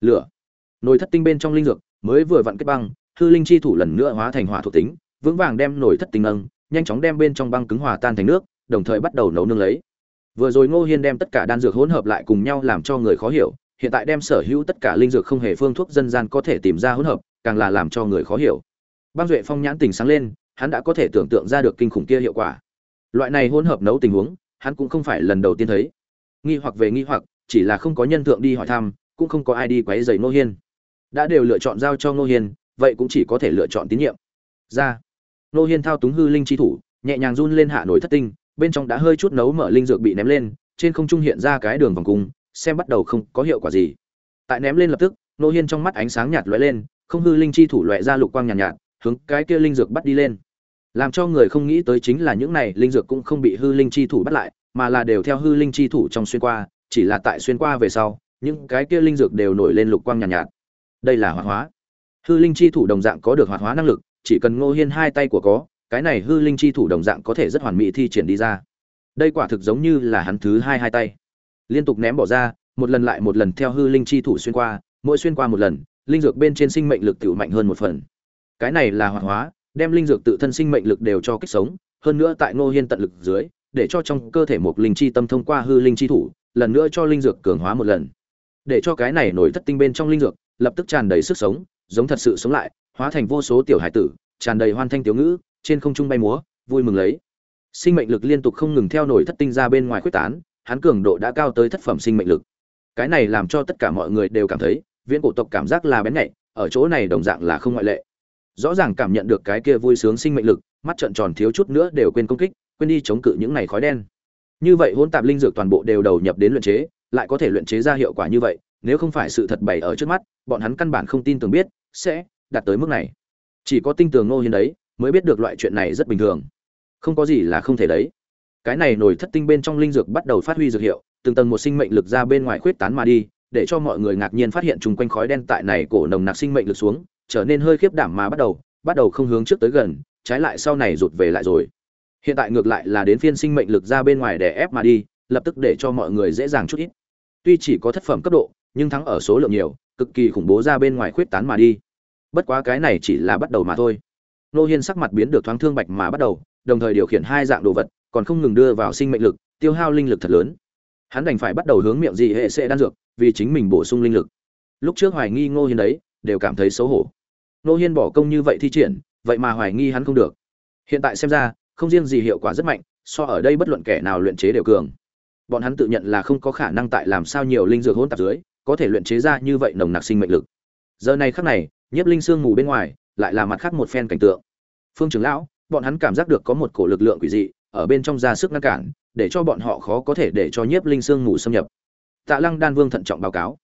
lửa. Nồi thất tinh bên trong linh dược mới vừa vặn kết băng, hư linh chi thủ lần nữa hóa thành hỏa thuộc tính, vững vàng đem nồi thất tinh nâng, nhanh chóng đem bên trong băng cứng hòa tan thành nước, đồng thời bắt đầu nấu nương lấy. Vừa rồi ngô hiên đem tất cả đan dược hỗn hợp lại cùng nhau làm cho người khó hiểu, hiện tại đem sở hữu tất cả linh dược không hề phương thuốc dân gian có thể tìm ra hỗn hợp, càng là làm cho người khó hiểu. Băng duệ phong nhãn tình sáng lên, hắn đã có thể tưởng tượng ra được kinh khủng kia hiệu quả. Loại này hỗn hợp nấu tình huống, hắn cũng không phải lần đầu tiên thấy. Nghi hoặc về nghi hoặc, chỉ là không có nhân thượng đi hỏi thăm cũng không có ai đi quấy rầy Ngô Hiên. Đã đều lựa chọn giao cho Ngô Hiên, vậy cũng chỉ có thể lựa chọn tín nhiệm. Ra. Ngô Hiên thao túng hư linh chi thủ, nhẹ nhàng run lên hạ nổi thất tinh, bên trong đã hơi chút nấu mở linh dược bị ném lên, trên không trung hiện ra cái đường vòng cung, xem bắt đầu không có hiệu quả gì. Tại ném lên lập tức, Ngô Hiên trong mắt ánh sáng nhạt lóe lên, không hư linh chi thủ lóe ra lục quang nhàn nhạt, nhạt, hướng cái kia linh dược bắt đi lên. Làm cho người không nghĩ tới chính là những này linh dược cũng không bị hư linh chi thủ bắt lại, mà là đều theo hư linh chi thủ trong xuyên qua, chỉ là tại xuyên qua về sau, những cái kia linh dược đều nổi lên lục quang nhàn nhạt, nhạt. Đây là hoạt hóa. Hư linh chi thủ đồng dạng có được hoạt hóa năng lực, chỉ cần Ngô Hiên hai tay của có, cái này hư linh chi thủ đồng dạng có thể rất hoàn mỹ thi triển đi ra. Đây quả thực giống như là hắn thứ hai hai tay. Liên tục ném bỏ ra, một lần lại một lần theo hư linh chi thủ xuyên qua, mỗi xuyên qua một lần, linh dược bên trên sinh mệnh lực tiểu mạnh hơn một phần. Cái này là hoạt hóa, đem linh dược tự thân sinh mệnh lực đều cho kích sống, hơn nữa tại Ngô Hiên tận lực dưới, để cho trong cơ thể một linh chi tâm thông qua hư linh chi thủ, lần nữa cho linh dược cường hóa một lần để cho cái này nổi thất tinh bên trong linh dược, lập tức tràn đầy sức sống, giống thật sự sống lại, hóa thành vô số tiểu hải tử, tràn đầy hoan thanh tiểu ngữ, trên không trung bay múa, vui mừng lấy. Sinh mệnh lực liên tục không ngừng theo nổi thất tinh ra bên ngoài quyết tán, hắn cường độ đã cao tới thất phẩm sinh mệnh lực. Cái này làm cho tất cả mọi người đều cảm thấy, viễn cổ tộc cảm giác là bén nhạy, ở chỗ này đồng dạng là không ngoại lệ. Rõ ràng cảm nhận được cái kia vui sướng sinh mệnh lực, mắt trợn tròn thiếu chút nữa đều quên công kích, quên đi chống cự những này khói đen. Như vậy hỗn tạp linh dược toàn bộ đều đầu nhập đến luyện chế lại có thể luyện chế ra hiệu quả như vậy, nếu không phải sự thật bày ở trước mắt, bọn hắn căn bản không tin tưởng biết sẽ đạt tới mức này. Chỉ có tinh tường ngô hiên đấy mới biết được loại chuyện này rất bình thường. Không có gì là không thể đấy. Cái này nổi thất tinh bên trong linh dược bắt đầu phát huy dược hiệu, từng tầng một sinh mệnh lực ra bên ngoài khuyết tán mà đi, để cho mọi người ngạc nhiên phát hiện chung quanh khói đen tại này cổ nồng nặc sinh mệnh lực xuống, trở nên hơi khiếp đảm mà bắt đầu bắt đầu không hướng trước tới gần, trái lại sau này rụt về lại rồi. Hiện tại ngược lại là đến phiên sinh mệnh lực ra bên ngoài để ép mà đi, lập tức để cho mọi người dễ dàng chút ít. Tuy chỉ có thất phẩm cấp độ, nhưng thắng ở số lượng nhiều, cực kỳ khủng bố ra bên ngoài khuyết tán mà đi. Bất quá cái này chỉ là bắt đầu mà thôi. Nô Hiên sắc mặt biến được thoáng thương bạch mà bắt đầu, đồng thời điều khiển hai dạng đồ vật, còn không ngừng đưa vào sinh mệnh lực, tiêu hao linh lực thật lớn. Hắn đành phải bắt đầu hướng miệng dị hệ sẽ đan dược, vì chính mình bổ sung linh lực. Lúc trước hoài nghi Ngô Hiên đấy, đều cảm thấy xấu hổ. Ngô Hiên bỏ công như vậy thi triển, vậy mà hoài nghi hắn không được. Hiện tại xem ra, không riêng gì hiệu quả rất mạnh, so ở đây bất luận kẻ nào luyện chế đều cường bọn hắn tự nhận là không có khả năng tại làm sao nhiều linh dược hỗn tạp dưới, có thể luyện chế ra như vậy nồng nặc sinh mệnh lực. Giờ này khắc này, nhiếp linh sương mù bên ngoài, lại là mặt khác một phen cảnh tượng. Phương trưởng lão, bọn hắn cảm giác được có một cổ lực lượng quỷ dị, ở bên trong ra sức ngăn cản, để cho bọn họ khó có thể để cho nhiếp linh sương mù xâm nhập. Tạ lăng đan vương thận trọng báo cáo.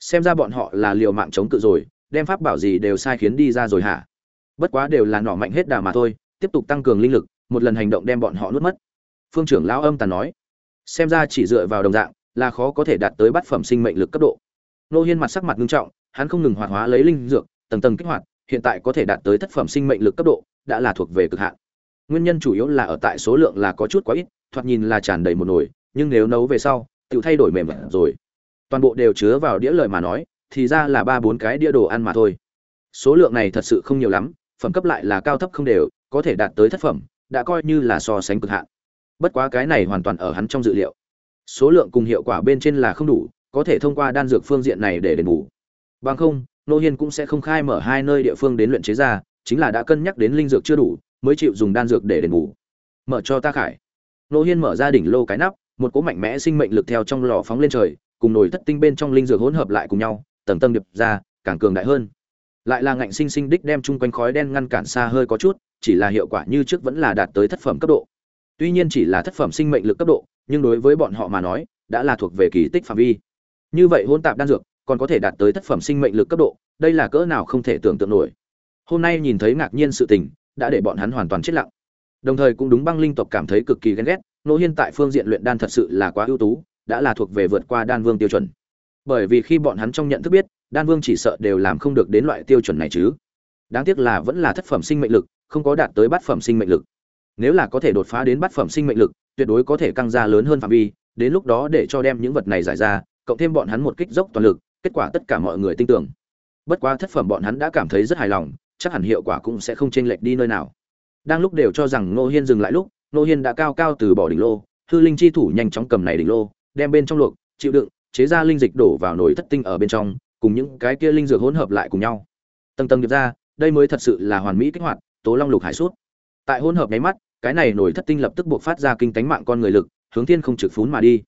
Xem ra bọn họ là liều mạng chống cự rồi, đem pháp bảo gì đều sai khiến đi ra rồi hả? Bất quá đều là nỏ mạnh hết đà mà thôi, tiếp tục tăng cường linh lực, một lần hành động đem bọn họ nuốt mất. Phương trưởng lão âm tàn nói xem ra chỉ dựa vào đồng dạng là khó có thể đạt tới bát phẩm sinh mệnh lực cấp độ. Nô hiên mặt sắc mặt nghiêm trọng, hắn không ngừng hoạt hóa lấy linh dược, tầng tầng kích hoạt, hiện tại có thể đạt tới thất phẩm sinh mệnh lực cấp độ, đã là thuộc về cực hạn. Nguyên nhân chủ yếu là ở tại số lượng là có chút quá ít, thoạt nhìn là tràn đầy một nồi, nhưng nếu nấu về sau tự thay đổi mềm rồi. Toàn bộ đều chứa vào đĩa lời mà nói, thì ra là ba bốn cái đĩa đồ ăn mà thôi. Số lượng này thật sự không nhiều lắm, phẩm cấp lại là cao thấp không đều, có thể đạt tới thất phẩm, đã coi như là so sánh cực hạn bất quá cái này hoàn toàn ở hắn trong dự liệu. Số lượng cùng hiệu quả bên trên là không đủ, có thể thông qua đan dược phương diện này để đền bù. Bằng không, nô hiên cũng sẽ không khai mở hai nơi địa phương đến luyện chế ra, chính là đã cân nhắc đến linh dược chưa đủ, mới chịu dùng đan dược để đền bù. Mở cho ta khải. Nô hiên mở ra đỉnh lô cái nắp, một cỗ mạnh mẽ sinh mệnh lực theo trong lò phóng lên trời, cùng nồi thất tinh bên trong linh dược hỗn hợp lại cùng nhau, tầng tầng điệp ra, càng cường đại hơn. Lại là ngạnh sinh sinh đích đem chung quanh khói đen ngăn cản xa hơi có chút, chỉ là hiệu quả như trước vẫn là đạt tới thất phẩm cấp độ. Tuy nhiên chỉ là thất phẩm sinh mệnh lực cấp độ, nhưng đối với bọn họ mà nói, đã là thuộc về kỳ tích phạm vi. Như vậy hôn tạp đan dược, còn có thể đạt tới thất phẩm sinh mệnh lực cấp độ, đây là cỡ nào không thể tưởng tượng nổi. Hôm nay nhìn thấy ngạc nhiên sự tình, đã để bọn hắn hoàn toàn chết lặng. Đồng thời cũng đúng băng linh tộc cảm thấy cực kỳ ghen ghét, nỗ Hiên tại phương diện luyện đan thật sự là quá ưu tú, đã là thuộc về vượt qua đan vương tiêu chuẩn. Bởi vì khi bọn hắn trong nhận thức biết, đan vương chỉ sợ đều làm không được đến loại tiêu chuẩn này chứ. Đáng tiếc là vẫn là thất phẩm sinh mệnh lực, không có đạt tới bát phẩm sinh mệnh lực nếu là có thể đột phá đến bát phẩm sinh mệnh lực, tuyệt đối có thể căng ra lớn hơn phạm vi, đến lúc đó để cho đem những vật này giải ra, cộng thêm bọn hắn một kích dốc toàn lực, kết quả tất cả mọi người tin tưởng. Bất quá thất phẩm bọn hắn đã cảm thấy rất hài lòng, chắc hẳn hiệu quả cũng sẽ không chênh lệch đi nơi nào. Đang lúc đều cho rằng nô hiên dừng lại lúc nô hiên đã cao cao từ bỏ đỉnh lô, hư linh chi thủ nhanh chóng cầm này đỉnh lô, đem bên trong luộc, chịu đựng, chế ra linh dịch đổ vào nồi thất tinh ở bên trong, cùng những cái kia linh dược hỗn hợp lại cùng nhau. Tầng tầng điệp ra, đây mới thật sự là hoàn mỹ kích hoạt, tố long lục hải suốt. Tại hỗn hợp nháy mắt cái này nổi thất tinh lập tức buộc phát ra kinh tánh mạng con người lực, hướng thiên không trực phún mà đi.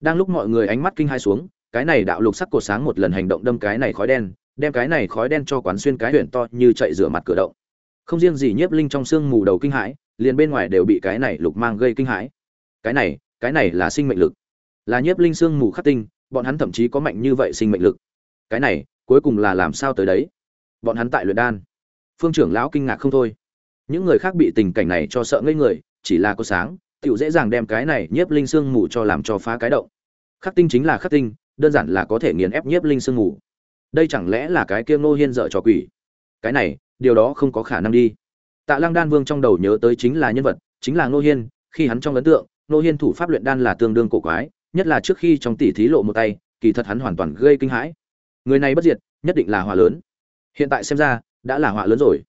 Đang lúc mọi người ánh mắt kinh hai xuống, cái này đạo lục sắc cột sáng một lần hành động đâm cái này khói đen, đem cái này khói đen cho quán xuyên cái huyện to như chạy rửa mặt cửa động. Không riêng gì nhiếp linh trong xương mù đầu kinh hãi, liền bên ngoài đều bị cái này lục mang gây kinh hãi. Cái này cái này là sinh mệnh lực. Là nhiếp linh xương mù khắc tinh, bọn hắn thậm chí có mạnh như vậy sinh mệnh lực. Cái này, cuối cùng là làm sao tới đấy? Bọn hắn tại luyện đan. Phương trưởng lão kinh ngạc không thôi những người khác bị tình cảnh này cho sợ ngây người, chỉ là có sáng tựu dễ dàng đem cái này nhiếp linh xương mù cho làm cho phá cái động. Khắc tinh chính là khắc tinh, đơn giản là có thể nghiền ép nhiếp linh xương mù. Đây chẳng lẽ là cái kia ngô hiên dợ trò quỷ? Cái này, điều đó không có khả năng đi. Tạ lăng đan vương trong đầu nhớ tới chính là nhân vật, chính là ngô hiên, khi hắn trong ấn tượng, ngô hiên thủ pháp luyện đan là tương đương cổ quái, nhất là trước khi trong tỷ thí lộ một tay, kỳ thật hắn hoàn toàn gây kinh hãi. Người này bất diệt, nhất định là hỏa lớn. Hiện tại xem ra, đã là họa lớn rồi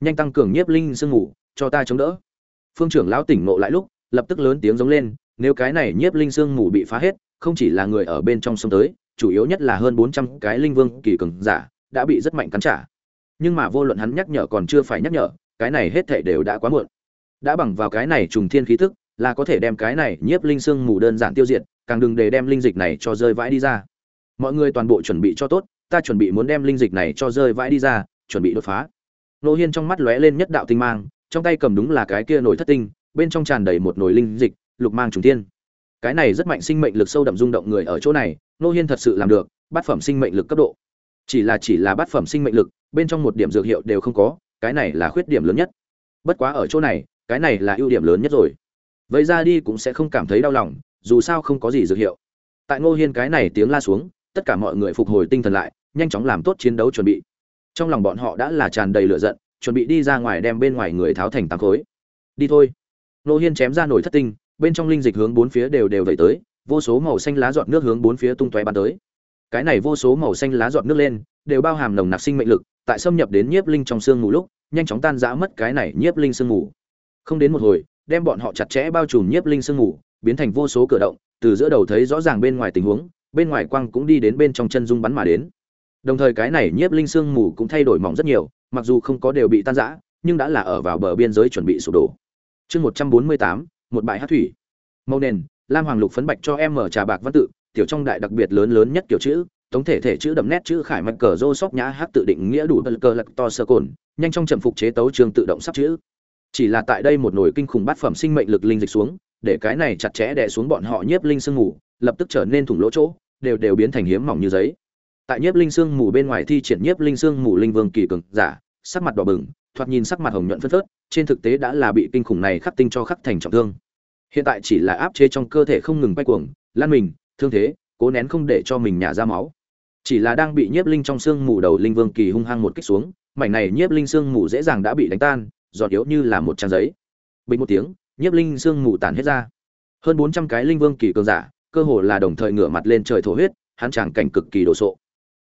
nhanh tăng cường nhiếp linh sương ngủ, cho ta chống đỡ. Phương trưởng lão tỉnh ngộ lại lúc, lập tức lớn tiếng giống lên, nếu cái này nhiếp linh sương ngủ bị phá hết, không chỉ là người ở bên trong sông tới, chủ yếu nhất là hơn bốn trăm cái linh vương kỳ cường giả, đã bị rất mạnh cắn trả. Nhưng mà vô luận hắn nhắc nhở còn chưa phải nhắc nhở, cái này hết thảy đều đã quá muộn. Đã bằng vào cái này trùng thiên khí thức, là có thể đem cái này nhiếp linh sương mù đơn giản tiêu diệt, càng đừng để đem linh dịch này cho rơi vãi đi ra. Mọi người toàn bộ chuẩn bị cho tốt, ta chuẩn bị muốn đem linh dịch này cho rơi vãi đi ra, chuẩn bị đột phá nô hiên trong mắt lóe lên nhất đạo tinh mang, trong tay cầm đúng là cái kia nồi thất tinh, bên trong tràn đầy một nồi linh dịch, lục mang trùng tiên cái này rất mạnh sinh mệnh lực sâu đậm rung động người ở chỗ này, nô hiên thật sự làm được, bát phẩm sinh mệnh lực cấp độ. Chỉ là chỉ là bát phẩm sinh mệnh lực, bên trong một điểm dược hiệu đều không có, cái này là khuyết điểm lớn nhất. Bất quá ở chỗ này, cái này là ưu điểm lớn nhất rồi. Vậy ra đi cũng sẽ không cảm thấy đau lòng, dù sao không có gì dược hiệu. Tại ngô hiên cái này tiếng la xuống, tất cả mọi người phục hồi tinh thần lại, nhanh chóng làm tốt chiến đấu chuẩn bị trong lòng bọn họ đã là tràn đầy lửa giận, chuẩn bị đi ra ngoài đem bên ngoài người tháo thành tám khối. Đi thôi. Nô hiên chém ra nổi thất tinh, bên trong linh dịch hướng bốn phía đều đều vẩy tới, vô số màu xanh lá giọt nước hướng bốn phía tung tóe bắn tới. Cái này vô số màu xanh lá giọt nước lên, đều bao hàm nồng nặc sinh mệnh lực, tại xâm nhập đến nhiếp linh trong xương ngủ lúc, nhanh chóng tan rã mất cái này nhiếp linh xương ngủ không đến một hồi, đem bọn họ chặt chẽ bao trùm nhiếp linh xương ngủ biến thành vô số cửa động, từ giữa đầu thấy rõ ràng bên ngoài tình huống, bên ngoài quang cũng đi đến bên trong chân dung bắn mà đến đồng thời cái này nhiếp linh sương mù cũng thay đổi mỏng rất nhiều, mặc dù không có đều bị tan rã, nhưng đã là ở vào bờ biên giới chuẩn bị sụp đổ. Chương một trăm bốn mươi tám, một bãi hát thủy. Màu nền, lam hoàng lục phấn bạch cho em mở trà bạc văn tự, tiểu trong đại đặc biệt lớn lớn nhất kiểu chữ, tổng thể thể chữ đậm nét chữ khải mạch cờ rô sóc nhã hát tự định nghĩa đủ bờ cờ lạc to sơ cồn, nhanh trong trầm phục chế tấu trường tự động sắp chữ. Chỉ là tại đây một nồi kinh khủng bát phẩm sinh mệnh lực linh dịch xuống, để cái này chặt chẽ đè xuống bọn họ nhiếp linh sương mù, lập tức trở nên thủng lỗ chỗ, đều đều biến thành hiếm mỏng như giấy tại nhiếp linh xương mù bên ngoài thi triển nhiếp linh xương mù linh vương kỳ cường giả, sắc mặt đỏ bừng, thoạt nhìn sắc mặt hồng nhuận phân phớt, trên thực tế đã là bị kinh khủng này khắc tinh cho khắc thành trọng thương. Hiện tại chỉ là áp chế trong cơ thể không ngừng quay cuồng, lan mình, thương thế, cố nén không để cho mình nhả ra máu. Chỉ là đang bị nhiếp linh trong xương mù đầu linh vương kỳ hung hăng một kích xuống, mảnh này nhiếp linh xương mù dễ dàng đã bị đánh tan, giọt yếu như là một trang giấy. Bình một tiếng, nhiếp linh xương mù tàn hết ra. Hơn bốn trăm cái linh vương kỳ cường giả, cơ hồ là đồng thời ngửa mặt lên trời thổ huyết, hắn chàng cảnh cực kỳ đồ sộ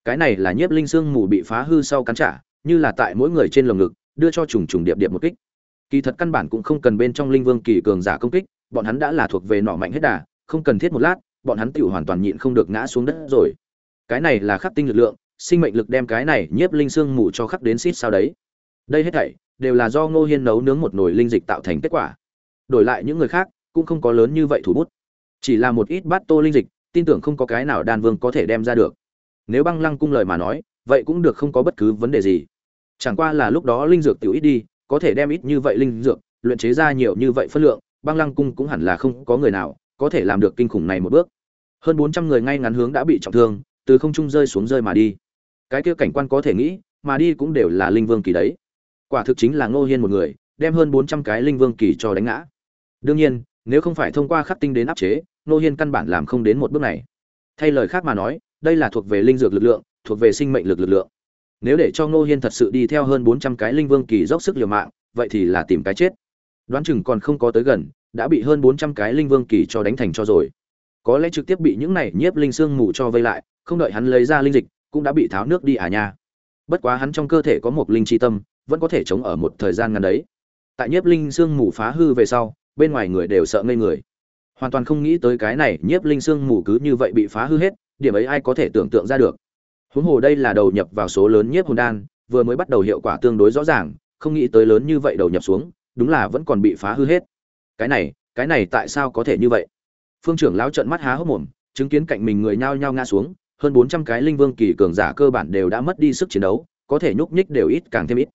cái này là nhiếp linh xương mù bị phá hư sau cắn trả, như là tại mỗi người trên lồng ngực, đưa cho trùng trùng điệp điệp một kích. Kỳ thật căn bản cũng không cần bên trong linh vương kỳ cường giả công kích, bọn hắn đã là thuộc về nọ mạnh hết đà, không cần thiết một lát, bọn hắn tự hoàn toàn nhịn không được ngã xuống đất rồi. Cái này là khắc tinh lực lượng, sinh mệnh lực đem cái này nhiếp linh xương mù cho khắc đến xít sao đấy. Đây hết thảy đều là do ngô hiên nấu nướng một nồi linh dịch tạo thành kết quả. Đổi lại những người khác cũng không có lớn như vậy thủ bút. Chỉ là một ít bát tô linh dịch, tin tưởng không có cái nào đan vương có thể đem ra được nếu băng lăng cung lời mà nói, vậy cũng được không có bất cứ vấn đề gì. Chẳng qua là lúc đó linh dược tiểu ít đi, có thể đem ít như vậy linh dược, luyện chế ra nhiều như vậy phân lượng, băng lăng cung cũng hẳn là không có người nào có thể làm được kinh khủng này một bước. Hơn bốn trăm người ngay ngắn hướng đã bị trọng thương, từ không trung rơi xuống rơi mà đi. Cái kia cảnh quan có thể nghĩ, mà đi cũng đều là linh vương kỳ đấy. Quả thực chính là ngô hiên một người, đem hơn bốn trăm cái linh vương kỳ cho đánh ngã. Đương nhiên, nếu không phải thông qua khắc tinh đến áp chế, ngô hiên căn bản làm không đến một bước này. Thay lời khác mà nói đây là thuộc về linh dược lực lượng, thuộc về sinh mệnh lực lực lượng. Nếu để cho Ngô Hiên thật sự đi theo hơn 400 cái linh vương kỳ dốc sức liều mạng, vậy thì là tìm cái chết. Đoán chừng còn không có tới gần, đã bị hơn 400 cái linh vương kỳ cho đánh thành cho rồi. Có lẽ trực tiếp bị những này nhiếp linh xương mù cho vây lại, không đợi hắn lấy ra linh dịch, cũng đã bị tháo nước đi à nha bất quá hắn trong cơ thể có một linh chi tâm vẫn có thể chống ở một thời gian ngắn đấy tại nhiếp linh xương mù phá hư về sau bên ngoài người đều sợ ngây người hoàn toàn không nghĩ tới cái này nhiếp linh xương mù cứ như vậy bị phá hư hết điểm ấy ai có thể tưởng tượng ra được. Huống hồ đây là đầu nhập vào số lớn nhiếp hồn đan, vừa mới bắt đầu hiệu quả tương đối rõ ràng, không nghĩ tới lớn như vậy đầu nhập xuống, đúng là vẫn còn bị phá hư hết. Cái này cái này tại sao có thể như vậy? Phương trưởng lão trợn mắt há hốc mồm, chứng kiến cạnh mình người nhao nhao ngã xuống, hơn bốn trăm cái linh vương kỳ cường giả cơ bản đều đã mất đi sức chiến đấu, có thể nhúc nhích đều ít càng thêm ít.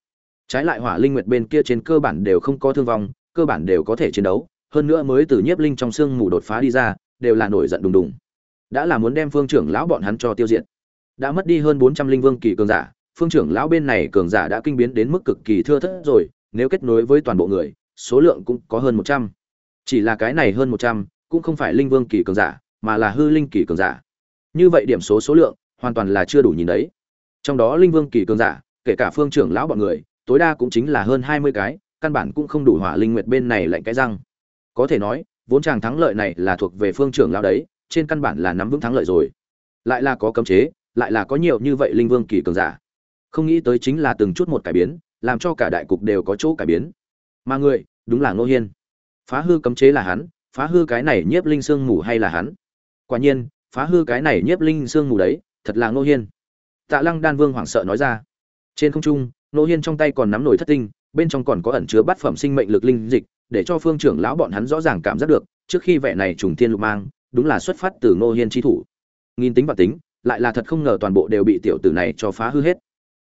Trái lại hỏa linh nguyệt bên kia trên cơ bản đều không có thương vong, cơ bản đều có thể chiến đấu, hơn nữa mới từ nhiếp linh trong xương mù đột phá đi ra, đều là nổi giận đùng đùng đã là muốn đem phương trưởng lão bọn hắn cho tiêu diệt. Đã mất đi hơn bốn trăm linh vương kỳ cường giả, phương trưởng lão bên này cường giả đã kinh biến đến mức cực kỳ thưa thớt rồi, nếu kết nối với toàn bộ người, số lượng cũng có hơn một trăm. Chỉ là cái này hơn một trăm, cũng không phải linh vương kỳ cường giả, mà là hư linh kỳ cường giả. Như vậy điểm số số lượng, hoàn toàn là chưa đủ nhìn đấy. Trong đó linh vương kỳ cường giả, kể cả phương trưởng lão bọn người, tối đa cũng chính là hơn hai mươi cái, căn bản cũng không đủ hỏa linh nguyệt bên này lạnh cái răng. Có thể nói, vốn chàng thắng lợi này là thuộc về phương trưởng lão đấy trên căn bản là nắm vững thắng lợi rồi. Lại là có cấm chế, lại là có nhiều như vậy linh vương kỳ cường giả. Không nghĩ tới chính là từng chút một cải biến, làm cho cả đại cục đều có chỗ cải biến. Mà người, đúng là ngô hiên. Phá hư cấm chế là hắn, phá hư cái này nhiếp linh sương mù hay là hắn? Quả nhiên, phá hư cái này nhiếp linh sương mù đấy, thật là ngô hiên. Tạ lăng đan vương hoảng sợ nói ra. Trên không trung, ngô hiên trong tay còn nắm nổi thất tinh, bên trong còn có ẩn chứa bát phẩm sinh mệnh lực linh dịch, để cho phương trưởng lão bọn hắn rõ ràng cảm giác được, trước khi vẻ này trùng thiên lục mang đúng là xuất phát từ ngô hiên chi thủ. Nghìn tính và tính, lại là thật không ngờ toàn bộ đều bị tiểu tử này cho phá hư hết.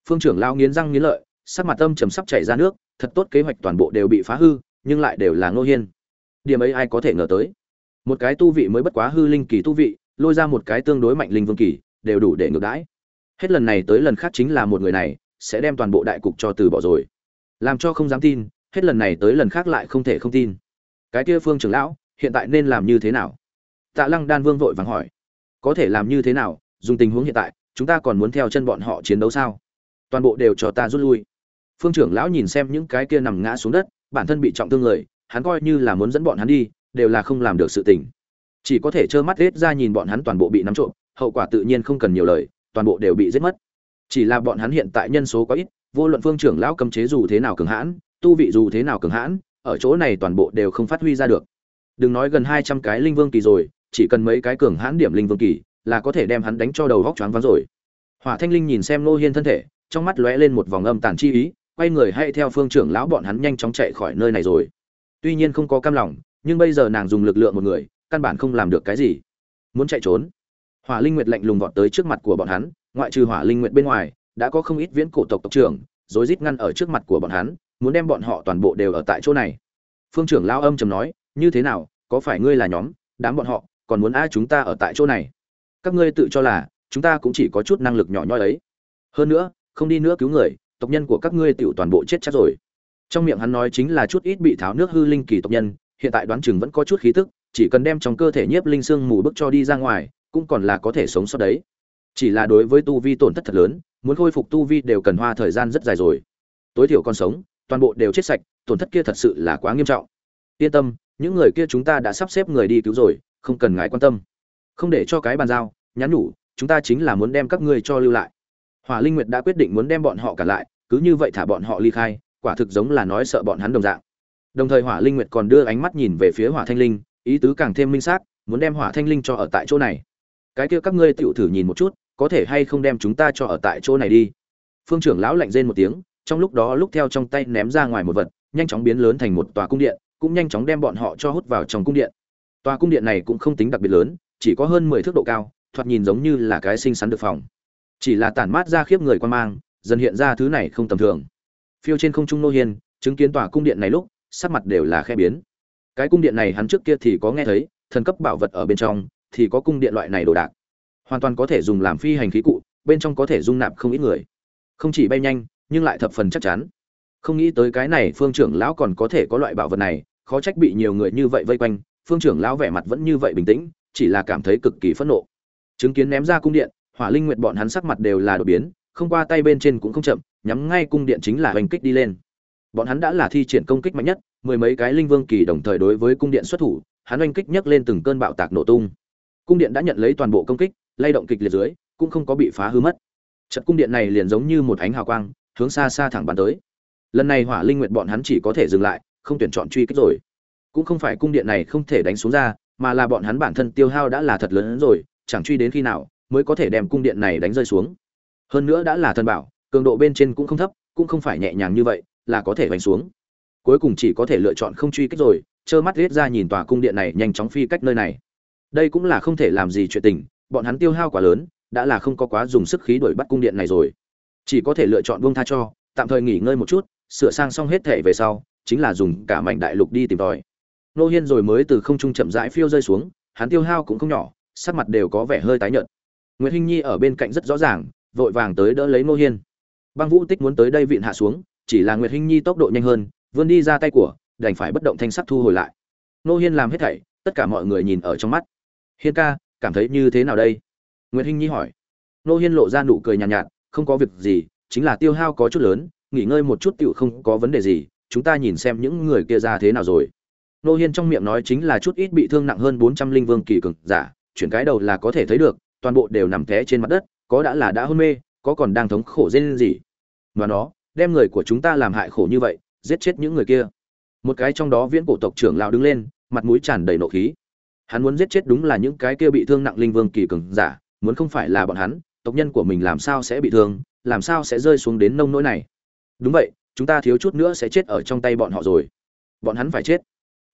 Phương trưởng lão nghiến răng nghiến lợi, sắc mặt âm trầm sắp chảy ra nước, thật tốt kế hoạch toàn bộ đều bị phá hư, nhưng lại đều là ngô hiên. Điểm ấy ai có thể ngờ tới? Một cái tu vị mới bất quá hư linh kỳ tu vị, lôi ra một cái tương đối mạnh linh vương kỳ, đều đủ để ngược đãi. Hết lần này tới lần khác chính là một người này, sẽ đem toàn bộ đại cục cho từ bỏ rồi. Làm cho không dám tin, hết lần này tới lần khác lại không thể không tin. Cái kia phương trưởng lão, hiện tại nên làm như thế nào? Tạ lăng đan vương vội vàng hỏi, có thể làm như thế nào? Dùng tình huống hiện tại, chúng ta còn muốn theo chân bọn họ chiến đấu sao? Toàn bộ đều cho ta rút lui. Phương trưởng lão nhìn xem những cái kia nằm ngã xuống đất, bản thân bị trọng thương người, hắn coi như là muốn dẫn bọn hắn đi, đều là không làm được sự tình. Chỉ có thể trơ mắt hết ra nhìn bọn hắn toàn bộ bị nắm trộm, hậu quả tự nhiên không cần nhiều lời, toàn bộ đều bị giết mất. Chỉ là bọn hắn hiện tại nhân số quá ít, vô luận phương trưởng lão cầm chế dù thế nào cường hãn, tu vị dù thế nào cường hãn, ở chỗ này toàn bộ đều không phát huy ra được. Đừng nói gần hai trăm cái linh vương kỳ rồi chỉ cần mấy cái cường hãn điểm linh vương kỳ, là có thể đem hắn đánh cho đầu góc choáng váng rồi. Hỏa thanh linh nhìn xem nô hiên thân thể, trong mắt lóe lên một vòng âm tàn chi ý, quay người hay theo phương trưởng lão bọn hắn nhanh chóng chạy khỏi nơi này rồi. Tuy nhiên không có cam lòng, nhưng bây giờ nàng dùng lực lượng một người, căn bản không làm được cái gì. Muốn chạy trốn? Hỏa linh nguyệt lạnh lùng vọt tới trước mặt của bọn hắn, ngoại trừ hỏa linh nguyệt bên ngoài, đã có không ít viễn cổ tộc tộc trưởng rối rít ngăn ở trước mặt của bọn hắn, muốn đem bọn họ toàn bộ đều ở tại chỗ này. Phương trưởng lão âm trầm nói, như thế nào? Có phải ngươi là nhóm, đám bọn họ còn muốn ai chúng ta ở tại chỗ này. Các ngươi tự cho là, chúng ta cũng chỉ có chút năng lực nhỏ nhoi ấy. Hơn nữa, không đi nữa cứu người, tộc nhân của các ngươi tựu toàn bộ chết chắc rồi. Trong miệng hắn nói chính là chút ít bị tháo nước hư linh kỳ tộc nhân, hiện tại đoán chừng vẫn có chút khí tức, chỉ cần đem trong cơ thể nhiếp linh xương mù bức cho đi ra ngoài, cũng còn là có thể sống sót đấy. Chỉ là đối với tu vi tổn thất thật lớn, muốn khôi phục tu vi đều cần hoa thời gian rất dài rồi. Tối thiểu còn sống, toàn bộ đều chết sạch, tổn thất kia thật sự là quá nghiêm trọng. Yên tâm, những người kia chúng ta đã sắp xếp người đi cứu rồi không cần ngài quan tâm. Không để cho cái bàn giao, nhắn nhủ, chúng ta chính là muốn đem các ngươi cho lưu lại. Hỏa linh nguyệt đã quyết định muốn đem bọn họ cả lại, cứ như vậy thả bọn họ ly khai, quả thực giống là nói sợ bọn hắn đồng dạng. Đồng thời hỏa linh nguyệt còn đưa ánh mắt nhìn về phía hỏa thanh linh, ý tứ càng thêm minh xác, muốn đem hỏa thanh linh cho ở tại chỗ này. Cái kia các ngươi tựu thử nhìn một chút, có thể hay không đem chúng ta cho ở tại chỗ này đi. Phương trưởng lão lạnh rên một tiếng, trong lúc đó lúc theo trong tay ném ra ngoài một vật, nhanh chóng biến lớn thành một tòa cung điện, cũng nhanh chóng đem bọn họ cho hút vào trong cung điện tòa cung điện này cũng không tính đặc biệt lớn, chỉ có hơn mười thước độ cao, thoạt nhìn giống như là cái sinh sắn được phòng. Chỉ là tản mát ra khiếp người quan mang, dần hiện ra thứ này không tầm thường. Phiêu trên không trung nô hiên, chứng kiến tòa cung điện này lúc, sắc mặt đều là khe biến. Cái cung điện này hắn trước kia thì có nghe thấy, thần cấp bảo vật ở bên trong, thì có cung điện loại này đồ đạc. Hoàn toàn có thể dùng làm phi hành khí cụ, bên trong có thể dung nạp không ít người. Không chỉ bay nhanh, nhưng lại thập phần chắc chắn. Không nghĩ tới cái này, phương trưởng lão còn có thể có loại bảo vật này, khó trách bị nhiều người như vậy vây quanh phương trưởng lão vẻ mặt vẫn như vậy bình tĩnh, chỉ là cảm thấy cực kỳ phẫn nộ. Chứng kiến ném ra cung điện, hỏa linh nguyện bọn hắn sắc mặt đều là đột biến, không qua tay bên trên cũng không chậm, nhắm ngay cung điện chính là hoành kích đi lên. Bọn hắn đã là thi triển công kích mạnh nhất, mười mấy cái linh vương kỳ đồng thời đối với cung điện xuất thủ, hắn oanh kích nhấc lên từng cơn bạo tạc nổ tung. Cung điện đã nhận lấy toàn bộ công kích, lay động kịch liệt dưới, cũng không có bị phá hư mất. Trận cung điện này liền giống như một ánh hào quang, hướng xa xa thẳng bắn tới. Lần này hỏa linh nguyệt bọn hắn chỉ có thể dừng lại, không tuyển chọn truy kích rồi cũng không phải cung điện này không thể đánh xuống ra, mà là bọn hắn bản thân tiêu hao đã là thật lớn rồi, chẳng truy đến khi nào mới có thể đem cung điện này đánh rơi xuống. Hơn nữa đã là thần bảo, cường độ bên trên cũng không thấp, cũng không phải nhẹ nhàng như vậy, là có thể đánh xuống. Cuối cùng chỉ có thể lựa chọn không truy kích rồi, trơ mắt riết ra nhìn tòa cung điện này nhanh chóng phi cách nơi này. Đây cũng là không thể làm gì chuyện tình, bọn hắn tiêu hao quá lớn, đã là không có quá dùng sức khí đuổi bắt cung điện này rồi. Chỉ có thể lựa chọn buông tha cho, tạm thời nghỉ ngơi một chút, sửa sang xong hết thể về sau, chính là dùng cả mảnh đại lục đi tìm tòi nô hiên rồi mới từ không trung chậm rãi phiêu rơi xuống hắn tiêu hao cũng không nhỏ sắc mặt đều có vẻ hơi tái nhợt. Nguyễn hinh nhi ở bên cạnh rất rõ ràng vội vàng tới đỡ lấy nô hiên. Băng vũ tích muốn tới đây vịn hạ xuống chỉ là nguyệt hinh nhi tốc độ nhanh hơn vươn đi ra tay của đành phải bất động thanh sắc thu hồi lại. Nô hiên làm hết thảy tất cả mọi người nhìn ở trong mắt. Hiên ca cảm thấy như thế nào đây? Nguyệt hinh nhi hỏi. Nô hiên lộ ra nụ cười nhàn nhạt, nhạt không có việc gì chính là tiêu hao có chút lớn nghỉ ngơi một chút tựu không có vấn đề gì chúng ta nhìn xem những người kia ra thế nào rồi nô hiên trong miệng nói chính là chút ít bị thương nặng hơn bốn trăm linh vương kỳ cường giả, chuyển cái đầu là có thể thấy được, toàn bộ đều nằm té trên mặt đất, có đã là đã hôn mê, có còn đang thống khổ dên gì và nó, đem người của chúng ta làm hại khổ như vậy, giết chết những người kia. Một cái trong đó viễn cổ tộc trưởng lão đứng lên, mặt mũi tràn đầy nộ khí. Hắn muốn giết chết đúng là những cái kia bị thương nặng linh vương kỳ cường giả, muốn không phải là bọn hắn, tộc nhân của mình làm sao sẽ bị thương, làm sao sẽ rơi xuống đến nông nỗi này. Đúng vậy, chúng ta thiếu chút nữa sẽ chết ở trong tay bọn họ rồi. Bọn hắn phải chết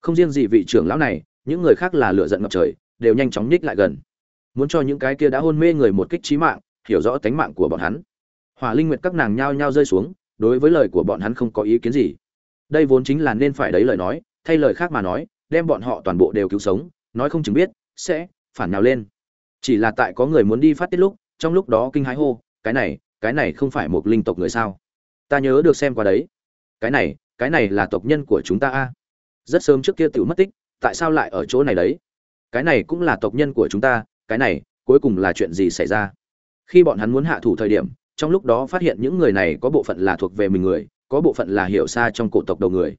không riêng gì vị trưởng lão này, những người khác là lựa giận ngập trời, đều nhanh chóng nhích lại gần. Muốn cho những cái kia đã hôn mê người một kích trí mạng, hiểu rõ tánh mạng của bọn hắn. Hỏa linh nguyệt các nàng nhao nhao rơi xuống, đối với lời của bọn hắn không có ý kiến gì. Đây vốn chính là nên phải đấy lời nói, thay lời khác mà nói, đem bọn họ toàn bộ đều cứu sống, nói không chừng biết, sẽ phản nào lên. Chỉ là tại có người muốn đi phát tiết lúc, trong lúc đó kinh hái hô, cái này cái này không phải một linh tộc người sao? Ta nhớ được xem qua đấy. Cái này cái này là tộc nhân của chúng ta a rất sớm trước kia tiểu mất tích, tại sao lại ở chỗ này đấy? Cái này cũng là tộc nhân của chúng ta, cái này, cuối cùng là chuyện gì xảy ra? Khi bọn hắn muốn hạ thủ thời điểm, trong lúc đó phát hiện những người này có bộ phận là thuộc về mình người, có bộ phận là hiểu xa trong cổ tộc đầu người.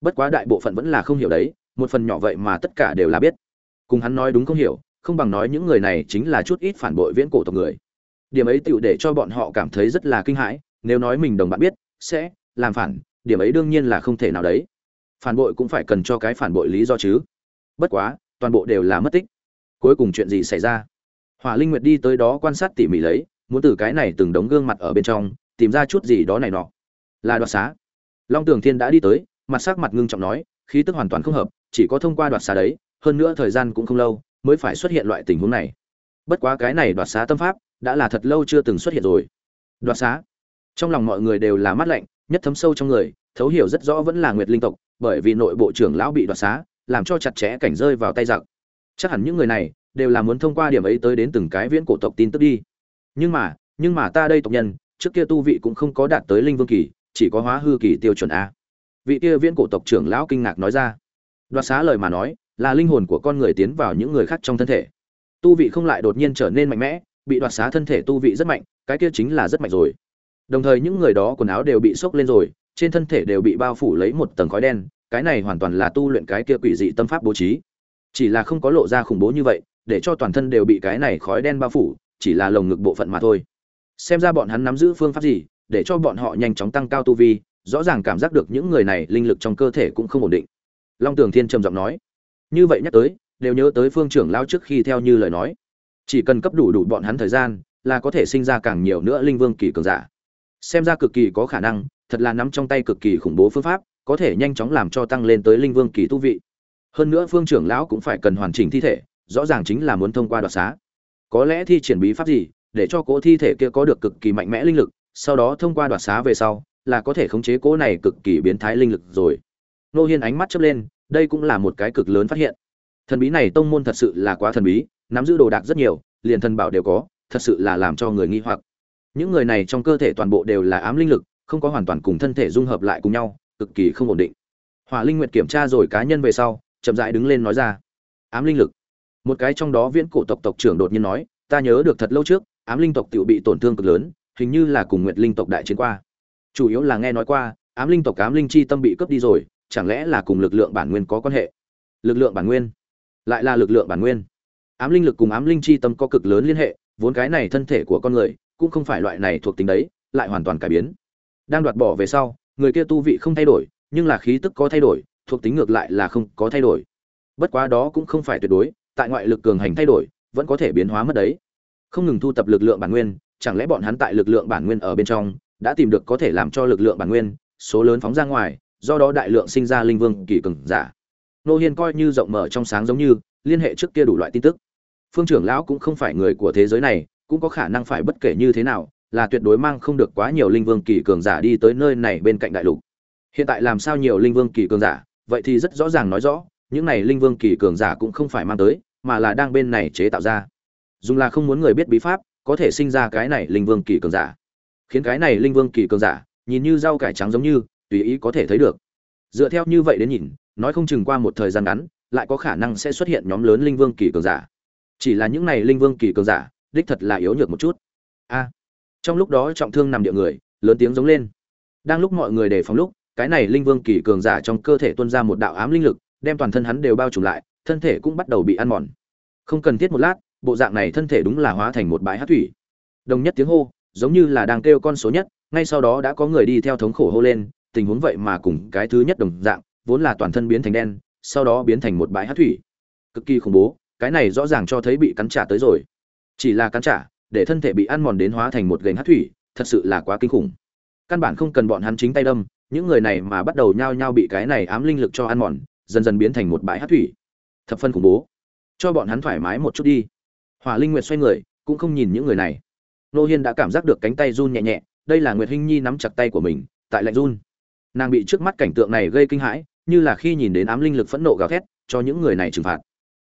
Bất quá đại bộ phận vẫn là không hiểu đấy, một phần nhỏ vậy mà tất cả đều là biết. Cùng hắn nói đúng không hiểu, không bằng nói những người này chính là chút ít phản bội viễn cổ tộc người. Điểm ấy tựu để cho bọn họ cảm thấy rất là kinh hãi, nếu nói mình đồng bạn biết, sẽ làm phản, điểm ấy đương nhiên là không thể nào đấy phản bội cũng phải cần cho cái phản bội lý do chứ. Bất quá, toàn bộ đều là mất tích. Cuối cùng chuyện gì xảy ra? Hỏa linh nguyệt đi tới đó quan sát tỉ mỉ lấy, muốn từ cái này từng đống gương mặt ở bên trong, tìm ra chút gì đó này nọ. Là đoạt xá. Long tường thiên đã đi tới, mặt sắc mặt ngưng trọng nói, khí tức hoàn toàn không hợp, chỉ có thông qua đoạt xá đấy, hơn nữa thời gian cũng không lâu, mới phải xuất hiện loại tình huống này. Bất quá cái này đoạt xá tâm pháp, đã là thật lâu chưa từng xuất hiện rồi. Đoạt xá. Trong lòng mọi người đều là mắt lạnh, nhất thấm sâu trong người, thấu hiểu rất rõ vẫn là nguyệt linh tộc bởi vì nội bộ trưởng lão bị đoạt xá, làm cho chặt chẽ cảnh rơi vào tay giặc. Chắc hẳn những người này đều là muốn thông qua điểm ấy tới đến từng cái viễn cổ tộc tin tức đi. Nhưng mà nhưng mà ta đây tộc nhân, trước kia tu vị cũng không có đạt tới linh vương kỳ, chỉ có hóa hư kỳ tiêu chuẩn a. Vị kia viễn cổ tộc trưởng lão kinh ngạc nói ra. Đoạt xá lời mà nói, là linh hồn của con người tiến vào những người khác trong thân thể. Tu vị không lại đột nhiên trở nên mạnh mẽ, bị đoạt xá thân thể tu vị rất mạnh, cái kia chính là rất mạnh rồi. Đồng thời những người đó quần áo đều bị sốc lên rồi trên thân thể đều bị bao phủ lấy một tầng khói đen, cái này hoàn toàn là tu luyện cái kia quỷ dị tâm pháp bố trí. Chỉ là không có lộ ra khủng bố như vậy, để cho toàn thân đều bị cái này khói đen bao phủ, chỉ là lồng ngực bộ phận mà thôi. Xem ra bọn hắn nắm giữ phương pháp gì, để cho bọn họ nhanh chóng tăng cao tu vi, rõ ràng cảm giác được những người này linh lực trong cơ thể cũng không ổn định. Long tường thiên trầm giọng nói, như vậy nhắc tới, đều nhớ tới phương trưởng lao trước khi theo như lời nói. Chỉ cần cấp đủ đủ bọn hắn thời gian, là có thể sinh ra càng nhiều nữa linh vương kỳ cường giả. Xem ra cực kỳ có khả năng thật là nắm trong tay cực kỳ khủng bố phương pháp, có thể nhanh chóng làm cho tăng lên tới linh vương kỳ tu vị. Hơn nữa phương trưởng lão cũng phải cần hoàn chỉnh thi thể, rõ ràng chính là muốn thông qua đoạt xá. Có lẽ thi triển bí pháp gì, để cho cỗ thi thể kia có được cực kỳ mạnh mẽ linh lực, sau đó thông qua đoạt xá về sau, là có thể khống chế cỗ này cực kỳ biến thái linh lực rồi. Nô hiên ánh mắt chớp lên, đây cũng là một cái cực lớn phát hiện. Thần bí này tông môn thật sự là quá thần bí, nắm giữ đồ đạc rất nhiều, liền thần bảo đều có, thật sự là làm cho người nghi hoặc. Những người này trong cơ thể toàn bộ đều là ám linh lực không có hoàn toàn cùng thân thể dung hợp lại cùng nhau, cực kỳ không ổn định. Hỏa linh nguyệt kiểm tra rồi cá nhân về sau, chậm rãi đứng lên nói ra. Ám linh lực. Một cái trong đó viễn cổ tộc tộc trưởng đột nhiên nói, ta nhớ được thật lâu trước, ám linh tộc tự bị tổn thương cực lớn, hình như là cùng nguyệt linh tộc đại chiến qua. Chủ yếu là nghe nói qua, ám linh tộc, ám linh chi tâm bị cướp đi rồi, chẳng lẽ là cùng lực lượng bản nguyên có quan hệ? Lực lượng bản nguyên? Lại là lực lượng bản nguyên. Ám linh lực cùng ám linh chi tâm có cực lớn liên hệ, vốn cái này thân thể của con người, cũng không phải loại này thuộc tính đấy, lại hoàn toàn cải biến đang đoạt bỏ về sau, người kia tu vị không thay đổi, nhưng là khí tức có thay đổi, thuộc tính ngược lại là không có thay đổi. Bất quá đó cũng không phải tuyệt đối, tại ngoại lực cường hành thay đổi, vẫn có thể biến hóa mất đấy. Không ngừng thu tập lực lượng bản nguyên, chẳng lẽ bọn hắn tại lực lượng bản nguyên ở bên trong, đã tìm được có thể làm cho lực lượng bản nguyên, số lớn phóng ra ngoài, do đó đại lượng sinh ra linh vương kỳ cường giả. Nô hiên coi như rộng mở trong sáng giống như, liên hệ trước kia đủ loại tin tức. Phương trưởng lão cũng không phải người của thế giới này, cũng có khả năng phải bất kể như thế nào là tuyệt đối mang không được quá nhiều linh vương kỳ cường giả đi tới nơi này bên cạnh đại lục. Hiện tại làm sao nhiều linh vương kỳ cường giả? Vậy thì rất rõ ràng nói rõ, những này linh vương kỳ cường giả cũng không phải mang tới, mà là đang bên này chế tạo ra. Dùng là không muốn người biết bí pháp, có thể sinh ra cái này linh vương kỳ cường giả. Khiến cái này linh vương kỳ cường giả, nhìn như rau cải trắng giống như, tùy ý có thể thấy được. Dựa theo như vậy đến nhìn, nói không chừng qua một thời gian ngắn, lại có khả năng sẽ xuất hiện nhóm lớn linh vương kỳ cường giả. Chỉ là những này linh vương kỳ cường giả, đích thật là yếu nhược một chút. A trong lúc đó trọng thương nằm địa người, lớn tiếng giống lên. Đang lúc mọi người đề phòng lúc, cái này linh vương kỳ cường giả trong cơ thể tuôn ra một đạo ám linh lực, đem toàn thân hắn đều bao trùm lại, thân thể cũng bắt đầu bị ăn mòn. Không cần thiết một lát, bộ dạng này thân thể đúng là hóa thành một bãi hát thủy. Đồng nhất tiếng hô, giống như là đang kêu con số nhất, ngay sau đó đã có người đi theo thống khổ hô lên, tình huống vậy mà cùng cái thứ nhất đồng dạng, vốn là toàn thân biến thành đen, sau đó biến thành một bãi hát thủy. Cực kỳ khủng bố, cái này rõ ràng cho thấy bị cắn trả tới rồi. Chỉ là cắn trả để thân thể bị ăn mòn đến hóa thành một gành hát thủy, thật sự là quá kinh khủng. Căn bản không cần bọn hắn chính tay đâm, những người này mà bắt đầu nhao nhao bị cái này ám linh lực cho ăn mòn, dần dần biến thành một bãi hát thủy. Thập phân khủng bố. Cho bọn hắn thoải mái một chút đi. Hỏa linh nguyệt xoay người, cũng không nhìn những người này. Nô hiên đã cảm giác được cánh tay run nhẹ nhẹ, đây là nguyệt hinh nhi nắm chặt tay của mình, tại lạnh run. Nàng bị trước mắt cảnh tượng này gây kinh hãi, như là khi nhìn đến ám linh lực phẫn nộ gào thét, cho những người này trừng phạt.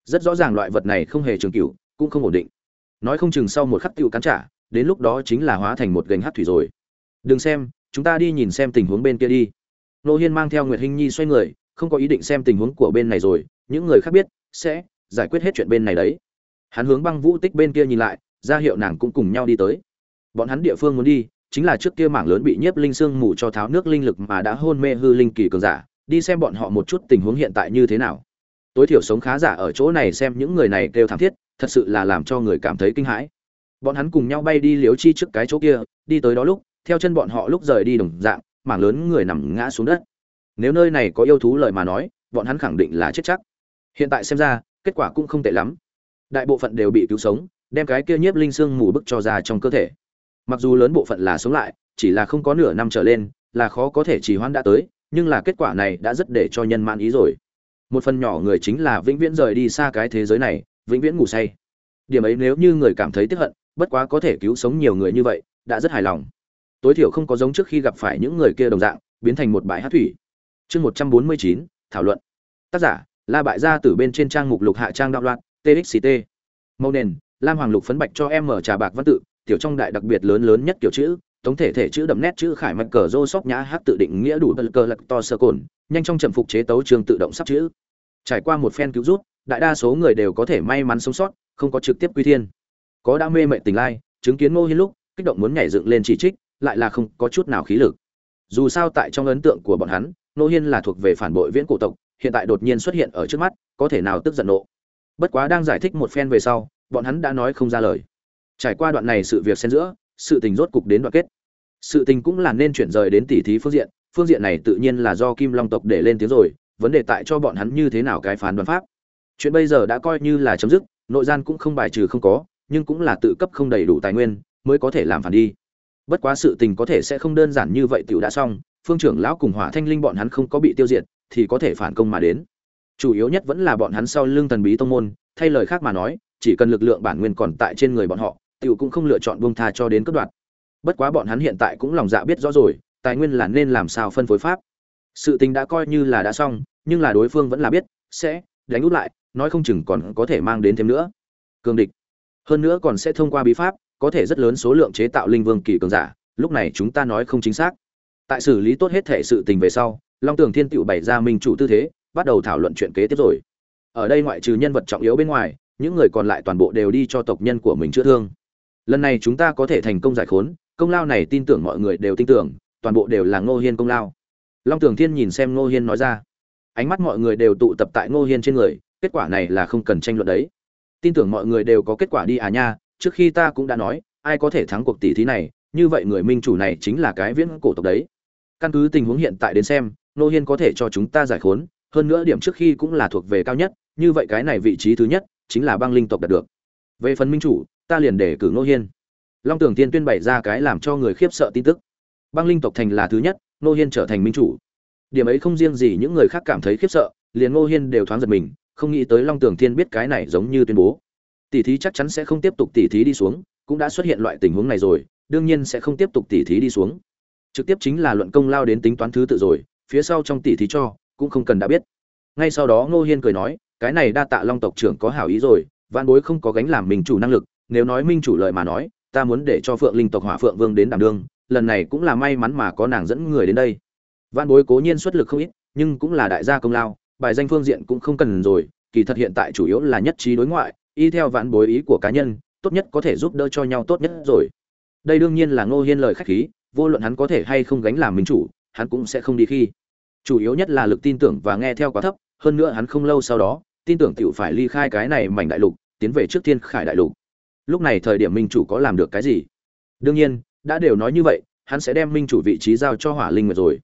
Rất rõ ràng loại vật này không hề trường cửu, cũng không ổn định nói không chừng sau một khắc tiêu cắn trả, đến lúc đó chính là hóa thành một gành hát thủy rồi. Đừng xem, chúng ta đi nhìn xem tình huống bên kia đi. Nô hiên mang theo nguyệt hinh nhi xoay người, không có ý định xem tình huống của bên này rồi, những người khác biết, sẽ giải quyết hết chuyện bên này đấy. Hắn hướng băng vũ tích bên kia nhìn lại, ra hiệu nàng cũng cùng nhau đi tới. Bọn hắn địa phương muốn đi, chính là trước kia mảng lớn bị nhiếp linh sương mù cho tháo nước linh lực mà đã hôn mê hư linh kỳ cường giả, đi xem bọn họ một chút tình huống hiện tại như thế nào. Tối thiểu sống khá giả ở chỗ này xem những người này kêu thảm thiết thật sự là làm cho người cảm thấy kinh hãi. Bọn hắn cùng nhau bay đi liếu chi trước cái chỗ kia, đi tới đó lúc, theo chân bọn họ lúc rời đi đồng dạng, mảng lớn người nằm ngã xuống đất. Nếu nơi này có yêu thú lời mà nói, bọn hắn khẳng định là chết chắc. Hiện tại xem ra, kết quả cũng không tệ lắm. Đại bộ phận đều bị cứu sống, đem cái kia nhiếp linh xương mù bức cho ra trong cơ thể. Mặc dù lớn bộ phận là sống lại, chỉ là không có nửa năm trở lên, là khó có thể trì hoãn đã tới, nhưng là kết quả này đã rất để cho nhân mãn ý rồi. Một phần nhỏ người chính là vĩnh viễn rời đi xa cái thế giới này vĩnh viễn ngủ say. Điểm ấy nếu như người cảm thấy tiếc hận, bất quá có thể cứu sống nhiều người như vậy, đã rất hài lòng. Tối thiểu không có giống trước khi gặp phải những người kia đồng dạng, biến thành một bãi hát thủy. Chương một trăm bốn mươi chín, thảo luận. Tác giả, la bại gia từ bên trên trang mục lục hạ trang đạo loạn txt màu nền, lam hoàng lục phấn bạch cho em mở trà bạc văn tự, tiểu trong đại đặc biệt lớn lớn nhất kiểu chữ, tổng thể thể chữ đậm nét chữ khải mạch cờ rô sóc nhã hát tự định nghĩa đủ bật cờ lật to sơ cồn, nhanh trong trầm phục chế tấu trường tự động sắp chữ. Trải qua một phen cứu rút đại đa số người đều có thể may mắn sống sót, không có trực tiếp quy thiên. Có đã mê mệ tình lai, chứng kiến ngô hiên lúc, kích động muốn nhảy dựng lên chỉ trích, lại là không có chút nào khí lực. Dù sao tại trong ấn tượng của bọn hắn, ngô hiên là thuộc về phản bội viễn cổ tộc, hiện tại đột nhiên xuất hiện ở trước mắt, có thể nào tức giận nộ. Bất quá đang giải thích một phen về sau, bọn hắn đã nói không ra lời. Trải qua đoạn này sự việc xen giữa, sự tình rốt cục đến đoạn kết. Sự tình cũng là nên chuyển rời đến tỉ thí phương diện phương diện này tự nhiên là do kim long tộc để lên tiếng rồi, vấn đề tại cho bọn hắn như thế nào cái phán đoán pháp chuyện bây giờ đã coi như là chấm dứt, nội gian cũng không bài trừ không có, nhưng cũng là tự cấp không đầy đủ tài nguyên, mới có thể làm phản đi. Bất quá sự tình có thể sẽ không đơn giản như vậy tiểu đã xong, phương trưởng lão cùng hỏa thanh linh bọn hắn không có bị tiêu diệt, thì có thể phản công mà đến. Chủ yếu nhất vẫn là bọn hắn sau lưng thần bí tông môn, thay lời khác mà nói, chỉ cần lực lượng bản nguyên còn tại trên người bọn họ, tiểu cũng không lựa chọn buông tha cho đến cấp đoạn bất quá bọn hắn hiện tại cũng lòng dạ biết rõ rồi, tài nguyên là nên làm sao phân phối pháp. Sự tình đã coi như là đã xong, nhưng là đối phương vẫn là biết, sẽ đánh út lại, nói không chừng còn có thể mang đến thêm nữa. Cường địch. Hơn nữa còn sẽ thông qua bí pháp, có thể rất lớn số lượng chế tạo linh vương kỳ cường giả, lúc này chúng ta nói không chính xác. Tại xử lý tốt hết thể sự tình về sau, long tường thiên tựu bày ra minh chủ tư thế, bắt đầu thảo luận chuyện kế tiếp rồi. Ở đây ngoại trừ nhân vật trọng yếu bên ngoài, những người còn lại toàn bộ đều đi cho tộc nhân của mình chữa thương. Lần này chúng ta có thể thành công giải khốn, công lao này tin tưởng mọi người đều tin tưởng, toàn bộ đều là ngô hiên công lao. Long tường thiên nhìn xem ngô hiên nói ra ánh mắt mọi người đều tụ tập tại ngô hiên trên người, kết quả này là không cần tranh luận đấy. Tin tưởng mọi người đều có kết quả đi à nha, trước khi ta cũng đã nói, ai có thể thắng cuộc tỷ thí này, như vậy người minh chủ này chính là cái viễn cổ tộc đấy. Căn cứ tình huống hiện tại đến xem, Ngô hiên có thể cho chúng ta giải khốn, hơn nữa điểm trước khi cũng là thuộc về cao nhất, như vậy cái này vị trí thứ nhất, chính là băng linh tộc đạt được. Về phần minh chủ, ta liền để cử Ngô hiên. Long tưởng tiên tuyên bày ra cái làm cho người khiếp sợ tin tức. Băng linh tộc thành là thứ nhất, Ngô hiên trở thành minh chủ điểm ấy không riêng gì những người khác cảm thấy khiếp sợ, liền Ngô hiên đều thoáng giật mình, không nghĩ tới long tưởng thiên biết cái này giống như tuyên bố. Tỷ thí chắc chắn sẽ không tiếp tục tỷ thí đi xuống, cũng đã xuất hiện loại tình huống này rồi, đương nhiên sẽ không tiếp tục tỷ thí đi xuống. Trực tiếp chính là luận công lao đến tính toán thứ tự rồi, phía sau trong tỷ thí cho, cũng không cần đã biết. Ngay sau đó ngô hiên cười nói, cái này đa tạ long tộc trưởng có hảo ý rồi văn bối không có gánh làm mình chủ năng lực, nếu nói minh chủ lợi mà nói, ta muốn để cho phượng linh tộc hỏa phượng vương đến đảm đương, lần này cũng là may mắn mà có nàng dẫn người đến đây văn bối cố nhiên xuất lực không ít, nhưng cũng là đại gia công lao, bài danh phương diện cũng không cần rồi, kỳ thật hiện tại chủ yếu là nhất trí đối ngoại, y theo vạn bối ý của cá nhân, tốt nhất có thể giúp đỡ cho nhau tốt nhất rồi. Đây đương nhiên là ngô hiên lời khách khí, vô luận hắn có thể hay không gánh làm minh chủ, hắn cũng sẽ không đi khi. Chủ yếu nhất là lực tin tưởng và nghe theo quá thấp, hơn nữa hắn không lâu sau đó, tin tưởng tiểu phải ly khai cái này mảnh đại lục, tiến về trước thiên khải đại lục. Lúc này thời điểm minh chủ có làm được cái gì? Đương nhiên, đã đều nói như vậy, hắn sẽ đem minh chủ vị trí giao cho hỏa linh nguyệt rồi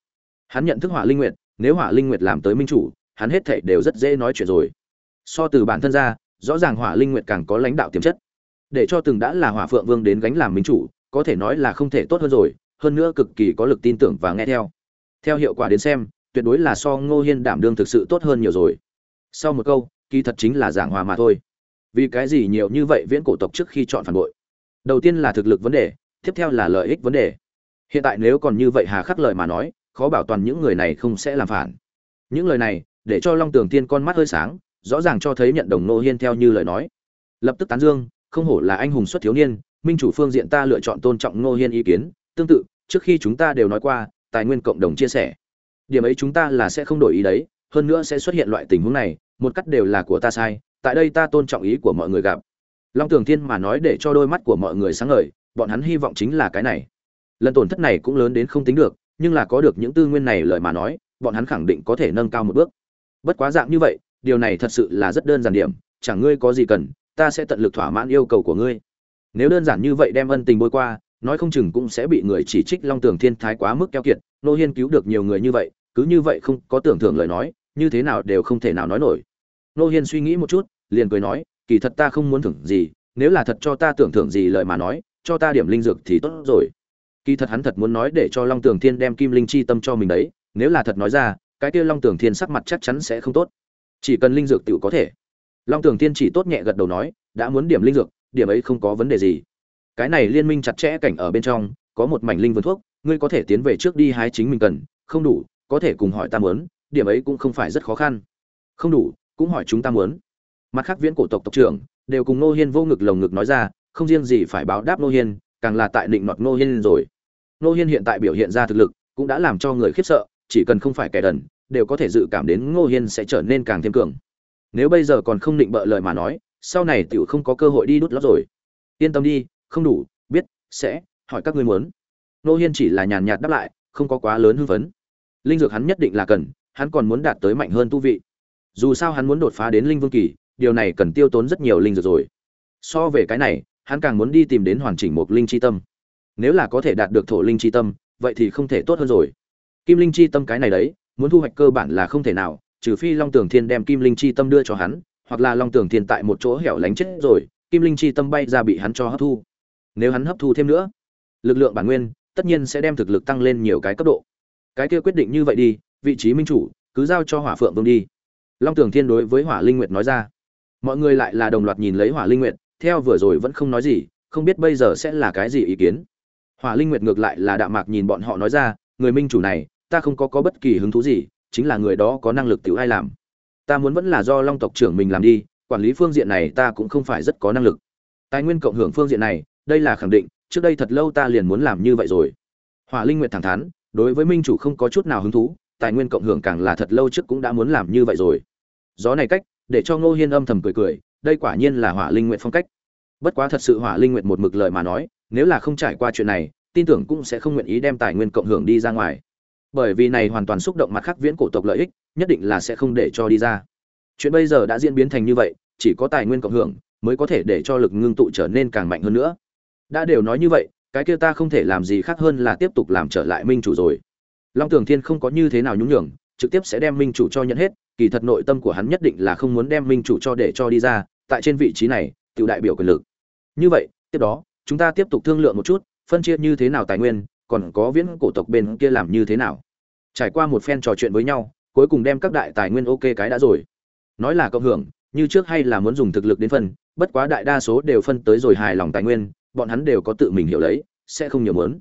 hắn nhận thức hỏa linh nguyệt, nếu hỏa linh nguyệt làm tới minh chủ, hắn hết thảy đều rất dễ nói chuyện rồi. So từ bản thân ra, rõ ràng hỏa linh nguyệt càng có lãnh đạo tiềm chất. Để cho từng đã là hỏa phượng vương đến gánh làm minh chủ, có thể nói là không thể tốt hơn rồi, hơn nữa cực kỳ có lực tin tưởng và nghe theo. Theo hiệu quả đến xem, tuyệt đối là so ngô hiên đảm đương thực sự tốt hơn nhiều rồi. Sau một câu, kỳ thật chính là giảng hòa mà thôi. Vì cái gì nhiều như vậy viễn cổ tộc trước khi chọn phản bội? Đầu tiên là thực lực vấn đề, tiếp theo là lợi ích vấn đề. Hiện tại nếu còn như vậy hà khắc lời mà nói khó bảo toàn những người này không sẽ làm phản. Những lời này, để cho long tường tiên con mắt hơi sáng, rõ ràng cho thấy nhận đồng nô hiên theo như lời nói. Lập tức tán dương, không hổ là anh hùng xuất thiếu niên, minh chủ phương diện ta lựa chọn tôn trọng nô hiên ý kiến. Tương tự, trước khi chúng ta đều nói qua, tài nguyên cộng đồng chia sẻ. Điểm ấy chúng ta là sẽ không đổi ý đấy, hơn nữa sẽ xuất hiện loại tình huống này, một cách đều là của ta sai, tại đây ta tôn trọng ý của mọi người gặp. Long tường thiên mà nói để cho đôi mắt của mọi người sáng ngời, bọn hắn hy vọng chính là cái này. Lần tổn thất này cũng lớn đến không tính được nhưng là có được những tư nguyên này lời mà nói, bọn hắn khẳng định có thể nâng cao một bước. Bất quá dạng như vậy, điều này thật sự là rất đơn giản điểm, chẳng ngươi có gì cần, ta sẽ tận lực thỏa mãn yêu cầu của ngươi. Nếu đơn giản như vậy đem ân tình bôi qua, nói không chừng cũng sẽ bị người chỉ trích long tường thiên thái quá mức keo kiệt, nô hiên cứu được nhiều người như vậy, cứ như vậy không có tưởng thưởng lời nói, như thế nào đều không thể nào nói nổi. Nô hiên suy nghĩ một chút, liền cười nói, kỳ thật ta không muốn thưởng gì, nếu là thật cho ta tưởng thưởng gì lời mà nói, cho ta điểm linh dược thì tốt rồi kỳ thật hắn thật muốn nói để cho long tường thiên đem kim linh chi tâm cho mình đấy, nếu là thật nói ra, cái kia long tường thiên sắc mặt chắc chắn sẽ không tốt. Chỉ cần linh dược tiểu có thể. Long tường thiên chỉ tốt nhẹ gật đầu nói, đã muốn điểm linh dược, điểm ấy không có vấn đề gì. Cái này liên minh chặt chẽ cảnh ở bên trong, có một mảnh linh vườn thuốc, ngươi có thể tiến về trước đi hái chính mình cần, không đủ, có thể cùng hỏi ta muốn, điểm ấy cũng không phải rất khó khăn. Không đủ, cũng hỏi chúng ta muốn. Mặt khác viễn cổ tộc tộc trưởng, đều cùng nô hiên vô ngực lồng ngực nói ra, không riêng gì phải báo đáp nô hiên, càng là tại định nọt nô hiên rồi nô hiên hiện tại biểu hiện ra thực lực cũng đã làm cho người khiếp sợ, chỉ cần không phải kẻ đần, đều có thể dự cảm đến ngô hiên sẽ trở nên càng thêm cường. Nếu bây giờ còn không định bợ lời mà nói, sau này tiểu không có cơ hội đi đút lót rồi. Yên tâm đi, không đủ, biết, sẽ, hỏi các ngươi muốn. Nô hiên chỉ là nhàn nhạt đáp lại, không có quá lớn hưng phấn. Linh dược hắn nhất định là cần, hắn còn muốn đạt tới mạnh hơn tu vị. Dù sao hắn muốn đột phá đến linh vương kỳ, điều này cần tiêu tốn rất nhiều linh dược rồi. So về cái này, hắn càng muốn đi tìm đến hoàn chỉnh một linh chi tâm nếu là có thể đạt được thổ linh chi tâm, vậy thì không thể tốt hơn rồi. Kim linh chi tâm cái này đấy, muốn thu hoạch cơ bản là không thể nào, trừ phi long tường thiên đem kim linh chi tâm đưa cho hắn, hoặc là long tường thiên tại một chỗ hẻo lánh chết rồi, kim linh chi tâm bay ra bị hắn cho hấp thu. Nếu hắn hấp thu thêm nữa, lực lượng bản nguyên tất nhiên sẽ đem thực lực tăng lên nhiều cái cấp độ. Cái kia quyết định như vậy đi, vị trí minh chủ, cứ giao cho hỏa phượng vương đi. Long tường thiên đối với hỏa linh nguyệt nói ra. Mọi người lại là đồng loạt nhìn lấy hỏa linh nguyệt, theo vừa rồi vẫn không nói gì, không biết bây giờ sẽ là cái gì ý kiến hỏa linh nguyệt ngược lại là đạm mạc nhìn bọn họ nói ra, người minh chủ này, ta không có có bất kỳ hứng thú gì, chính là người đó có năng lực tiểu ai làm. Ta muốn vẫn là do long tộc trưởng mình làm đi, quản lý phương diện này ta cũng không phải rất có năng lực. Tài nguyên cộng hưởng phương diện này, đây là khẳng định, trước đây thật lâu ta liền muốn làm như vậy rồi. Hỏa linh nguyệt thẳng thắn, đối với minh chủ không có chút nào hứng thú, tài nguyên cộng hưởng càng là thật lâu trước cũng đã muốn làm như vậy rồi. Gió này cách, để cho ngô hiên âm thầm cười cười, đây quả nhiên là hỏa linh nguyệt phong cách. Bất quá thật sự hỏa linh nguyệt một mực lời mà nói nếu là không trải qua chuyện này, tin tưởng cũng sẽ không nguyện ý đem tài nguyên cộng hưởng đi ra ngoài. Bởi vì này hoàn toàn xúc động mặt khác viễn cổ tộc lợi ích, nhất định là sẽ không để cho đi ra. Chuyện bây giờ đã diễn biến thành như vậy, chỉ có tài nguyên cộng hưởng mới có thể để cho lực ngưng tụ trở nên càng mạnh hơn nữa. Đã đều nói như vậy, cái kia ta không thể làm gì khác hơn là tiếp tục làm trở lại minh chủ rồi. Long tường thiên không có như thế nào nhún nhường, trực tiếp sẽ đem minh chủ cho nhận hết, kỳ thật nội tâm của hắn nhất định là không muốn đem minh chủ cho để cho đi ra, tại trên vị trí này tự đại biểu quyền lực. Như vậy, tiếp đó chúng ta tiếp tục thương lượng một chút, phân chia như thế nào tài nguyên, còn có viễn cổ tộc bên kia làm như thế nào. Trải qua một phen trò chuyện với nhau, cuối cùng đem các đại tài nguyên ok cái đã rồi. Nói là cộng hưởng, như trước hay là muốn dùng thực lực đến phân, bất quá đại đa số đều phân tới rồi hài lòng tài nguyên, bọn hắn đều có tự mình hiểu lấy, sẽ không nhiều muốn.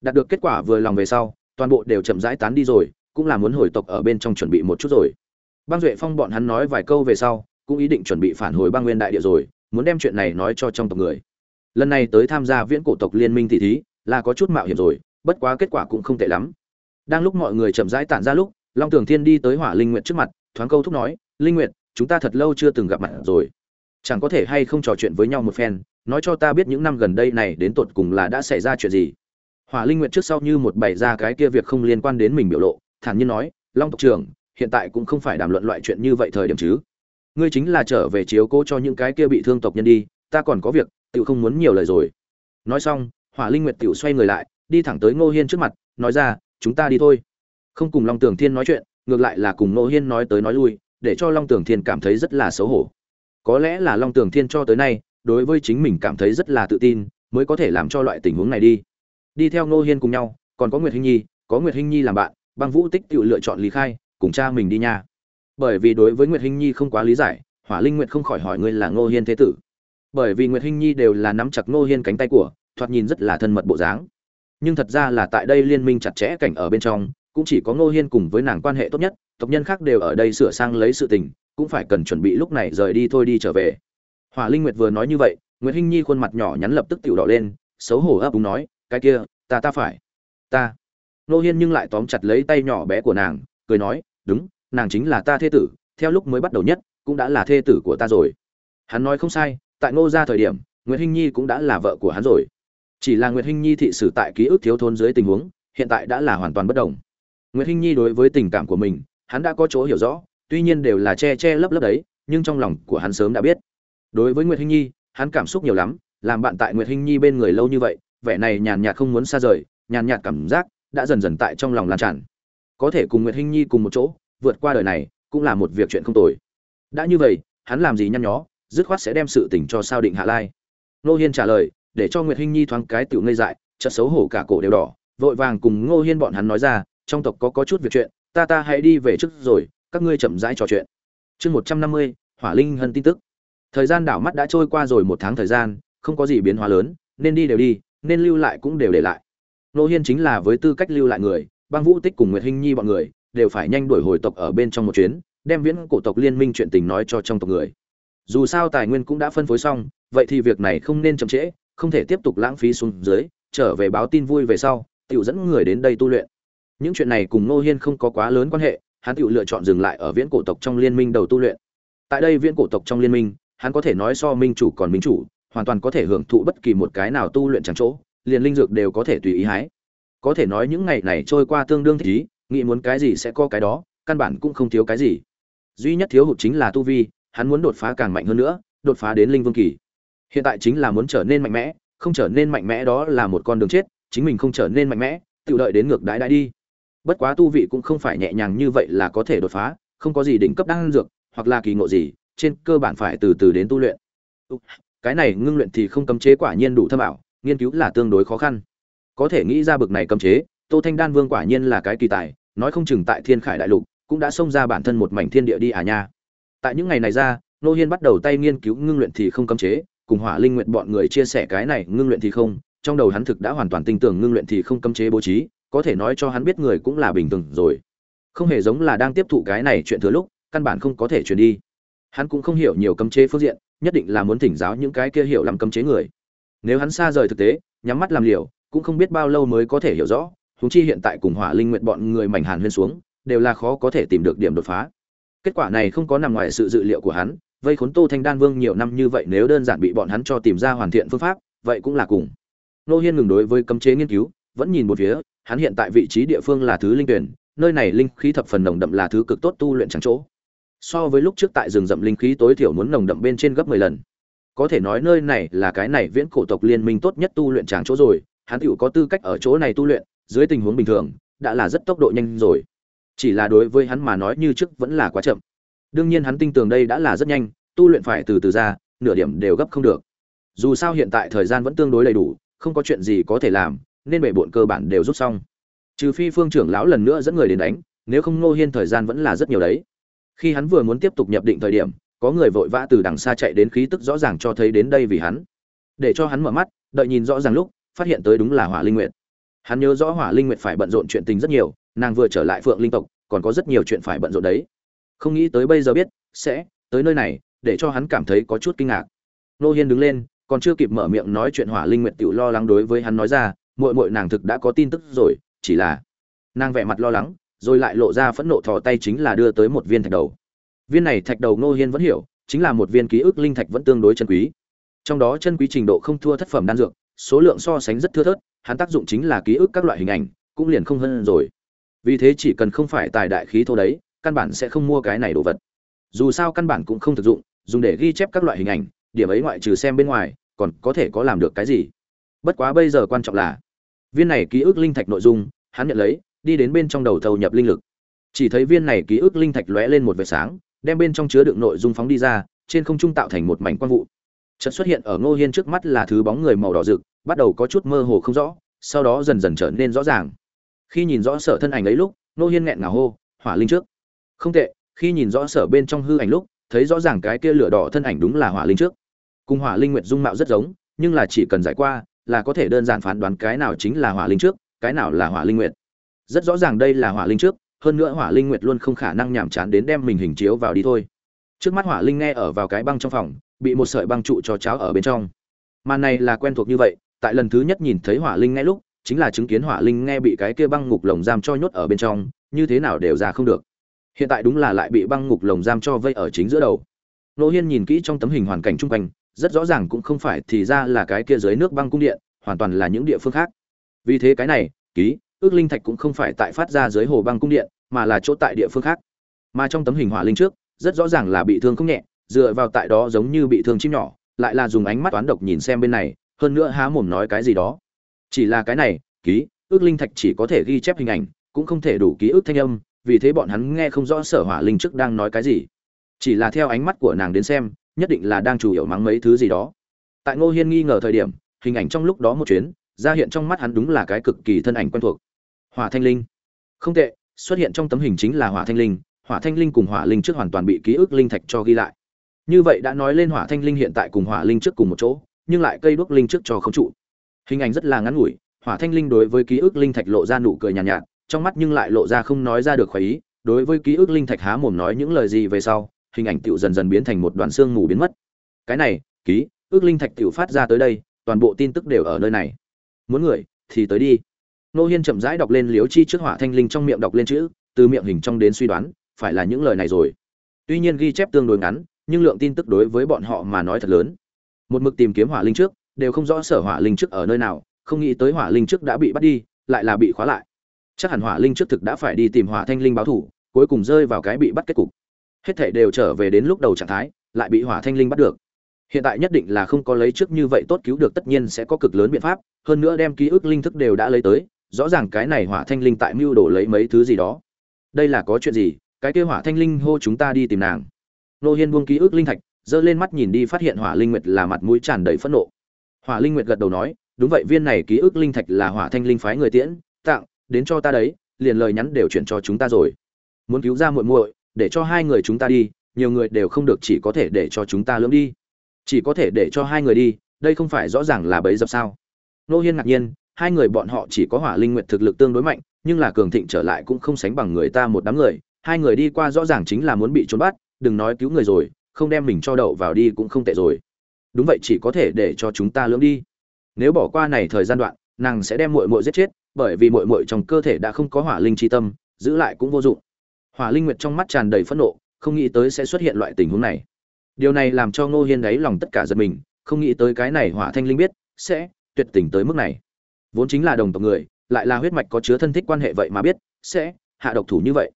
Đạt được kết quả vừa lòng về sau, toàn bộ đều chậm rãi tán đi rồi, cũng là muốn hồi tộc ở bên trong chuẩn bị một chút rồi. Băng duệ phong bọn hắn nói vài câu về sau, cũng ý định chuẩn bị phản hồi băng nguyên đại địa rồi, muốn đem chuyện này nói cho trong tộc người lần này tới tham gia viễn cổ tộc liên minh thị thí, là có chút mạo hiểm rồi, bất quá kết quả cũng không tệ lắm. Đang lúc mọi người chậm rãi tản ra lúc, long tường thiên đi tới hỏa linh nguyện trước mặt, thoáng câu thúc nói, linh nguyện chúng ta thật lâu chưa từng gặp mặt rồi. Chẳng có thể hay không trò chuyện với nhau một phen, nói cho ta biết những năm gần đây này đến tột cùng là đã xảy ra chuyện gì. Hỏa linh nguyện trước sau như một bày ra cái kia việc không liên quan đến mình biểu lộ, thản nhiên nói, long tộc trưởng, hiện tại cũng không phải đàm luận loại chuyện như vậy thời điểm chứ. Ngươi chính là trở về chiếu cố cho những cái kia bị thương tộc nhân đi, ta còn có việc Tiểu không muốn nhiều lời rồi. Nói xong, hỏa linh nguyệt tiểu xoay người lại, đi thẳng tới ngô hiên trước mặt, nói ra, chúng ta đi thôi. Không cùng long tường thiên nói chuyện, ngược lại là cùng ngô hiên nói tới nói lui, để cho long tường thiên cảm thấy rất là xấu hổ. Có lẽ là long tường thiên cho tới nay, đối với chính mình cảm thấy rất là tự tin, mới có thể làm cho loại tình huống này đi. Đi theo ngô hiên cùng nhau, còn có nguyệt hinh nhi, có nguyệt hinh nhi làm bạn, băng vũ tích tự lựa chọn lý khai, cùng cha mình đi nha. Bởi vì đối với nguyệt hinh nhi không quá lý giải, hỏa linh nguyệt không khỏi hỏi ngươi là ngô hiên thế tử bởi vì nguyệt hinh nhi đều là nắm chặt ngô hiên cánh tay của, thoạt nhìn rất là thân mật bộ dáng. Nhưng thật ra là tại đây liên minh chặt chẽ cảnh ở bên trong, cũng chỉ có ngô hiên cùng với nàng quan hệ tốt nhất, tộc nhân khác đều ở đây sửa sang lấy sự tình, cũng phải cần chuẩn bị lúc này rời đi thôi đi trở về. Hỏa linh nguyệt vừa nói như vậy, nguyệt hinh nhi khuôn mặt nhỏ nhắn lập tức tiểu đỏ lên, xấu hổ ấp úng nói, cái kia, ta ta phải, ta. Ngô hiên nhưng lại tóm chặt lấy tay nhỏ bé của nàng, cười nói, đúng, nàng chính là ta thê tử, theo lúc mới bắt đầu nhất, cũng đã là thê tử của ta rồi. Hắn nói không sai tại ngô ra thời điểm, nguyệt hinh nhi cũng đã là vợ của hắn rồi. Chỉ là nguyệt hinh nhi thị sử tại ký ức thiếu thốn dưới tình huống, hiện tại đã là hoàn toàn bất đồng. Nguyệt hinh nhi đối với tình cảm của mình, hắn đã có chỗ hiểu rõ, tuy nhiên đều là che che lấp lấp đấy, nhưng trong lòng của hắn sớm đã biết. Đối với nguyệt hinh nhi, hắn cảm xúc nhiều lắm, làm bạn tại nguyệt hinh nhi bên người lâu như vậy, vẻ này nhàn nhạt không muốn xa rời, nhàn nhạt cảm giác đã dần dần tại trong lòng lan tràn. Có thể cùng nguyệt hinh nhi cùng một chỗ, vượt qua đời này cũng là một việc chuyện không tồi. Đã như vậy, hắn làm gì nhăn nhó? Dứt khoát sẽ đem sự tình cho sao định hạ lai. Ngô hiên trả lời, để cho nguyệt hinh nhi thoáng cái tiểu ngây dại, chợt xấu hổ cả cổ đều đỏ, vội vàng cùng ngô hiên bọn hắn nói ra, trong tộc có có chút việc chuyện, ta ta hãy đi về trước rồi, các ngươi chậm rãi trò chuyện. Chương một trăm năm mươi, hỏa linh hân tin tức. Thời gian đảo mắt đã trôi qua rồi một tháng thời gian, không có gì biến hóa lớn, nên đi đều đi, nên lưu lại cũng đều để lại. Ngô hiên chính là với tư cách lưu lại người, băng vũ tích cùng nguyệt hinh nhi bọn người đều phải nhanh đuổi hồi tộc ở bên trong một chuyến, đem viễn cổ tộc liên minh chuyện tình nói cho trong tộc người dù sao tài nguyên cũng đã phân phối xong, vậy thì việc này không nên chậm trễ, không thể tiếp tục lãng phí xuống dưới, trở về báo tin vui về sau, tiểu dẫn người đến đây tu luyện. Những chuyện này cùng nô hiên không có quá lớn quan hệ, hắn tiểu lựa chọn dừng lại ở viễn cổ tộc trong liên minh đầu tu luyện. Tại đây viễn cổ tộc trong liên minh, hắn có thể nói so minh chủ còn minh chủ, hoàn toàn có thể hưởng thụ bất kỳ một cái nào tu luyện chẳng chỗ, liền linh dược đều có thể tùy ý hái. Có thể nói những ngày này trôi qua tương đương thích ý, nghĩ muốn cái gì sẽ có cái đó, căn bản cũng không thiếu cái gì. Duy nhất thiếu hụt chính là tu vi hắn muốn đột phá càng mạnh hơn nữa, đột phá đến linh vương kỳ. Hiện tại chính là muốn trở nên mạnh mẽ, không trở nên mạnh mẽ đó là một con đường chết, chính mình không trở nên mạnh mẽ, tự đợi đến ngược đãi đãi đi. Bất quá tu vị cũng không phải nhẹ nhàng như vậy là có thể đột phá, không có gì đỉnh cấp đang dược, hoặc là kỳ ngộ gì, trên cơ bản phải từ từ đến tu luyện. Cái này ngưng luyện thì không cấm chế quả nhiên đủ thâm ảo, nghiên cứu là tương đối khó khăn. Có thể nghĩ ra bực này cấm chế, tô thanh đan vương quả nhiên là cái kỳ tài, nói không chừng tại thiên khải đại lục, cũng đã xông ra bản thân một mảnh thiên địa đi à nha tại những ngày này ra nô hiên bắt đầu tay nghiên cứu ngưng luyện thì không cấm chế, cùng hỏa linh nguyện bọn người chia sẻ cái này ngưng luyện thì không. Trong đầu hắn thực đã hoàn toàn tin tưởng ngưng luyện thì không cấm chế bố trí, có thể nói cho hắn biết người cũng là bình thường rồi. Không hề giống là đang tiếp thụ cái này chuyện thừa lúc, căn bản không có thể chuyển đi. Hắn cũng không hiểu nhiều cấm chế phương diện, nhất định là muốn thỉnh giáo những cái kia hiểu làm cấm chế người. Nếu hắn xa rời thực tế, nhắm mắt làm liều, cũng không biết bao lâu mới có thể hiểu rõ húng chi hiện tại cùng hỏa linh nguyện bọn người mảnh hàn huyên xuống, đều là khó có thể tìm được điểm đột phá kết quả này không có nằm ngoài sự dự liệu của hắn, vây khốn tô thanh đan vương nhiều năm như vậy nếu đơn giản bị bọn hắn cho tìm ra hoàn thiện phương pháp, vậy cũng là cùng. Nô hiên ngừng đối với cấm chế nghiên cứu, vẫn nhìn một phía, hắn hiện tại vị trí địa phương là thứ linh tuyển, nơi này linh khí thập phần nồng đậm là thứ cực tốt tu luyện trắng chỗ. So với lúc trước tại rừng rậm linh khí tối thiểu muốn nồng đậm bên trên gấp mười lần. Có thể nói nơi này là cái này viễn cổ tộc liên minh tốt nhất tu luyện tràng chỗ rồi, hắn tựu có tư cách ở chỗ này tu luyện, dưới tình huống bình thường, đã là rất tốc độ nhanh rồi chỉ là đối với hắn mà nói như trước vẫn là quá chậm. Đương nhiên hắn tin tưởng đây đã là rất nhanh, tu luyện phải từ từ ra, nửa điểm đều gấp không được. Dù sao hiện tại thời gian vẫn tương đối đầy đủ, không có chuyện gì có thể làm, nên bể bộn cơ bản đều rút xong. Trừ phi phương trưởng lão lần nữa dẫn người đến đánh, nếu không ngô hiên thời gian vẫn là rất nhiều đấy. Khi hắn vừa muốn tiếp tục nhập định thời điểm, có người vội vã từ đằng xa chạy đến khí tức rõ ràng cho thấy đến đây vì hắn. Để cho hắn mở mắt, đợi nhìn rõ ràng lúc, phát hiện tới đúng là hỏa linh nguyệt hắn nhớ rõ hỏa linh nguyệt phải bận rộn chuyện tình rất nhiều, nàng vừa trở lại phượng linh tộc, còn có rất nhiều chuyện phải bận rộn đấy. Không nghĩ tới bây giờ biết, sẽ tới nơi này, để cho hắn cảm thấy có chút kinh ngạc. Nô hiên đứng lên, còn chưa kịp mở miệng nói chuyện hỏa linh nguyệt tự lo lắng đối với hắn nói ra, muội muội nàng thực đã có tin tức rồi, chỉ là nàng vẻ mặt lo lắng, rồi lại lộ ra phẫn nộ thò tay chính là đưa tới một viên thạch đầu. Viên này thạch đầu nô hiên vẫn hiểu, chính là một viên ký ức linh thạch vẫn tương đối chân quý. Trong đó chân quý trình độ không thua thất phẩm đan dược, số lượng so sánh rất thưa thớt hắn tác dụng chính là ký ức các loại hình ảnh, cũng liền không hơn rồi. Vì thế chỉ cần không phải tài đại khí thô đấy, căn bản sẽ không mua cái này đồ vật. Dù sao căn bản cũng không thực dụng, dùng để ghi chép các loại hình ảnh, điểm ấy ngoại trừ xem bên ngoài, còn có thể có làm được cái gì? Bất quá bây giờ quan trọng là, viên này ký ức linh thạch nội dung, hắn nhận lấy, đi đến bên trong đầu thâu nhập linh lực. Chỉ thấy viên này ký ức linh thạch lóe lên một vệt sáng, đem bên trong chứa đựng nội dung phóng đi ra, trên không trung tạo thành một mảnh quang vụ chợt xuất hiện ở ngô hiên trước mắt là thứ bóng người màu đỏ rực, bắt đầu có chút mơ hồ không rõ, sau đó dần dần trở nên rõ ràng. Khi nhìn rõ sở thân ảnh ấy lúc, ngô hiên nghẹn ngào hô, hỏa linh trước. Không tệ. Khi nhìn rõ sở bên trong hư ảnh lúc, thấy rõ ràng cái kia lửa đỏ thân ảnh đúng là hỏa linh trước. Cùng hỏa linh nguyệt dung mạo rất giống, nhưng là chỉ cần giải qua, là có thể đơn giản phán đoán cái nào chính là hỏa linh trước, cái nào là hỏa linh nguyệt. Rất rõ ràng đây là hỏa linh trước, hơn nữa hỏa linh nguyệt luôn không khả năng nhảm chán đến đem mình hình chiếu vào đi thôi. Trước mắt hỏa linh nghe ở vào cái băng trong phòng bị một sợi băng trụ cho cháo ở bên trong. Màn này là quen thuộc như vậy, tại lần thứ nhất nhìn thấy hỏa linh ngay lúc, chính là chứng kiến hỏa linh nghe bị cái kia băng ngục lồng giam cho nhốt ở bên trong, như thế nào đều ra không được. Hiện tại đúng là lại bị băng ngục lồng giam cho vây ở chính giữa đầu. Nô hiên nhìn kỹ trong tấm hình hoàn cảnh chung quanh, rất rõ ràng cũng không phải thì ra là cái kia dưới nước băng cung điện, hoàn toàn là những địa phương khác. Vì thế cái này, ký, ước linh thạch cũng không phải tại phát ra dưới hồ băng cung điện, mà là chỗ tại địa phương khác. Mà trong tấm hình hỏa linh trước, rất rõ ràng là bị thương không nhẹ dựa vào tại đó giống như bị thương chim nhỏ, lại là dùng ánh mắt toán độc nhìn xem bên này, hơn nữa há mồm nói cái gì đó. Chỉ là cái này, ký, ước linh thạch chỉ có thể ghi chép hình ảnh, cũng không thể đủ ký ức thanh âm, vì thế bọn hắn nghe không rõ sở hỏa linh trước đang nói cái gì. Chỉ là theo ánh mắt của nàng đến xem, nhất định là đang chủ yếu mắng mấy thứ gì đó. Tại ngô hiên nghi ngờ thời điểm, hình ảnh trong lúc đó một chuyến, ra hiện trong mắt hắn đúng là cái cực kỳ thân ảnh quen thuộc. Hỏa thanh linh. Không tệ, xuất hiện trong tấm hình chính là hỏa thanh linh, hỏa thanh linh cùng hỏa linh trước hoàn toàn bị ký ức linh thạch cho ghi lại như vậy đã nói lên hỏa thanh linh hiện tại cùng hỏa linh trước cùng một chỗ nhưng lại cây đuốc linh trước cho không trụ. Hình ảnh rất là ngắn ngủi hỏa thanh linh đối với ký ức linh thạch lộ ra nụ cười nhàn nhạt, nhạt trong mắt nhưng lại lộ ra không nói ra được khoái ý đối với ký ức linh thạch há mồm nói những lời gì về sau hình ảnh tựu dần dần biến thành một đoàn xương mù biến mất. Cái này ký ước linh thạch tựu phát ra tới đây toàn bộ tin tức đều ở nơi này. Muốn người thì tới đi. Nô hiên chậm rãi đọc lên liếu chi trước hỏa thanh linh trong miệng đọc lên chữ từ miệng hình trong đến suy đoán phải là những lời này rồi. Tuy nhiên ghi chép tương đối ngắn nhưng lượng tin tức đối với bọn họ mà nói thật lớn. Một mực tìm kiếm hỏa linh trước, đều không rõ sở hỏa linh trước ở nơi nào, không nghĩ tới hỏa linh trước đã bị bắt đi, lại là bị khóa lại. Chắc hẳn hỏa linh trước thực đã phải đi tìm hỏa thanh linh báo thủ, cuối cùng rơi vào cái bị bắt kết cục. Hết thảy đều trở về đến lúc đầu trạng thái, lại bị hỏa thanh linh bắt được. Hiện tại nhất định là không có lấy trước như vậy tốt cứu được tất nhiên sẽ có cực lớn biện pháp, hơn nữa đem ký ức linh thức đều đã lấy tới, rõ ràng cái này hỏa thanh linh tại mưu đồ lấy mấy thứ gì đó. Đây là có chuyện gì? Cái kia hỏa thanh linh hô chúng ta đi tìm nàng nô hiên buông ký ức linh thạch, giơ lên mắt nhìn đi, phát hiện hỏa linh nguyệt là mặt mũi tràn đầy phẫn nộ. Hỏa linh nguyệt gật đầu nói, đúng vậy, viên này ký ức linh thạch là hỏa thanh linh phái người tiễn, tặng, đến cho ta đấy, liền lời nhắn đều chuyển cho chúng ta rồi. Muốn cứu ra muội muội, để cho hai người chúng ta đi, nhiều người đều không được, chỉ có thể để cho chúng ta lưỡng đi. Chỉ có thể để cho hai người đi, đây không phải rõ ràng là bấy dập sao? Nô hiên ngạc nhiên, hai người bọn họ chỉ có hỏa linh nguyệt thực lực tương đối mạnh, nhưng là cường thịnh trở lại cũng không sánh bằng người ta một đám người, hai người đi qua rõ ràng chính là muốn bị trốn bắt đừng nói cứu người rồi, không đem mình cho đậu vào đi cũng không tệ rồi. Đúng vậy, chỉ có thể để cho chúng ta lưỡng đi. Nếu bỏ qua này thời gian đoạn, nàng sẽ đem muội muội giết chết, bởi vì muội muội trong cơ thể đã không có hỏa linh chi tâm, giữ lại cũng vô dụng. Hỏa linh nguyệt trong mắt tràn đầy phẫn nộ, không nghĩ tới sẽ xuất hiện loại tình huống này. Điều này làm cho ngô hiên đáy lòng tất cả giật mình, không nghĩ tới cái này hỏa thanh linh biết sẽ tuyệt tình tới mức này. Vốn chính là đồng tộc người, lại là huyết mạch có chứa thân thích quan hệ vậy mà biết sẽ hạ độc thủ như vậy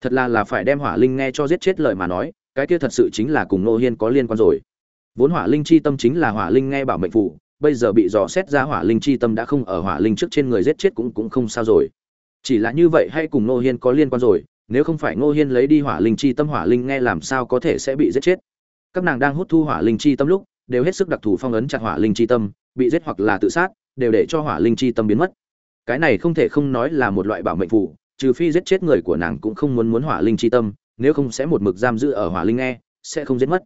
thật là là phải đem hỏa linh nghe cho giết chết lời mà nói cái kia thật sự chính là cùng nô hiên có liên quan rồi vốn hỏa linh chi tâm chính là hỏa linh nghe bảo mệnh phụ bây giờ bị dò xét ra hỏa linh chi tâm đã không ở hỏa linh trước trên người giết chết cũng cũng không sao rồi chỉ là như vậy hay cùng nô hiên có liên quan rồi nếu không phải nô hiên lấy đi hỏa linh chi tâm hỏa linh nghe làm sao có thể sẽ bị giết chết các nàng đang hút thu hỏa linh chi tâm lúc đều hết sức đặc thù phong ấn chặt hỏa linh chi tâm bị giết hoặc là tự sát đều để cho hỏa linh chi tâm biến mất cái này không thể không nói là một loại bảo mệnh phụ trừ phi giết chết người của nàng cũng không muốn muốn hỏa linh chi tâm, nếu không sẽ một mực giam giữ ở hỏa linh nghe, sẽ không giết mất.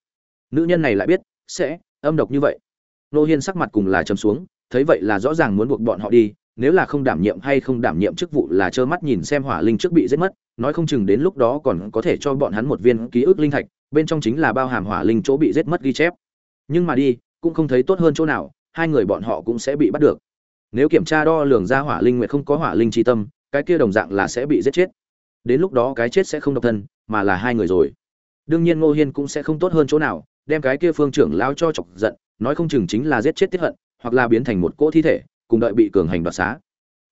Nữ nhân này lại biết, sẽ, âm độc như vậy. Nô hiên sắc mặt cùng là chấm xuống, thấy vậy là rõ ràng muốn buộc bọn họ đi, nếu là không đảm nhiệm hay không đảm nhiệm chức vụ là trơ mắt nhìn xem hỏa linh trước bị giết mất, nói không chừng đến lúc đó còn có thể cho bọn hắn một viên ký ức linh thạch, bên trong chính là bao hàm hỏa linh chỗ bị giết mất ghi chép. Nhưng mà đi, cũng không thấy tốt hơn chỗ nào, hai người bọn họ cũng sẽ bị bắt được. Nếu kiểm tra đo lường ra hỏa linh nguyệt không có hỏa linh tri tâm cái kia đồng dạng là sẽ bị giết chết. Đến lúc đó cái chết sẽ không độc thân, mà là hai người rồi. Đương nhiên ngô hiên cũng sẽ không tốt hơn chỗ nào, đem cái kia phương trưởng lao cho chọc giận, nói không chừng chính là giết chết tiết hận, hoặc là biến thành một cỗ thi thể, cùng đợi bị cường hành đoạt xá.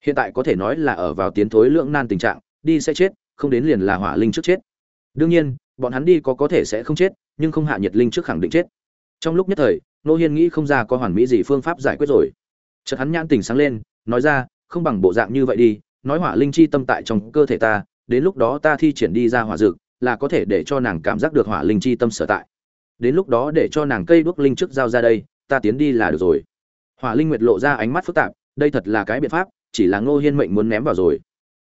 Hiện tại có thể nói là ở vào tiến thối lưỡng nan tình trạng, đi sẽ chết, không đến liền là hỏa linh trước chết. Đương nhiên, bọn hắn đi có có thể sẽ không chết, nhưng không hạ nhiệt linh trước khẳng định chết. Trong lúc nhất thời nô hiên nghĩ không ra có hoàn mỹ gì phương pháp giải quyết rồi. Chợt hắn nhãn tình sáng lên, nói ra, không bằng bộ dạng như vậy đi nói hỏa linh chi tâm tại trong cơ thể ta, đến lúc đó ta thi triển đi ra hỏa dược, là có thể để cho nàng cảm giác được hỏa linh chi tâm sở tại. Đến lúc đó để cho nàng cây đuốc linh trước giao ra đây, ta tiến đi là được rồi. Hỏa linh nguyệt lộ ra ánh mắt phức tạp, đây thật là cái biện pháp, chỉ là ngô hiên mệnh muốn ném vào rồi.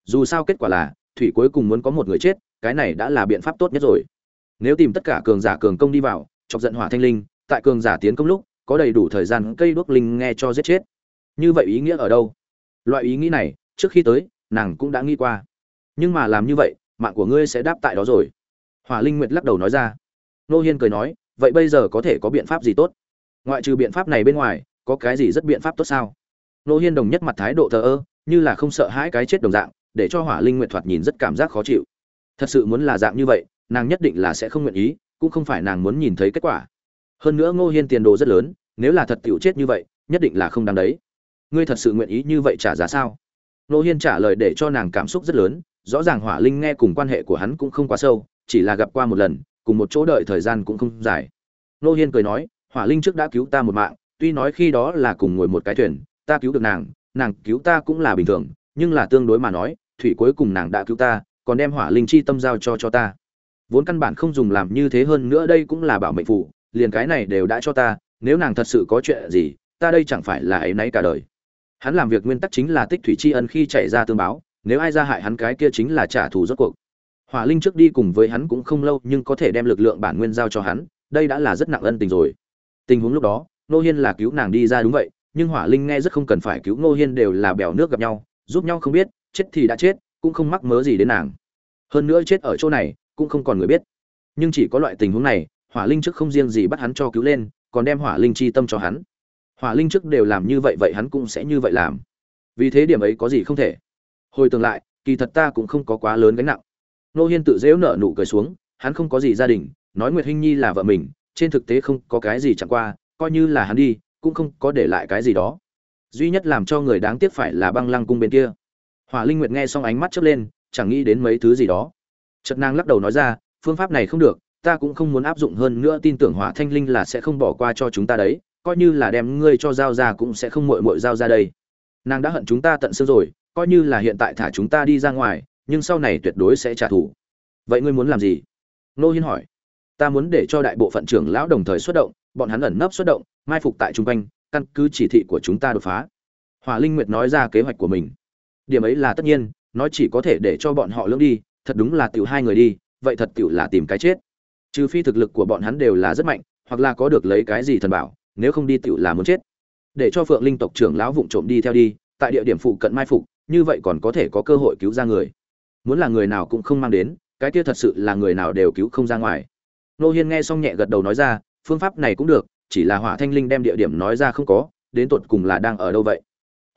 Dù sao kết quả là, thủy cuối cùng muốn có một người chết, cái này đã là biện pháp tốt nhất rồi. Nếu tìm tất cả cường giả cường công đi vào, chọc giận hỏa thanh linh, tại cường giả tiến công lúc, có đầy đủ thời gian cây đuốc linh nghe cho giết chết. Như vậy ý nghĩa ở đâu? Loại ý nghĩ này trước khi tới, nàng cũng đã nghĩ qua. Nhưng mà làm như vậy, mạng của ngươi sẽ đáp tại đó rồi. Hỏa linh nguyệt lắc đầu nói ra. Nô hiên cười nói, vậy bây giờ có thể có biện pháp gì tốt? Ngoại trừ biện pháp này bên ngoài, có cái gì rất biện pháp tốt sao? Nô hiên đồng nhất mặt thái độ thờ ơ, như là không sợ hãi cái chết đồng dạng, để cho hỏa linh nguyệt thoạt nhìn rất cảm giác khó chịu. Thật sự muốn là dạng như vậy, nàng nhất định là sẽ không nguyện ý, cũng không phải nàng muốn nhìn thấy kết quả. Hơn nữa ngô hiên tiền đồ rất lớn, nếu là thật tiểu chết như vậy, nhất định là không đáng đấy. Ngươi thật sự nguyện ý như vậy trả giá sao? Nô hiên trả lời để cho nàng cảm xúc rất lớn, rõ ràng hỏa linh nghe cùng quan hệ của hắn cũng không quá sâu, chỉ là gặp qua một lần, cùng một chỗ đợi thời gian cũng không dài. Nô hiên cười nói, hỏa linh trước đã cứu ta một mạng, tuy nói khi đó là cùng ngồi một cái thuyền, ta cứu được nàng nàng cứu ta cũng là bình thường, nhưng là tương đối mà nói, thủy cuối cùng nàng đã cứu ta, còn đem hỏa linh chi tâm giao cho cho ta. Vốn căn bản không dùng làm như thế hơn nữa đây cũng là bảo mệnh phụ liền cái này đều đã cho ta, nếu nàng thật sự có chuyện gì, ta đây chẳng phải là ấy nấy cả đời hắn làm việc nguyên tắc chính là tích thủy tri ân khi chạy ra tương báo, nếu ai ra hại hắn cái kia chính là trả thù rốt cuộc. Hỏa linh trước đi cùng với hắn cũng không lâu nhưng có thể đem lực lượng bản nguyên giao cho hắn, đây đã là rất nặng ân tình rồi. Tình huống lúc đó nô hiên là cứu nàng đi ra đúng vậy, nhưng hỏa linh nghe rất không cần phải cứu nô hiên đều là bèo nước gặp nhau, giúp nhau không biết, chết thì đã chết, cũng không mắc mớ gì đến nàng. Hơn nữa chết ở chỗ này, cũng không còn người biết. Nhưng chỉ có loại tình huống này, hỏa linh trước không riêng gì bắt hắn cho cứu lên, còn đem hỏa linh chi tâm cho hắn hỏa linh trước đều làm như vậy vậy hắn cũng sẽ như vậy làm. Vì thế điểm ấy có gì không thể. Hồi tương lại, kỳ thật ta cũng không có quá lớn gánh nặng. Nô hiên tự dễu nợ nụ cười xuống, hắn không có gì gia đình, nói nguyệt hinh nhi là vợ mình, trên thực tế không có cái gì chẳng qua, coi như là hắn đi, cũng không có để lại cái gì đó. Duy nhất làm cho người đáng tiếc phải là băng lăng cung bên kia. Hỏa linh nguyệt nghe xong ánh mắt chớp lên, chẳng nghĩ đến mấy thứ gì đó. Chật nàng lắc đầu nói ra, phương pháp này không được, ta cũng không muốn áp dụng hơn nữa tin tưởng hỏa thanh linh là sẽ không bỏ qua cho chúng ta đấy coi như là đem ngươi cho giao ra cũng sẽ không mội mội giao ra đây. Nàng đã hận chúng ta tận xương rồi, coi như là hiện tại thả chúng ta đi ra ngoài, nhưng sau này tuyệt đối sẽ trả thù. Vậy ngươi muốn làm gì? Nô hiên hỏi. Ta muốn để cho đại bộ phận trưởng lão đồng thời xuất động, bọn hắn ẩn nấp xuất động, mai phục tại chung quanh, căn cứ chỉ thị của chúng ta đột phá. Hỏa linh nguyệt nói ra kế hoạch của mình. Điểm ấy là tất nhiên nói chỉ có thể để cho bọn họ lưỡng đi, thật đúng là tiểu hai người đi, vậy thật tiểu là tìm cái chết. Trừ phi thực lực của bọn hắn đều là rất mạnh, hoặc là có được lấy cái gì thần bảo nếu không đi tựu là muốn chết. Để cho phượng linh tộc trưởng lão vụng trộm đi theo đi, tại địa điểm phụ cận mai phục, như vậy còn có thể có cơ hội cứu ra người. Muốn là người nào cũng không mang đến, cái kia thật sự là người nào đều cứu không ra ngoài. Nô hiên nghe xong nhẹ gật đầu nói ra, phương pháp này cũng được, chỉ là hỏa thanh linh đem địa điểm nói ra không có, đến tột cùng là đang ở đâu vậy?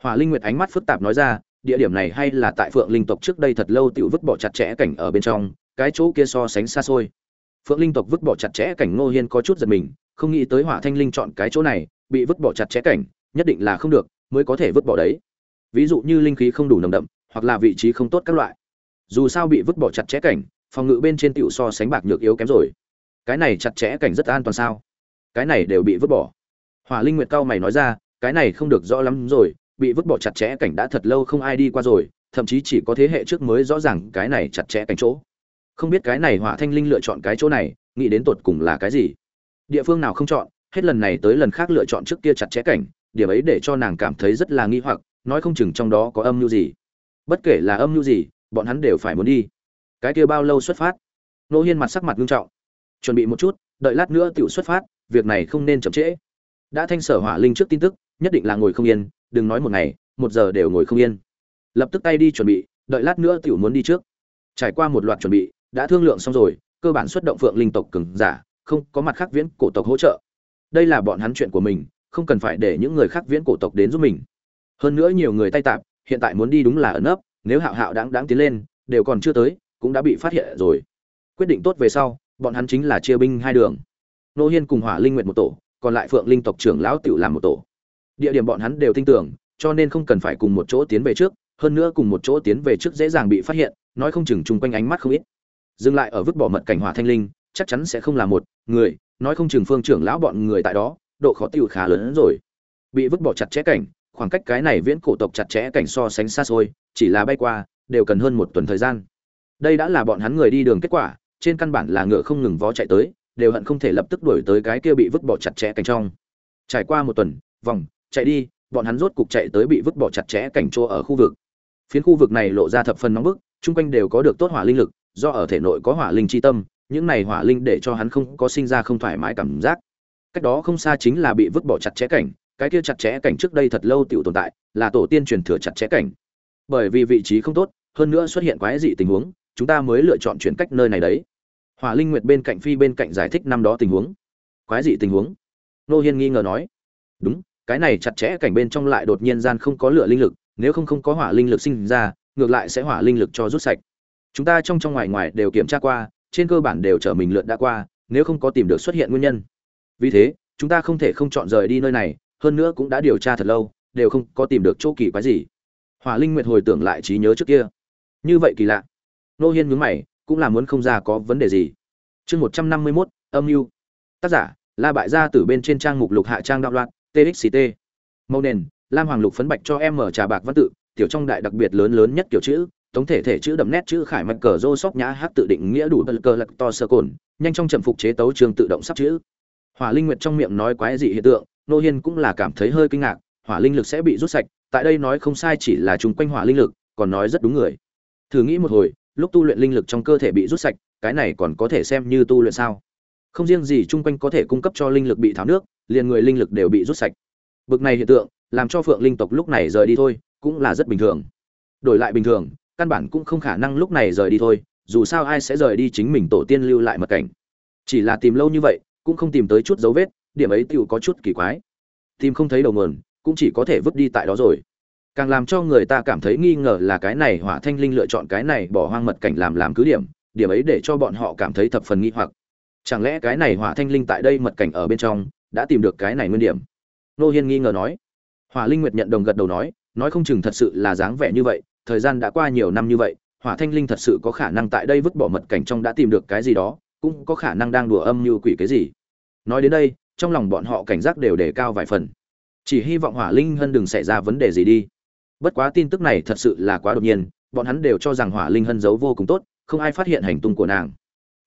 Hỏa linh nguyệt ánh mắt phức tạp nói ra, địa điểm này hay là tại phượng linh tộc trước đây thật lâu tiểu vứt bỏ chặt chẽ cảnh ở bên trong, cái chỗ kia so sánh xa xôi. Phượng linh tộc vứt bỏ chặt chẽ cảnh ngô hiên có chút giật mình không nghĩ tới hỏa thanh linh chọn cái chỗ này, bị vứt bỏ chặt chẽ cảnh, nhất định là không được, mới có thể vứt bỏ đấy. Ví dụ như linh khí không đủ nồng đậm, hoặc là vị trí không tốt các loại. Dù sao bị vứt bỏ chặt chẽ cảnh, phòng ngự bên trên tiểu so sánh bạc nhược yếu kém rồi. Cái này chặt chẽ cảnh rất an toàn sao? Cái này đều bị vứt bỏ. Hỏa linh nguyệt cao mày nói ra, cái này không được rõ lắm rồi, bị vứt bỏ chặt chẽ cảnh đã thật lâu không ai đi qua rồi, thậm chí chỉ có thế hệ trước mới rõ ràng cái này chặt chẽ cảnh chỗ. Không biết cái này hỏa thanh linh lựa chọn cái chỗ này, nghĩ đến tột cùng là cái gì? Địa phương nào không chọn, hết lần này tới lần khác lựa chọn trước kia chặt chẽ cảnh, điểm ấy để cho nàng cảm thấy rất là nghi hoặc, nói không chừng trong đó có âm mưu gì. Bất kể là âm mưu gì, bọn hắn đều phải muốn đi. Cái kia bao lâu xuất phát? Nô hiên mặt sắc mặt nghiêm trọng. Chuẩn bị một chút, đợi lát nữa tiểu xuất phát, việc này không nên chậm trễ. Đã thanh sở hỏa linh trước tin tức, nhất định là ngồi không yên, đừng nói một ngày, một giờ đều ngồi không yên. Lập tức tay đi chuẩn bị, đợi lát nữa tiểu muốn đi trước. Trải qua một loạt chuẩn bị, đã thương lượng xong rồi, cơ bản xuất động phượng linh tộc cường giả không có mặt khác viễn cổ tộc hỗ trợ. Đây là bọn hắn chuyện của mình, không cần phải để những người khác viễn cổ tộc đến giúp mình. Hơn nữa nhiều người tay tạp, hiện tại muốn đi đúng là ẩn ấp nếu hạo hạo đáng đáng tiến lên, đều còn chưa tới, cũng đã bị phát hiện rồi. Quyết định tốt về sau, bọn hắn chính là chia binh hai đường. Nô hiên cùng hỏa linh nguyện một tổ, còn lại phượng linh tộc trưởng lão tự làm một tổ. Địa điểm bọn hắn đều tin tưởng, cho nên không cần phải cùng một chỗ tiến về trước, hơn nữa cùng một chỗ tiến về trước dễ dàng bị phát hiện, nói không chừng chung quanh ánh mắt không ít. Dừng lại ở vứt bỏ mật cảnh hỏa thanh linh chắc chắn sẽ không là một, người, nói không chừng phương trưởng lão bọn người tại đó, độ khó tiêu khá lớn hơn rồi. Bị vứt bỏ chặt chẽ cảnh, khoảng cách cái này viễn cổ tộc chặt chẽ cảnh so sánh xa xôi, chỉ là bay qua, đều cần hơn một tuần thời gian. Đây đã là bọn hắn người đi đường kết quả, trên căn bản là ngựa không ngừng vó chạy tới, đều hận không thể lập tức đuổi tới cái kia bị vứt bỏ chặt chẽ cảnh trong. Trải qua một tuần, vòng, chạy đi, bọn hắn rốt cục chạy tới bị vứt bỏ chặt chẽ cảnh chỗ ở khu vực. Phiến khu vực này lộ ra thập phần nóng bức, chung quanh đều có được tốt hỏa linh lực, do ở thể nội có hỏa linh chi tâm những này hỏa linh để cho hắn không có sinh ra không thoải mái cảm giác. Cách đó không xa chính là bị vứt bỏ chặt chẽ cảnh, cái kia chặt chẽ cảnh trước đây thật lâu tiểu tồn tại, là tổ tiên truyền thừa chặt chẽ cảnh. Bởi vì vị trí không tốt, hơn nữa xuất hiện quái dị tình huống, chúng ta mới lựa chọn chuyển cách nơi này đấy. Hỏa linh nguyệt bên cạnh phi bên cạnh giải thích năm đó tình huống. Quái dị tình huống? Nô hiên nghi ngờ nói. Đúng, cái này chặt chẽ cảnh bên trong lại đột nhiên gian không có lửa linh lực, nếu không không có hỏa linh lực sinh ra, ngược lại sẽ hỏa linh lực cho rút sạch. Chúng ta trong trong ngoài ngoài đều kiểm tra qua trên cơ bản đều trở mình lượn đã qua, nếu không có tìm được xuất hiện nguyên nhân. Vì thế, chúng ta không thể không chọn rời đi nơi này, hơn nữa cũng đã điều tra thật lâu, đều không có tìm được chỗ kỳ quái gì. Hỏa linh nguyệt hồi tưởng lại trí nhớ trước kia. Như vậy kỳ lạ. Nô hiên nhướng mày, cũng là muốn không ra có vấn đề gì. Chương một trăm năm mươi mốt, âm mưu. Tác giả, la bại gia từ bên trên trang mục lục hạ trang đạo loạn txct màu nền, lam hoàng lục phấn bạch cho em mở trà bạc văn tự, tiểu trong đại đặc biệt lớn lớn nhất kiểu chữ tổng thể thể chữ đậm nét chữ khải mạch cờ rô sóc nhã hát tự định nghĩa đủ bật cờ lật to sơ cồn, nhanh trong trầm phục chế tấu trường tự động sắp chữ. Hỏa linh nguyệt trong miệng nói quái dị hiện tượng, nô hiên cũng là cảm thấy hơi kinh ngạc, hỏa linh lực sẽ bị rút sạch, tại đây nói không sai chỉ là chung quanh hỏa linh lực, còn nói rất đúng người. Thử nghĩ một hồi, lúc tu luyện linh lực trong cơ thể bị rút sạch, cái này còn có thể xem như tu luyện sao? Không riêng gì chung quanh có thể cung cấp cho linh lực bị tháo nước, liền người linh lực đều bị rút sạch. Bực này hiện tượng, làm cho phượng linh tộc lúc này rời đi thôi, cũng là rất bình thường. Đổi lại bình thường căn bản cũng không khả năng lúc này rời đi thôi, dù sao ai sẽ rời đi chính mình tổ tiên lưu lại mật cảnh. Chỉ là tìm lâu như vậy, cũng không tìm tới chút dấu vết, điểm ấy tựu có chút kỳ quái. Tìm không thấy đầu nguồn, cũng chỉ có thể vứt đi tại đó rồi. Càng làm cho người ta cảm thấy nghi ngờ là cái này hỏa thanh linh lựa chọn cái này bỏ hoang mật cảnh làm làm cứ điểm điểm ấy để cho bọn họ cảm thấy thập phần nghi hoặc. Chẳng lẽ cái này hỏa thanh linh tại đây mật cảnh ở bên trong, đã tìm được cái này nguyên điểm? Nô hiên nghi ngờ nói. Hỏa linh nguyệt nhận đồng gật đầu nói nói không chừng thật sự là dáng vẻ như vậy thời gian đã qua nhiều năm như vậy, hỏa thanh linh thật sự có khả năng tại đây vứt bỏ mật cảnh trong đã tìm được cái gì đó, cũng có khả năng đang đùa âm như quỷ cái gì. Nói đến đây, trong lòng bọn họ cảnh giác đều đề cao vài phần. Chỉ hy vọng hỏa linh hân đừng xảy ra vấn đề gì đi. Bất quá tin tức này thật sự là quá đột nhiên, bọn hắn đều cho rằng hỏa linh hân giấu vô cùng tốt, không ai phát hiện hành tung của nàng.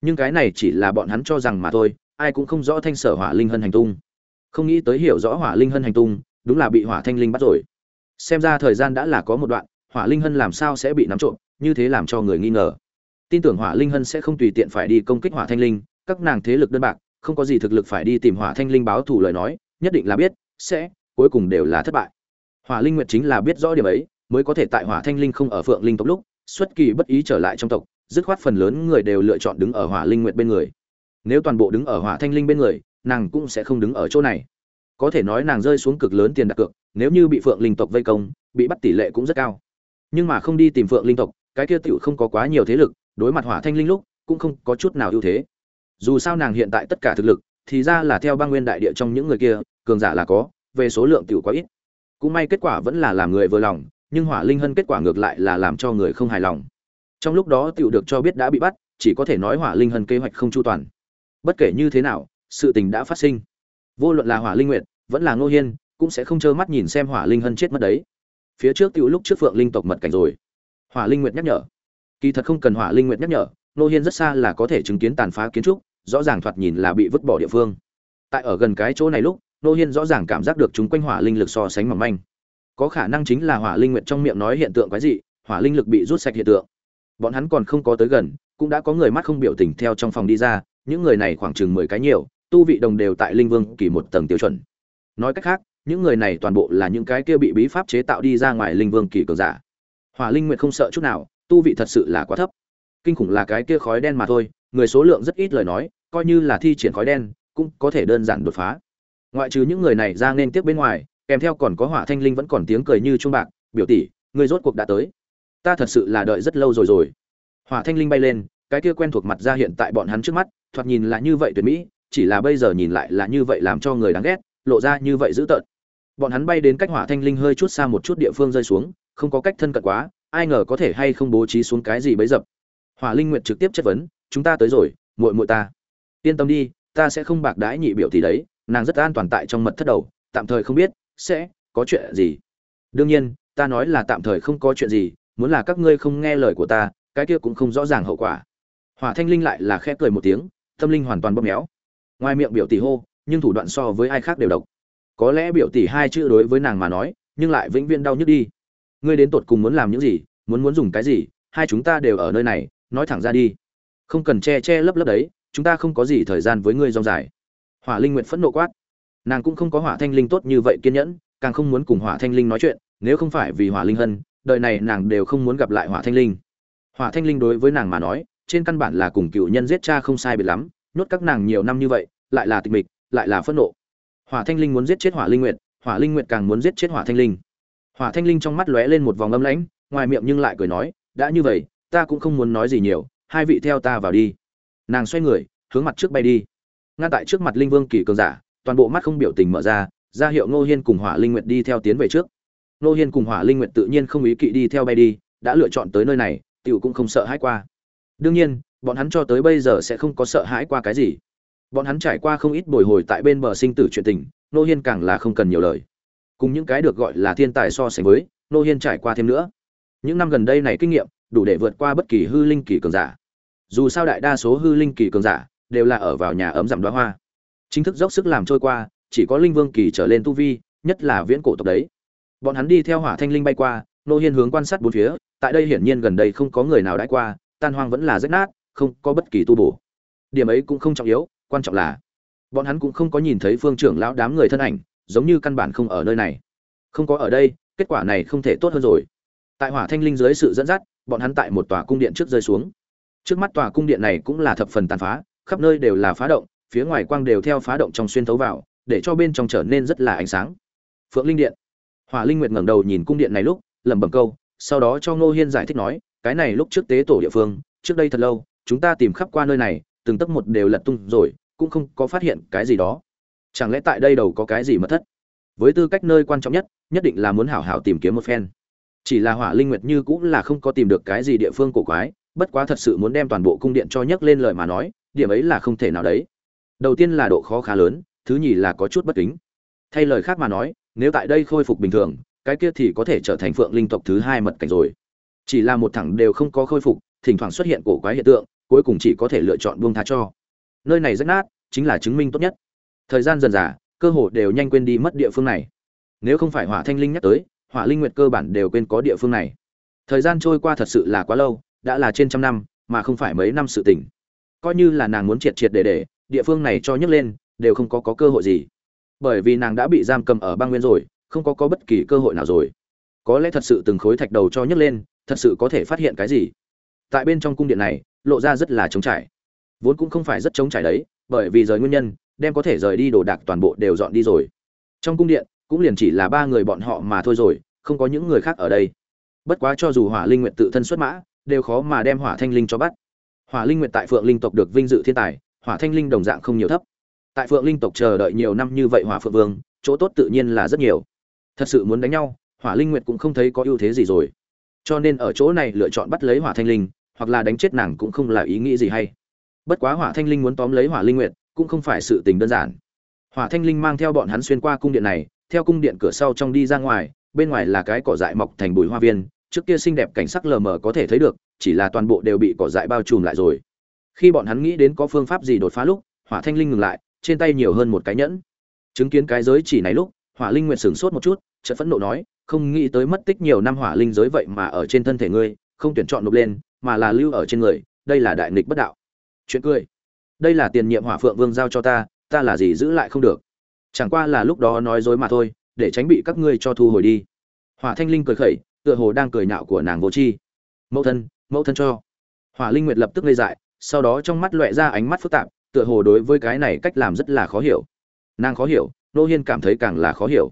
Nhưng cái này chỉ là bọn hắn cho rằng mà thôi, ai cũng không rõ thanh sở hỏa linh hân hành tung. Không nghĩ tới hiểu rõ hỏa linh hân hành tung, đúng là bị hỏa thanh linh bắt rồi. Xem ra thời gian đã là có một đoạn hỏa linh hân làm sao sẽ bị nắm trộm, như thế làm cho người nghi ngờ. Tin tưởng hỏa linh hân sẽ không tùy tiện phải đi công kích hỏa thanh linh, các nàng thế lực đơn bạc, không có gì thực lực phải đi tìm hỏa thanh linh báo thù lời nói, nhất định là biết, sẽ, cuối cùng đều là thất bại. Hỏa linh nguyệt chính là biết rõ điểm ấy, mới có thể tại hỏa thanh linh không ở phượng linh tộc lúc, xuất kỳ bất ý trở lại trong tộc, dứt khoát phần lớn người đều lựa chọn đứng ở hỏa linh nguyệt bên người. Nếu toàn bộ đứng ở hỏa thanh linh bên người, nàng cũng sẽ không đứng ở chỗ này. Có thể nói nàng rơi xuống cực lớn tiền đặt cược, nếu như bị phượng linh tộc vây công, bị bắt tỷ lệ cũng rất cao nhưng mà không đi tìm phượng linh tộc, cái kia tựu không có quá nhiều thế lực, đối mặt hỏa thanh linh lúc, cũng không có chút nào ưu thế. Dù sao nàng hiện tại tất cả thực lực, thì ra là theo băng nguyên đại địa trong những người kia, cường giả là có, về số lượng tiểu quá ít. Cũng may kết quả vẫn là làm người vừa lòng, nhưng hỏa linh hân kết quả ngược lại là làm cho người không hài lòng. Trong lúc đó tiểu được cho biết đã bị bắt, chỉ có thể nói hỏa linh hân kế hoạch không chu toàn. Bất kể như thế nào, sự tình đã phát sinh. Vô luận là hỏa linh nguyệt, vẫn là ngô hiên, cũng sẽ không trơ mắt nhìn xem hỏa linh hân chết mất đấy phía trước tiểu lúc trước phượng linh tộc mật cảnh rồi. Hỏa linh nguyệt nhắc nhở. Kỳ thật không cần hỏa linh nguyệt nhắc nhở nô hiên rất xa là có thể chứng kiến tàn phá kiến trúc, rõ ràng thoạt nhìn là bị vứt bỏ địa phương. Tại ở gần cái chỗ này lúc nô hiên rõ ràng cảm giác được chúng quanh hỏa linh lực so sánh mỏng manh. Có khả năng chính là hỏa linh nguyệt trong miệng nói hiện tượng quái dị, hỏa linh lực bị rút sạch hiện tượng. Bọn hắn còn không có tới gần, cũng đã có người mắt không biểu tình theo trong phòng đi ra, những người này khoảng chừng mười cái nhiều, tu vị đồng đều tại linh vương kỳ một tầng tiêu chuẩn. Nói cách khác những người này toàn bộ là những cái kia bị bí pháp chế tạo đi ra ngoài linh vương kỳ cường giả. Hỏa linh nguyệt không sợ chút nào, tu vị thật sự là quá thấp. Kinh khủng là cái kia khói đen mà thôi, người số lượng rất ít lời nói, coi như là thi triển khói đen, cũng có thể đơn giản đột phá. Ngoại trừ những người này ra nên tiếp bên ngoài, kèm theo còn có hỏa thanh linh vẫn còn tiếng cười như trung bạc, biểu tỷ người rốt cuộc đã tới. Ta thật sự là đợi rất lâu rồi rồi. Hỏa thanh linh bay lên, cái kia quen thuộc mặt ra hiện tại bọn hắn trước mắt, thoạt nhìn là như vậy tuyệt mỹ, chỉ là bây giờ nhìn lại là như vậy làm cho người đáng ghét, lộ ra như vậy dữ tợn bọn hắn bay đến cách hỏa thanh linh hơi chút xa một chút địa phương rơi xuống, không có cách thân cận quá, ai ngờ có thể hay không bố trí xuống cái gì bấy dập. Hỏa linh nguyệt trực tiếp chất vấn, chúng ta tới rồi, muội muội ta. Yên tâm đi, ta sẽ không bạc đãi nhị biểu thì đấy, nàng rất an toàn tại trong mật thất đầu, tạm thời không biết sẽ có chuyện gì. Đương nhiên, ta nói là tạm thời không có chuyện gì, muốn là các ngươi không nghe lời của ta, cái kia cũng không rõ ràng hậu quả. Hỏa thanh linh lại là khẽ cười một tiếng, tâm linh hoàn toàn bóp méo. Ngoài miệng biểu tỷ hô, nhưng thủ đoạn so với ai khác đều độc có lẽ biểu tỷ hai chữ đối với nàng mà nói, nhưng lại vĩnh viễn đau nhức đi. Ngươi đến tột cùng muốn làm những gì, muốn muốn dùng cái gì, hai chúng ta đều ở nơi này, nói thẳng ra đi. Không cần che che lấp lấp đấy, chúng ta không có gì thời gian với ngươi rong dài. Hỏa linh nguyện phẫn nộ quát. Nàng cũng không có hỏa thanh linh tốt như vậy kiên nhẫn, càng không muốn cùng hỏa thanh linh nói chuyện, nếu không phải vì hỏa linh hân, đời này nàng đều không muốn gặp lại hỏa thanh linh. Hỏa thanh linh đối với nàng mà nói, trên căn bản là cùng cựu nhân giết cha không sai biệt lắm, nhốt các nàng nhiều năm như vậy, lại là tịch mịch, lại là phẫn nộ hỏa thanh linh muốn giết chết hỏa linh nguyệt, hỏa linh nguyệt càng muốn giết chết hỏa thanh linh. Hỏa thanh linh trong mắt lóe lên một vòng âm lãnh, ngoài miệng nhưng lại cười nói, đã như vậy, ta cũng không muốn nói gì nhiều, hai vị theo ta vào đi. Nàng xoay người, hướng mặt trước bay đi. Ngay tại trước mặt linh vương kỳ cường giả, toàn bộ mắt không biểu tình mở ra ra hiệu ngô hiên cùng hỏa linh nguyệt đi theo tiến về trước. Ngô hiên cùng hỏa linh nguyệt tự nhiên không ý kỵ đi theo bay đi, đã lựa chọn tới nơi này, tiểu cũng không sợ hãi qua. Đương nhiên, bọn hắn cho tới bây giờ sẽ không có sợ hãi qua cái gì bọn hắn trải qua không ít bồi hồi tại bên bờ sinh tử chuyện tình, nô hiên càng là không cần nhiều lời. Cùng những cái được gọi là thiên tài so sánh với, nô hiên trải qua thêm nữa. Những năm gần đây này kinh nghiệm, đủ để vượt qua bất kỳ hư linh kỳ cường giả. Dù sao đại đa số hư linh kỳ cường giả, đều là ở vào nhà ấm giảm đoá hoa. Chính thức dốc sức làm trôi qua, chỉ có linh vương kỳ trở lên tu vi, nhất là viễn cổ tộc đấy. Bọn hắn đi theo hỏa thanh linh bay qua, nô hiên hướng quan sát bốn phía, tại đây hiển nhiên gần đây không có người nào đãi qua, tan hoang vẫn là rách nát, không có bất kỳ tu bổ điểm ấy cũng không trọng yếu, quan trọng là bọn hắn cũng không có nhìn thấy phương trưởng lão đám người thân ảnh, giống như căn bản không ở nơi này. Không có ở đây, kết quả này không thể tốt hơn rồi. Tại hỏa thanh linh dưới sự dẫn dắt, bọn hắn tại một tòa cung điện trước rơi xuống. Trước mắt tòa cung điện này cũng là thập phần tàn phá, khắp nơi đều là phá động, phía ngoài quang đều theo phá động trong xuyên thấu vào, để cho bên trong trở nên rất là ánh sáng. Phượng linh điện. Hỏa linh nguyệt ngẩng đầu nhìn cung điện này lúc, lẩm bẩm câu, sau đó cho ngô hiên giải thích nói, cái này lúc trước tế tổ địa phương, trước đây thật lâu, chúng ta tìm khắp qua nơi này từng tấc một đều lật tung rồi, cũng không có phát hiện cái gì đó. Chẳng lẽ tại đây đầu có cái gì mất thất? Với tư cách nơi quan trọng nhất nhất định là muốn hảo hảo tìm kiếm một phen. Chỉ là hỏa linh nguyệt như cũng là không có tìm được cái gì địa phương cổ quái, bất quá thật sự muốn đem toàn bộ cung điện cho nhấc lên lời mà nói, điểm ấy là không thể nào đấy. Đầu tiên là độ khó khá lớn, thứ nhì là có chút bất kính. Thay lời khác mà nói, nếu tại đây khôi phục bình thường, cái kia thì có thể trở thành phượng linh tộc thứ hai mật cảnh rồi. Chỉ là một thẳng đều không có khôi phục, thỉnh thoảng xuất hiện cổ quái hiện tượng cuối cùng chỉ có thể lựa chọn buông tha cho. Nơi này rất nát chính là chứng minh tốt nhất. Thời gian dần dà cơ hồ đều nhanh quên đi mất địa phương này. Nếu không phải hỏa thanh linh nhắc tới hỏa linh nguyệt cơ bản đều quên có địa phương này. Thời gian trôi qua thật sự là quá lâu đã là trên trăm năm mà không phải mấy năm sự tình. Coi như là nàng muốn triệt triệt để để địa phương này cho nhấc lên đều không có, có cơ hội gì. Bởi vì nàng đã bị giam cầm ở băng nguyên rồi không có có bất kỳ cơ hội nào rồi. Có lẽ thật sự từng khối thạch đầu cho nhấc lên thật sự có thể phát hiện cái gì? Tại bên trong cung điện này, lộ ra rất là trống trải. Vốn cũng không phải rất trống trải đấy, bởi vì rời nguyên nhân, đem có thể rời đi đồ đạc toàn bộ đều dọn đi rồi. Trong cung điện, cũng liền chỉ là ba người bọn họ mà thôi rồi, không có những người khác ở đây. Bất quá cho dù hỏa linh nguyện tự thân xuất mã, đều khó mà đem hỏa thanh linh cho bắt. Hỏa linh nguyện tại phượng linh tộc được vinh dự thiên tài, hỏa thanh linh đồng dạng không nhiều thấp. Tại phượng linh tộc chờ đợi nhiều năm như vậy hỏa phượng vương, chỗ tốt tự nhiên là rất nhiều. Thật sự muốn đánh nhau, hỏa linh nguyệt cũng không thấy có ưu thế gì rồi. Cho nên ở chỗ này lựa chọn bắt lấy hỏa thanh linh hoặc là đánh chết nàng cũng không là ý nghĩ gì hay. Bất quá hỏa thanh linh muốn tóm lấy hỏa linh nguyệt, cũng không phải sự tình đơn giản. Hỏa thanh linh mang theo bọn hắn xuyên qua cung điện này, theo cung điện cửa sau trong đi ra ngoài, bên ngoài là cái cỏ dại mọc thành bụi hoa viên, trước kia xinh đẹp cảnh sắc lờ mờ có thể thấy được, chỉ là toàn bộ đều bị cỏ dại bao trùm lại rồi. Khi bọn hắn nghĩ đến có phương pháp gì đột phá lúc, hỏa thanh linh ngừng lại, trên tay nhiều hơn một cái nhẫn. Chứng kiến cái giới chỉ này lúc, hỏa linh nguyện sửng sốt một chút, chợt phẫn nộ nói, không nghĩ tới mất tích nhiều năm hỏa linh giới vậy mà ở trên thân thể ngươi, không tuyển chọn nộp lên mà là lưu ở trên người, đây là đại nghịch bất đạo. Chuyện cười. Đây là tiền nhiệm hỏa phượng vương giao cho ta ta là gì giữ lại không được. Chẳng qua là lúc đó nói dối mà thôi, để tránh bị các ngươi cho thu hồi đi. Hỏa thanh linh cười khẩy, tựa hồ đang cười nhạo của nàng vô chi mẫu thân mẫu thân cho. Hỏa linh nguyệt lập tức ngây dại, sau đó trong mắt loẹ ra ánh mắt phức tạp, tựa hồ đối với cái này cách làm rất là khó hiểu. Nàng khó hiểu, nô hiên cảm thấy càng là khó hiểu.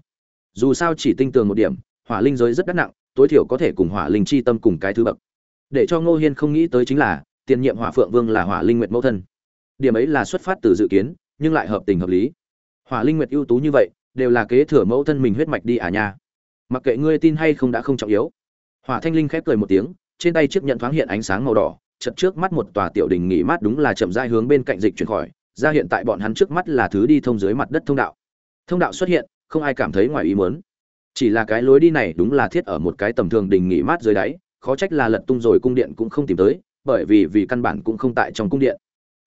Dù sao chỉ tinh tường một điểm, hỏa linh giới rất đắt nặng, tối thiểu có thể cùng hỏa linh chi tâm cùng cái thứ bậc để cho ngô hiên không nghĩ tới chính là, tiền nhiệm hỏa phượng vương là hỏa linh nguyệt mẫu thân. Điểm ấy là xuất phát từ dự kiến, nhưng lại hợp tình hợp lý. Hỏa linh nguyệt ưu tú như vậy, đều là kế thừa mẫu thân mình huyết mạch đi à nha. Mặc kệ ngươi tin hay không đã không trọng yếu. Hỏa thanh linh khép cười một tiếng, trên tay chiếc nhận thoáng hiện ánh sáng màu đỏ chật trước mắt một tòa tiểu đình nghỉ mát đúng là chậm rãi hướng bên cạnh dịch chuyển khỏi, ra hiện tại bọn hắn trước mắt là thứ đi thông dưới mặt đất thông đạo. Thông đạo xuất hiện, không ai cảm thấy ngoài ý muốn. Chỉ là cái lối đi này đúng là thiết ở một cái tầm thường đình nghỉ mát dưới đáy khó trách là lật tung rồi cung điện cũng không tìm tới, bởi vì vì căn bản cũng không tại trong cung điện.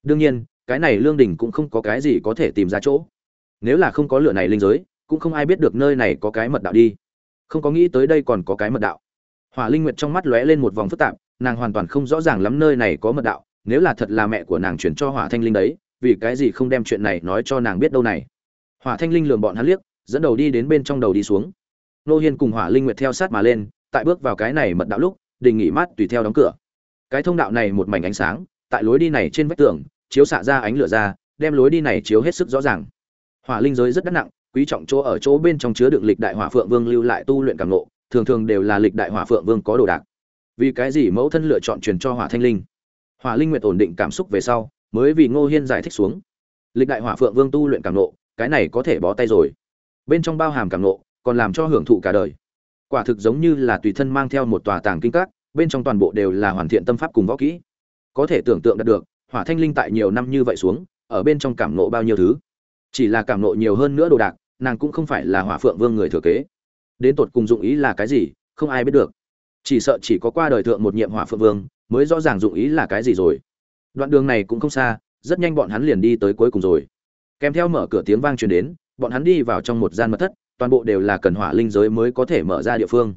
Đương nhiên, cái này lương đình cũng không có cái gì có thể tìm ra chỗ. Nếu là không có lửa này linh giới, cũng không ai biết được nơi này có cái mật đạo đi. Không có nghĩ tới đây còn có cái mật đạo. Hỏa linh nguyệt trong mắt lóe lên một vòng phức tạp, nàng hoàn toàn không rõ ràng lắm nơi này có mật đạo, nếu là thật là mẹ của nàng chuyển cho hỏa thanh linh đấy, vì cái gì không đem chuyện này nói cho nàng biết đâu này. Hỏa thanh linh lường bọn hắn liếc, dẫn đầu đi đến bên trong đầu đi xuống. Nô hiên cùng hỏa linh nguyệt theo sát mà lên, tại bước vào cái này mật đạo lúc đình nghỉ mát tùy theo đóng cửa. Cái thông đạo này một mảnh ánh sáng, tại lối đi này trên vách tường, chiếu xạ ra ánh lửa ra, đem lối đi này chiếu hết sức rõ ràng. Hỏa linh giới rất đắt nặng, quý trọng chỗ ở chỗ bên trong chứa đựng lịch đại hỏa phượng vương lưu lại tu luyện cảm ngộ, thường thường đều là lịch đại hỏa phượng vương có đồ đạc. Vì cái gì mẫu thân lựa chọn truyền cho hỏa thanh linh? Hỏa linh nguyệt ổn định cảm xúc về sau, mới vì ngô hiên giải thích xuống. Lịch đại hỏa phượng vương tu luyện cảm ngộ, cái này có thể bó tay rồi. Bên trong bao hàm cảm ngộ, còn làm cho hưởng thụ cả đời quả thực giống như là tùy thân mang theo một tòa tàng kinh các, bên trong toàn bộ đều là hoàn thiện tâm pháp cùng võ kỹ. Có thể tưởng tượng được, hỏa thanh linh tại nhiều năm như vậy xuống, ở bên trong cảm nộ bao nhiêu thứ. Chỉ là cảm nộ nhiều hơn nữa đồ đạc, nàng cũng không phải là hỏa phượng vương người thừa kế. Đến tột cùng dụng ý là cái gì, không ai biết được. Chỉ sợ chỉ có qua đời thượng một nhiệm hỏa phượng vương, mới rõ ràng dụng ý là cái gì rồi. Đoạn đường này cũng không xa, rất nhanh bọn hắn liền đi tới cuối cùng rồi. Kèm theo mở cửa tiếng vang truyền đến, bọn hắn đi vào trong một gian mật thất toàn bộ đều là cần hỏa linh giới mới có thể mở ra địa phương.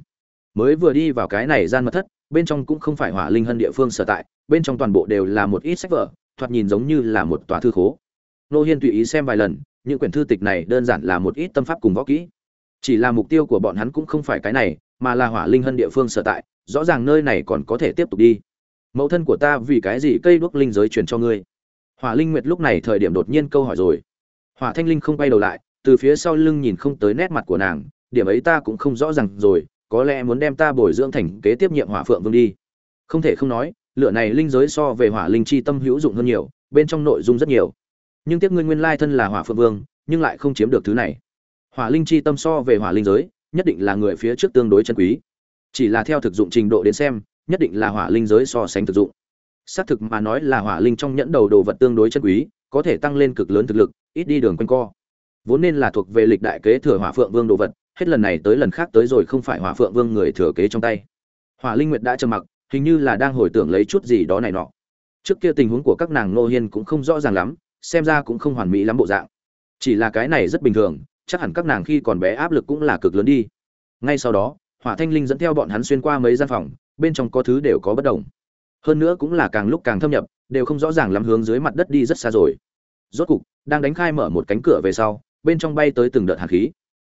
Mới vừa đi vào cái này gian mật thất, bên trong cũng không phải hỏa linh hân địa phương sở tại, bên trong toàn bộ đều là một ít sách vở, thoạt nhìn giống như là một tòa thư khố. Nô hiên tùy ý xem vài lần, những quyển thư tịch này đơn giản là một ít tâm pháp cùng võ kỹ. Chỉ là mục tiêu của bọn hắn cũng không phải cái này, mà là hỏa linh hân địa phương sở tại, rõ ràng nơi này còn có thể tiếp tục đi. Mẫu thân của ta vì cái gì cây đuốc linh giới truyền cho ngươi? Hỏa linh nguyệt lúc này thời điểm đột nhiên câu hỏi rồi. Hỏa thanh linh không quay đầu lại từ phía sau lưng nhìn không tới nét mặt của nàng, điểm ấy ta cũng không rõ ràng rồi, có lẽ muốn đem ta bồi dưỡng thành kế tiếp nhiệm hỏa phượng vương đi. Không thể không nói, lửa này linh giới so về hỏa linh chi tâm hữu dụng hơn nhiều, bên trong nội dung rất nhiều. Nhưng tiếc ngươi nguyên lai thân là hỏa phượng vương, nhưng lại không chiếm được thứ này. Hỏa linh chi tâm so về hỏa linh giới, nhất định là người phía trước tương đối chân quý. Chỉ là theo thực dụng trình độ đến xem, nhất định là hỏa linh giới so sánh thực dụng. Xác thực mà nói là hỏa linh trong nhẫn đầu đồ vật tương đối chân quý, có thể tăng lên cực lớn thực lực, ít đi đường quanh co vốn nên là thuộc về lịch đại kế thừa hỏa phượng vương đồ vật, hết lần này tới lần khác tới rồi không phải hỏa phượng vương người thừa kế trong tay. Hỏa linh nguyệt đã trầm mặc, hình như là đang hồi tưởng lấy chút gì đó này nọ. Trước kia tình huống của các nàng nô hiên cũng không rõ ràng lắm, xem ra cũng không hoàn mỹ lắm bộ dạng. Chỉ là cái này rất bình thường, chắc hẳn các nàng khi còn bé áp lực cũng là cực lớn đi. Ngay sau đó, hỏa thanh linh dẫn theo bọn hắn xuyên qua mấy gian phòng, bên trong có thứ đều có bất đồng. Hơn nữa cũng là càng lúc càng thâm nhập, đều không rõ ràng lắm hướng dưới mặt đất đi rất xa rồi. Rốt cục, đang đánh khai mở một cánh cửa về sau bên trong bay tới từng đợt hạt khí.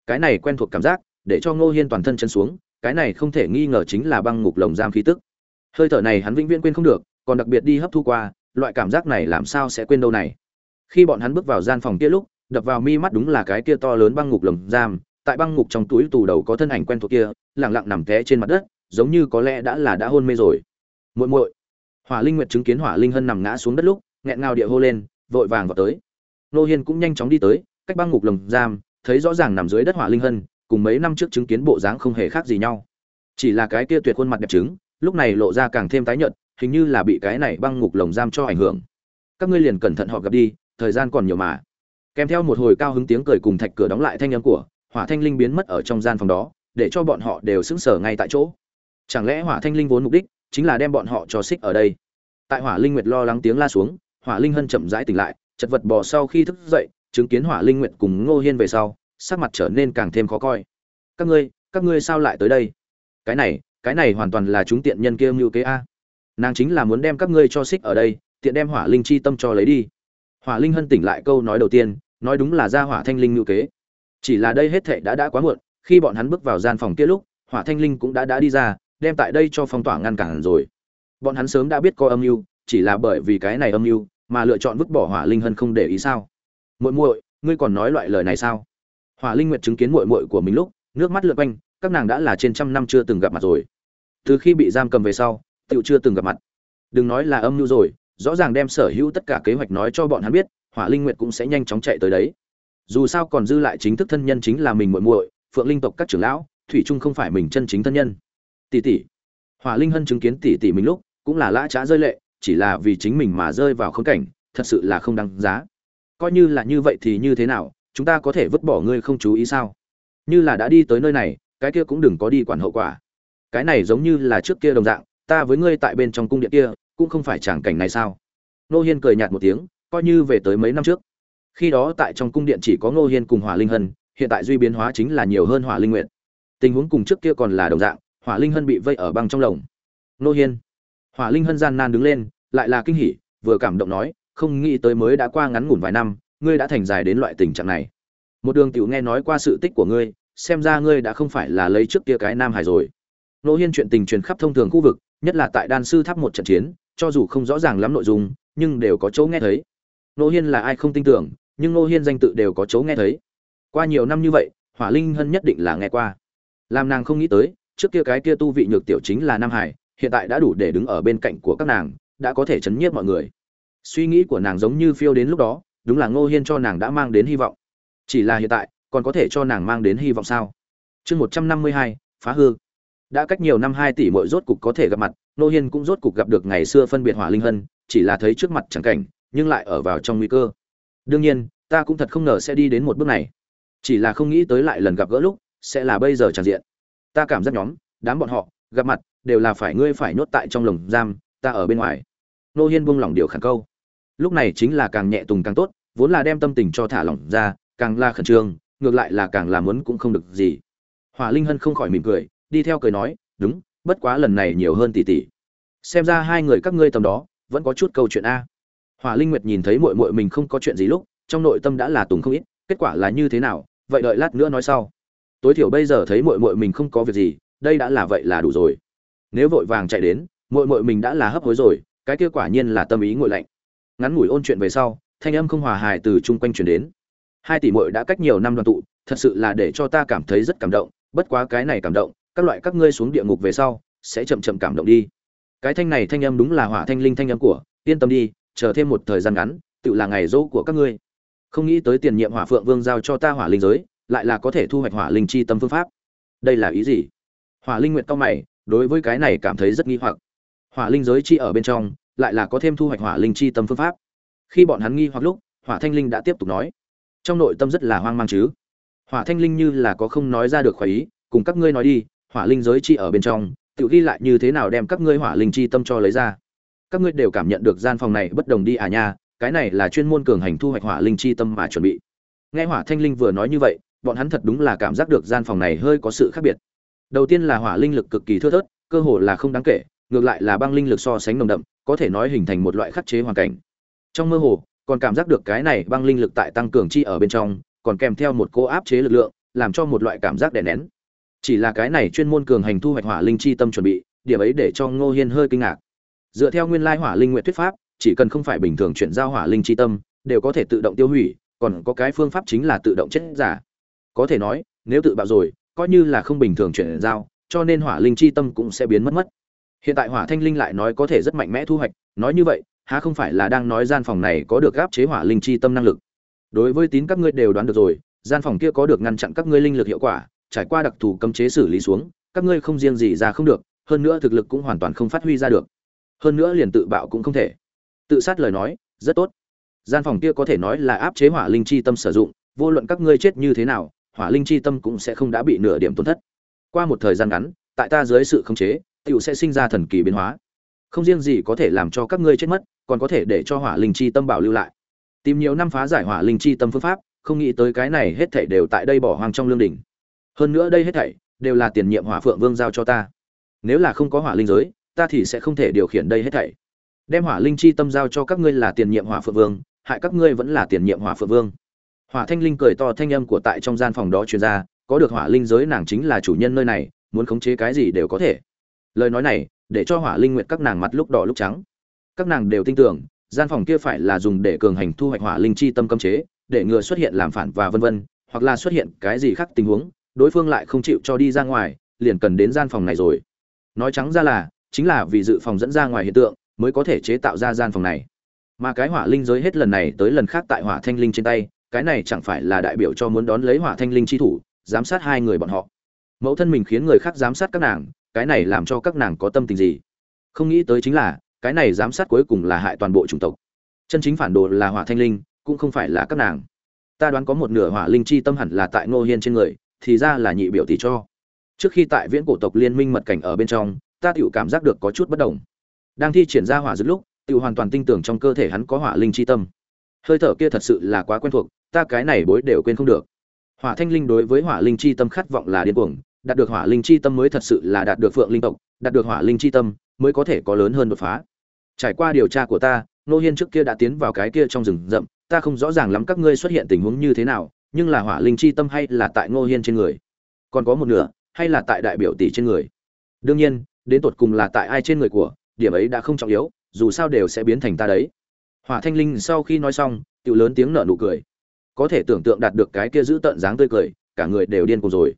Cái này quen thuộc cảm giác, để cho ngô hiên toàn thân chân xuống, cái này không thể nghi ngờ chính là băng ngục lồng giam khí tức. Hơi thở này hắn vĩnh viễn quên không được, còn đặc biệt đi hấp thu qua, loại cảm giác này làm sao sẽ quên đâu này? Khi bọn hắn bước vào gian phòng kia lúc, đập vào mi mắt đúng là cái kia to lớn băng ngục lồng giam, tại băng ngục trong túi tù đầu có thân ảnh quen thuộc kia lẳng lặng nằm té trên mặt đất, giống như có lẽ đã là đã hôn mê rồi. Muội muội, hỏa linh nguyệt chứng kiến hỏa linh hân nằm ngã xuống đất lúc, nghẹn ngào địa hô lên, vội vàng vào tới. Nô hiên cũng nhanh chóng đi tới cách băng ngục lồng giam, thấy rõ ràng nằm dưới đất hỏa linh hân, cùng mấy năm trước chứng kiến bộ dáng không hề khác gì nhau. Chỉ là cái kia tuyệt khuôn mặt đẹp trứng, lúc này lộ ra càng thêm tái nhợt, hình như là bị cái này băng ngục lồng giam cho ảnh hưởng. Các ngươi liền cẩn thận họ gặp đi, thời gian còn nhiều mà. Kèm theo một hồi cao hứng tiếng cười cùng thạch cửa đóng lại thanh âm của, hỏa thanh linh biến mất ở trong gian phòng đó, để cho bọn họ đều sững sờ ngay tại chỗ. Chẳng lẽ hỏa thanh linh vốn mục đích chính là đem bọn họ cho xích ở đây? Tại hỏa linh nguyệt lo lắng tiếng la xuống, hỏa linh hân chậm rãi tỉnh lại, chật vật bò sau khi thức dậy chứng kiến hỏa linh nguyện cùng ngô hiên về sau, sắc mặt trở nên càng thêm khó coi. Các ngươi các ngươi sao lại tới đây? Cái này cái này hoàn toàn là chúng tiện nhân kia mưu kế a. Nàng chính là muốn đem các ngươi cho xích ở đây, tiện đem hỏa linh chi tâm cho lấy đi. Hỏa linh hân tỉnh lại câu nói đầu tiên, nói đúng là ra hỏa thanh linh mưu kế. Chỉ là đây hết thệ đã đã quá muộn, khi bọn hắn bước vào gian phòng kia lúc, hỏa thanh linh cũng đã đã đi ra, đem tại đây cho phong tỏa ngăn cản rồi. Bọn hắn sớm đã biết có âm mưu, chỉ là bởi vì cái này âm mưu mà lựa chọn vứt bỏ hỏa linh hân không để ý sao? Muội muội, ngươi còn nói loại lời này sao? Hỏa linh nguyệt chứng kiến muội muội của mình lúc, nước mắt lượn quanh, các nàng đã là trên trăm năm chưa từng gặp mặt rồi. Từ khi bị giam cầm về sau tựu chưa từng gặp mặt. Đừng nói là âm mưu rồi, rõ ràng đem sở hữu tất cả kế hoạch nói cho bọn hắn biết, hỏa linh nguyệt cũng sẽ nhanh chóng chạy tới đấy. Dù sao còn dư lại chính thức thân nhân chính là mình muội muội, phượng linh tộc các trưởng lão, thủy trung không phải mình chân chính thân nhân. Tỷ tỷ. Hỏa linh hân chứng kiến tỷ tỷ mình lúc, cũng là lã trá rơi lệ, chỉ là vì chính mình mà rơi vào khốn cảnh, thật sự là không đáng giá coi như là như vậy thì như thế nào, chúng ta có thể vứt bỏ ngươi không chú ý sao? Như là đã đi tới nơi này, cái kia cũng đừng có đi quản hậu quả. Cái này giống như là trước kia đồng dạng, ta với ngươi tại bên trong cung điện kia, cũng không phải tràng cảnh này sao? Nô hiên cười nhạt một tiếng, coi như về tới mấy năm trước. Khi đó tại trong cung điện chỉ có ngô hiên cùng hỏa linh hân, hiện tại duy biến hóa chính là nhiều hơn hỏa linh nguyện tình huống cùng trước kia còn là đồng dạng, hỏa linh hân bị vây ở băng trong lồng. Nô hiên. Hỏa linh hân gian nan đứng lên, lại là kinh hỉ, vừa cảm động nói không nghĩ tới mới đã qua ngắn ngủn vài năm, ngươi đã thành dài đến loại tình trạng này. Một đường tiểu nghe nói qua sự tích của ngươi, xem ra ngươi đã không phải là lấy trước kia cái nam hải rồi. Nô hiên chuyện tình truyền khắp thông thường khu vực, nhất là tại đan sư tháp một trận chiến, cho dù không rõ ràng lắm nội dung, nhưng đều có chỗ nghe thấy. Nô hiên là ai không tin tưởng, nhưng nô hiên danh tự đều có chỗ nghe thấy. Qua nhiều năm như vậy, hỏa linh hân nhất định là nghe qua. Làm nàng không nghĩ tới, trước kia cái kia tu vị nhược tiểu chính là nam hải, hiện tại đã đủ để đứng ở bên cạnh của các nàng, đã có thể chấn nhiếp mọi người suy nghĩ của nàng giống như phiêu đến lúc đó, đúng là ngô hiên cho nàng đã mang đến hy vọng. Chỉ là hiện tại, còn có thể cho nàng mang đến hy vọng sao? Chương một trăm năm mươi hai, phá hư. Đã cách nhiều năm hai tỷ muội rốt cục có thể gặp mặt, ngô hiên cũng rốt cục gặp được ngày xưa phân biệt hỏa linh hân, chỉ là thấy trước mặt chẳng cảnh, nhưng lại ở vào trong nguy cơ. Đương nhiên, ta cũng thật không ngờ sẽ đi đến một bước này. Chỉ là không nghĩ tới lại lần gặp gỡ lúc, sẽ là bây giờ tràn diện. Ta cảm giác nhóm, đám bọn họ, gặp mặt, đều là phải ngươi phải nhốt tại trong lồng giam, ta ở bên ngoài. Nô hiên buông lỏng điều khản câu lúc này chính là càng nhẹ tùng càng tốt, vốn là đem tâm tình cho thả lỏng ra, càng là khẩn trương, ngược lại là càng làm muốn cũng không được gì. Hỏa linh hân không khỏi mỉm cười, đi theo cười nói, đúng, bất quá lần này nhiều hơn tỷ tỷ. Xem ra hai người các ngươi tầm đó, vẫn có chút câu chuyện a. Hỏa linh nguyệt nhìn thấy muội muội mình không có chuyện gì lúc, trong nội tâm đã là tùng không ít, kết quả là như thế nào, vậy đợi lát nữa nói sau. Tối thiểu bây giờ thấy muội muội mình không có việc gì, đây đã là vậy là đủ rồi. Nếu vội vàng chạy đến, muội muội mình đã là hấp hối rồi, cái kia quả nhiên là tâm ý nguội lạnh ngắn ngủi ôn chuyện về sau, thanh âm không hòa hài từ chung quanh truyền đến. Hai tỷ muội đã cách nhiều năm đoàn tụ, thật sự là để cho ta cảm thấy rất cảm động, bất quá cái này cảm động, các loại các ngươi xuống địa ngục về sau, sẽ chậm chậm cảm động đi. Cái thanh này thanh âm đúng là hỏa thanh linh thanh âm của, yên tâm đi, chờ thêm một thời gian ngắn, tự là ngày dỗ của các ngươi. Không nghĩ tới tiền nhiệm hỏa phượng vương giao cho ta hỏa linh giới, lại là có thể thu hoạch hỏa linh chi tâm phương pháp. Đây là ý gì? Hỏa linh nguyện cao mày, đối với cái này cảm thấy rất nghi hoặc. Hỏa linh giới chi ở bên trong lại là có thêm thu hoạch hỏa linh chi tâm phương pháp. Khi bọn hắn nghi hoặc lúc, hỏa thanh linh đã tiếp tục nói, trong nội tâm rất là hoang mang chứ? Hỏa thanh linh như là có không nói ra được khỏi ý, cùng các ngươi nói đi, hỏa linh giới chi ở bên trong tự ghi lại như thế nào đem các ngươi hỏa linh chi tâm cho lấy ra? Các ngươi đều cảm nhận được gian phòng này bất đồng đi à nha, cái này là chuyên môn cường hành thu hoạch hỏa linh chi tâm mà chuẩn bị. Nghe hỏa thanh linh vừa nói như vậy, bọn hắn thật đúng là cảm giác được gian phòng này hơi có sự khác biệt. Đầu tiên là hỏa linh lực cực kỳ thưa thớt, cơ hồ là không đáng kể ngược lại là băng linh lực so sánh nồng đậm, có thể nói hình thành một loại khắc chế hoàn cảnh. Trong mơ hồ, còn cảm giác được cái này băng linh lực tại tăng cường chi ở bên trong, còn kèm theo một cô áp chế lực lượng, làm cho một loại cảm giác đè nén. Chỉ là cái này chuyên môn cường hành thu hoạch hỏa linh chi tâm chuẩn bị, điểm ấy để cho ngô hiên hơi kinh ngạc. Dựa theo nguyên lai hỏa linh nguyện thuyết pháp, chỉ cần không phải bình thường chuyển giao hỏa linh chi tâm, đều có thể tự động tiêu hủy, còn có cái phương pháp chính là tự động chết giả. Có thể nói, nếu tự bạo rồi, coi như là không bình thường chuyển giao, cho nên hỏa linh chi tâm cũng sẽ biến mất mất hiện tại hỏa thanh linh lại nói có thể rất mạnh mẽ thu hoạch, nói như vậy, há không phải là đang nói gian phòng này có được gáp chế hỏa linh chi tâm năng lực? Đối với tín các ngươi đều đoán được rồi, gian phòng kia có được ngăn chặn các ngươi linh lực hiệu quả, trải qua đặc thù cấm chế xử lý xuống, các ngươi không riêng gì ra không được, hơn nữa thực lực cũng hoàn toàn không phát huy ra được. Hơn nữa liền tự bạo cũng không thể. Tự sát lời nói, rất tốt. Gian phòng kia có thể nói là áp chế hỏa linh chi tâm sử dụng, vô luận các ngươi chết như thế nào, hỏa linh chi tâm cũng sẽ không đã bị nửa điểm tổn thất. Qua một thời gian ngắn, tại ta dưới sự khống chế tiểu sẽ sinh ra thần kỳ biến hóa. Không riêng gì có thể làm cho các ngươi chết mất, còn có thể để cho hỏa linh chi tâm bảo lưu lại. Tìm nhiều năm phá giải hỏa linh chi tâm phương pháp, không nghĩ tới cái này hết thảy đều tại đây bỏ hoang trong lương đỉnh. Hơn nữa đây hết thảy đều là tiền nhiệm hỏa phượng vương giao cho ta. Nếu là không có hỏa linh giới, ta thì sẽ không thể điều khiển đây hết thảy. Đem hỏa linh chi tâm giao cho các ngươi là tiền nhiệm hỏa phượng vương, hại các ngươi vẫn là tiền nhiệm hỏa phượng vương. Hỏa thanh linh cười to thanh âm của tại trong gian phòng đó truyền ra, có được hỏa linh giới nàng chính là chủ nhân nơi này, muốn khống chế cái gì đều có thể lời nói này, để cho hỏa linh nguyệt các nàng mặt lúc đỏ lúc trắng. Các nàng đều tin tưởng, gian phòng kia phải là dùng để cường hành thu hoạch hỏa linh chi tâm cấm chế, để ngừa xuất hiện làm phản và vân vân, hoặc là xuất hiện cái gì khác tình huống, đối phương lại không chịu cho đi ra ngoài, liền cần đến gian phòng này rồi. Nói trắng ra là, chính là vì dự phòng dẫn ra ngoài hiện tượng, mới có thể chế tạo ra gian phòng này. Mà cái hỏa linh giới hết lần này tới lần khác tại hỏa thanh linh trên tay, cái này chẳng phải là đại biểu cho muốn đón lấy hỏa thanh linh chi thủ, giám sát hai người bọn họ. Mẫu thân mình khiến người khác giám sát các nàng cái này làm cho các nàng có tâm tình gì? Không nghĩ tới chính là, cái này giám sát cuối cùng là hại toàn bộ chủng tộc. Chân chính phản đồ là hỏa thanh linh, cũng không phải là các nàng. Ta đoán có một nửa hỏa linh chi tâm hẳn là tại ngô hiên trên người, thì ra là nhị biểu tỷ cho. Trước khi tại viễn cổ tộc liên minh mật cảnh ở bên trong, ta tự cảm giác được có chút bất đồng. Đang thi triển ra hỏa giữa lúc tự hoàn toàn tin tưởng trong cơ thể hắn có hỏa linh chi tâm. Hơi thở kia thật sự là quá quen thuộc, ta cái này bối đều quên không được. Hỏa thanh linh đối với hỏa linh chi tâm khát vọng là điên cuồng đạt được hỏa linh chi tâm mới thật sự là đạt được phượng linh tộc, đạt được hỏa linh chi tâm mới có thể có lớn hơn đột phá. Trải qua điều tra của ta nô hiên trước kia đã tiến vào cái kia trong rừng rậm, ta không rõ ràng lắm các ngươi xuất hiện tình huống như thế nào, nhưng là hỏa linh chi tâm hay là tại ngô hiên trên người? Còn có một nửa, hay là tại đại biểu tỷ trên người? Đương nhiên, đến tột cùng là tại ai trên người của, điểm ấy đã không trọng yếu, dù sao đều sẽ biến thành ta đấy. Hỏa thanh linh sau khi nói xong tự lớn tiếng nở nụ cười. Có thể tưởng tượng đạt được cái kia giữ tận dáng tươi cười, cả người đều điên cùng rồi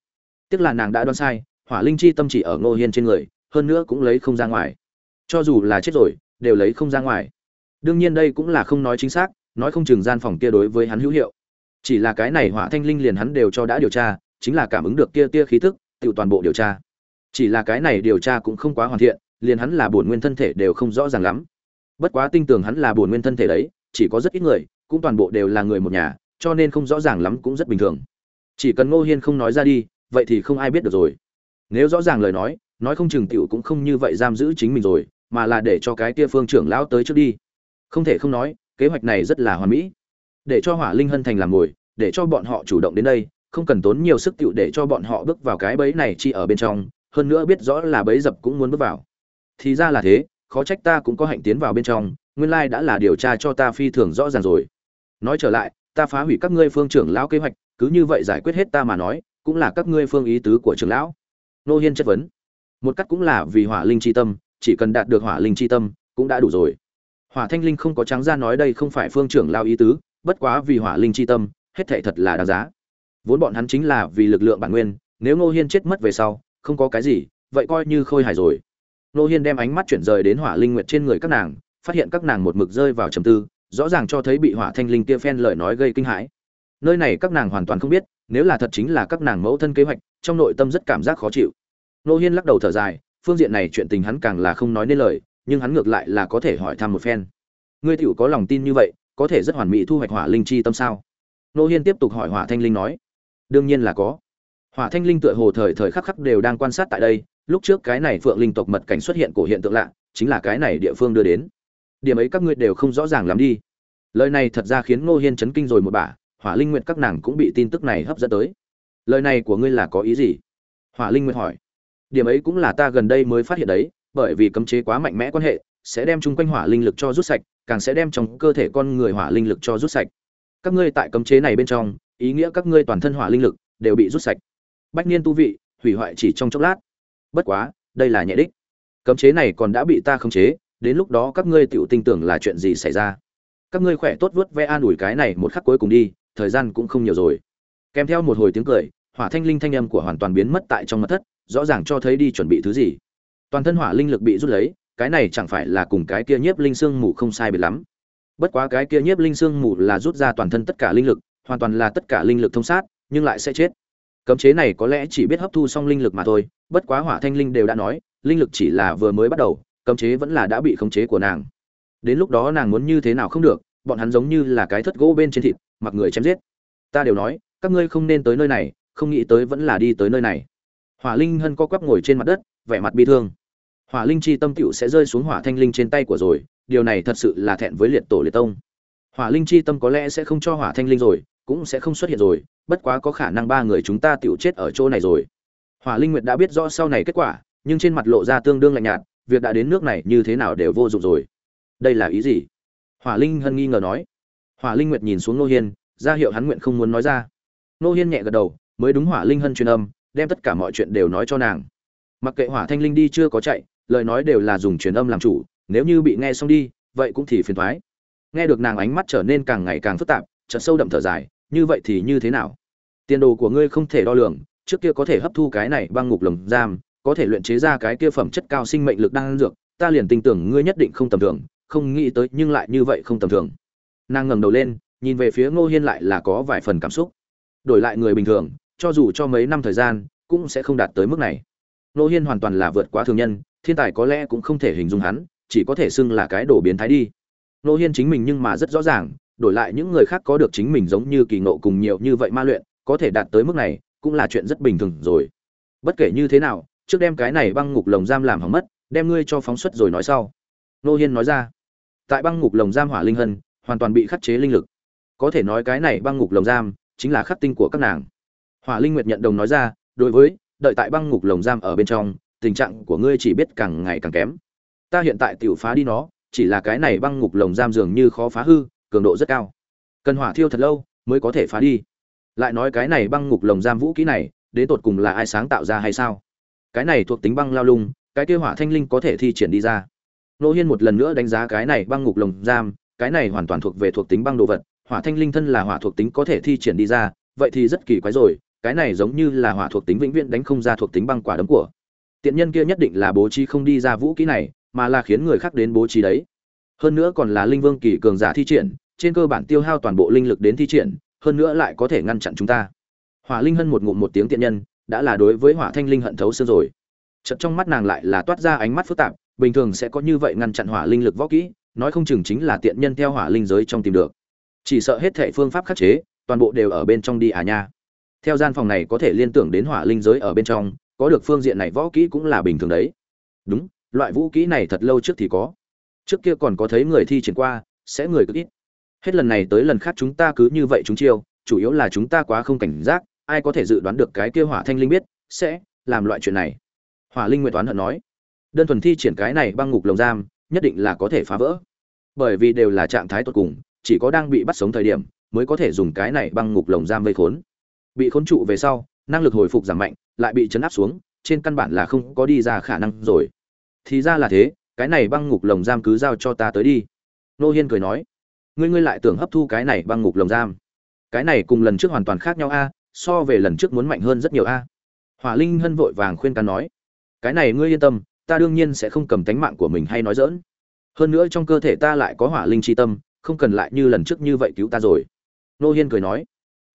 tiếc là nàng đã đoán sai, hỏa linh chi tâm chỉ ở ngô hiên trên người, hơn nữa cũng lấy không ra ngoài. Cho dù là chết rồi, đều lấy không ra ngoài. Đương nhiên đây cũng là không nói chính xác, nói không chừng gian phòng kia đối với hắn hữu hiệu. Chỉ là cái này hỏa thanh linh liền hắn đều cho đã điều tra, chính là cảm ứng được kia tia khí tức, tự toàn bộ điều tra. Chỉ là cái này điều tra cũng không quá hoàn thiện, liền hắn là bổn nguyên thân thể đều không rõ ràng lắm. Bất quá tin tưởng hắn là bổn nguyên thân thể đấy, chỉ có rất ít người, cũng toàn bộ đều là người một nhà, cho nên không rõ ràng lắm cũng rất bình thường. Chỉ cần ngô hiên không nói ra đi vậy thì không ai biết được rồi. Nếu rõ ràng lời nói nói không chừng tiểu cũng không như vậy giam giữ chính mình rồi, mà là để cho cái kia phương trưởng lão tới trước đi. Không thể không nói, kế hoạch này rất là hoàn mỹ. Để cho hỏa linh hân thành làm mồi để cho bọn họ chủ động đến đây, không cần tốn nhiều sức tiểu để cho bọn họ bước vào cái bẫy này chỉ ở bên trong, hơn nữa biết rõ là bẫy dập cũng muốn bước vào. Thì ra là thế, khó trách ta cũng có hạnh tiến vào bên trong, nguyên lai đã là điều tra cho ta phi thường rõ ràng rồi. Nói trở lại, ta phá hủy các ngươi phương trưởng lão kế hoạch, cứ như vậy giải quyết hết ta mà nói cũng là các ngươi phương ý tứ của trưởng lão. Nô hiên chất vấn. Một cách cũng là vì hỏa linh chi tâm, chỉ cần đạt được hỏa linh chi tâm, cũng đã đủ rồi. Hỏa thanh linh không có trắng ra nói đây không phải phương trưởng lao ý tứ, bất quá vì hỏa linh chi tâm, hết thệ thật là đáng giá. Vốn bọn hắn chính là vì lực lượng bản nguyên, nếu ngô hiên chết mất về sau, không có cái gì, vậy coi như khôi hài rồi. Ngô hiên đem ánh mắt chuyển rời đến hỏa linh nguyệt trên người các nàng, phát hiện các nàng một mực rơi vào trầm tư, rõ ràng cho thấy bị hỏa thanh linh kia phen lời nói gây kinh hãi nơi này các nàng hoàn toàn không biết, nếu là thật chính là các nàng mẫu thân kế hoạch, trong nội tâm rất cảm giác khó chịu. Ngô hiên lắc đầu thở dài, phương diện này chuyện tình hắn càng là không nói nên lời, nhưng hắn ngược lại là có thể hỏi thăm một phen. Ngươi tiểu có lòng tin như vậy, có thể rất hoàn mỹ thu hoạch hỏa linh chi tâm sao? Nô hiên tiếp tục hỏi hỏa thanh linh nói. Đương nhiên là có. Hỏa thanh linh tựa hồ thời thời khắc khắc đều đang quan sát tại đây, lúc trước cái này phượng linh tộc mật cảnh xuất hiện của hiện tượng lạ, chính là cái này địa phương đưa đến. Điểm ấy các ngươi đều không rõ ràng lắm đi. Lời này thật ra khiến ngô hiên chấn kinh rồi một bà hỏa linh nguyện các nàng cũng bị tin tức này hấp dẫn tới. Lời này của ngươi là có ý gì? Hỏa linh nguyện hỏi. Điểm ấy cũng là ta gần đây mới phát hiện đấy, bởi vì cấm chế quá mạnh mẽ quan hệ, sẽ đem chung quanh hỏa linh lực cho rút sạch, càng sẽ đem trong cơ thể con người hỏa linh lực cho rút sạch. Các ngươi tại cấm chế này bên trong, ý nghĩa các ngươi toàn thân hỏa linh lực đều bị rút sạch. Bách niên tu vị, hủy hoại chỉ trong chốc lát. Bất quá, đây là nhẹ đích. Cấm chế này còn đã bị ta khống chế, đến lúc đó các ngươi tự tin tưởng là chuyện gì xảy ra. Các ngươi khỏe tốt vớt ve an ủi cái này một khắc cuối cùng đi thời gian cũng không nhiều rồi. Kèm theo một hồi tiếng cười, hỏa thanh linh thanh âm của hoàn toàn biến mất tại trong mật thất, rõ ràng cho thấy đi chuẩn bị thứ gì. Toàn thân hỏa linh lực bị rút lấy, cái này chẳng phải là cùng cái kia nhiếp linh xương mù không sai biệt lắm. Bất quá cái kia nhiếp linh xương mù là rút ra toàn thân tất cả linh lực, hoàn toàn là tất cả linh lực thông sát, nhưng lại sẽ chết. Cấm chế này có lẽ chỉ biết hấp thu xong linh lực mà thôi, bất quá hỏa thanh linh đều đã nói, linh lực chỉ là vừa mới bắt đầu, cấm chế vẫn là đã bị khống chế của nàng. Đến lúc đó nàng muốn như thế nào không được, bọn hắn giống như là cái thất gỗ bên trên thịt mặc người chém giết. Ta đều nói, các ngươi không nên tới nơi này, không nghĩ tới vẫn là đi tới nơi này. Hỏa linh hân co quắp ngồi trên mặt đất, vẻ mặt bi thương. Hỏa linh chi tâm tựu sẽ rơi xuống hỏa thanh linh trên tay của rồi, điều này thật sự là thẹn với liệt tổ liệt tông. Hỏa linh chi tâm có lẽ sẽ không cho hỏa thanh linh rồi, cũng sẽ không xuất hiện rồi, bất quá có khả năng ba người chúng ta tựu chết ở chỗ này rồi. Hỏa linh nguyệt đã biết rõ sau này kết quả, nhưng trên mặt lộ ra tương đương lạnh nhạt, việc đã đến nước này như thế nào đều vô dụng rồi. Đây là ý gì? Hỏa linh hân nghi ngờ nói hỏa linh nguyệt nhìn xuống nô hiên, ra hiệu hắn nguyện không muốn nói ra. Nô hiên nhẹ gật đầu, mới đúng hỏa linh hân truyền âm, đem tất cả mọi chuyện đều nói cho nàng. Mặc kệ hỏa thanh linh đi chưa có chạy, lời nói đều là dùng truyền âm làm chủ, nếu như bị nghe xong đi, vậy cũng thì phiền thoái nghe được nàng ánh mắt trở nên càng ngày càng phức tạp, chợt sâu đậm thở dài, như vậy thì như thế nào? Tiền đồ của ngươi không thể đo lường, trước kia có thể hấp thu cái này băng ngục lồng giam, có thể luyện chế ra cái kia phẩm chất cao sinh mệnh lực đang dược, ta liền tin tưởng ngươi nhất định không tầm thường, không nghĩ tới nhưng lại như vậy không tầm thường nàng ngẩng đầu lên, nhìn về phía ngô hiên lại là có vài phần cảm xúc. Đổi lại người bình thường, cho dù cho mấy năm thời gian, cũng sẽ không đạt tới mức này. Ngô hiên hoàn toàn là vượt quá thường nhân, thiên tài có lẽ cũng không thể hình dung hắn, chỉ có thể xưng là cái đổ biến thái đi. Ngô hiên chính mình nhưng mà rất rõ ràng, đổi lại những người khác có được chính mình giống như kỳ ngộ cùng nhiều như vậy ma luyện, có thể đạt tới mức này, cũng là chuyện rất bình thường rồi. Bất kể như thế nào, trước đem cái này băng ngục lồng giam làm hỏng mất, đem ngươi cho phóng xuất rồi nói sau. Nô hiên nói ra. Tại băng ngục lồng giam hỏa linh hân hoàn toàn bị khắc chế linh lực. Có thể nói cái này băng ngục lồng giam chính là khắc tinh của các nàng. Hỏa linh nguyệt nhận đồng nói ra, đối với, đợi tại băng ngục lồng giam ở bên trong, tình trạng của ngươi chỉ biết càng ngày càng kém. Ta hiện tại tiểu phá đi nó, chỉ là cái này băng ngục lồng giam dường như khó phá hư, cường độ rất cao. Cần hỏa thiêu thật lâu mới có thể phá đi. Lại nói cái này băng ngục lồng giam vũ kỹ này, đến tột cùng là ai sáng tạo ra hay sao? Cái này thuộc tính băng lao lung, cái kia hỏa thanh linh có thể thi triển đi ra. Nô hiên một lần nữa đánh giá cái này băng ngục lồng giam cái này hoàn toàn thuộc về thuộc tính băng đồ vật, hỏa thanh linh thân là hỏa thuộc tính có thể thi triển đi ra, vậy thì rất kỳ quái rồi, cái này giống như là hỏa thuộc tính vĩnh viễn đánh không ra thuộc tính băng quả đấm của. Tiện nhân kia nhất định là bố trí không đi ra vũ kỹ này, mà là khiến người khác đến bố trí đấy. Hơn nữa còn là linh vương kỳ cường giả thi triển, trên cơ bản tiêu hao toàn bộ linh lực đến thi triển, hơn nữa lại có thể ngăn chặn chúng ta. Hỏa linh hân một ngụm một tiếng tiện nhân, đã là đối với hỏa thanh linh hận thấu xương rồi. Chợt trong mắt nàng lại là toát ra ánh mắt phức tạp, bình thường sẽ có như vậy ngăn chặn hỏa linh lực võ kỹ nói không chừng chính là tiện nhân theo hỏa linh giới trong tìm được. Chỉ sợ hết thệ phương pháp khắc chế, toàn bộ đều ở bên trong đi à nha. Theo gian phòng này có thể liên tưởng đến hỏa linh giới ở bên trong, có được phương diện này võ kỹ cũng là bình thường đấy. Đúng, loại vũ kỹ này thật lâu trước thì có. Trước kia còn có thấy người thi triển qua, sẽ người cực ít. Hết lần này tới lần khác chúng ta cứ như vậy chúng chiêu, chủ yếu là chúng ta quá không cảnh giác, ai có thể dự đoán được cái kia hỏa thanh linh biết, sẽ làm loại chuyện này. Hỏa linh nguyện toán hận nói. Đơn thuần thi triển cái này băng ngục lồng giam nhất định là có thể phá vỡ. Bởi vì đều là trạng thái tột cùng, chỉ có đang bị bắt sống thời điểm mới có thể dùng cái này băng ngục lồng giam vây khốn. Bị khốn trụ về sau, năng lực hồi phục giảm mạnh, lại bị chấn áp xuống, trên căn bản là không có đi ra khả năng rồi. Thì ra là thế, cái này băng ngục lồng giam cứ giao cho ta tới đi. Nô hiên cười nói, ngươi ngươi lại tưởng hấp thu cái này băng ngục lồng giam. Cái này cùng lần trước hoàn toàn khác nhau a, so về lần trước muốn mạnh hơn rất nhiều a. Hỏa linh hân vội vàng khuyên can nói, cái này ngươi yên tâm ta đương nhiên sẽ không cầm tánh mạng của mình hay nói dỡn. Hơn nữa trong cơ thể ta lại có hỏa linh chi tâm, không cần lại như lần trước như vậy cứu ta rồi. Nô hiên cười nói.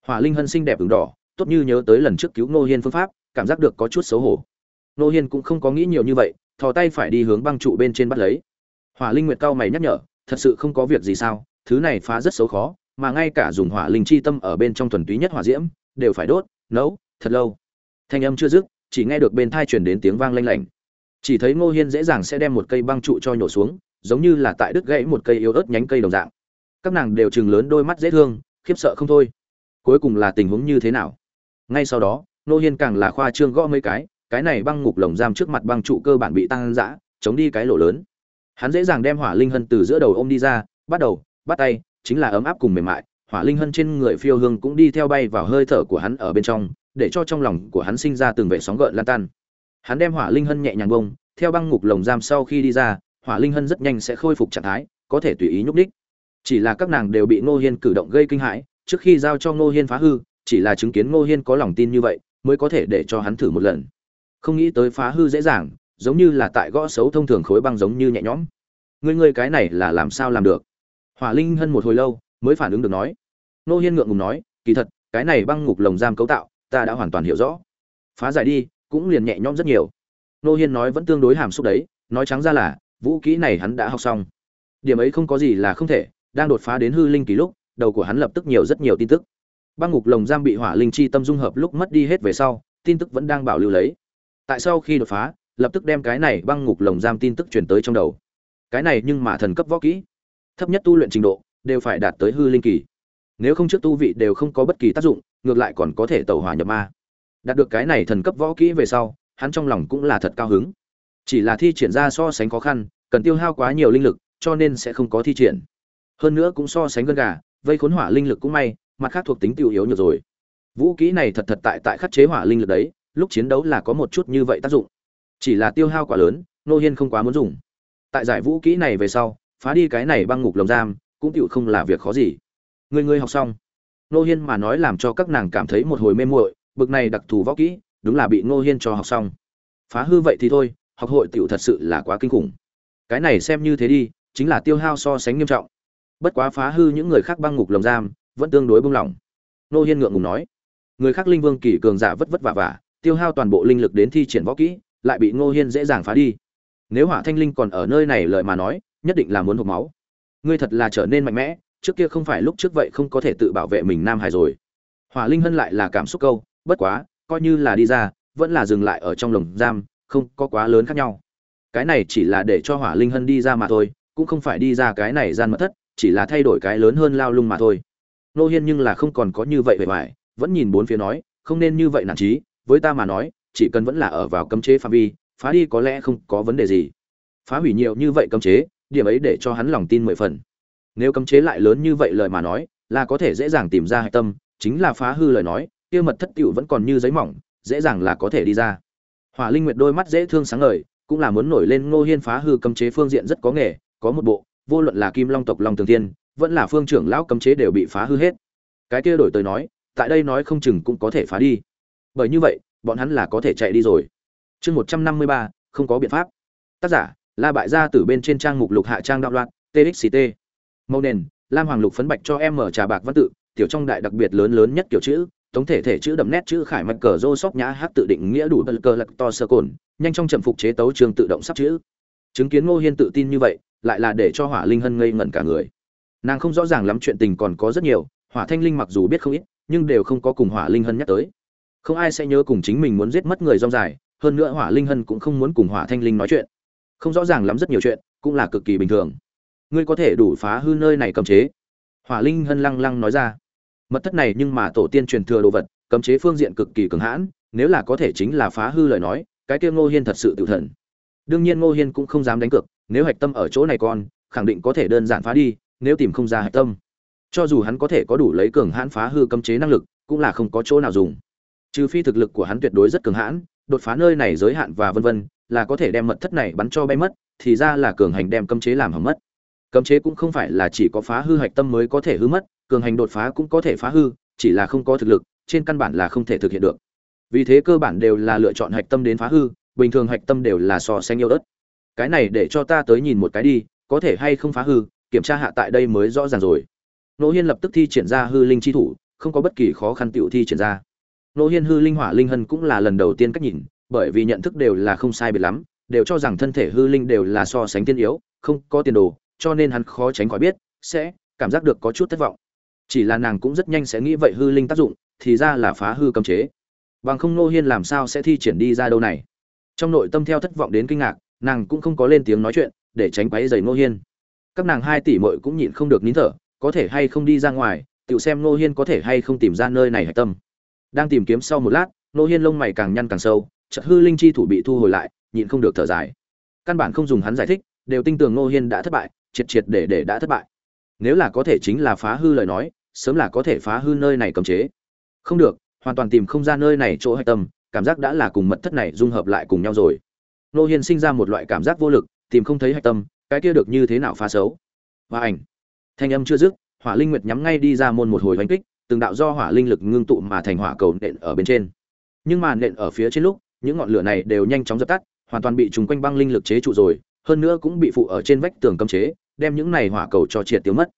Hỏa linh hân xinh đẹp ửng đỏ, tốt như nhớ tới lần trước cứu nô hiên phương pháp, cảm giác được có chút xấu hổ. Nô hiên cũng không có nghĩ nhiều như vậy, thò tay phải đi hướng băng trụ bên trên bắt lấy. Hỏa linh nguyệt cao mày nhắc nhở, thật sự không có việc gì sao, thứ này phá rất xấu khó, mà ngay cả dùng hỏa linh chi tâm ở bên trong thuần túy nhất hỏa diễm, đều phải đốt, nấu, thật lâu. Thanh âm chưa dứt, chỉ nghe được bên thai truyền đến tiếng vang lanh lảnh chỉ thấy ngô hiên dễ dàng sẽ đem một cây băng trụ cho nhổ xuống, giống như là tại đứt gãy một cây yếu ớt nhánh cây đồng dạng. Các nàng đều chừng lớn đôi mắt dễ thương, khiếp sợ không thôi. Cuối cùng là tình huống như thế nào? Ngay sau đó, ngô hiên càng là khoa trương gõ mấy cái cái này băng ngục lồng giam trước mặt băng trụ cơ bản bị tăng dã, chống đi cái lỗ lớn. Hắn dễ dàng đem hỏa linh hân từ giữa đầu ôm đi ra, bắt đầu, bắt tay, chính là ấm áp cùng mềm mại. Hỏa linh hân trên người phiêu hương cũng đi theo bay vào hơi thở của hắn ở bên trong, để cho trong lòng của hắn sinh ra từng vệ sóng gợn lan tan hắn đem hỏa linh hân nhẹ nhàng bông theo băng ngục lồng giam sau khi đi ra, hỏa linh hân rất nhanh sẽ khôi phục trạng thái, có thể tùy ý nhúc đích chỉ là các nàng đều bị ngô hiên cử động gây kinh hãi, trước khi giao cho ngô hiên phá hư, chỉ là chứng kiến ngô hiên có lòng tin như vậy, mới có thể để cho hắn thử một lần. Không nghĩ tới phá hư dễ dàng, giống như là tại gõ xấu thông thường khối băng giống như nhẹ nhõm. Ngươi ngươi cái này là làm sao làm được? Hỏa linh hân một hồi lâu, mới phản ứng được nói. Ngô hiên ngượng ngùng nói, kỳ thật, cái này băng ngục lồng giam cấu tạo, ta đã hoàn toàn hiểu rõ. Phá giải đi cũng liền nhẹ nhõm rất nhiều. Nô hiên nói vẫn tương đối hàm xúc đấy, nói trắng ra là, vũ kỹ này hắn đã học xong. Điểm ấy không có gì là không thể, đang đột phá đến hư linh kỳ lúc, đầu của hắn lập tức nhiều rất nhiều tin tức. Băng ngục lồng giam bị hỏa linh chi tâm dung hợp lúc mất đi hết về sau, tin tức vẫn đang bảo lưu lấy. Tại sau khi đột phá, lập tức đem cái này băng ngục lồng giam tin tức truyền tới trong đầu. Cái này nhưng mà thần cấp võ kỹ. Thấp nhất tu luyện trình độ, đều phải đạt tới hư linh kỳ. Nếu không trước tu vị đều không có bất kỳ tác dụng, ngược lại còn có thể tẩu hỏa nhập ma đạt được cái này thần cấp võ kỹ về sau, hắn trong lòng cũng là thật cao hứng. Chỉ là thi triển ra so sánh khó khăn, cần tiêu hao quá nhiều linh lực, cho nên sẽ không có thi triển. Hơn nữa cũng so sánh gân gà, vây khốn hỏa linh lực cũng may, mặt khác thuộc tính tiêu yếu nhiều rồi. Vũ kỹ này thật thật tại tại khắc chế hỏa linh lực đấy, lúc chiến đấu là có một chút như vậy tác dụng. Chỉ là tiêu hao quá lớn, nô hiên không quá muốn dùng. Tại giải vũ kỹ này về sau, phá đi cái này băng ngục lồng giam, cũng tựu không là việc khó gì. Người người học xong. Nô hiên mà nói làm cho các nàng cảm thấy một hồi mê muội bực này đặc thù võ kỹ, đúng là bị Ngô hiên cho học xong. Phá hư vậy thì thôi, học hội tiểu thật sự là quá kinh khủng. Cái này xem như thế đi, chính là tiêu hao so sánh nghiêm trọng. Bất quá phá hư những người khác băng ngục lồng giam, vẫn tương đối bung lỏng Ngô hiên ngượng ngùng nói, người khác linh vương kỳ cường giả vất vất vả vả, tiêu hao toàn bộ linh lực đến thi triển võ kỹ, lại bị ngô hiên dễ dàng phá đi. Nếu hỏa thanh linh còn ở nơi này lời mà nói, nhất định là muốn hộc máu. Ngươi thật là trở nên mạnh mẽ, trước kia không phải lúc trước vậy không có thể tự bảo vệ mình nam hải rồi. Hỏa linh hân lại là cảm xúc câu bất quá, coi như là đi ra, vẫn là dừng lại ở trong lồng giam, không có quá lớn khác nhau. Cái này chỉ là để cho hỏa linh hân đi ra mà thôi, cũng không phải đi ra cái này gian mật thất, chỉ là thay đổi cái lớn hơn lao lung mà thôi. Nô hiên nhưng là không còn có như vậy vẻ vải, vẫn nhìn bốn phía nói, không nên như vậy nản trí với ta mà nói, chỉ cần vẫn là ở vào cấm chế phạm vi, phá đi có lẽ không có vấn đề gì. Phá hủy nhiều như vậy cấm chế, điểm ấy để cho hắn lòng tin mười phần. Nếu cấm chế lại lớn như vậy lời mà nói, là có thể dễ dàng tìm ra hạch tâm, chính là phá hư lời nói kia mật thất tiểu vẫn còn như giấy mỏng, dễ dàng là có thể đi ra. Hỏa linh nguyệt đôi mắt dễ thương sáng ngời, cũng là muốn nổi lên ngô hiên phá hư cấm chế phương diện rất có nghề, có một bộ, vô luận là kim long tộc long tường Thiên, vẫn là phương trưởng lão cấm chế đều bị phá hư hết. Cái kia đổi tới nói, tại đây nói không chừng cũng có thể phá đi. Bởi như vậy, bọn hắn là có thể chạy đi rồi. Chương một trăm năm mươi ba, không có biện pháp. Tác giả, la bại gia từ bên trên trang mục lục hạ trang đạo loạn TXT màu nền, lam hoàng lục phấn bạch cho em mở trà bạc văn tự, tiểu trong đại đặc biệt lớn lớn nhất kiểu chữ tổng thể thể chữ đậm nét chữ khải mạch cờ rô sóc nhã hát tự định nghĩa đủ bật cờ lạc to sơ cồn, nhanh trong trầm phục chế tấu trường tự động sắp chữ. Chứng kiến ngô hiên tự tin như vậy, lại là để cho hỏa linh hân ngây ngẩn cả người. Nàng không rõ ràng lắm chuyện tình còn có rất nhiều, hỏa thanh linh mặc dù biết không ít, nhưng đều không có cùng hỏa linh hân nhắc tới. Không ai sẽ nhớ cùng chính mình muốn giết mất người rong dài, hơn nữa hỏa linh hân cũng không muốn cùng hỏa thanh linh nói chuyện. Không rõ ràng lắm rất nhiều chuyện, cũng là cực kỳ bình thường. Ngươi có thể đủ phá hư nơi này cấm chế. Hỏa linh hân lăng lăng nói ra mật thất này nhưng mà tổ tiên truyền thừa đồ vật, cấm chế phương diện cực kỳ cường hãn, nếu là có thể chính là phá hư lời nói, cái kia ngô hiên thật sự tự thần. Đương nhiên ngô hiên cũng không dám đánh cược, nếu hạch tâm ở chỗ này con khẳng định có thể đơn giản phá đi, nếu tìm không ra hạch tâm. Cho dù hắn có thể có đủ lấy cường hãn phá hư cấm chế năng lực, cũng là không có chỗ nào dùng. Trừ phi thực lực của hắn tuyệt đối rất cường hãn, đột phá nơi này giới hạn và vân vân, là có thể đem mật thất này bắn cho bay mất, thì ra là cường hành đem cấm chế làm hỏng mất cấm chế cũng không phải là chỉ có phá hư hạch tâm mới có thể hư mất, cường hành đột phá cũng có thể phá hư, chỉ là không có thực lực, trên căn bản là không thể thực hiện được. Vì thế cơ bản đều là lựa chọn hạch tâm đến phá hư, bình thường hạch tâm đều là so sánh yêu ớt cái này để cho ta tới nhìn một cái đi, có thể hay không phá hư, kiểm tra hạ tại đây mới rõ ràng rồi. Nô hiên lập tức thi triển ra hư linh chi thủ, không có bất kỳ khó khăn tiểu thi triển ra. Nô hiên hư linh hỏa linh hân cũng là lần đầu tiên cách nhìn, bởi vì nhận thức đều là không sai biệt lắm, đều cho rằng thân thể hư linh đều là so sánh tiên yếu, không có tiền đồ cho nên hắn khó tránh khỏi biết, sẽ cảm giác được có chút thất vọng. Chỉ là nàng cũng rất nhanh sẽ nghĩ vậy hư linh tác dụng, thì ra là phá hư cấm chế. Bằng không nô hiên làm sao sẽ thi triển đi ra đâu này? Trong nội tâm theo thất vọng đến kinh ngạc, nàng cũng không có lên tiếng nói chuyện, để tránh quáy dày nô hiên. Các nàng hai tỷ mội cũng nhịn không được nín thở, có thể hay không đi ra ngoài tự xem nô hiên có thể hay không tìm ra nơi này hạch tâm. Đang tìm kiếm sau một lát nô hiên lông mày càng nhăn càng sâu, chợt hư linh chi thủ bị thu hồi lại, nhịn không được thở dài. Căn bản không dùng hắn giải thích, đều tin tưởng nô hiên đã thất bại triệt triệt để để đã thất bại. Nếu là có thể chính là phá hư lời nói, sớm là có thể phá hư nơi này cấm chế. Không được, hoàn toàn tìm không ra nơi này chỗ hạch tâm, cảm giác đã là cùng mật thất này dung hợp lại cùng nhau rồi. Nô hiên sinh ra một loại cảm giác vô lực, tìm không thấy hạch tâm, cái kia được như thế nào phá xấu? Và ảnh. Thanh âm chưa dứt, hỏa linh nguyệt nhắm ngay đi ra môn một hồi đánh kích, từng đạo do hỏa linh lực ngưng tụ mà thành hỏa cầu nện ở bên trên. Nhưng mà nện ở phía trên lúc, những ngọn lửa này đều nhanh chóng dập tắt, hoàn toàn bị chúng quanh băng linh lực chế trụ rồi hơn nữa cũng bị phụ ở trên vách tường cấm chế, đem những này hỏa cầu cho triệt tiêu mất.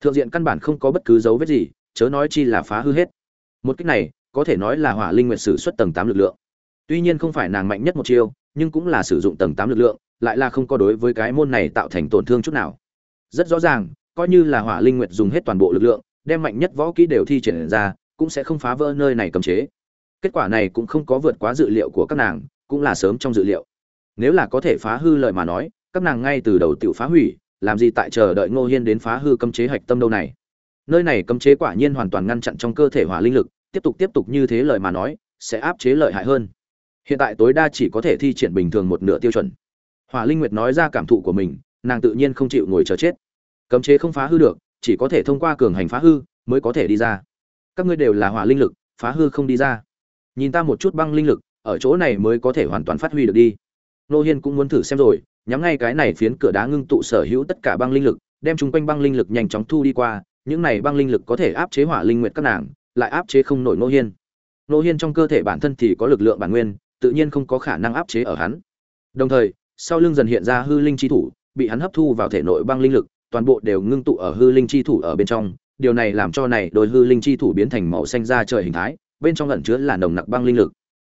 Thượng diện căn bản không có bất cứ dấu vết gì, chớ nói chi là phá hư hết. Một cách này, có thể nói là hỏa linh nguyệt sử xuất tầng tám lực lượng. Tuy nhiên không phải nàng mạnh nhất một chiêu, nhưng cũng là sử dụng tầng tám lực lượng, lại là không có đối với cái môn này tạo thành tổn thương chút nào. Rất rõ ràng, coi như là hỏa linh nguyệt dùng hết toàn bộ lực lượng, đem mạnh nhất võ kỹ đều thi triển ra, cũng sẽ không phá vỡ nơi này cấm chế. Kết quả này cũng không có vượt quá dự liệu của các nàng, cũng là sớm trong dự liệu nếu là có thể phá hư lợi mà nói, các nàng ngay từ đầu tự phá hủy, làm gì tại chờ đợi ngô hiên đến phá hư cấm chế hạch tâm đâu này? Nơi này cấm chế quả nhiên hoàn toàn ngăn chặn trong cơ thể hỏa linh lực, tiếp tục tiếp tục như thế lời mà nói, sẽ áp chế lợi hại hơn. Hiện tại tối đa chỉ có thể thi triển bình thường một nửa tiêu chuẩn. Hỏa linh nguyệt nói ra cảm thụ của mình, nàng tự nhiên không chịu ngồi chờ chết. Cấm chế không phá hư được, chỉ có thể thông qua cường hành phá hư mới có thể đi ra. Các ngươi đều là hỏa linh lực, phá hư không đi ra. Nhìn ta một chút băng linh lực, ở chỗ này mới có thể hoàn toàn phát huy được đi nô hiên cũng muốn thử xem rồi, nhắm ngay cái này phiến cửa đá ngưng tụ sở hữu tất cả băng linh lực, đem chung quanh băng linh lực nhanh chóng thu đi qua, những này băng linh lực có thể áp chế hỏa linh nguyệt các nàng, lại áp chế không nổi nô hiên. Nô hiên trong cơ thể bản thân thì có lực lượng bản nguyên, tự nhiên không có khả năng áp chế ở hắn. Đồng thời, sau lưng dần hiện ra hư linh chi thủ, bị hắn hấp thu vào thể nội băng linh lực, toàn bộ đều ngưng tụ ở hư linh chi thủ ở bên trong. Điều này làm cho này đôi hư linh chi thủ biến thành màu xanh ra trời hình thái, bên trong ẩn chứa là nồng nặc băng linh lực.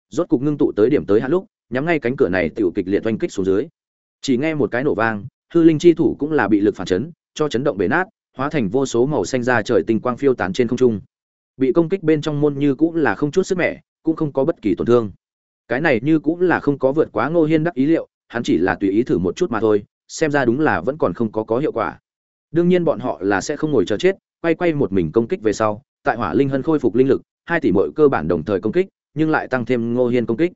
Rốt cục ngưng tụ tới điểm tới hạn lúc nhắm ngay cánh cửa này tiểu kịch liệt oanh kích xuống dưới. Chỉ nghe một cái nổ vang, hư linh chi thủ cũng là bị lực phản chấn, cho chấn động bể nát, hóa thành vô số màu xanh ra trời tinh quang phiêu tán trên không trung. Bị công kích bên trong môn như cũng là không chút sức mẻ, cũng không có bất kỳ tổn thương. Cái này như cũng là không có vượt quá ngô hiên đắc ý liệu, hắn chỉ là tùy ý thử một chút mà thôi, xem ra đúng là vẫn còn không có có hiệu quả. Đương nhiên bọn họ là sẽ không ngồi chờ chết, quay quay một mình công kích về sau, tại hỏa linh hân khôi phục linh lực, hai tỷ mỗi cơ bản đồng thời công kích, nhưng lại tăng thêm ngô hiên công kích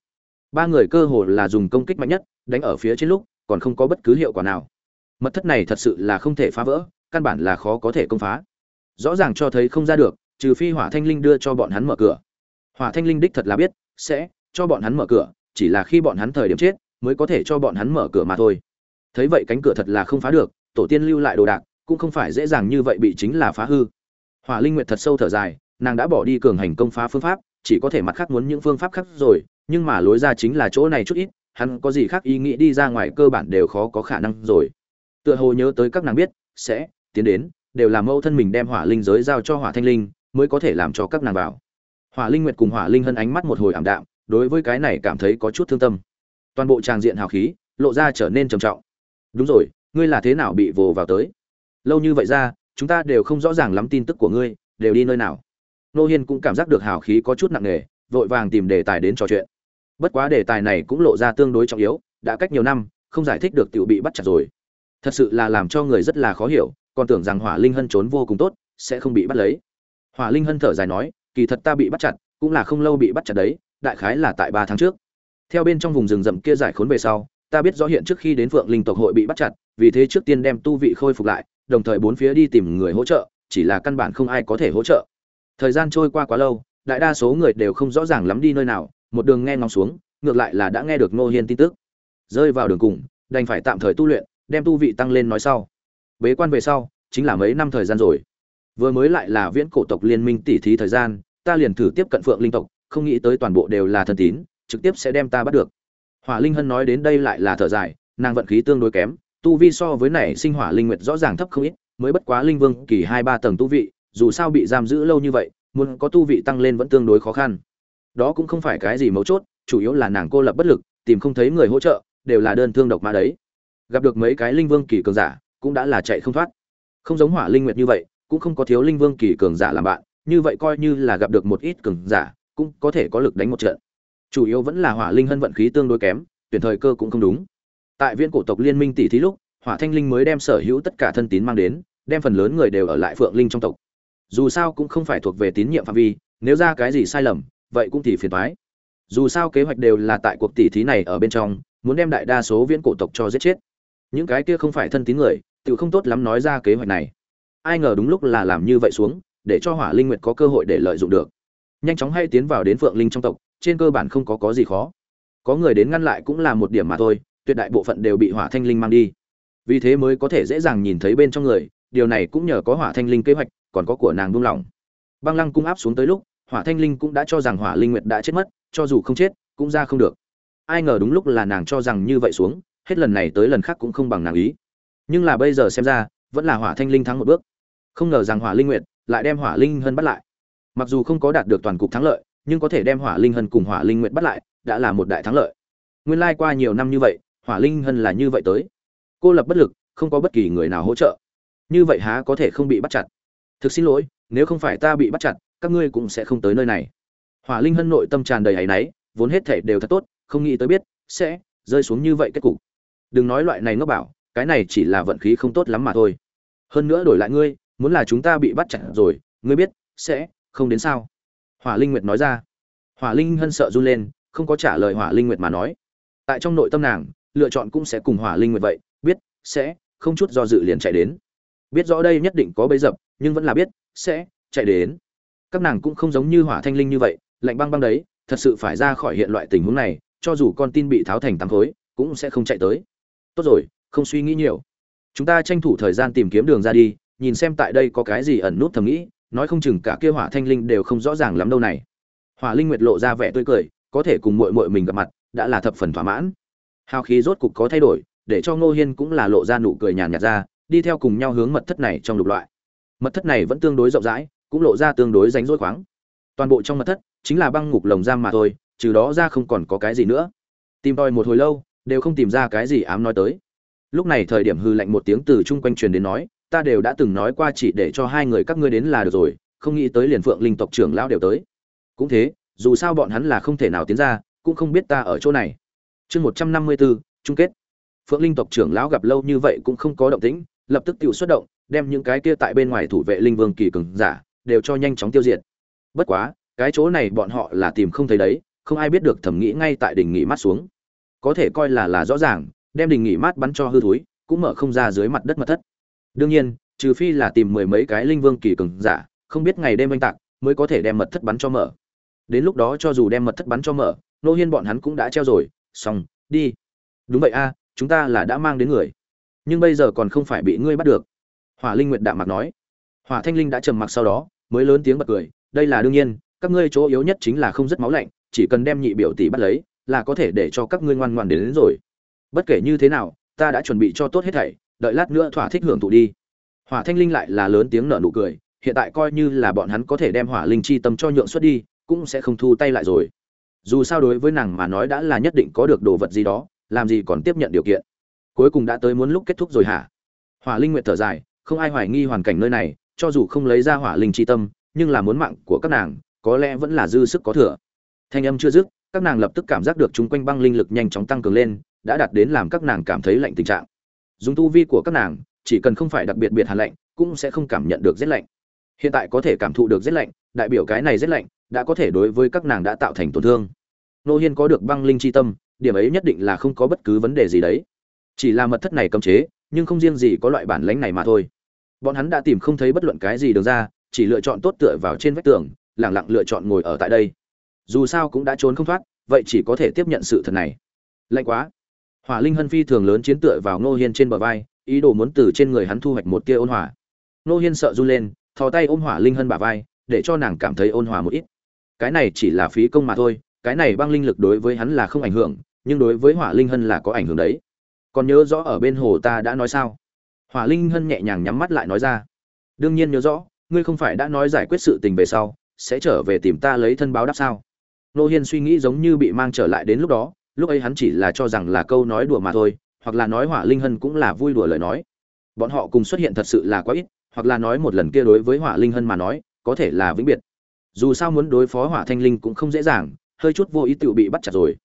ba người cơ hồ là dùng công kích mạnh nhất, đánh ở phía trên lúc, còn không có bất cứ hiệu quả nào. Mật thất này thật sự là không thể phá vỡ, căn bản là khó có thể công phá. Rõ ràng cho thấy không ra được, trừ phi hỏa thanh linh đưa cho bọn hắn mở cửa. Hỏa thanh linh đích thật là biết, sẽ cho bọn hắn mở cửa, chỉ là khi bọn hắn thời điểm chết, mới có thể cho bọn hắn mở cửa mà thôi. Thấy vậy cánh cửa thật là không phá được, tổ tiên lưu lại đồ đạc, cũng không phải dễ dàng như vậy bị chính là phá hư. Hỏa linh nguyệt thật sâu thở dài, nàng đã bỏ đi cường hành công phá phương pháp, chỉ có thể mặt khác muốn những phương pháp khác rồi nhưng mà lối ra chính là chỗ này chút ít, hắn có gì khác ý nghĩ đi ra ngoài cơ bản đều khó có khả năng rồi. Tựa hồ nhớ tới các nàng biết, sẽ, tiến đến, đều là mẫu thân mình đem hỏa linh giới giao cho hỏa thanh linh, mới có thể làm cho các nàng vào. Hỏa linh nguyệt cùng hỏa linh hân ánh mắt một hồi ảm đạm, đối với cái này cảm thấy có chút thương tâm. Toàn bộ tràng diện hào khí, lộ ra trở nên trầm trọng. Đúng rồi, ngươi là thế nào bị vồ vào tới? Lâu như vậy ra, chúng ta đều không rõ ràng lắm tin tức của ngươi, đều đi nơi nào. Nô hiên cũng cảm giác được hào khí có chút nặng nề, vội vàng tìm đề tài đến trò chuyện bất quá đề tài này cũng lộ ra tương đối trọng yếu, đã cách nhiều năm, không giải thích được tiểu bị bắt chặt rồi. Thật sự là làm cho người rất là khó hiểu, còn tưởng rằng hỏa linh hân trốn vô cùng tốt, sẽ không bị bắt lấy. Hỏa linh hân thở dài nói, kỳ thật ta bị bắt chặt, cũng là không lâu bị bắt chặt đấy, đại khái là tại ba tháng trước. Theo bên trong vùng rừng rậm kia giải khốn về sau, ta biết rõ hiện trước khi đến phượng linh tộc hội bị bắt chặt, vì thế trước tiên đem tu vị khôi phục lại, đồng thời bốn phía đi tìm người hỗ trợ, chỉ là căn bản không ai có thể hỗ trợ. Thời gian trôi qua quá lâu, đại đa số người đều không rõ ràng lắm đi nơi nào một đường nghe ngóng xuống, ngược lại là đã nghe được ngô hiên tin tức. Rơi vào đường cùng, đành phải tạm thời tu luyện, đem tu vị tăng lên nói sau. Bế quan về sau, chính là mấy năm thời gian rồi. Vừa mới lại là viễn cổ tộc liên minh tỉ thí thời gian, ta liền thử tiếp cận phượng linh tộc, không nghĩ tới toàn bộ đều là thần tín, trực tiếp sẽ đem ta bắt được. Hỏa linh hân nói đến đây lại là thở dài, nàng vận khí tương đối kém, tu vi so với nảy sinh hỏa linh nguyệt rõ ràng thấp không ít, mới bất quá linh vương kỳ hai ba tầng tu vị, dù sao bị giam giữ lâu như vậy, muốn có tu vị tăng lên vẫn tương đối khó khăn đó cũng không phải cái gì mấu chốt, chủ yếu là nàng cô lập bất lực, tìm không thấy người hỗ trợ, đều là đơn thương độc mã đấy. Gặp được mấy cái linh vương kỳ cường giả, cũng đã là chạy không thoát. Không giống hỏa linh nguyệt như vậy, cũng không có thiếu linh vương kỳ cường giả làm bạn, như vậy coi như là gặp được một ít cường giả, cũng có thể có lực đánh một trận. Chủ yếu vẫn là hỏa linh hân vận khí tương đối kém, tuyển thời cơ cũng không đúng. Tại viễn cổ tộc liên minh tỷ thí lúc, hỏa thanh linh mới đem sở hữu tất cả thân tín mang đến, đem phần lớn người đều ở lại phượng linh trong tộc. Dù sao cũng không phải thuộc về tín nhiệm phạm vi, nếu ra cái gì sai lầm vậy cũng thì phiền toái. Dù sao kế hoạch đều là tại cuộc tỷ thí này ở bên trong, muốn đem đại đa số viễn cổ tộc cho giết chết. Những cái kia không phải thân tín người tự không tốt lắm nói ra kế hoạch này. Ai ngờ đúng lúc là làm như vậy xuống, để cho hỏa linh nguyệt có cơ hội để lợi dụng được. Nhanh chóng hay tiến vào đến phượng linh trong tộc, trên cơ bản không có có gì khó. Có người đến ngăn lại cũng là một điểm mà thôi, tuyệt đại bộ phận đều bị hỏa thanh linh mang đi. Vì thế mới có thể dễ dàng nhìn thấy bên trong người, điều này cũng nhờ có hỏa thanh linh kế hoạch, còn có của nàng buông lỏng. Băng lăng cung áp xuống tới lúc hỏa thanh linh cũng đã cho rằng hỏa linh nguyệt đã chết mất, cho dù không chết, cũng ra không được. Ai ngờ đúng lúc là nàng cho rằng như vậy xuống, hết lần này tới lần khác cũng không bằng nàng ý. Nhưng là bây giờ xem ra, vẫn là hỏa thanh linh thắng một bước. Không ngờ rằng hỏa linh nguyệt lại đem hỏa linh hân bắt lại. Mặc dù không có đạt được toàn cục thắng lợi, nhưng có thể đem hỏa linh hân cùng hỏa linh nguyệt bắt lại, đã là một đại thắng lợi. Nguyên lai qua nhiều năm như vậy, hỏa linh hân là như vậy tới. Cô lập bất lực, không có bất kỳ người nào hỗ trợ. Như vậy há có thể không bị bắt chặt? Thực xin lỗi, nếu không phải ta bị bắt chặt các ngươi cũng sẽ không tới nơi này. Hỏa linh hân nội tâm tràn đầy áy náy, vốn hết thể đều thật tốt, không nghĩ tới biết, sẽ rơi xuống như vậy kết cục. Đừng nói loại này ngốc bảo, cái này chỉ là vận khí không tốt lắm mà thôi. Hơn nữa đổi lại ngươi, muốn là chúng ta bị bắt chặt rồi, ngươi biết, sẽ không đến sao? Hỏa linh nguyệt nói ra. Hỏa linh hân sợ run lên, không có trả lời hỏa linh nguyệt mà nói. Tại trong nội tâm nàng, lựa chọn cũng sẽ cùng hỏa linh nguyệt vậy, biết, sẽ không chút do dự liền chạy đến. Biết rõ đây nhất định có bấy dập, nhưng vẫn là biết, sẽ chạy đến các nàng cũng không giống như hỏa thanh linh như vậy, lạnh băng băng đấy, thật sự phải ra khỏi hiện loại tình huống này, cho dù con tin bị tháo thành tám khối, cũng sẽ không chạy tới. Tốt rồi, không suy nghĩ nhiều. Chúng ta tranh thủ thời gian tìm kiếm đường ra đi, nhìn xem tại đây có cái gì ẩn nút thầm nghĩ, nói không chừng cả kia hỏa thanh linh đều không rõ ràng lắm đâu này. Hỏa linh nguyệt lộ ra vẻ tươi cười, có thể cùng muội muội mình gặp mặt, đã là thập phần thỏa mãn. Hào khí rốt cục có thay đổi, để cho ngô hiên cũng là lộ ra nụ cười nhàn nhạt ra, đi theo cùng nhau hướng mật thất này trong lục loại. Mật thất này vẫn tương đối rộng rãi cũng lộ ra tương đối ránh rỗi khoáng. Toàn bộ trong mật thất chính là băng ngục lồng giam mà thôi, trừ đó ra không còn có cái gì nữa. Tìm tòi một hồi lâu, đều không tìm ra cái gì ám nói tới. Lúc này thời điểm hư lạnh một tiếng từ chung quanh truyền đến nói, ta đều đã từng nói qua chỉ để cho hai người các ngươi đến là được rồi, không nghĩ tới liền phượng linh tộc trưởng lão đều tới. Cũng thế, dù sao bọn hắn là không thể nào tiến ra, cũng không biết ta ở chỗ này. Chương một trăm năm mươi bốn chung kết. Phượng linh tộc trưởng lão gặp lâu như vậy cũng không có động tĩnh, lập tức tự xuất động, đem những cái kia tại bên ngoài thủ vệ linh vương kỳ cường giả đều cho nhanh chóng tiêu diệt. Bất quá, cái chỗ này bọn họ là tìm không thấy đấy, không ai biết được thẩm nghĩ ngay tại đỉnh nghỉ mát xuống. Có thể coi là là rõ ràng, đem đỉnh nghỉ mát bắn cho hư thúi cũng mở không ra dưới mặt đất mật thất. Đương nhiên, trừ phi là tìm mười mấy cái linh vương kỳ cường giả, không biết ngày đêm oanh tạc mới có thể đem mật thất bắn cho mở. Đến lúc đó cho dù đem mật thất bắn cho mở, nô hiên bọn hắn cũng đã treo rồi, xong, đi. Đúng vậy a, chúng ta là đã mang đến người. Nhưng bây giờ còn không phải bị ngươi bắt được. Hỏa linh nguyệt đạm mặc nói. Hỏa thanh linh đã trầm mặc sau đó mới lớn tiếng bật cười đây là đương nhiên các ngươi chỗ yếu nhất chính là không rất máu lạnh chỉ cần đem nhị biểu tỷ bắt lấy là có thể để cho các ngươi ngoan ngoan đến, đến rồi. Bất kể như thế nào ta đã chuẩn bị cho tốt hết thảy đợi lát nữa thỏa thích hưởng thụ đi. Hỏa thanh linh lại là lớn tiếng nở nụ cười hiện tại coi như là bọn hắn có thể đem hỏa linh chi tâm cho nhượng xuất đi cũng sẽ không thu tay lại rồi. Dù sao đối với nàng mà nói đã là nhất định có được đồ vật gì đó làm gì còn tiếp nhận điều kiện. Cuối cùng đã tới muốn lúc kết thúc rồi hả? Hỏa linh nguyện thở dài không ai hoài nghi hoàn cảnh nơi này cho dù không lấy ra hỏa linh chi tâm, nhưng là muốn mạng của các nàng, có lẽ vẫn là dư sức có thừa. Thanh âm chưa dứt, các nàng lập tức cảm giác được chúng quanh băng linh lực nhanh chóng tăng cường lên, đã đạt đến làm các nàng cảm thấy lạnh tình trạng. Dùng tu vi của các nàng, chỉ cần không phải đặc biệt biệt hàn lạnh, cũng sẽ không cảm nhận được rét lạnh. Hiện tại có thể cảm thụ được rét lạnh, đại biểu cái này rét lạnh đã có thể đối với các nàng đã tạo thành tổn thương. Nô hiên có được băng linh chi tâm, điểm ấy nhất định là không có bất cứ vấn đề gì đấy. Chỉ là mật thất này cấm chế, nhưng không riêng gì có loại bản lãnh này mà thôi bọn hắn đã tìm không thấy bất luận cái gì đường ra, chỉ lựa chọn tốt tựa vào trên vách tường, lẳng lặng lựa chọn ngồi ở tại đây. Dù sao cũng đã trốn không thoát, vậy chỉ có thể tiếp nhận sự thật này. Lạnh quá. Hỏa linh hân phi thường lớn chiến tựa vào ngô hiên trên bờ vai, ý đồ muốn từ trên người hắn thu hoạch một tia ôn hòa. Ngô hiên sợ run lên, thò tay ôm hỏa linh hân bà vai, để cho nàng cảm thấy ôn hòa một ít. Cái này chỉ là phí công mà thôi, cái này băng linh lực đối với hắn là không ảnh hưởng, nhưng đối với hỏa linh hân là có ảnh hưởng đấy. Còn nhớ rõ ở bên hồ ta đã nói sao? Hỏa linh hân nhẹ nhàng nhắm mắt lại nói ra. Đương nhiên nhớ rõ, ngươi không phải đã nói giải quyết sự tình về sau, sẽ trở về tìm ta lấy thân báo đáp sao? Nô hiên suy nghĩ giống như bị mang trở lại đến lúc đó, lúc ấy hắn chỉ là cho rằng là câu nói đùa mà thôi, hoặc là nói hỏa linh hân cũng là vui đùa lời nói. Bọn họ cùng xuất hiện thật sự là quá ít, hoặc là nói một lần kia đối với hỏa linh hân mà nói, có thể là vĩnh biệt. Dù sao muốn đối phó hỏa thanh linh cũng không dễ dàng, hơi chút vô ý tự bị bắt chặt rồi.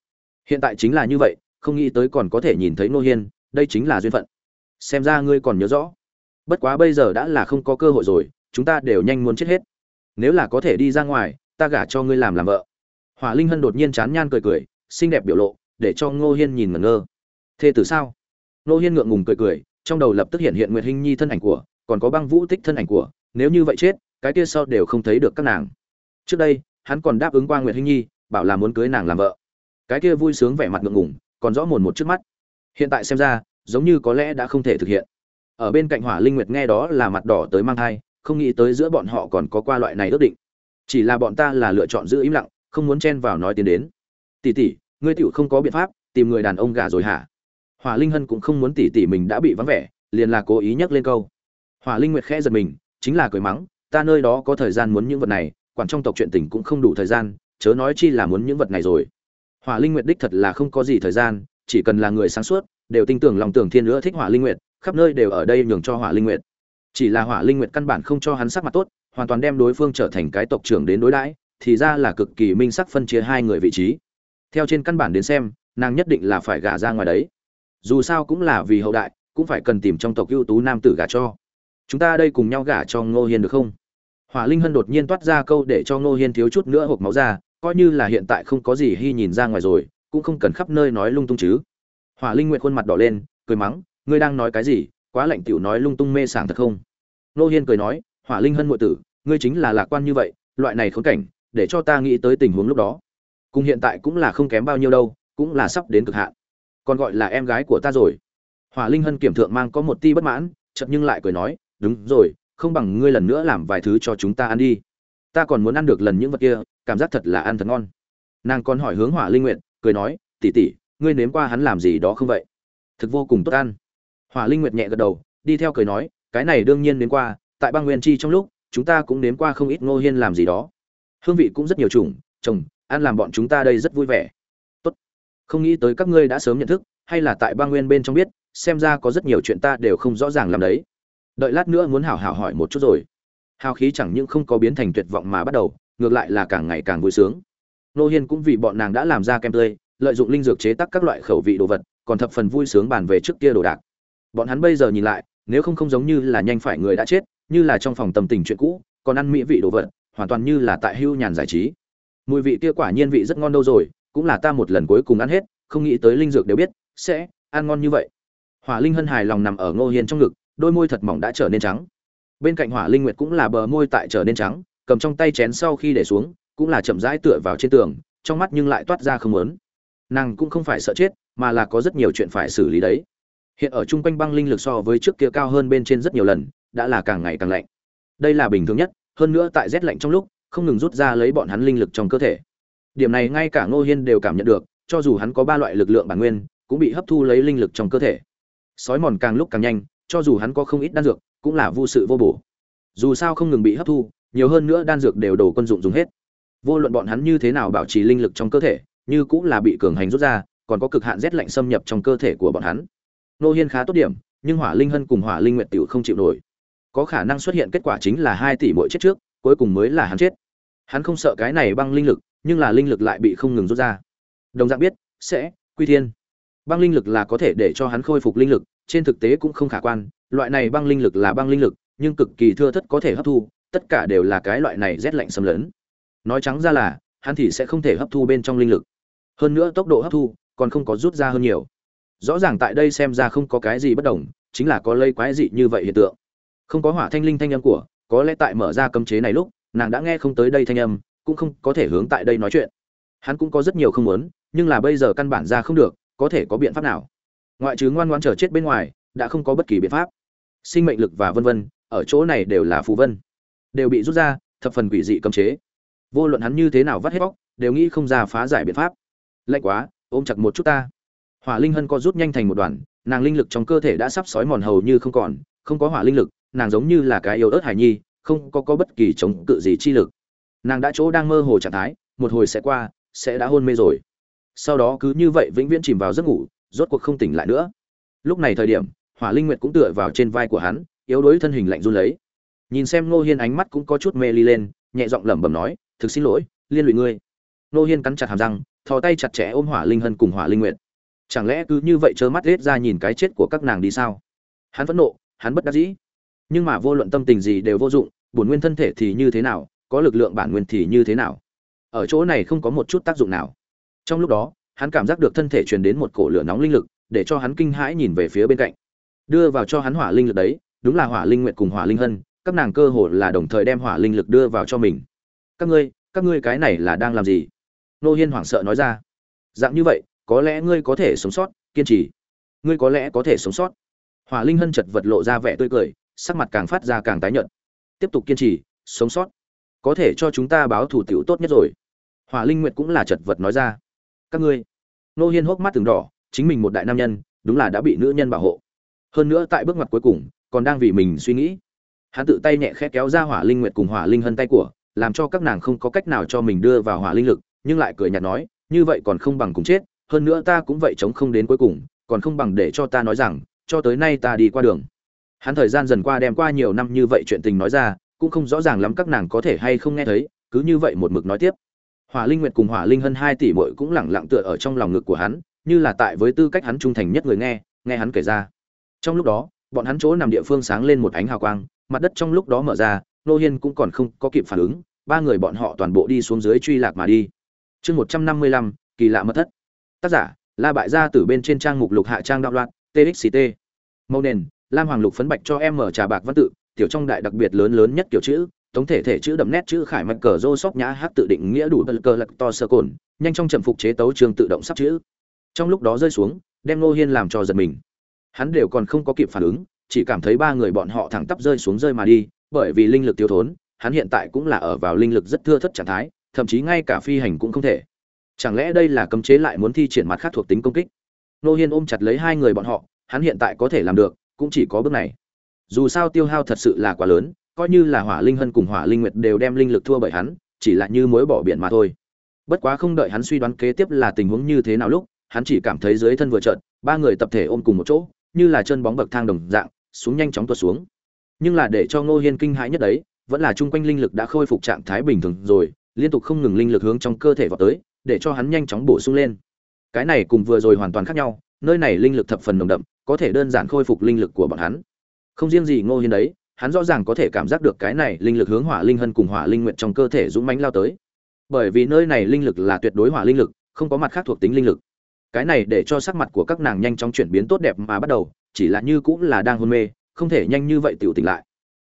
Hiện tại chính là như vậy, không nghĩ tới còn có thể nhìn thấy nô hiên, đây chính là duyên phận xem ra ngươi còn nhớ rõ. Bất quá bây giờ đã là không có cơ hội rồi, chúng ta đều nhanh muốn chết hết. Nếu là có thể đi ra ngoài, ta gả cho ngươi làm làm vợ. Hỏa linh hân đột nhiên chán nhan cười cười, xinh đẹp biểu lộ, để cho ngô hiên nhìn ngẩn ngơ. Thê tử sao? Ngô hiên ngượng ngùng cười cười, trong đầu lập tức hiện hiện nguyệt hinh nhi thân ảnh của, còn có băng vũ tích thân ảnh của, nếu như vậy chết, cái kia sau đều không thấy được các nàng. Trước đây, hắn còn đáp ứng qua nguyệt hinh nhi, bảo là muốn cưới nàng làm vợ. Cái kia vui sướng vẻ mặt ngượng ngùng, còn rõ mồn một trước mắt. Hiện tại xem ra giống như có lẽ đã không thể thực hiện. Ở bên cạnh hỏa linh nguyệt nghe đó là mặt đỏ tới mang thai, không nghĩ tới giữa bọn họ còn có qua loại này ước định. Chỉ là bọn ta là lựa chọn giữ im lặng, không muốn chen vào nói tiến đến. Tỷ tỷ, ngươi tiểu không có biện pháp, tìm người đàn ông gả rồi hả? Hỏa linh hân cũng không muốn tỷ tỷ mình đã bị vắng vẻ, liền là cố ý nhắc lên câu. Hỏa linh nguyệt khẽ giật mình, chính là cười mắng, ta nơi đó có thời gian muốn những vật này, quản trong tộc chuyện tình cũng không đủ thời gian, chớ nói chi là muốn những vật này rồi. Hỏa linh nguyệt đích thật là không có gì thời gian, chỉ cần là người sáng suốt đều tin tưởng lòng tưởng thiên nữa thích hỏa linh nguyệt, khắp nơi đều ở đây nhường cho hỏa linh nguyệt. Chỉ là hỏa linh nguyệt căn bản không cho hắn sắc mặt tốt, hoàn toàn đem đối phương trở thành cái tộc trưởng đến đối đãi, thì ra là cực kỳ minh sắc phân chia hai người vị trí. Theo trên căn bản đến xem, nàng nhất định là phải gả ra ngoài đấy. Dù sao cũng là vì hậu đại, cũng phải cần tìm trong tộc ưu tú nam tử gả cho. Chúng ta đây cùng nhau gả cho ngô hiên được không? Hỏa linh hân đột nhiên toát ra câu để cho ngô hiên thiếu chút nữa hộp máu ra, coi như là hiện tại không có gì hy nhìn ra ngoài rồi, cũng không cần khắp nơi nói lung tung chứ hỏa linh nguyện khuôn mặt đỏ lên, cười mắng, ngươi đang nói cái gì? Quá lạnh tiểu nói lung tung mê sảng thật không? Nô hiên cười nói, hỏa linh hân ngụy tử, ngươi chính là lạc quan như vậy, loại này khốn cảnh, để cho ta nghĩ tới tình huống lúc đó. Cùng hiện tại cũng là không kém bao nhiêu đâu, cũng là sắp đến cực hạn. Còn gọi là em gái của ta rồi. Hỏa linh hân kiểm thượng mang có một ti bất mãn chậm nhưng lại cười nói, đúng rồi, không bằng ngươi lần nữa làm vài thứ cho chúng ta ăn đi. Ta còn muốn ăn được lần những vật kia, cảm giác thật là ăn thật ngon. Nàng còn hỏi hướng hỏa linh nguyện cười nói tỉ tỉ ngươi nếm qua hắn làm gì đó không vậy? Thực vô cùng tốt ăn. Hỏa linh nguyệt nhẹ gật đầu, đi theo cười nói, cái này đương nhiên nếm qua, tại bang nguyên chi trong lúc, chúng ta cũng nếm qua không ít ngô hiên làm gì đó. Hương vị cũng rất nhiều chủng, chồng, ăn làm bọn chúng ta đây rất vui vẻ. Tốt. Không nghĩ tới các ngươi đã sớm nhận thức, hay là tại bang nguyên bên trong biết, xem ra có rất nhiều chuyện ta đều không rõ ràng làm đấy. Đợi lát nữa muốn hảo hảo hỏi một chút rồi. Hào khí chẳng những không có biến thành tuyệt vọng mà bắt đầu, ngược lại là càng ngày càng vui sướng. Nô hiên cũng vì bọn nàng đã làm ra kem tươi lợi dụng linh dược chế tác các loại khẩu vị đồ vật, còn thập phần vui sướng bàn về trước kia đồ đạc. Bọn hắn bây giờ nhìn lại, nếu không không giống như là nhanh phải người đã chết, như là trong phòng tầm tình chuyện cũ, còn ăn mỹ vị đồ vật, hoàn toàn như là tại hưu nhàn giải trí. Mùi vị kia quả nhiên vị rất ngon đâu rồi, cũng là ta một lần cuối cùng ăn hết, không nghĩ tới linh dược đều biết, sẽ ăn ngon như vậy. Hỏa linh hân hài lòng nằm ở ngô hiên trong ngực, đôi môi thật mỏng đã trở nên trắng. Bên cạnh hỏa linh nguyệt cũng là bờ môi tại trở nên trắng, cầm trong tay chén sau khi để xuống, cũng là chậm rãi tựa vào trên tường, trong mắt nhưng lại toát ra không muốn nàng cũng không phải sợ chết, mà là có rất nhiều chuyện phải xử lý đấy. Hiện ở chung quanh băng linh lực so với trước kia cao hơn bên trên rất nhiều lần, đã là càng ngày càng lạnh. Đây là bình thường nhất, hơn nữa tại rét lạnh trong lúc, không ngừng rút ra lấy bọn hắn linh lực trong cơ thể. Điểm này ngay cả ngô hiên đều cảm nhận được, cho dù hắn có ba loại lực lượng bản nguyên, cũng bị hấp thu lấy linh lực trong cơ thể. Sói mòn càng lúc càng nhanh, cho dù hắn có không ít đan dược, cũng là vô sự vô bổ. Dù sao không ngừng bị hấp thu, nhiều hơn nữa đan dược đều đổ quân dụng dùng hết. Vô luận bọn hắn như thế nào bảo trì linh lực trong cơ thể như cũng là bị cường hành rút ra, còn có cực hạn rét lạnh xâm nhập trong cơ thể của bọn hắn. Nô hiên khá tốt điểm, nhưng hỏa linh hân cùng hỏa linh nguyệt tiểu không chịu nổi. Có khả năng xuất hiện kết quả chính là hai tỷ mỗi chết trước, cuối cùng mới là hắn chết. Hắn không sợ cái này băng linh lực, nhưng là linh lực lại bị không ngừng rút ra. Đồng dạng biết, sẽ, quy thiên. Băng linh lực là có thể để cho hắn khôi phục linh lực, trên thực tế cũng không khả quan, loại này băng linh lực là băng linh lực, nhưng cực kỳ thưa thất có thể hấp thu, tất cả đều là cái loại này rét lạnh xâm lấn. Nói trắng ra là, hắn thì sẽ không thể hấp thu bên trong linh lực hơn nữa tốc độ hấp thu còn không có rút ra hơn nhiều. Rõ ràng tại đây xem ra không có cái gì bất đồng, chính là có lây quái dị như vậy hiện tượng. Không có hỏa thanh linh thanh âm của, có lẽ tại mở ra cấm chế này lúc, nàng đã nghe không tới đây thanh âm, cũng không có thể hướng tại đây nói chuyện. Hắn cũng có rất nhiều không muốn, nhưng là bây giờ căn bản ra không được, có thể có biện pháp nào? Ngoại trừ ngoan ngoan chờ chết bên ngoài, đã không có bất kỳ biện pháp. Sinh mệnh lực và vân vân, ở chỗ này đều là phù vân. Đều bị rút ra, thập phần quỷ dị cấm chế. Vô luận hắn như thế nào vắt hết bóc đều nghĩ không ra phá giải biện pháp lạnh quá, ôm chặt một chút ta. Hỏa linh hân co rút nhanh thành một đoàn, nàng linh lực trong cơ thể đã sắp sói mòn hầu như không còn, không có hỏa linh lực, nàng giống như là cái yếu ớt hải nhi, không có có bất kỳ chống cự gì chi lực. Nàng đã chỗ đang mơ hồ trạng thái, một hồi sẽ qua, sẽ đã hôn mê rồi. Sau đó cứ như vậy vĩnh viễn chìm vào giấc ngủ, rốt cuộc không tỉnh lại nữa. Lúc này thời điểm, hỏa linh nguyệt cũng tựa vào trên vai của hắn, yếu đuối thân hình lạnh run lấy. Nhìn xem ngô hiên ánh mắt cũng có chút mê ly lên, nhẹ giọng lẩm bẩm nói, thực xin lỗi, liên lụy ngươi. Ngô hiên cắn chặt hàm răng thò tay chặt chẽ ôm hỏa linh hân cùng hỏa linh nguyệt. Chẳng lẽ cứ như vậy trơ mắt rết ra nhìn cái chết của các nàng đi sao? Hắn phẫn nộ, hắn bất đắc dĩ. Nhưng mà vô luận tâm tình gì đều vô dụng, bổn nguyên thân thể thì như thế nào, có lực lượng bản nguyên thì như thế nào? Ở chỗ này không có một chút tác dụng nào. Trong lúc đó, hắn cảm giác được thân thể truyền đến một cổ lửa nóng linh lực, để cho hắn kinh hãi nhìn về phía bên cạnh. Đưa vào cho hắn hỏa linh lực đấy, đúng là hỏa linh nguyệt cùng hỏa linh hân, các nàng cơ hồ là đồng thời đem hỏa linh lực đưa vào cho mình. Các ngươi các ngươi cái này là đang làm gì? Nô hiên hoảng sợ nói ra. Dạng như vậy, có lẽ ngươi có thể sống sót, kiên trì. Ngươi có lẽ có thể sống sót. Hỏa linh hân chật vật lộ ra vẻ tươi cười, sắc mặt càng phát ra càng tái nhợt. Tiếp tục kiên trì, sống sót. Có thể cho chúng ta báo thủ tiểu tốt nhất rồi. Hỏa linh nguyệt cũng là chật vật nói ra. Các ngươi. Nô hiên hốc mắt từng đỏ, chính mình một đại nam nhân, đúng là đã bị nữ nhân bảo hộ. Hơn nữa tại bước ngoặt cuối cùng, còn đang vì mình suy nghĩ. Hắn tự tay nhẹ khẽ kéo ra hỏa linh nguyệt cùng hỏa linh hân tay của, làm cho các nàng không có cách nào cho mình đưa vào hỏa linh lực nhưng lại cười nhạt nói, như vậy còn không bằng cùng chết, hơn nữa ta cũng vậy chống không đến cuối cùng, còn không bằng để cho ta nói rằng, cho tới nay ta đi qua đường. Hắn thời gian dần qua đem qua nhiều năm như vậy chuyện tình nói ra, cũng không rõ ràng lắm các nàng có thể hay không nghe thấy, cứ như vậy một mực nói tiếp. Hỏa linh nguyệt cùng hỏa linh hân hai tỷ muội cũng lẳng lặng tựa ở trong lòng ngực của hắn, như là tại với tư cách hắn trung thành nhất người nghe nghe hắn kể ra. Trong lúc đó, bọn hắn chỗ nằm địa phương sáng lên một ánh hào quang, mặt đất trong lúc đó mở ra, nô hiên cũng còn không có kịp phản ứng, ba người bọn họ toàn bộ đi xuống dưới truy lạc mà đi chương một trăm năm mươi lăm, kỳ lạ mất thất. Tác giả, la bại gia từ bên trên trang mục lục hạ trang đạo loạn txt màu nền, lam hoàng lục phấn bạch cho em mở trà bạc văn tự, tiểu trong đại đặc biệt lớn lớn nhất kiểu chữ, tổng thể thể chữ đậm nét chữ khải mạch cờ rô sóc nhã hát tự định nghĩa đủ bật cờ lật to sơ cồn, nhanh trong trầm phục chế tấu trường tự động sắp chữ. Trong lúc đó rơi xuống, đem ngô hiên làm cho giật mình. Hắn đều còn không có kịp phản ứng, chỉ cảm thấy ba người bọn họ thẳng tắp rơi xuống rơi mà đi, bởi vì linh lực tiêu thốn, hắn hiện tại cũng là ở vào linh lực rất thưa thất trạng thái thậm chí ngay cả phi hành cũng không thể. Chẳng lẽ đây là cấm chế lại muốn thi triển mặt khác thuộc tính công kích? Nô hiên ôm chặt lấy hai người bọn họ, hắn hiện tại có thể làm được, cũng chỉ có bước này. Dù sao tiêu hao thật sự là quá lớn, coi như là hỏa linh hân cùng hỏa linh nguyệt đều đem linh lực thua bởi hắn, chỉ là như mối bỏ biển mà thôi. Bất quá không đợi hắn suy đoán kế tiếp là tình huống như thế nào lúc, hắn chỉ cảm thấy dưới thân vừa trợn, ba người tập thể ôm cùng một chỗ, như là chân bóng bậc thang đồng dạng, xuống nhanh chóng tuột xuống. Nhưng là để cho ngô hiên kinh hãi nhất đấy, vẫn là chung quanh linh lực đã khôi phục trạng thái bình thường rồi liên tục không ngừng linh lực hướng trong cơ thể vào tới, để cho hắn nhanh chóng bổ sung lên. Cái này cùng vừa rồi hoàn toàn khác nhau, nơi này linh lực thập phần nồng đậm, có thể đơn giản khôi phục linh lực của bọn hắn. Không riêng gì ngô hiên đấy, hắn rõ ràng có thể cảm giác được cái này linh lực hướng hỏa linh hân cùng hỏa linh nguyện trong cơ thể dũng mãnh lao tới. Bởi vì nơi này linh lực là tuyệt đối hỏa linh lực, không có mặt khác thuộc tính linh lực. Cái này để cho sắc mặt của các nàng nhanh chóng chuyển biến tốt đẹp mà bắt đầu, chỉ là như cũng là đang hôn mê, không thể nhanh như vậy tiểu tỉnh lại.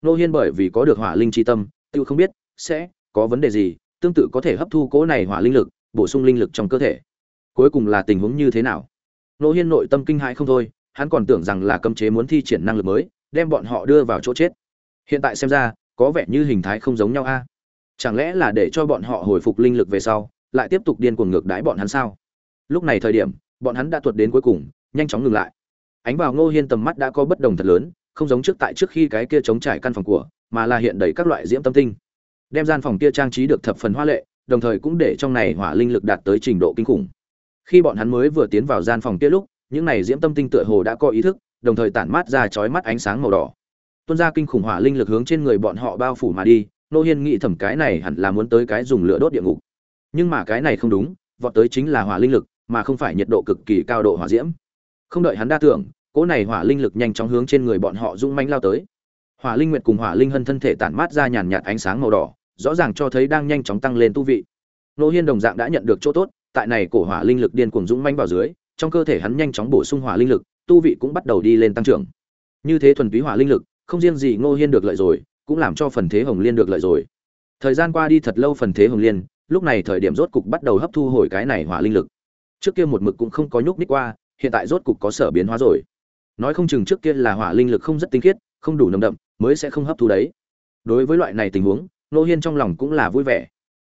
Nô hiên bởi vì có được hỏa linh chi tâm tiêu không biết sẽ có vấn đề gì tương tự có thể hấp thu cỗ này hỏa linh lực, bổ sung linh lực trong cơ thể. Cuối cùng là tình huống như thế nào? Nỗ hiên nội tâm kinh hãi không thôi, hắn còn tưởng rằng là cấm chế muốn thi triển năng lực mới, đem bọn họ đưa vào chỗ chết. Hiện tại xem ra, có vẻ như hình thái không giống nhau a. Chẳng lẽ là để cho bọn họ hồi phục linh lực về sau, lại tiếp tục điên cuồng ngược đãi bọn hắn sao? Lúc này thời điểm, bọn hắn đã tuột đến cuối cùng, nhanh chóng ngừng lại. Ánh vào ngô hiên tầm mắt đã có bất đồng thật lớn, không giống trước tại trước khi cái kia chống trải căn phòng của, mà là hiện đầy các loại diễm tâm tinh đem gian phòng kia trang trí được thập phần hoa lệ, đồng thời cũng để trong này hỏa linh lực đạt tới trình độ kinh khủng. Khi bọn hắn mới vừa tiến vào gian phòng kia lúc, những này diễm tâm tinh tựa hồ đã có ý thức, đồng thời tản mát ra chói mắt ánh sáng màu đỏ. Tuôn ra kinh khủng hỏa linh lực hướng trên người bọn họ bao phủ mà đi, nô hiên nghĩ thầm cái này hẳn là muốn tới cái dùng lửa đốt địa ngục. Nhưng mà cái này không đúng, vọt tới chính là hỏa linh lực, mà không phải nhiệt độ cực kỳ cao độ hỏa diễm. Không đợi hắn đa tưởng, cỗ này hỏa linh lực nhanh chóng hướng trên người bọn họ dũng mãnh lao tới. Hỏa linh nguyệt cùng hỏa linh hân thân thể tản mát ra nhàn nhạt ánh sáng màu đỏ rõ ràng cho thấy đang nhanh chóng tăng lên tu vị. Nô hiên đồng dạng đã nhận được chỗ tốt, tại này cổ hỏa linh lực điên cuồng dũng mãnh vào dưới, trong cơ thể hắn nhanh chóng bổ sung hỏa linh lực, tu vị cũng bắt đầu đi lên tăng trưởng. Như thế thuần túy hỏa linh lực, không riêng gì ngô hiên được lợi rồi, cũng làm cho phần thế hồng liên được lợi rồi. Thời gian qua đi thật lâu phần thế hồng liên, lúc này thời điểm rốt cục bắt đầu hấp thu hồi cái này hỏa linh lực. Trước kia một mực cũng không có nhúc ních qua, hiện tại rốt cục có sở biến hóa rồi. Nói không chừng trước kia là hỏa linh lực không rất tinh khiết, không đủ nồng đậm, mới sẽ không hấp thu đấy. Đối với loại này tình huống nô hiên trong lòng cũng là vui vẻ.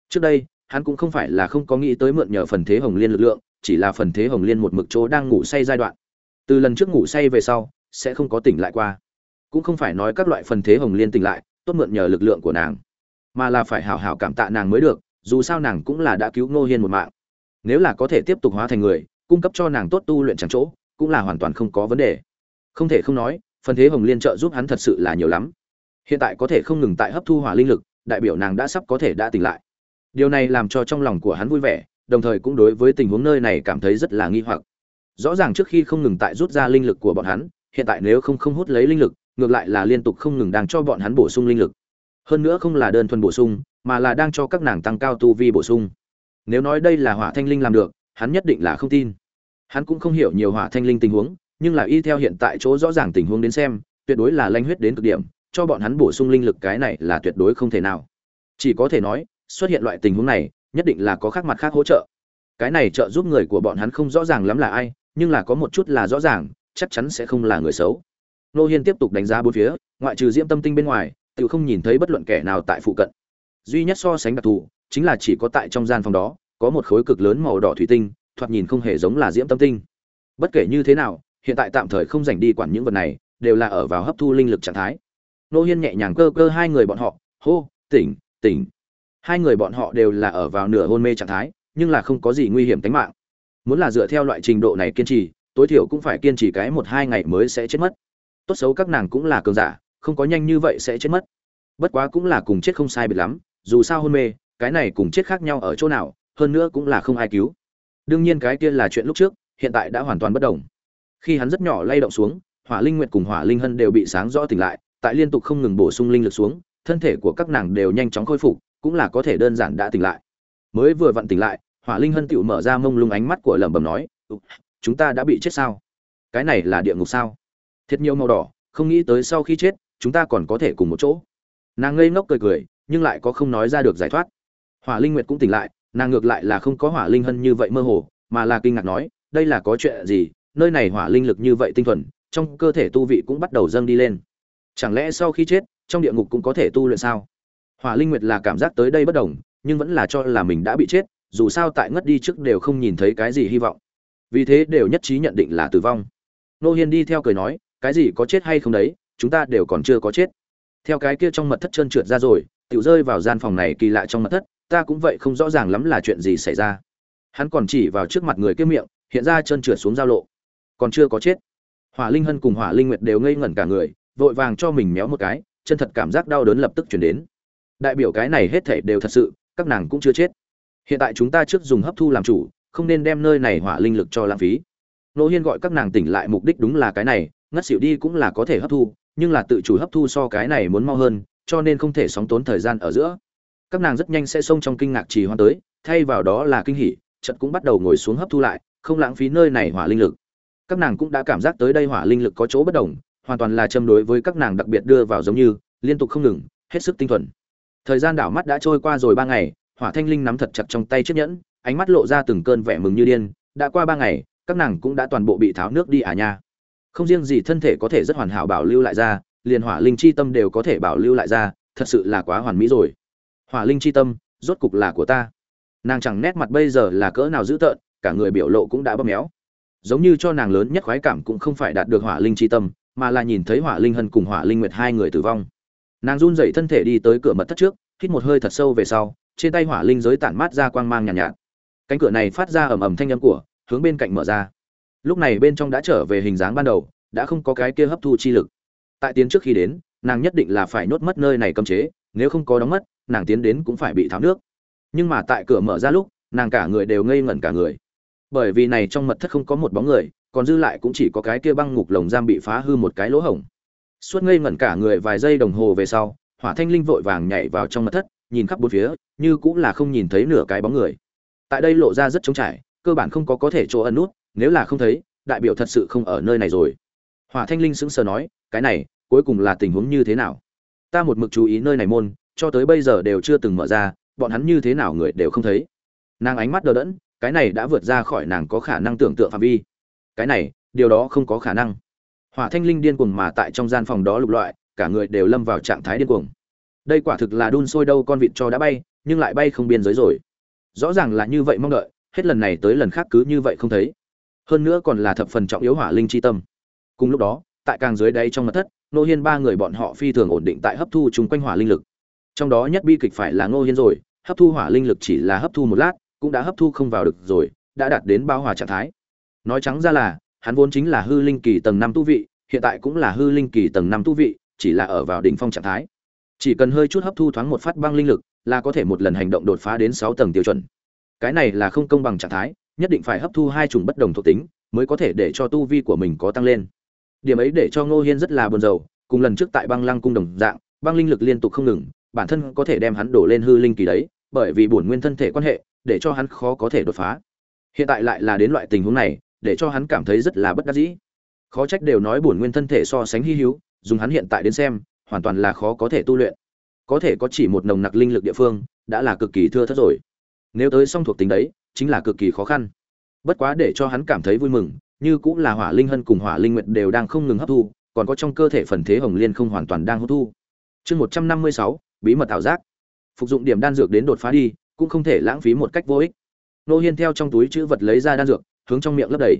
Trước đây, hắn cũng không phải là không có nghĩ tới mượn nhờ phần thế hồng liên lực lượng, chỉ là phần thế hồng liên một mực chỗ đang ngủ say giai đoạn. Từ lần trước ngủ say về sau, sẽ không có tỉnh lại qua. Cũng không phải nói các loại phần thế hồng liên tỉnh lại, tốt mượn nhờ lực lượng của nàng, mà là phải hảo hảo cảm tạ nàng mới được, dù sao nàng cũng là đã cứu ngô hiên một mạng. Nếu là có thể tiếp tục hóa thành người, cung cấp cho nàng tốt tu luyện chẳng chỗ, cũng là hoàn toàn không có vấn đề. Không thể không nói, phần thế hồng liên trợ giúp hắn thật sự là nhiều lắm. Hiện tại có thể không ngừng tại hấp thu hỏa linh lực đại biểu nàng đã sắp có thể đã tỉnh lại. Điều này làm cho trong lòng của hắn vui vẻ, đồng thời cũng đối với tình huống nơi này cảm thấy rất là nghi hoặc. Rõ ràng trước khi không ngừng tại rút ra linh lực của bọn hắn, hiện tại nếu không không hút lấy linh lực, ngược lại là liên tục không ngừng đang cho bọn hắn bổ sung linh lực. Hơn nữa không là đơn thuần bổ sung, mà là đang cho các nàng tăng cao tu vi bổ sung. Nếu nói đây là hỏa thanh linh làm được, hắn nhất định là không tin. Hắn cũng không hiểu nhiều hỏa thanh linh tình huống, nhưng là y theo hiện tại chỗ rõ ràng tình huống đến xem, tuyệt đối là lanh huyết đến cực điểm cho bọn hắn bổ sung linh lực cái này là tuyệt đối không thể nào. Chỉ có thể nói, xuất hiện loại tình huống này, nhất định là có khác mặt khác hỗ trợ. Cái này trợ giúp người của bọn hắn không rõ ràng lắm là ai, nhưng là có một chút là rõ ràng, chắc chắn sẽ không là người xấu. Nô hiên tiếp tục đánh giá bốn phía, ngoại trừ diễm tâm tinh bên ngoài, tự không nhìn thấy bất luận kẻ nào tại phụ cận. Duy nhất so sánh đặc thù, chính là chỉ có tại trong gian phòng đó, có một khối cực lớn màu đỏ thủy tinh, thoạt nhìn không hề giống là diễm tâm tinh. Bất kể như thế nào, hiện tại tạm thời không dành đi quản những vật này, đều là ở vào hấp thu linh lực trạng thái nô hiên nhẹ nhàng cơ cơ hai người bọn họ, hô, tỉnh tỉnh. Hai người bọn họ đều là ở vào nửa hôn mê trạng thái, nhưng là không có gì nguy hiểm tính mạng. Muốn là dựa theo loại trình độ này kiên trì, tối thiểu cũng phải kiên trì cái một hai ngày mới sẽ chết mất. Tốt xấu các nàng cũng là cường giả, không có nhanh như vậy sẽ chết mất. Bất quá cũng là cùng chết không sai biệt lắm, dù sao hôn mê, cái này cùng chết khác nhau ở chỗ nào, hơn nữa cũng là không ai cứu. Đương nhiên cái kia là chuyện lúc trước, hiện tại đã hoàn toàn bất đồng. Khi hắn rất nhỏ lay động xuống, hỏa linh nguyệt cùng hỏa linh hân đều bị sáng rõ tỉnh lại tại liên tục không ngừng bổ sung linh lực xuống, thân thể của các nàng đều nhanh chóng khôi phục, cũng là có thể đơn giản đã tỉnh lại. Mới vừa vặn tỉnh lại, hỏa linh hân tựu mở ra mông lung ánh mắt của lẩm bẩm nói chúng ta đã bị chết sao? Cái này là địa ngục sao? Thiệt nhiều màu đỏ, không nghĩ tới sau khi chết, chúng ta còn có thể cùng một chỗ. Nàng ngây ngốc cười cười, nhưng lại có không nói ra được giải thoát. Hỏa linh nguyệt cũng tỉnh lại, nàng ngược lại là không có hỏa linh hân như vậy mơ hồ, mà là kinh ngạc nói, đây là có chuyện gì? Nơi này hỏa linh lực như vậy tinh thuần, trong cơ thể tu vị cũng bắt đầu dâng đi lên chẳng lẽ sau khi chết, trong địa ngục cũng có thể tu luyện sao? Hỏa linh nguyệt là cảm giác tới đây bất đồng, nhưng vẫn là cho là mình đã bị chết, dù sao tại ngất đi trước đều không nhìn thấy cái gì hy vọng. Vì thế đều nhất trí nhận định là tử vong. Nô hiên đi theo cười nói, cái gì có chết hay không đấy, chúng ta đều còn chưa có chết. Theo cái kia trong mật thất trơn trượt ra rồi tự rơi vào gian phòng này kỳ lạ trong mật thất, ta cũng vậy không rõ ràng lắm là chuyện gì xảy ra. Hắn còn chỉ vào trước mặt người kia miệng, hiện ra trơn trượt xuống giao lộ. Còn chưa có chết. Hỏa linh hân cùng hỏa linh nguyệt đều ngây ngẩn cả người vội vàng cho mình méo một cái, chân thật cảm giác đau đớn lập tức chuyển đến. Đại biểu cái này hết thể đều thật sự, các nàng cũng chưa chết. Hiện tại chúng ta trước dùng hấp thu làm chủ, không nên đem nơi này hỏa linh lực cho lãng phí. Nô hiên gọi các nàng tỉnh lại mục đích đúng là cái này, ngất xỉu đi cũng là có thể hấp thu, nhưng là tự chủ hấp thu so cái này muốn mau hơn, cho nên không thể sóng tốn thời gian ở giữa. Các nàng rất nhanh sẽ xông trong kinh ngạc trì hoãn tới, thay vào đó là kinh hỉ trận cũng bắt đầu ngồi xuống hấp thu lại, không lãng phí nơi này hỏa linh lực. Các nàng cũng đã cảm giác tới đây hỏa linh lực có chỗ bất đồng hoàn toàn là châm đối với các nàng đặc biệt đưa vào giống như, liên tục không ngừng, hết sức tinh thuần. Thời gian đảo mắt đã trôi qua rồi ba ngày, hỏa thanh linh nắm thật chặt trong tay chiếc nhẫn, ánh mắt lộ ra từng cơn vẻ mừng như điên, đã qua ba ngày, các nàng cũng đã toàn bộ bị tháo nước đi à nha. Không riêng gì thân thể có thể rất hoàn hảo bảo lưu lại ra, liền hỏa linh chi tâm đều có thể bảo lưu lại ra, thật sự là quá hoàn mỹ rồi. Hỏa linh chi tâm, rốt cục là của ta. Nàng chẳng nét mặt bây giờ là cỡ nào dữ tợn, cả người biểu lộ cũng đã bóp méo. Giống như cho nàng lớn nhất khoái cảm cũng không phải đạt được hỏa linh chi tâm mà là nhìn thấy hỏa linh hân cùng hỏa linh nguyệt hai người tử vong. Nàng run dậy thân thể đi tới cửa mật thất trước hít một hơi thật sâu về sau trên tay hỏa linh giới tản mát ra quang mang nhàn nhạt, nhạt. Cánh cửa này phát ra ầm ầm thanh âm của hướng bên cạnh mở ra. Lúc này bên trong đã trở về hình dáng ban đầu đã không có cái kia hấp thu chi lực. Tại tiến trước khi đến nàng nhất định là phải nhốt mất nơi này cấm chế nếu không có đóng mất nàng tiến đến cũng phải bị tháo nước. Nhưng mà tại cửa mở ra lúc nàng cả người đều ngây ngẩn cả người. Bởi vì này trong mật thất không có một bóng người còn dư lại cũng chỉ có cái kia băng ngục lồng giam bị phá hư một cái lỗ hổng. Suốt ngây ngẩn cả người vài giây đồng hồ về sau, hỏa thanh linh vội vàng nhảy vào trong mặt thất, nhìn khắp bốn phía, như cũng là không nhìn thấy nửa cái bóng người. Tại đây lộ ra rất trống trải, cơ bản không có có thể chỗ ẩn nút, nếu là không thấy, đại biểu thật sự không ở nơi này rồi. Hỏa thanh linh sững sờ nói, cái này, cuối cùng là tình huống như thế nào? Ta một mực chú ý nơi này môn, cho tới bây giờ đều chưa từng mở ra, bọn hắn như thế nào người đều không thấy. Nàng ánh mắt đờ đẫn, cái này đã vượt ra khỏi nàng có khả năng tưởng tượng phạm vi cái này, điều đó không có khả năng. Hỏa thanh linh điên cuồng mà tại trong gian phòng đó lục loại, cả người đều lâm vào trạng thái điên cuồng. Đây quả thực là đun sôi đâu con vịt cho đã bay, nhưng lại bay không biên giới rồi. Rõ ràng là như vậy mong đợi, hết lần này tới lần khác cứ như vậy không thấy. Hơn nữa còn là thập phần trọng yếu hỏa linh chi tâm. Cùng lúc đó, tại càng dưới đây trong mật thất nô hiên ba người bọn họ phi thường ổn định tại hấp thu chung quanh hỏa linh lực. Trong đó nhất bi kịch phải là ngô hiên rồi, hấp thu hỏa linh lực chỉ là hấp thu một lát, cũng đã hấp thu không vào được rồi, đã đạt đến bao hòa trạng thái nói trắng ra là, hắn vốn chính là hư linh kỳ tầng năm tu vị, hiện tại cũng là hư linh kỳ tầng năm tu vị, chỉ là ở vào đỉnh phong trạng thái. Chỉ cần hơi chút hấp thu thoáng một phát băng linh lực, là có thể một lần hành động đột phá đến sáu tầng tiêu chuẩn. Cái này là không công bằng trạng thái, nhất định phải hấp thu hai chủng bất đồng thuộc tính, mới có thể để cho tu vi của mình có tăng lên. Điểm ấy để cho ngô hiên rất là buồn rầu, cùng lần trước tại băng lăng cung đồng dạng, băng linh lực liên tục không ngừng, bản thân có thể đem hắn đổ lên hư linh kỳ đấy, bởi vì bổn nguyên thân thể quan hệ, để cho hắn khó có thể đột phá. Hiện tại lại là đến loại tình huống này để cho hắn cảm thấy rất là bất đắc dĩ. Khó trách đều nói bổn nguyên thân thể so sánh hy hữu, dùng hắn hiện tại đến xem, hoàn toàn là khó có thể tu luyện. Có thể có chỉ một nồng nặc linh lực địa phương, đã là cực kỳ thưa thớt rồi. Nếu tới song thuộc tính đấy, chính là cực kỳ khó khăn. Bất quá để cho hắn cảm thấy vui mừng, như cũng là hỏa linh hân cùng hỏa linh nguyệt đều đang không ngừng hấp thu, còn có trong cơ thể phần thế hồng liên không hoàn toàn đang hấp thu. Chương một trăm năm mươi sáu, bí mật ảo giác. Phục dụng điểm đan dược đến đột phá đi, cũng không thể lãng phí một cách vô ích. Nô hiên theo trong túi chữ vật lấy ra đan dược hướng trong miệng lấp đầy.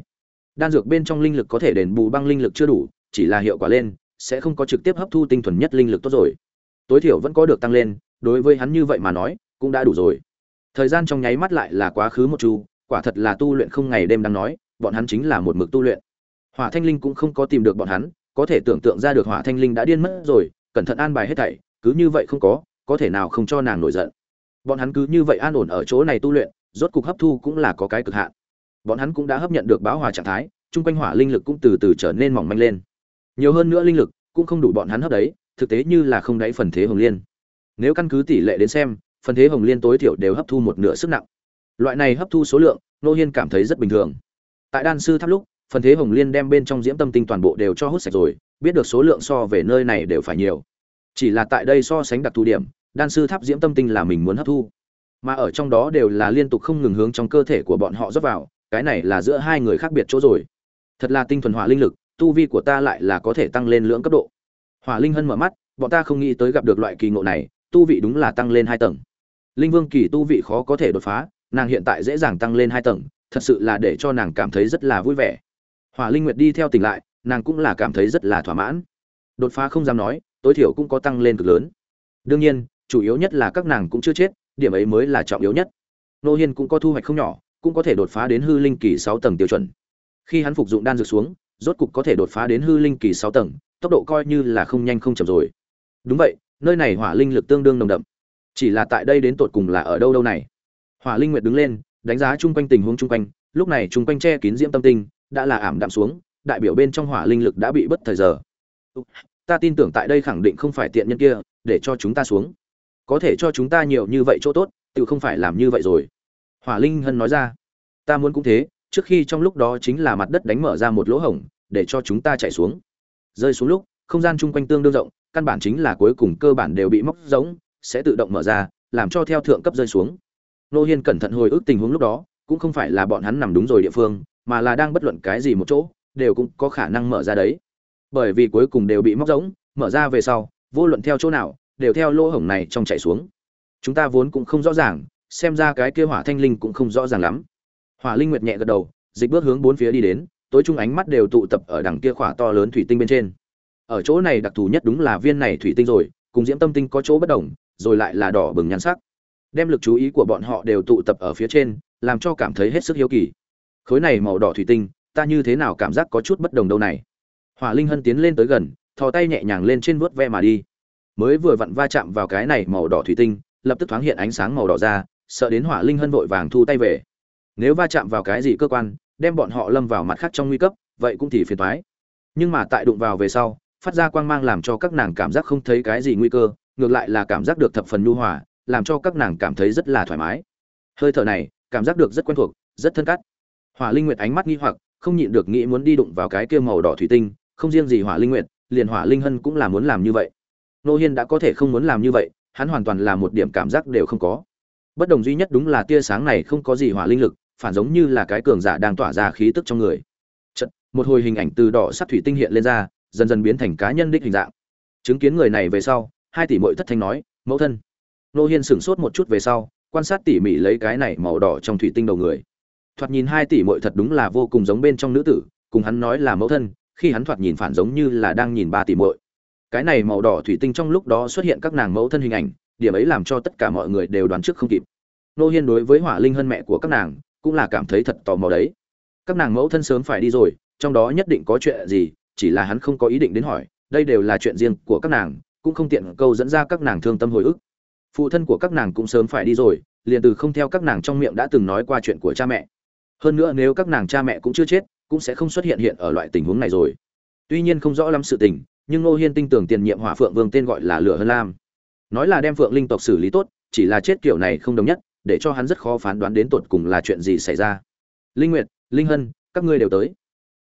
Đan dược bên trong linh lực có thể đền bù băng linh lực chưa đủ, chỉ là hiệu quả lên, sẽ không có trực tiếp hấp thu tinh thuần nhất linh lực tốt rồi. Tối thiểu vẫn có được tăng lên, đối với hắn như vậy mà nói, cũng đã đủ rồi. Thời gian trong nháy mắt lại là quá khứ một chu, quả thật là tu luyện không ngày đêm đang nói, bọn hắn chính là một mực tu luyện. Hỏa thanh linh cũng không có tìm được bọn hắn, có thể tưởng tượng ra được hỏa thanh linh đã điên mất rồi, cẩn thận an bài hết thảy, cứ như vậy không có có thể nào không cho nàng nổi giận. Bọn hắn cứ như vậy an ổn ở chỗ này tu luyện, rốt cục hấp thu cũng là có cái cực hạn bọn hắn cũng đã hấp nhận được bão hòa trạng thái, chung quanh hỏa linh lực cũng từ từ trở nên mỏng manh lên. Nhiều hơn nữa linh lực cũng không đủ bọn hắn hấp đấy, thực tế như là không đáy phần thế hồng liên. Nếu căn cứ tỷ lệ đến xem, phần thế hồng liên tối thiểu đều hấp thu một nửa sức nặng. Loại này hấp thu số lượng, nô hiên cảm thấy rất bình thường. Tại đan sư tháp lúc, phần thế hồng liên đem bên trong diễm tâm tinh toàn bộ đều cho hút sạch rồi, biết được số lượng so về nơi này đều phải nhiều. Chỉ là tại đây so sánh đặc thù điểm, đan sư tháp diễm tâm tinh là mình muốn hấp thu. Mà ở trong đó đều là liên tục không ngừng hướng trong cơ thể của bọn họ rót vào cái này là giữa hai người khác biệt chỗ rồi. Thật là tinh thuần hỏa linh lực, tu vi của ta lại là có thể tăng lên lưỡng cấp độ. Hỏa linh hân mở mắt, bọn ta không nghĩ tới gặp được loại kỳ ngộ này, tu vị đúng là tăng lên hai tầng. Linh vương kỳ tu vị khó có thể đột phá, nàng hiện tại dễ dàng tăng lên hai tầng, thật sự là để cho nàng cảm thấy rất là vui vẻ. Hỏa linh nguyệt đi theo tỉnh lại, nàng cũng là cảm thấy rất là thỏa mãn. Đột phá không dám nói, tối thiểu cũng có tăng lên cực lớn. Đương nhiên, chủ yếu nhất là các nàng cũng chưa chết, điểm ấy mới là trọng yếu nhất. Nô hiên cũng có thu hoạch không nhỏ cũng có thể đột phá đến hư linh kỳ sáu tầng tiêu chuẩn. Khi hắn phục dụng đan dược xuống, rốt cục có thể đột phá đến hư linh kỳ sáu tầng, tốc độ coi như là không nhanh không chậm rồi. Đúng vậy, nơi này hỏa linh lực tương đương nồng đậm. Chỉ là tại đây đến tột cùng là ở đâu đâu này? Hỏa linh nguyệt đứng lên, đánh giá chung quanh tình huống chung quanh, lúc này chung quanh che kín diễm tâm tinh, đã là ảm đạm xuống, đại biểu bên trong hỏa linh lực đã bị bất thời giờ. Ta tin tưởng tại đây khẳng định không phải tiện nhân kia, để cho chúng ta xuống. Có thể cho chúng ta nhiều như vậy chỗ tốt, tự không phải làm như vậy rồi hỏa linh hân nói ra. Ta muốn cũng thế, trước khi trong lúc đó chính là mặt đất đánh mở ra một lỗ hổng, để cho chúng ta chạy xuống. Rơi xuống lúc, không gian chung quanh tương đương rộng, căn bản chính là cuối cùng cơ bản đều bị móc giống sẽ tự động mở ra, làm cho theo thượng cấp rơi xuống. Nô hiên cẩn thận hồi ức tình huống lúc đó, cũng không phải là bọn hắn nằm đúng rồi địa phương, mà là đang bất luận cái gì một chỗ, đều cũng có khả năng mở ra đấy. Bởi vì cuối cùng đều bị móc giống mở ra về sau, vô luận theo chỗ nào, đều theo lỗ hổng này trong chạy xuống. Chúng ta vốn cũng không rõ ràng xem ra cái kia hỏa thanh linh cũng không rõ ràng lắm. Hỏa linh nguyệt nhẹ gật đầu, dịch bước hướng bốn phía đi đến, tối trung ánh mắt đều tụ tập ở đằng kia khỏa to lớn thủy tinh bên trên. Ở chỗ này đặc thù nhất đúng là viên này thủy tinh rồi, cùng diễm tâm tinh có chỗ bất đồng, rồi lại là đỏ bừng nhan sắc. Đem lực chú ý của bọn họ đều tụ tập ở phía trên, làm cho cảm thấy hết sức hiếu kỳ. Khối này màu đỏ thủy tinh, ta như thế nào cảm giác có chút bất đồng đâu này? Hỏa linh hân tiến lên tới gần, thò tay nhẹ nhàng lên trên vuốt ve mà đi. Mới vừa vặn va chạm vào cái này màu đỏ thủy tinh, lập tức thoáng hiện ánh sáng màu đỏ ra sợ đến hỏa linh hân vội vàng thu tay về. Nếu va chạm vào cái gì cơ quan, đem bọn họ lâm vào mặt khác trong nguy cấp, vậy cũng thì phiền thoái nhưng mà tại đụng vào về sau, phát ra quang mang làm cho các nàng cảm giác không thấy cái gì nguy cơ, ngược lại là cảm giác được thập phần nhu hòa, làm cho các nàng cảm thấy rất là thoải mái. Hơi thở này, cảm giác được rất quen thuộc, rất thân cắt. Hỏa linh nguyệt ánh mắt nghi hoặc, không nhịn được nghĩ muốn đi đụng vào cái kia màu đỏ thủy tinh, không riêng gì hỏa linh nguyệt, liền hỏa linh hân cũng là muốn làm như vậy. Nô hiên đã có thể không muốn làm như vậy, hắn hoàn toàn là một điểm cảm giác đều không có bất đồng duy nhất đúng là tia sáng này không có gì hỏa linh lực phản giống như là cái cường giả đang tỏa ra khí tức trong người. Chật, một hồi hình ảnh từ đỏ sắt thủy tinh hiện lên ra dần dần biến thành cá nhân đích hình dạng. Chứng kiến người này về sau hai tỷ muội thất thanh nói mẫu thân. Nô hiên sửng sốt một chút về sau quan sát tỉ mỉ lấy cái này màu đỏ trong thủy tinh đầu người. Thoạt nhìn hai tỷ muội thật đúng là vô cùng giống bên trong nữ tử cùng hắn nói là mẫu thân khi hắn thoạt nhìn phản giống như là đang nhìn ba tỷ muội. Cái này màu đỏ thủy tinh trong lúc đó xuất hiện các nàng mẫu thân hình ảnh điểm ấy làm cho tất cả mọi người đều đoán trước không kịp. Nô hiên đối với hỏa linh hân mẹ của các nàng cũng là cảm thấy thật tò mò đấy. Các nàng mẫu thân sớm phải đi rồi, trong đó nhất định có chuyện gì, chỉ là hắn không có ý định đến hỏi, đây đều là chuyện riêng của các nàng, cũng không tiện câu dẫn ra các nàng thương tâm hồi ức. Phụ thân của các nàng cũng sớm phải đi rồi, liền từ không theo các nàng trong miệng đã từng nói qua chuyện của cha mẹ. Hơn nữa nếu các nàng cha mẹ cũng chưa chết, cũng sẽ không xuất hiện hiện ở loại tình huống này rồi. Tuy nhiên không rõ lắm sự tình, nhưng ngô hiên tin tưởng tiền nhiệm hỏa phượng vương tên gọi là lửa hân lam nói là đem phượng linh tộc xử lý tốt, chỉ là chết kiểu này không đồng nhất, để cho hắn rất khó phán đoán đến tột cùng là chuyện gì xảy ra. Linh nguyệt, linh hân, các ngươi đều tới.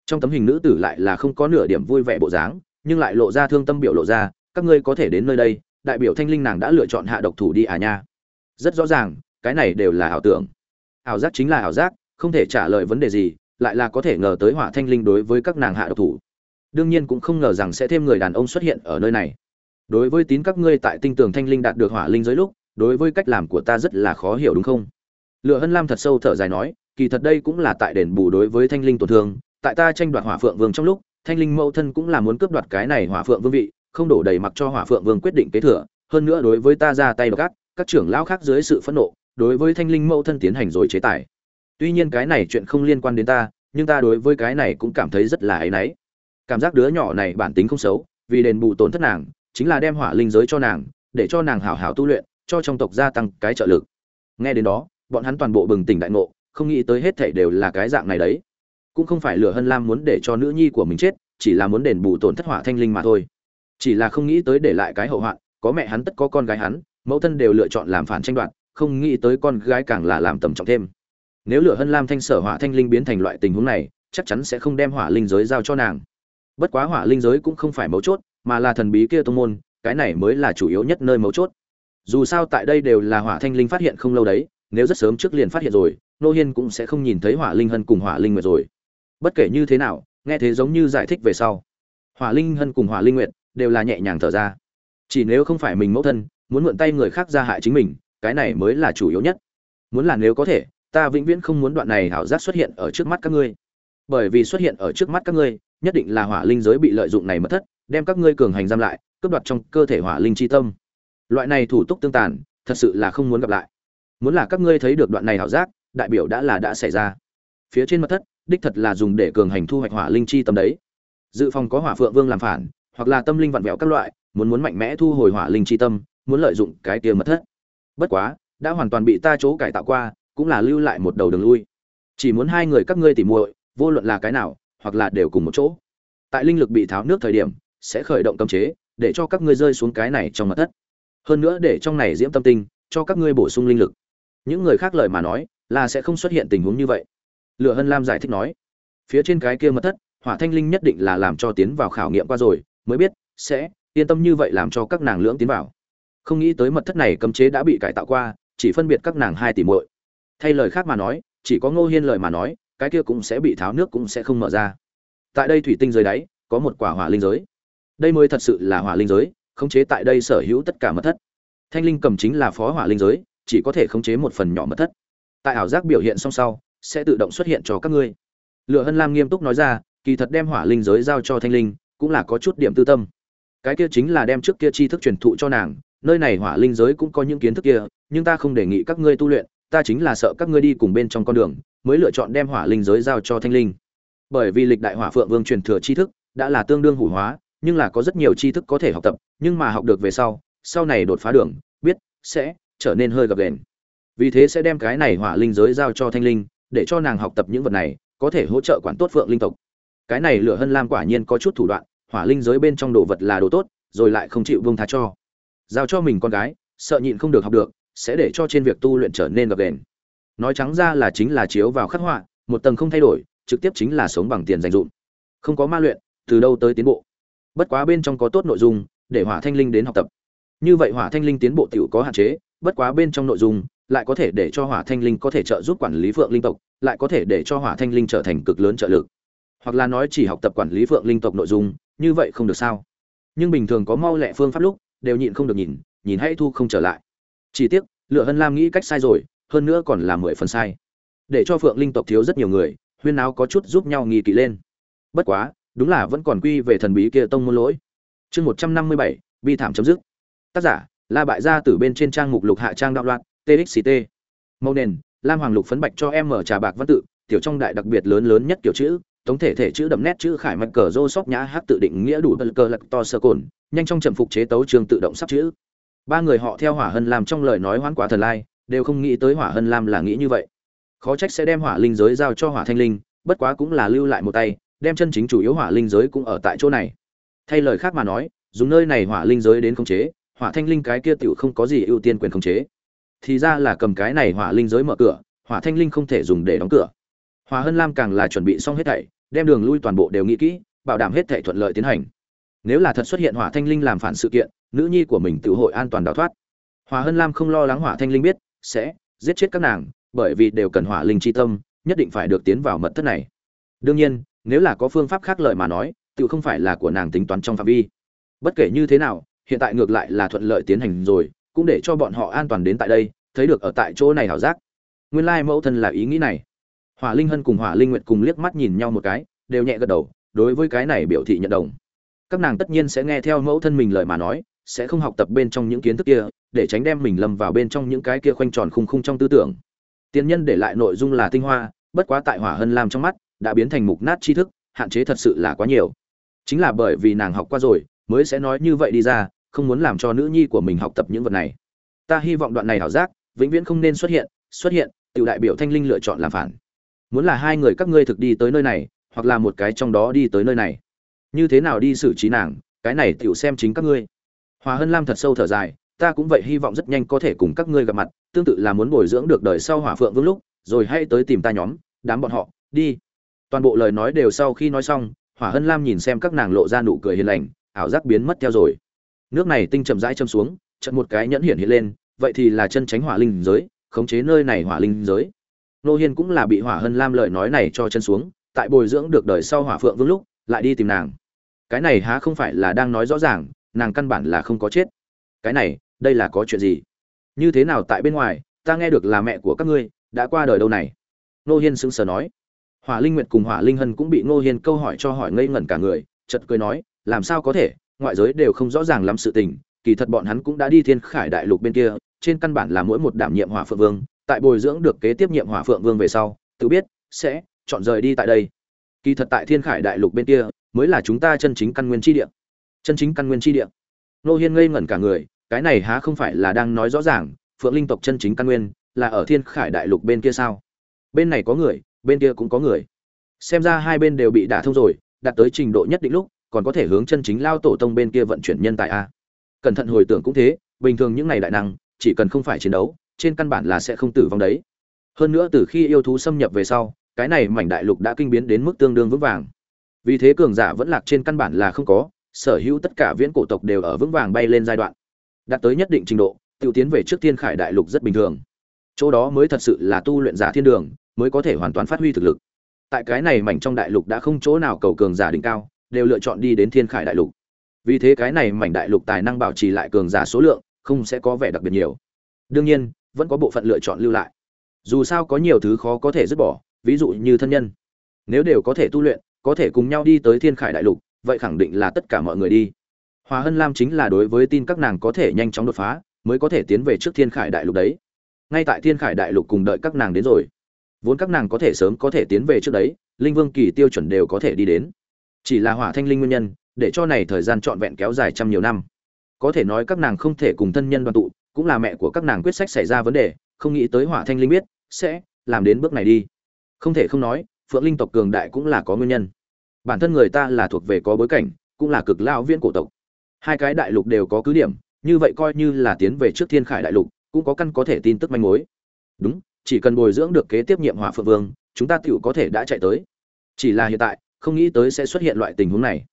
Trong tấm hình nữ tử lại là không có nửa điểm vui vẻ bộ dáng, nhưng lại lộ ra thương tâm biểu lộ ra, các ngươi có thể đến nơi đây, đại biểu thanh linh nàng đã lựa chọn hạ độc thủ đi à nha. Rất rõ ràng, cái này đều là ảo tưởng. Ảo giác chính là ảo giác, không thể trả lời vấn đề gì, lại là có thể ngờ tới hỏa thanh linh đối với các nàng hạ độc thủ. Đương nhiên cũng không ngờ rằng sẽ thêm người đàn ông xuất hiện ở nơi này đối với tín các ngươi tại tinh tường thanh linh đạt được hỏa linh giới lúc, đối với cách làm của ta rất là khó hiểu đúng không? Lựa hân lam thật sâu thở dài nói, kỳ thật đây cũng là tại đền bù đối với thanh linh tổn thương. Tại ta tranh đoạt hỏa phượng vương trong lúc, thanh linh mẫu thân cũng là muốn cướp đoạt cái này hỏa phượng vương vị, không đổ đầy mặc cho hỏa phượng vương quyết định kế thừa. Hơn nữa đối với ta ra tay độc ác, các trưởng lão khác dưới sự phẫn nộ, đối với thanh linh mẫu thân tiến hành rồi chế tài. Tuy nhiên cái này chuyện không liên quan đến ta, nhưng ta đối với cái này cũng cảm thấy rất là áy náy. Cảm giác đứa nhỏ này bản tính không xấu, vì đền bù tổn thất nàng chính là đem hỏa linh giới cho nàng, để cho nàng hảo hảo tu luyện, cho trong tộc gia tăng cái trợ lực. Nghe đến đó, bọn hắn toàn bộ bừng tỉnh đại ngộ, không nghĩ tới hết thảy đều là cái dạng này đấy. Cũng không phải lừa hân lam muốn để cho nữ nhi của mình chết, chỉ là muốn đền bù tổn thất hỏa thanh linh mà thôi. Chỉ là không nghĩ tới để lại cái hậu hoạn, có mẹ hắn tất có con gái hắn, mẫu thân đều lựa chọn làm phản tranh đoạt, không nghĩ tới con gái càng là làm tầm trọng thêm. Nếu lửa hân lam thanh sở hỏa thanh linh biến thành loại tình huống này, chắc chắn sẽ không đem hỏa linh giới giao cho nàng. Bất quá hỏa linh giới cũng không phải mấu chốt mà là thần bí kia tông môn, cái này mới là chủ yếu nhất nơi mấu chốt. Dù sao tại đây đều là hỏa thanh linh phát hiện không lâu đấy, nếu rất sớm trước liền phát hiện rồi, nô hiên cũng sẽ không nhìn thấy hỏa linh hân cùng hỏa linh nguyệt rồi. Bất kể như thế nào, nghe thế giống như giải thích về sau. Hỏa linh hân cùng hỏa linh nguyệt đều là nhẹ nhàng thở ra. Chỉ nếu không phải mình mẫu thân, muốn mượn tay người khác ra hại chính mình, cái này mới là chủ yếu nhất. Muốn là nếu có thể, ta vĩnh viễn không muốn đoạn này hảo giác xuất hiện ở trước mắt các ngươi. Bởi vì xuất hiện ở trước mắt các ngươi, nhất định là hỏa linh giới bị lợi dụng này mất thất đem các ngươi cường hành giam lại, cướp đoạt trong cơ thể hỏa linh chi tâm. Loại này thủ tục tương tàn, thật sự là không muốn gặp lại. Muốn là các ngươi thấy được đoạn này hảo giác, đại biểu đã là đã xảy ra. Phía trên mặt thất, đích thật là dùng để cường hành thu hoạch hỏa linh chi tâm đấy. Dự phòng có hỏa phượng vương làm phản, hoặc là tâm linh vặn vẹo các loại, muốn muốn mạnh mẽ thu hồi hỏa linh chi tâm, muốn lợi dụng cái kia mật thất. Bất quá, đã hoàn toàn bị ta chỗ cải tạo qua, cũng là lưu lại một đầu đường lui. Chỉ muốn hai người các ngươi tỉ muội, vô luận là cái nào, hoặc là đều cùng một chỗ. Tại linh lực bị tháo nước thời điểm sẽ khởi động cấm chế, để cho các ngươi rơi xuống cái này trong mặt thất. Hơn nữa để trong này diễm tâm tinh, cho các ngươi bổ sung linh lực. Những người khác lời mà nói, là sẽ không xuất hiện tình huống như vậy. Lựa hân lam giải thích nói, phía trên cái kia mật thất, hỏa thanh linh nhất định là làm cho tiến vào khảo nghiệm qua rồi, mới biết, sẽ, yên tâm như vậy làm cho các nàng lưỡng tiến vào. Không nghĩ tới mật thất này cấm chế đã bị cải tạo qua, chỉ phân biệt các nàng hai tỷ muội. Thay lời khác mà nói, chỉ có ngô hiên lời mà nói, cái kia cũng sẽ bị tháo nước cũng sẽ không mở ra. Tại đây thủy tinh dưới đáy, có một quả hỏa linh giới đây mới thật sự là hỏa linh giới, khống chế tại đây sở hữu tất cả mật thất. Thanh linh cầm chính là phó hỏa linh giới, chỉ có thể khống chế một phần nhỏ mật thất. Tại ảo giác biểu hiện song sau, sẽ tự động xuất hiện cho các ngươi. Lựa hân lam nghiêm túc nói ra, kỳ thật đem hỏa linh giới giao cho thanh linh, cũng là có chút điểm tư tâm. Cái kia chính là đem trước kia tri thức truyền thụ cho nàng, nơi này hỏa linh giới cũng có những kiến thức kia, nhưng ta không đề nghị các ngươi tu luyện, ta chính là sợ các ngươi đi cùng bên trong con đường, mới lựa chọn đem hỏa linh giới giao cho thanh linh. Bởi vì lịch đại hỏa phượng vương truyền thừa tri thức, đã là tương đương hủ hóa nhưng là có rất nhiều tri thức có thể học tập, nhưng mà học được về sau sau này đột phá đường, biết, sẽ trở nên hơi gập ghềnh. Vì thế sẽ đem cái này hỏa linh giới giao cho thanh linh, để cho nàng học tập những vật này, có thể hỗ trợ quản tốt phượng linh tộc. Cái này lửa hân lam quả nhiên có chút thủ đoạn, hỏa linh giới bên trong đồ vật là đồ tốt, rồi lại không chịu vương tha cho. Giao cho mình con gái, sợ nhịn không được học được, sẽ để cho trên việc tu luyện trở nên gập ghềnh. Nói trắng ra là chính là chiếu vào khắc họa, một tầng không thay đổi, trực tiếp chính là sống bằng tiền dành dụm không có ma luyện, từ đâu tới tiến bộ? Bất quá bên trong có tốt nội dung, để hỏa thanh linh đến học tập. Như vậy hỏa thanh linh tiến bộ tiểu có hạn chế, bất quá bên trong nội dung lại có thể để cho hỏa thanh linh có thể trợ giúp quản lý phượng linh tộc, lại có thể để cho hỏa thanh linh trở thành cực lớn trợ lực. Hoặc là nói chỉ học tập quản lý phượng linh tộc nội dung, như vậy không được sao? Nhưng bình thường có mau lẹ phương pháp lúc, đều nhịn không được nhìn nhìn hãy thu không trở lại. Chỉ tiếc, lựa hân lam nghĩ cách sai rồi, hơn nữa còn là mười phần sai. Để cho phượng linh tộc thiếu rất nhiều người, huyên áo có chút giúp nhau nghi kỵ lên. Bất quá đúng là vẫn còn quy về thần bí kia tông môn lỗi. Chương một trăm năm mươi bảy, bi thảm chấm dứt. Tác giả, la bại gia từ bên trên trang mục lục hạ trang đạo loạn txt màu nền, lam hoàng lục phấn bạch cho em mở trà bạc văn tự, tiểu trong đại đặc biệt lớn lớn nhất kiểu chữ, tổng thể thể chữ đậm nét chữ khải mạch cờ rô sóc nhã hát tự định nghĩa đủ bật cờ lật to sơ cồn, nhanh trong trầm phục chế tấu trường tự động sắp chữ. Ba người họ theo hỏa hân làm trong lời nói hoán quả thần lai, đều không nghĩ tới hỏa hân lam là nghĩ như vậy. Khó trách sẽ đem hỏa linh giới giao cho hỏa thanh linh, bất quá cũng là lưu lại một tay đem chân chính chủ yếu hỏa linh giới cũng ở tại chỗ này. Thay lời khác mà nói, dùng nơi này hỏa linh giới đến khống chế, hỏa thanh linh cái kia tiểu không có gì ưu tiên quyền khống chế. Thì ra là cầm cái này hỏa linh giới mở cửa, hỏa thanh linh không thể dùng để đóng cửa. Hỏa hân lam càng là chuẩn bị xong hết thảy, đem đường lui toàn bộ đều nghĩ kỹ, bảo đảm hết thảy thuận lợi tiến hành. Nếu là thật xuất hiện hỏa thanh linh làm phản sự kiện, nữ nhi của mình tự hội an toàn đào thoát. Hỏa hân lam không lo lắng hỏa thanh linh biết, sẽ giết chết các nàng, bởi vì đều cần hỏa linh chi tâm, nhất định phải được tiến vào mật thất này. Đương nhiên nếu là có phương pháp khác lợi mà nói, tự không phải là của nàng tính toán trong phạm vi. Bất kể như thế nào, hiện tại ngược lại là thuận lợi tiến hành rồi, cũng để cho bọn họ an toàn đến tại đây, thấy được ở tại chỗ này hảo giác. Nguyên lai mẫu thân là ý nghĩ này. Hỏa linh hân cùng hỏa linh nguyệt cùng liếc mắt nhìn nhau một cái, đều nhẹ gật đầu, đối với cái này biểu thị nhận đồng. Các nàng tất nhiên sẽ nghe theo mẫu thân mình lời mà nói, sẽ không học tập bên trong những kiến thức kia, để tránh đem mình lâm vào bên trong những cái kia khoanh tròn khung khung trong tư tưởng. Tiên nhân để lại nội dung là tinh hoa, bất quá tại hỏa hân làm trong mắt đã biến thành mục nát tri thức, hạn chế thật sự là quá nhiều. Chính là bởi vì nàng học qua rồi, mới sẽ nói như vậy đi ra, không muốn làm cho nữ nhi của mình học tập những vật này. Ta hy vọng đoạn này hảo giác, vĩnh viễn không nên xuất hiện xuất hiện, tiểu đại biểu thanh linh lựa chọn làm phản. Muốn là hai người các ngươi thực đi tới nơi này, hoặc là một cái trong đó đi tới nơi này. Như thế nào đi xử trí nàng, cái này tiểu xem chính các ngươi. Hòa hân lam thật sâu thở dài, ta cũng vậy hy vọng rất nhanh có thể cùng các ngươi gặp mặt, tương tự là muốn bồi dưỡng được đời sau hỏa phượng vương lúc, rồi hãy tới tìm ta nhóm, đám bọn họ, đi toàn bộ lời nói đều sau khi nói xong, hỏa hân lam nhìn xem các nàng lộ ra nụ cười hiền lành, ảo giác biến mất theo rồi. Nước này tinh chậm rãi châm xuống chậm một cái nhẫn hiển hiện lên, vậy thì là chân tránh hỏa linh giới, khống chế nơi này hỏa linh giới. Nô hiên cũng là bị hỏa hân lam lời nói này cho chân xuống, tại bồi dưỡng được đời sau hỏa phượng vương lúc, lại đi tìm nàng. Cái này há không phải là đang nói rõ ràng, nàng căn bản là không có chết. Cái này, đây là có chuyện gì? Như thế nào tại bên ngoài, ta nghe được là mẹ của các ngươi, đã qua đời đâu này? Nô hiên sững sờ nói hỏa linh nguyệt cùng hỏa linh hân cũng bị Ngô hiên câu hỏi cho hỏi ngây ngẩn cả người, chợt cười nói, làm sao có thể? Ngoại giới đều không rõ ràng lắm sự tình, kỳ thật bọn hắn cũng đã đi thiên khải đại lục bên kia, trên căn bản là mỗi một đảm nhiệm hỏa phượng vương, tại bồi dưỡng được kế tiếp nhiệm hỏa phượng vương về sau, tự biết sẽ chọn rời đi tại đây. Kỳ thật tại thiên khải đại lục bên kia mới là chúng ta chân chính căn nguyên chi địa. Chân chính căn nguyên chi địa. Nô hiên ngây ngẩn cả người, cái này há không phải là đang nói rõ ràng, phượng linh tộc chân chính căn nguyên là ở thiên khải đại lục bên kia sao? Bên này có người bên kia cũng có người. Xem ra hai bên đều bị đả thông rồi, đạt tới trình độ nhất định lúc, còn có thể hướng chân chính lao tổ tông bên kia vận chuyển nhân tài a. Cẩn thận hồi tưởng cũng thế, bình thường những ngày đại năng, chỉ cần không phải chiến đấu, trên căn bản là sẽ không tử vong đấy. Hơn nữa từ khi yêu thú xâm nhập về sau, cái này mảnh đại lục đã kinh biến đến mức tương đương vững vàng. Vì thế cường giả vẫn lạc trên căn bản là không có, sở hữu tất cả viễn cổ tộc đều ở vững vàng bay lên giai đoạn. Đạt tới nhất định trình độ tiêu tiến về trước thiên khải đại lục rất bình thường. Chỗ đó mới thật sự là tu luyện giả thiên đường mới có thể hoàn toàn phát huy thực lực. Tại cái này mảnh trong đại lục đã không chỗ nào cầu cường giả đỉnh cao, đều lựa chọn đi đến thiên khải đại lục. Vì thế cái này mảnh đại lục tài năng bảo trì lại cường giả số lượng, không sẽ có vẻ đặc biệt nhiều. Đương nhiên, vẫn có bộ phận lựa chọn lưu lại. Dù sao có nhiều thứ khó có thể dứt bỏ, ví dụ như thân nhân. Nếu đều có thể tu luyện, có thể cùng nhau đi tới thiên khải đại lục, vậy khẳng định là tất cả mọi người đi. Hòa hân lam chính là đối với tin các nàng có thể nhanh chóng đột phá, mới có thể tiến về trước thiên khải đại lục đấy. Ngay tại thiên khải đại lục cùng đợi các nàng đến rồi vốn các nàng có thể sớm có thể tiến về trước đấy, linh vương kỳ tiêu chuẩn đều có thể đi đến. Chỉ là hỏa thanh linh nguyên nhân, để cho này thời gian trọn vẹn kéo dài trăm nhiều năm. Có thể nói các nàng không thể cùng thân nhân đoàn tụ, cũng là mẹ của các nàng quyết sách xảy ra vấn đề, không nghĩ tới hỏa thanh linh biết, sẽ làm đến bước này đi. Không thể không nói, phượng linh tộc cường đại cũng là có nguyên nhân. Bản thân người ta là thuộc về có bối cảnh, cũng là cực lao viễn cổ tộc. Hai cái đại lục đều có cứ điểm, như vậy coi như là tiến về trước thiên khải đại lục, cũng có căn có thể tin tức manh mối. Đúng chỉ cần bồi dưỡng được kế tiếp nhiệm hỏa phượng vương, chúng ta tựu có thể đã chạy tới. Chỉ là hiện tại, không nghĩ tới sẽ xuất hiện loại tình huống này.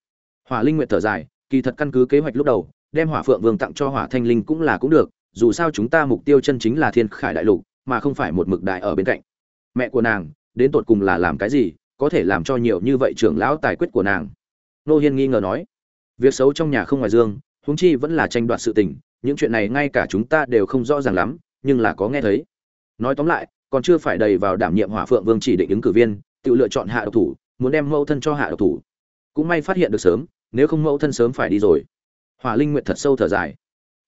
Hỏa linh nguyện thở dài, kỳ thật căn cứ kế hoạch lúc đầu, đem hỏa phượng vương tặng cho hỏa thanh linh cũng là cũng được, dù sao chúng ta mục tiêu chân chính là thiên khải đại lục, mà không phải một mực đại ở bên cạnh. Mẹ của nàng, đến tột cùng là làm cái gì, có thể làm cho nhiều như vậy trưởng lão tài quyết của nàng? Nô hiên nghi ngờ nói. Việc xấu trong nhà không ngoài dương, huống chi vẫn là tranh đoạt sự tình, những chuyện này ngay cả chúng ta đều không rõ ràng lắm, nhưng là có nghe thấy nói tóm lại, còn chưa phải đầy vào đảm nhiệm hỏa phượng vương chỉ định ứng cử viên, tự lựa chọn hạ độc thủ, muốn đem mẫu thân cho hạ độc thủ. Cũng may phát hiện được sớm, nếu không mẫu thân sớm phải đi rồi. Hỏa linh nguyện thật sâu thở dài.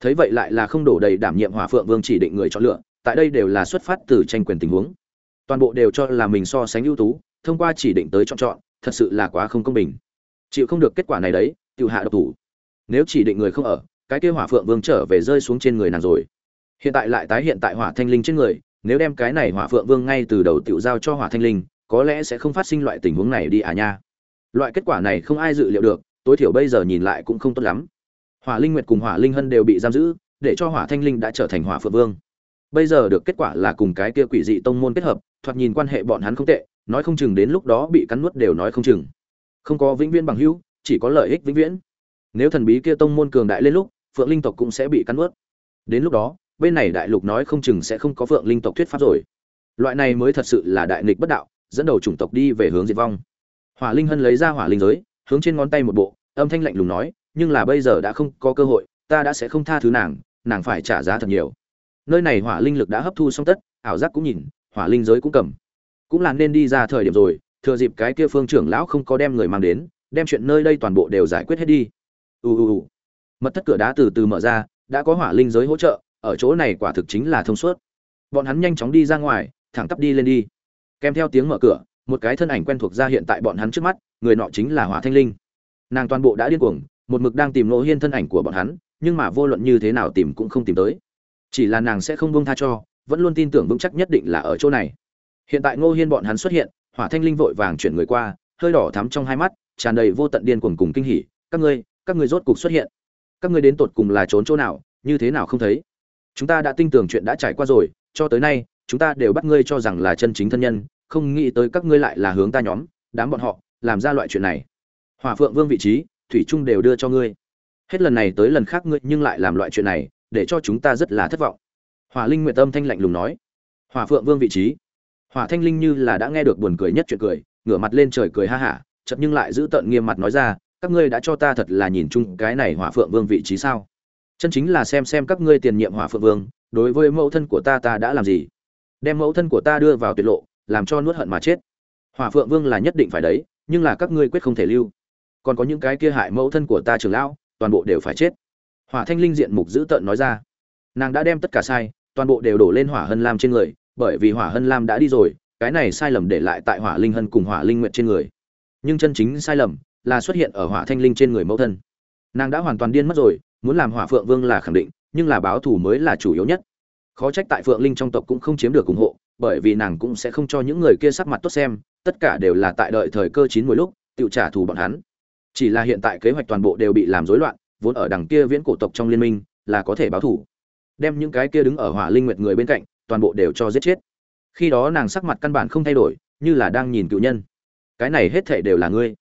Thấy vậy lại là không đổ đầy đảm nhiệm hỏa phượng vương chỉ định người chọn lựa, tại đây đều là xuất phát từ tranh quyền tình huống. Toàn bộ đều cho là mình so sánh ưu tú, thông qua chỉ định tới chọn chọn, thật sự là quá không công bình. Chịu không được kết quả này đấy, tự hạ độc thủ. Nếu chỉ định người không ở, cái kia hỏa phượng vương trở về rơi xuống trên người nàng rồi. Hiện tại lại tái hiện tại hỏa thanh linh trên người nếu đem cái này hỏa phượng vương ngay từ đầu tiểu giao cho hỏa thanh linh, có lẽ sẽ không phát sinh loại tình huống này đi à nha. Loại kết quả này không ai dự liệu được, tối thiểu bây giờ nhìn lại cũng không tốt lắm. Hỏa linh nguyệt cùng hỏa linh hân đều bị giam giữ, để cho hỏa thanh linh đã trở thành hỏa phượng vương. Bây giờ được kết quả là cùng cái kia quỷ dị tông môn kết hợp, thoạt nhìn quan hệ bọn hắn không tệ, nói không chừng đến lúc đó bị cắn nuốt đều nói không chừng. Không có vĩnh viễn bằng hữu, chỉ có lợi ích vĩnh viễn. Nếu thần bí kia tông môn cường đại lên lúc, phượng linh tộc cũng sẽ bị cắn nuốt. Đến lúc đó bên này đại lục nói không chừng sẽ không có phượng linh tộc thuyết pháp rồi. Loại này mới thật sự là đại nghịch bất đạo, dẫn đầu chủng tộc đi về hướng diệt vong. Hỏa linh hân lấy ra hỏa linh giới, hướng trên ngón tay một bộ, âm thanh lạnh lùng nói, nhưng là bây giờ đã không có cơ hội, ta đã sẽ không tha thứ nàng nàng phải trả giá thật nhiều. Nơi này hỏa linh lực đã hấp thu xong tất, ảo giác cũng nhìn, hỏa linh giới cũng cầm. Cũng là nên đi ra thời điểm rồi, thừa dịp cái kia phương trưởng lão không có đem người mang đến, đem chuyện nơi đây toàn bộ đều giải quyết hết đi. Ù ù ù. Mật thất cửa đá từ từ mở ra, đã có hỏa linh giới hỗ trợ ở chỗ này quả thực chính là thông suốt. Bọn hắn nhanh chóng đi ra ngoài, thẳng tắp đi lên đi. Kèm theo tiếng mở cửa, một cái thân ảnh quen thuộc ra hiện tại bọn hắn trước mắt, người nọ chính là hỏa thanh linh. Nàng toàn bộ đã điên cuồng, một mực đang tìm ngô hiên thân ảnh của bọn hắn, nhưng mà vô luận như thế nào tìm cũng không tìm tới. Chỉ là nàng sẽ không buông tha cho, vẫn luôn tin tưởng vững chắc nhất định là ở chỗ này. Hiện tại ngô hiên bọn hắn xuất hiện, hỏa thanh linh vội vàng chuyển người qua, hơi đỏ thắm trong hai mắt, tràn đầy vô tận điên cuồng cùng kinh hỉ. Các ngươi các ngươi rốt cục xuất hiện. Các ngươi đến tột cùng là trốn chỗ nào, như thế nào không thấy? Chúng ta đã tin tưởng chuyện đã trải qua rồi, cho tới nay, chúng ta đều bắt ngươi cho rằng là chân chính thân nhân, không nghĩ tới các ngươi lại là hướng ta nhóm, đám bọn họ, làm ra loại chuyện này. Hòa phượng vương vị trí, thủy trung đều đưa cho ngươi. Hết lần này tới lần khác ngươi nhưng lại làm loại chuyện này, để cho chúng ta rất là thất vọng. Hòa linh nguyện tâm thanh lạnh lùng nói. Hòa phượng vương vị trí. Hòa thanh linh như là đã nghe được buồn cười nhất chuyện cười, ngửa mặt lên trời cười ha hả chậm nhưng lại giữ tợn nghiêm mặt nói ra, các ngươi đã cho ta thật là nhìn chung cái này hòa phượng vương vị trí sao? Chân chính là xem xem các ngươi tiền nhiệm hỏa phượng vương, đối với mẫu thân của ta ta đã làm gì. Đem mẫu thân của ta đưa vào tuyệt lộ, làm cho nuốt hận mà chết. Hỏa phượng vương là nhất định phải đấy, nhưng là các ngươi quyết không thể lưu. Còn có những cái kia hại mẫu thân của ta trưởng lão, toàn bộ đều phải chết. Hỏa thanh linh diện mục dữ tợn nói ra. Nàng đã đem tất cả sai, toàn bộ đều đổ lên hỏa hân lam trên người, bởi vì hỏa hân lam đã đi rồi, cái này sai lầm để lại tại hỏa linh hân cùng hỏa linh nguyện trên người. Nhưng chân chính sai lầm là xuất hiện ở hỏa thanh linh trên người mẫu thân. Nàng đã hoàn toàn điên mất rồi muốn làm hỏa phượng vương là khẳng định, nhưng là báo thù mới là chủ yếu nhất. Khó trách tại phượng linh trong tộc cũng không chiếm được ủng hộ, bởi vì nàng cũng sẽ không cho những người kia sắc mặt tốt xem, tất cả đều là tại đợi thời cơ chín mỗi lúc, tự trả thù bọn hắn. Chỉ là hiện tại kế hoạch toàn bộ đều bị làm rối loạn, vốn ở đằng kia viễn cổ tộc trong liên minh, là có thể báo thù. Đem những cái kia đứng ở hỏa linh nguyệt người bên cạnh, toàn bộ đều cho giết chết. Khi đó nàng sắc mặt căn bản không thay đổi, như là đang nhìn cựu nhân. Cái này hết thể đều là ngươi.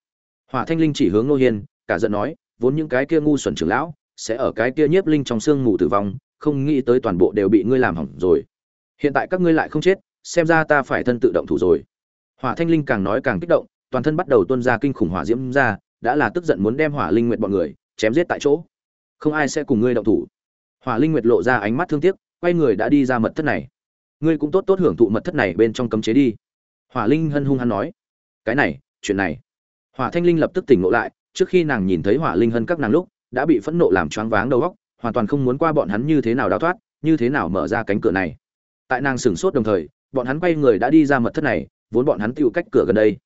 Hỏa thanh linh chỉ hướng nô hiên, cả giận nói, vốn những cái kia ngu xuẩn trưởng lão sẽ ở cái kia nhiếp linh trong xương ngủ tử vong, không nghĩ tới toàn bộ đều bị ngươi làm hỏng rồi. Hiện tại các ngươi lại không chết, xem ra ta phải thân tự động thủ rồi. Hỏa thanh linh càng nói càng kích động, toàn thân bắt đầu tuôn ra kinh khủng hỏa diễm ra, đã là tức giận muốn đem hỏa linh nguyệt bọn người chém giết tại chỗ. Không ai sẽ cùng ngươi động thủ. Hỏa linh nguyệt lộ ra ánh mắt thương tiếc, quay người đã đi ra mật thất này. Ngươi cũng tốt tốt hưởng thụ mật thất này bên trong cấm chế đi. Hỏa linh hân hung hăng nói. Cái này, chuyện này. Hỏa thanh linh lập tức tỉnh ngộ lại, trước khi nàng nhìn thấy hỏa linh hân các nàng lúc đã bị phẫn nộ làm choáng váng đầu óc, hoàn toàn không muốn qua bọn hắn như thế nào đào thoát, như thế nào mở ra cánh cửa này. Tại nàng sửng sốt đồng thời, bọn hắn quay người đã đi ra mật thất này, vốn bọn hắn tiêu cách cửa gần đây.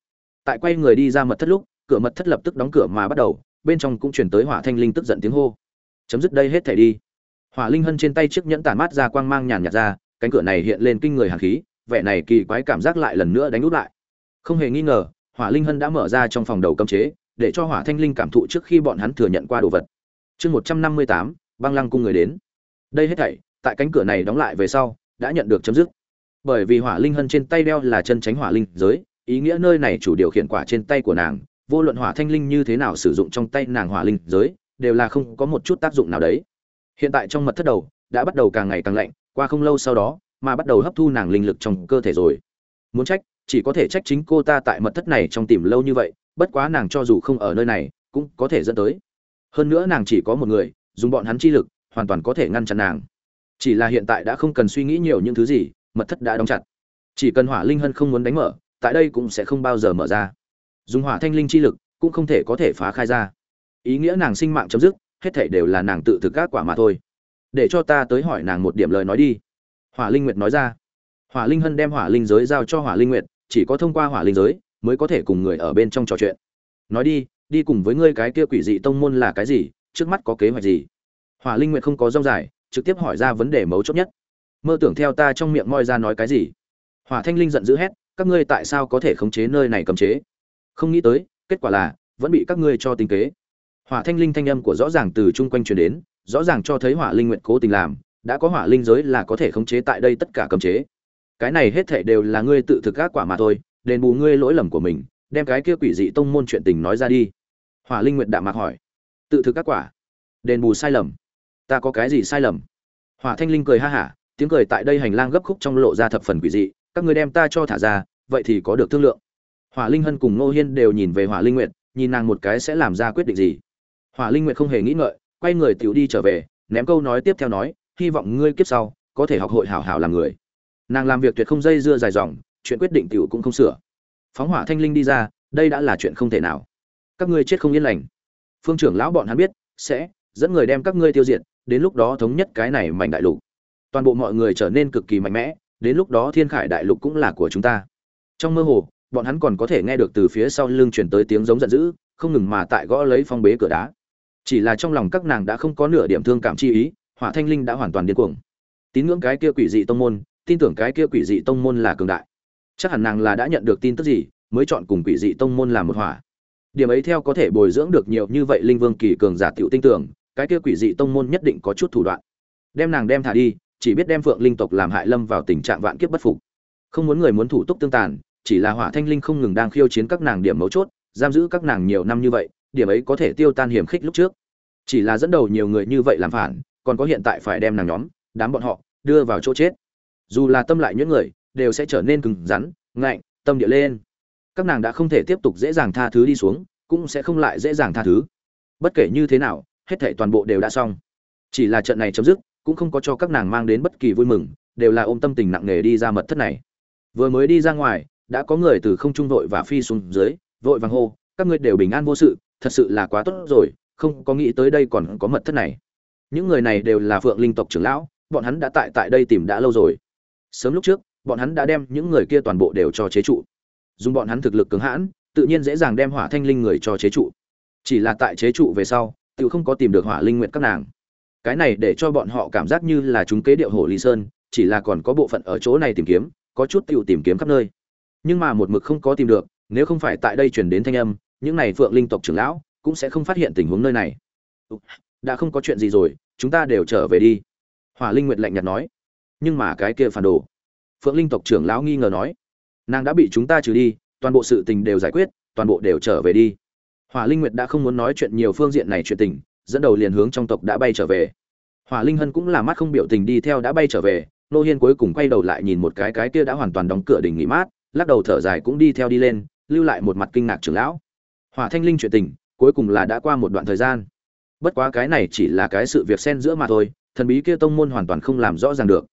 Tại quay người đi ra mật thất lúc, cửa mật thất lập tức đóng cửa mà bắt đầu, bên trong cũng truyền tới hỏa thanh linh tức giận tiếng hô. Chấm dứt đây hết thể đi. Hỏa linh hân trên tay chiếc nhẫn tản mát ra quang mang nhàn nhạt ra, cánh cửa này hiện lên kinh người hàn khí, vẻ này kỳ quái cảm giác lại lần nữa đánh nút lại. Không hề nghi ngờ, hỏa linh hân đã mở ra trong phòng đầu cấm chế, để cho hỏa thanh linh cảm thụ trước khi bọn hắn thừa nhận qua đồ vật chương một trăm năm mươi tám, băng lăng cung người đến. Đây hết thảy, tại cánh cửa này đóng lại về sau, đã nhận được chấm dứt. Bởi vì hỏa linh hân trên tay đeo là chân tránh hỏa linh giới, ý nghĩa nơi này chủ điều khiển quả trên tay của nàng, vô luận hỏa thanh linh như thế nào sử dụng trong tay nàng hỏa linh giới, đều là không có một chút tác dụng nào đấy. Hiện tại trong mật thất đầu, đã bắt đầu càng ngày càng lạnh, qua không lâu sau đó, mà bắt đầu hấp thu nàng linh lực trong cơ thể rồi. Muốn trách, chỉ có thể trách chính cô ta tại mật thất này trong tìm lâu như vậy, bất quá nàng cho dù không ở nơi này, cũng có thể dẫn tới hơn nữa nàng chỉ có một người, dùng bọn hắn chi lực, hoàn toàn có thể ngăn chặn nàng. Chỉ là hiện tại đã không cần suy nghĩ nhiều những thứ gì, mật thất đã đóng chặt. Chỉ cần hỏa linh hân không muốn đánh mở, tại đây cũng sẽ không bao giờ mở ra. Dùng hỏa thanh linh chi lực, cũng không thể có thể phá khai ra. Ý nghĩa nàng sinh mạng chấm dứt, hết thể đều là nàng tự thực các quả mà thôi. Để cho ta tới hỏi nàng một điểm lời nói đi. Hỏa linh nguyệt nói ra. Hỏa linh hân đem hỏa linh giới giao cho hỏa linh nguyệt, chỉ có thông qua hỏa linh giới, mới có thể cùng người ở bên trong trò chuyện. Nói đi đi cùng với ngươi cái kia quỷ dị tông môn là cái gì, trước mắt có kế hoạch gì? Hỏa linh nguyệt không có rong dài, trực tiếp hỏi ra vấn đề mấu chốt nhất. Mơ tưởng theo ta trong miệng moi ra nói cái gì? Hỏa thanh linh giận dữ hét, các ngươi tại sao có thể khống chế nơi này cấm chế? Không nghĩ tới, kết quả là, vẫn bị các ngươi cho tính kế. Hỏa thanh linh thanh âm của rõ ràng từ chung quanh truyền đến, rõ ràng cho thấy hỏa linh nguyện cố tình làm, đã có hỏa linh giới là có thể khống chế tại đây tất cả cấm chế. Cái này hết thảy đều là ngươi tự thực các quả mà thôi, đền bù ngươi lỗi lầm của mình đem cái kia quỷ dị tông môn chuyện tình nói ra đi. Hỏa linh nguyện đạm mạc hỏi. Tự thực các quả. Đền bù sai lầm. Ta có cái gì sai lầm? Hỏa thanh linh cười ha hả, tiếng cười tại đây hành lang gấp khúc trong lộ ra thập phần quỷ dị, các ngươi đem ta cho thả ra, vậy thì có được thương lượng. Hỏa linh hân cùng ngô hiên đều nhìn về hỏa linh nguyệt, nhìn nàng một cái sẽ làm ra quyết định gì. Hỏa linh nguyệt không hề nghĩ ngợi, quay người tiểu đi trở về, ném câu nói tiếp theo nói, hy vọng ngươi kiếp sau có thể học hội hảo hảo làm người. Nàng làm việc tuyệt không dây dưa dài dòng, chuyện quyết định tiểu cũng không sửa phóng hỏa thanh linh đi ra, đây đã là chuyện không thể nào. Các ngươi chết không yên lành. Phương trưởng lão bọn hắn biết, sẽ dẫn người đem các ngươi tiêu diệt, đến lúc đó thống nhất cái này mảnh đại lục. Toàn bộ mọi người trở nên cực kỳ mạnh mẽ, đến lúc đó thiên khải đại lục cũng là của chúng ta. Trong mơ hồ, bọn hắn còn có thể nghe được từ phía sau lưng chuyển tới tiếng giống giận dữ, không ngừng mà tại gõ lấy phong bế cửa đá. Chỉ là trong lòng các nàng đã không có nửa điểm thương cảm chi ý, hỏa thanh linh đã hoàn toàn điên cuồng. Tín ngưỡng cái kia quỷ dị tông môn, tin tưởng cái kia quỷ dị tông môn là cường đại chắc hẳn nàng là đã nhận được tin tức gì, mới chọn cùng quỷ dị tông môn làm một hỏa điểm ấy theo có thể bồi dưỡng được nhiều như vậy linh vương kỳ cường giả tiểu tinh tưởng, cái kia quỷ dị tông môn nhất định có chút thủ đoạn. Đem nàng đem thả đi, chỉ biết đem phượng linh tộc làm hại lâm vào tình trạng vạn kiếp bất phục. Không muốn người muốn thủ túc tương tàn, chỉ là hỏa thanh linh không ngừng đang khiêu chiến các nàng điểm mấu chốt, giam giữ các nàng nhiều năm như vậy, điểm ấy có thể tiêu tan hiểm khích lúc trước. Chỉ là dẫn đầu nhiều người như vậy làm phản, còn có hiện tại phải đem nàng nhóm, đám bọn họ, đưa vào chỗ chết. Dù là tâm lại những người đều sẽ trở nên cứng rắn, ngạnh, tâm địa lên. Các nàng đã không thể tiếp tục dễ dàng tha thứ đi xuống, cũng sẽ không lại dễ dàng tha thứ. Bất kể như thế nào, hết thảy toàn bộ đều đã xong. Chỉ là trận này chấm dứt, cũng không có cho các nàng mang đến bất kỳ vui mừng, đều là ôm tâm tình nặng nề đi ra mật thất này. Vừa mới đi ra ngoài, đã có người từ không trung vội và phi xuống dưới, vội vàng hô, các ngươi đều bình an vô sự, thật sự là quá tốt rồi, không có nghĩ tới đây còn có mật thất này. Những người này đều là phượng linh tộc trưởng lão, bọn hắn đã tại tại đây tìm đã lâu rồi. Sớm lúc trước bọn hắn đã đem những người kia toàn bộ đều cho chế trụ. Dùng bọn hắn thực lực cứng hãn, tự nhiên dễ dàng đem hỏa thanh linh người cho chế trụ. Chỉ là tại chế trụ về sau tự không có tìm được hỏa linh nguyện các nàng. Cái này để cho bọn họ cảm giác như là chúng kế điệu hồ lý sơn, chỉ là còn có bộ phận ở chỗ này tìm kiếm, có chút tự tìm kiếm khắp nơi. Nhưng mà một mực không có tìm được, nếu không phải tại đây chuyển đến thanh âm, những này phượng linh tộc trưởng lão cũng sẽ không phát hiện tình huống nơi này. Đã không có chuyện gì rồi, chúng ta đều trở về đi. Hỏa linh nguyệt lạnh nhạt nói. Nhưng mà cái kia phản đồ phượng linh tộc trưởng lão nghi ngờ nói, nàng đã bị chúng ta trừ đi, toàn bộ sự tình đều giải quyết, toàn bộ đều trở về đi. Hỏa linh nguyệt đã không muốn nói chuyện nhiều phương diện này chuyện tình, dẫn đầu liền hướng trong tộc đã bay trở về. Hỏa linh hân cũng là mắt không biểu tình đi theo đã bay trở về, nô hiên cuối cùng quay đầu lại nhìn một cái cái kia đã hoàn toàn đóng cửa đình nghỉ mát, lắc đầu thở dài cũng đi theo đi lên, lưu lại một mặt kinh ngạc trưởng lão. Hỏa thanh linh chuyện tình, cuối cùng là đã qua một đoạn thời gian. Bất quá cái này chỉ là cái sự việc xen giữa mà thôi, thần bí kia tông môn hoàn toàn không làm rõ ràng được.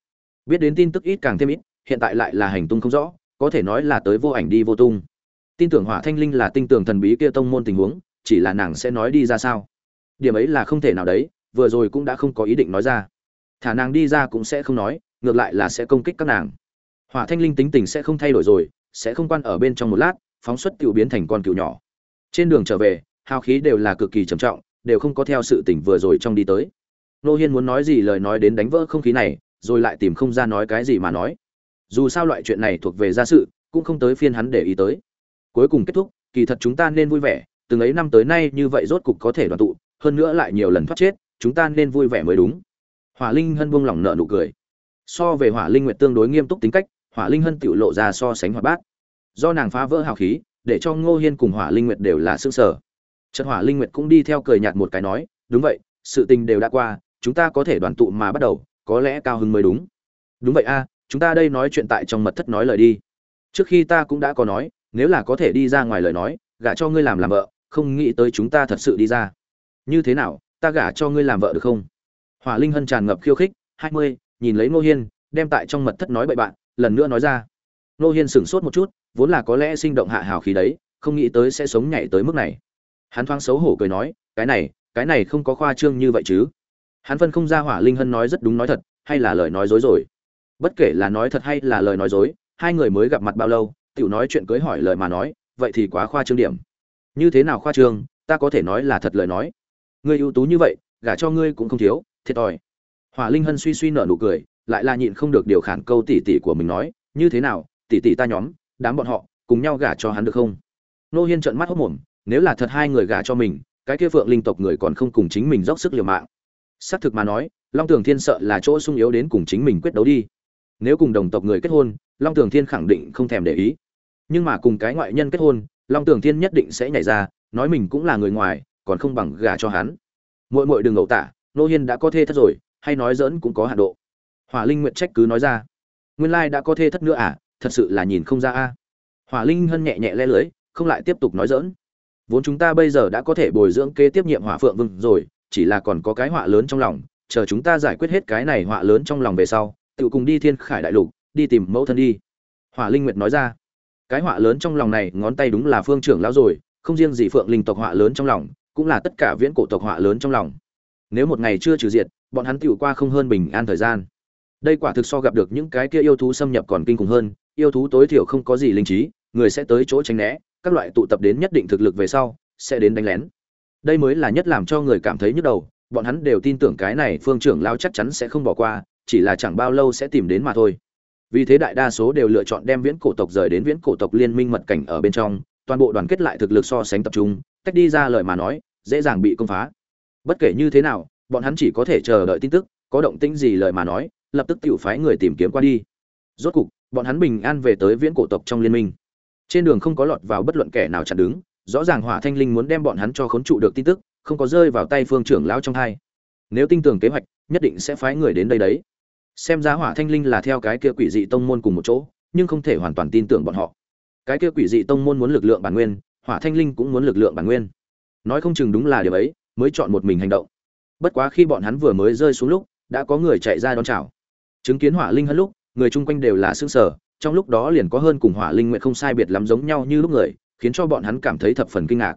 Biết đến tin tức ít càng thêm ít hiện tại lại là hành tung không rõ, có thể nói là tới vô ảnh đi vô tung. Tin tưởng hỏa thanh linh là tinh tưởng thần bí kia tông môn tình huống, chỉ là nàng sẽ nói đi ra sao? Điểm ấy là không thể nào đấy, vừa rồi cũng đã không có ý định nói ra. Thả nàng đi ra cũng sẽ không nói, ngược lại là sẽ công kích các nàng. Hỏa thanh linh tính tình sẽ không thay đổi rồi, sẽ không quan ở bên trong một lát, phóng xuất tiểu biến thành con cừu nhỏ. Trên đường trở về, hào khí đều là cực kỳ trầm trọng, đều không có theo sự tỉnh vừa rồi trong đi tới. Nô hiên muốn nói gì lời nói đến đánh vỡ không khí này, rồi lại tìm không ra nói cái gì mà nói dù sao loại chuyện này thuộc về gia sự, cũng không tới phiên hắn để ý tới. Cuối cùng kết thúc, kỳ thật chúng ta nên vui vẻ, từng ấy năm tới nay như vậy rốt cục có thể đoàn tụ, hơn nữa lại nhiều lần thoát chết, chúng ta nên vui vẻ mới đúng. Hỏa linh hân buông lỏng nợ nụ cười. So về hỏa linh nguyệt tương đối nghiêm túc tính cách, hỏa linh hân tiểu lộ ra so sánh hoạt bát. Do nàng phá vỡ hào khí, để cho ngô hiên cùng hỏa linh nguyệt đều là xương sở trận hỏa linh nguyệt cũng đi theo cười nhạt một cái nói, đúng vậy, sự tình đều đã qua, chúng ta có thể đoàn tụ mà bắt đầu, có lẽ cao hứng mới đúng. Đúng vậy a chúng ta đây nói chuyện tại trong mật thất nói lời đi. Trước khi ta cũng đã có nói, nếu là có thể đi ra ngoài lời nói, gả cho ngươi làm làm vợ, không nghĩ tới chúng ta thật sự đi ra. Như thế nào, ta gả cho ngươi làm vợ được không? Hỏa linh hân tràn ngập khiêu khích, hai mươi, nhìn lấy ngô hiên, đem tại trong mật thất nói bậy bạn, lần nữa nói ra. Ngô hiên sửng sốt một chút, vốn là có lẽ sinh động hạ hào khí đấy, không nghĩ tới sẽ sống nhảy tới mức này. Hắn thoáng xấu hổ cười nói, cái này cái này không có khoa trương như vậy chứ. Hắn phân không ra hỏa linh hân nói rất đúng nói thật, hay là lời nói dối rồi bất kể là nói thật hay là lời nói dối, hai người mới gặp mặt bao lâu, tiểu nói chuyện cưới hỏi lời mà nói, vậy thì quá khoa trương điểm. Như thế nào khoa trương, ta có thể nói là thật lời nói. Ngươi ưu tú như vậy, gả cho ngươi cũng không thiếu, thiệt thòi. Hỏa linh hân suy suy nở nụ cười, lại là nhịn không được điều khản câu tỉ tỉ của mình nói, như thế nào, tỉ tỉ ta nhóm, đám bọn họ, cùng nhau gả cho hắn được không? Nô hiên trợn mắt hốc mồm, nếu là thật hai người gả cho mình, cái kia phượng linh tộc người còn không cùng chính mình dốc sức liều mạng. Xác thực mà nói, long tường thiên sợ là chỗ sung yếu đến cùng chính mình quyết đấu đi nếu cùng đồng tộc người kết hôn, long tường thiên khẳng định không thèm để ý. Nhưng mà cùng cái ngoại nhân kết hôn, long tường thiên nhất định sẽ nhảy ra, nói mình cũng là người ngoài, còn không bằng gả cho hắn. Muội muội đừng ẩu tả, nô hiên đã có thê thất rồi, hay nói dỡn cũng có hạ độ. Hỏa linh nguyện trách cứ nói ra. Nguyên lai đã có thê thất nữa à thật sự là nhìn không ra a. Hỏa linh hân nhẹ nhẹ le lưới, không lại tiếp tục nói dỡn vốn chúng ta bây giờ đã có thể bồi dưỡng kế tiếp nhiệm hỏa phượng vương rồi, chỉ là còn có cái họa lớn trong lòng, chờ chúng ta giải quyết hết cái này họa lớn trong lòng về sau tự cùng đi thiên khải đại lục, đi tìm mẫu thân đi. Hỏa linh nguyệt nói ra. Cái họa lớn trong lòng này, ngón tay đúng là phương trưởng lão rồi, không riêng gì phượng linh tộc họa lớn trong lòng, cũng là tất cả viễn cổ tộc họa lớn trong lòng. Nếu một ngày chưa trừ diệt, bọn hắn tựu qua không hơn bình an thời gian. Đây quả thực so gặp được những cái kia yêu thú xâm nhập còn kinh khủng hơn, yêu thú tối thiểu không có gì linh trí, người sẽ tới chỗ tránh né, các loại tụ tập đến nhất định thực lực về sau, sẽ đến đánh lén. Đây mới là nhất làm cho người cảm thấy nhức đầu, bọn hắn đều tin tưởng cái này phương trưởng lao chắc chắn sẽ không bỏ qua chỉ là chẳng bao lâu sẽ tìm đến mà thôi. Vì thế đại đa số đều lựa chọn đem viễn cổ tộc rời đến viễn cổ tộc liên minh mật cảnh ở bên trong, toàn bộ đoàn kết lại thực lực so sánh tập trung, tách đi ra lời mà nói, dễ dàng bị công phá. Bất kể như thế nào, bọn hắn chỉ có thể chờ đợi tin tức, có động tĩnh gì lời mà nói, lập tức tự phái người tìm kiếm qua đi. Rốt cục, bọn hắn bình an về tới viễn cổ tộc trong liên minh. Trên đường không có lọt vào bất luận kẻ nào chặn đứng, rõ ràng hỏa thanh linh muốn đem bọn hắn cho khốn trụ được tin tức, không có rơi vào tay phương trưởng lão trong hai nếu tin tưởng kế hoạch, nhất định sẽ phái người đến đây đấy xem ra hỏa thanh linh là theo cái kia quỷ dị tông môn cùng một chỗ, nhưng không thể hoàn toàn tin tưởng bọn họ. Cái kia quỷ dị tông môn muốn lực lượng bản nguyên, hỏa thanh linh cũng muốn lực lượng bản nguyên. Nói không chừng đúng là điều ấy, mới chọn một mình hành động. Bất quá khi bọn hắn vừa mới rơi xuống lúc, đã có người chạy ra đón chào. Chứng kiến hỏa linh hân lúc, người chung quanh đều là xương sở trong lúc đó liền có hơn cùng hỏa linh nguyện không sai biệt lắm giống nhau như lúc người, khiến cho bọn hắn cảm thấy thập phần kinh ngạc.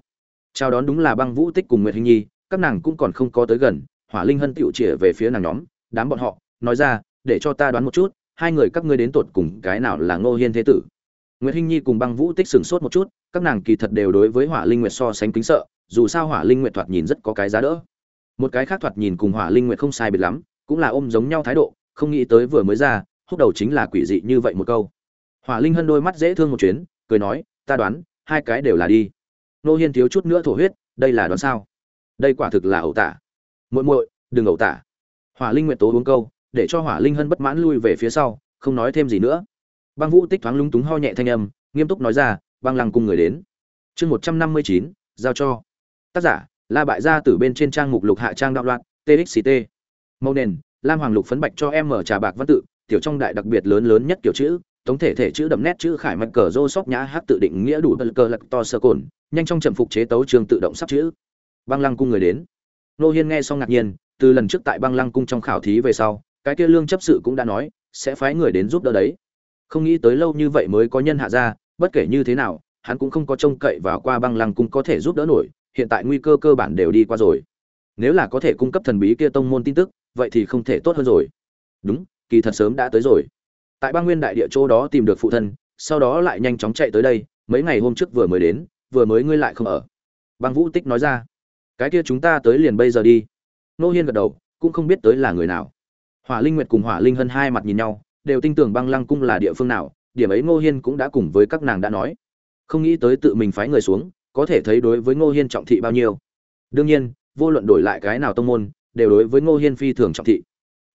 Chào đón đúng là băng vũ tích cùng nguyệt hình nhi, các nàng cũng còn không có tới gần, hỏa linh hân tựu chĩa về phía nàng nhóm, đám bọn họ, nói ra để cho ta đoán một chút, hai người các ngươi đến tột cùng cái nào là ngô hiên thế tử? Nguyệt hinh nhi cùng băng vũ tích sửng sốt một chút, các nàng kỳ thật đều đối với hỏa linh nguyệt so sánh kính sợ, dù sao hỏa linh nguyệt thoạt nhìn rất có cái giá đỡ. Một cái khác thoạt nhìn cùng hỏa linh nguyệt không sai biệt lắm, cũng là ôm giống nhau thái độ, không nghĩ tới vừa mới ra, húc đầu chính là quỷ dị như vậy một câu. Hỏa linh hân đôi mắt dễ thương một chuyến, cười nói, ta đoán, hai cái đều là đi. Nô hiên thiếu chút nữa thổ huyết, đây là đoán sao? Đây quả thực là ẩu tả. Muội muội, đừng ẩu tả. Hỏa linh nguyệt tố uống câu để cho hỏa linh hân bất mãn lui về phía sau, không nói thêm gì nữa. Băng vũ tích thoáng lúng túng ho nhẹ thanh âm, nghiêm túc nói ra, băng lăng cung người đến. Chương một trăm năm mươi chín, giao cho. Tác giả, la bại gia từ bên trên trang mục lục hạ trang đạo loạn txct màu nền, lam hoàng lục phấn bạch cho em mở trà bạc văn tự, tiểu trong đại đặc biệt lớn lớn nhất kiểu chữ tổng thể thể chữ đậm nét chữ khải mạch cờ rô sóc nhã hát tự định nghĩa đủ bật cờ lật to sơ cồn, nhanh trong trầm phục chế tấu trường tự động sắp chữ. Băng lăng cung người đến. Nô hiên nghe xong ngạc nhiên, từ lần trước tại băng lăng cung trong khảo thí về sau cái kia lương chấp sự cũng đã nói, sẽ phái người đến giúp đỡ đấy. Không nghĩ tới lâu như vậy mới có nhân hạ ra, bất kể như thế nào, hắn cũng không có trông cậy vào qua băng lăng cung có thể giúp đỡ nổi, hiện tại nguy cơ cơ bản đều đi qua rồi. Nếu là có thể cung cấp thần bí kia tông môn tin tức, vậy thì không thể tốt hơn rồi. Đúng, kỳ thật sớm đã tới rồi. Tại bang nguyên đại địa chỗ đó tìm được phụ thân, sau đó lại nhanh chóng chạy tới đây, mấy ngày hôm trước vừa mới đến, vừa mới ngươi lại không ở. Băng vũ tích nói ra, cái kia chúng ta tới liền bây giờ đi. Nô hiên gật đầu, cũng không biết tới là người nào hỏa linh nguyệt cùng hỏa linh hân hai mặt nhìn nhau, đều tin tưởng băng lăng cung là địa phương nào, điểm ấy ngô hiên cũng đã cùng với các nàng đã nói. Không nghĩ tới tự mình phái người xuống, có thể thấy đối với ngô hiên trọng thị bao nhiêu. Đương nhiên, vô luận đổi lại cái nào tông môn, đều đối với ngô hiên phi thường trọng thị.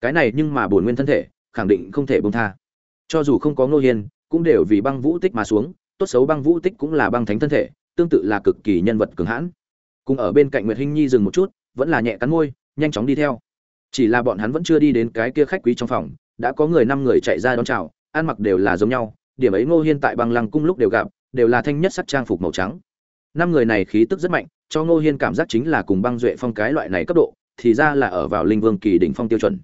Cái này nhưng mà bổn nguyên thân thể, khẳng định không thể bông tha. Cho dù không có ngô hiên, cũng đều vì băng vũ tích mà xuống, tốt xấu băng vũ tích cũng là băng thánh thân thể, tương tự là cực kỳ nhân vật cường hãn. Cùng ở bên cạnh nguyệt hinh nhi dừng một chút, vẫn là nhẹ cắn môi, nhanh chóng đi theo chỉ là bọn hắn vẫn chưa đi đến cái kia khách quý trong phòng, đã có người năm người chạy ra đón chào, ăn mặc đều là giống nhau, điểm ấy ngô hiên tại băng lăng cung lúc đều gặp, đều là thanh nhất sắc trang phục màu trắng. Năm người này khí tức rất mạnh, cho ngô hiên cảm giác chính là cùng băng duệ phong cái loại này cấp độ, thì ra là ở vào linh vương kỳ đỉnh phong tiêu chuẩn.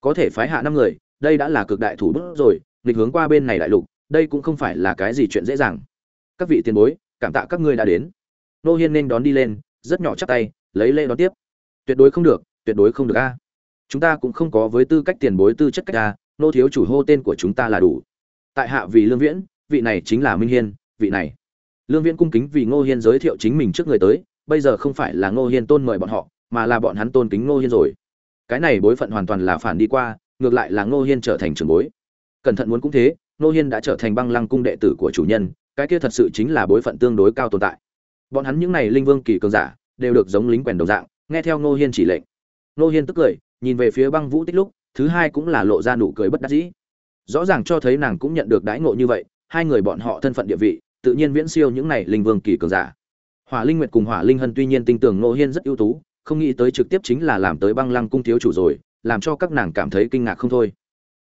Có thể phái hạ năm người, đây đã là cực đại thủ bức rồi lịch hướng qua bên này đại lục, đây cũng không phải là cái gì chuyện dễ dàng. Các vị tiền bối, cảm tạ các ngươi đã đến. Ngô hiên nên đón đi lên, rất nhỏ chắc tay, lấy lễ đón tiếp. Tuyệt đối không được, tuyệt đối không được a chúng ta cũng không có với tư cách tiền bối tư chất cách a, nô thiếu chủ hô tên của chúng ta là đủ. Tại hạ vì lương viễn, vị này chính là minh hiên, vị này. Lương viễn cung kính vì ngô hiên giới thiệu chính mình trước người tới, bây giờ không phải là ngô hiên tôn mời bọn họ, mà là bọn hắn tôn kính ngô hiên rồi. Cái này bối phận hoàn toàn là phản đi qua, ngược lại là ngô hiên trở thành trường bối. Cẩn thận muốn cũng thế, ngô hiên đã trở thành băng lăng cung đệ tử của chủ nhân, cái kia thật sự chính là bối phận tương đối cao tồn tại. Bọn hắn những n à y linh vương kỳ cường giả, đều được giống lính quèn đồng dạng, nghe theo ngô hiên chỉ lệnh. Ngô hiên tức cười nhìn về phía băng vũ tích lúc, thứ hai cũng là lộ ra nụ cười bất đắc dĩ. Rõ ràng cho thấy nàng cũng nhận được đãi ngộ như vậy, hai người bọn họ thân phận địa vị, tự nhiên viễn siêu những này linh vương kỳ cường giả. Hỏa linh nguyệt cùng hỏa linh hân tuy nhiên tin tưởng ngô hiên rất ưu tú, không nghĩ tới trực tiếp chính là làm tới băng lăng cung thiếu chủ rồi, làm cho các nàng cảm thấy kinh ngạc không thôi.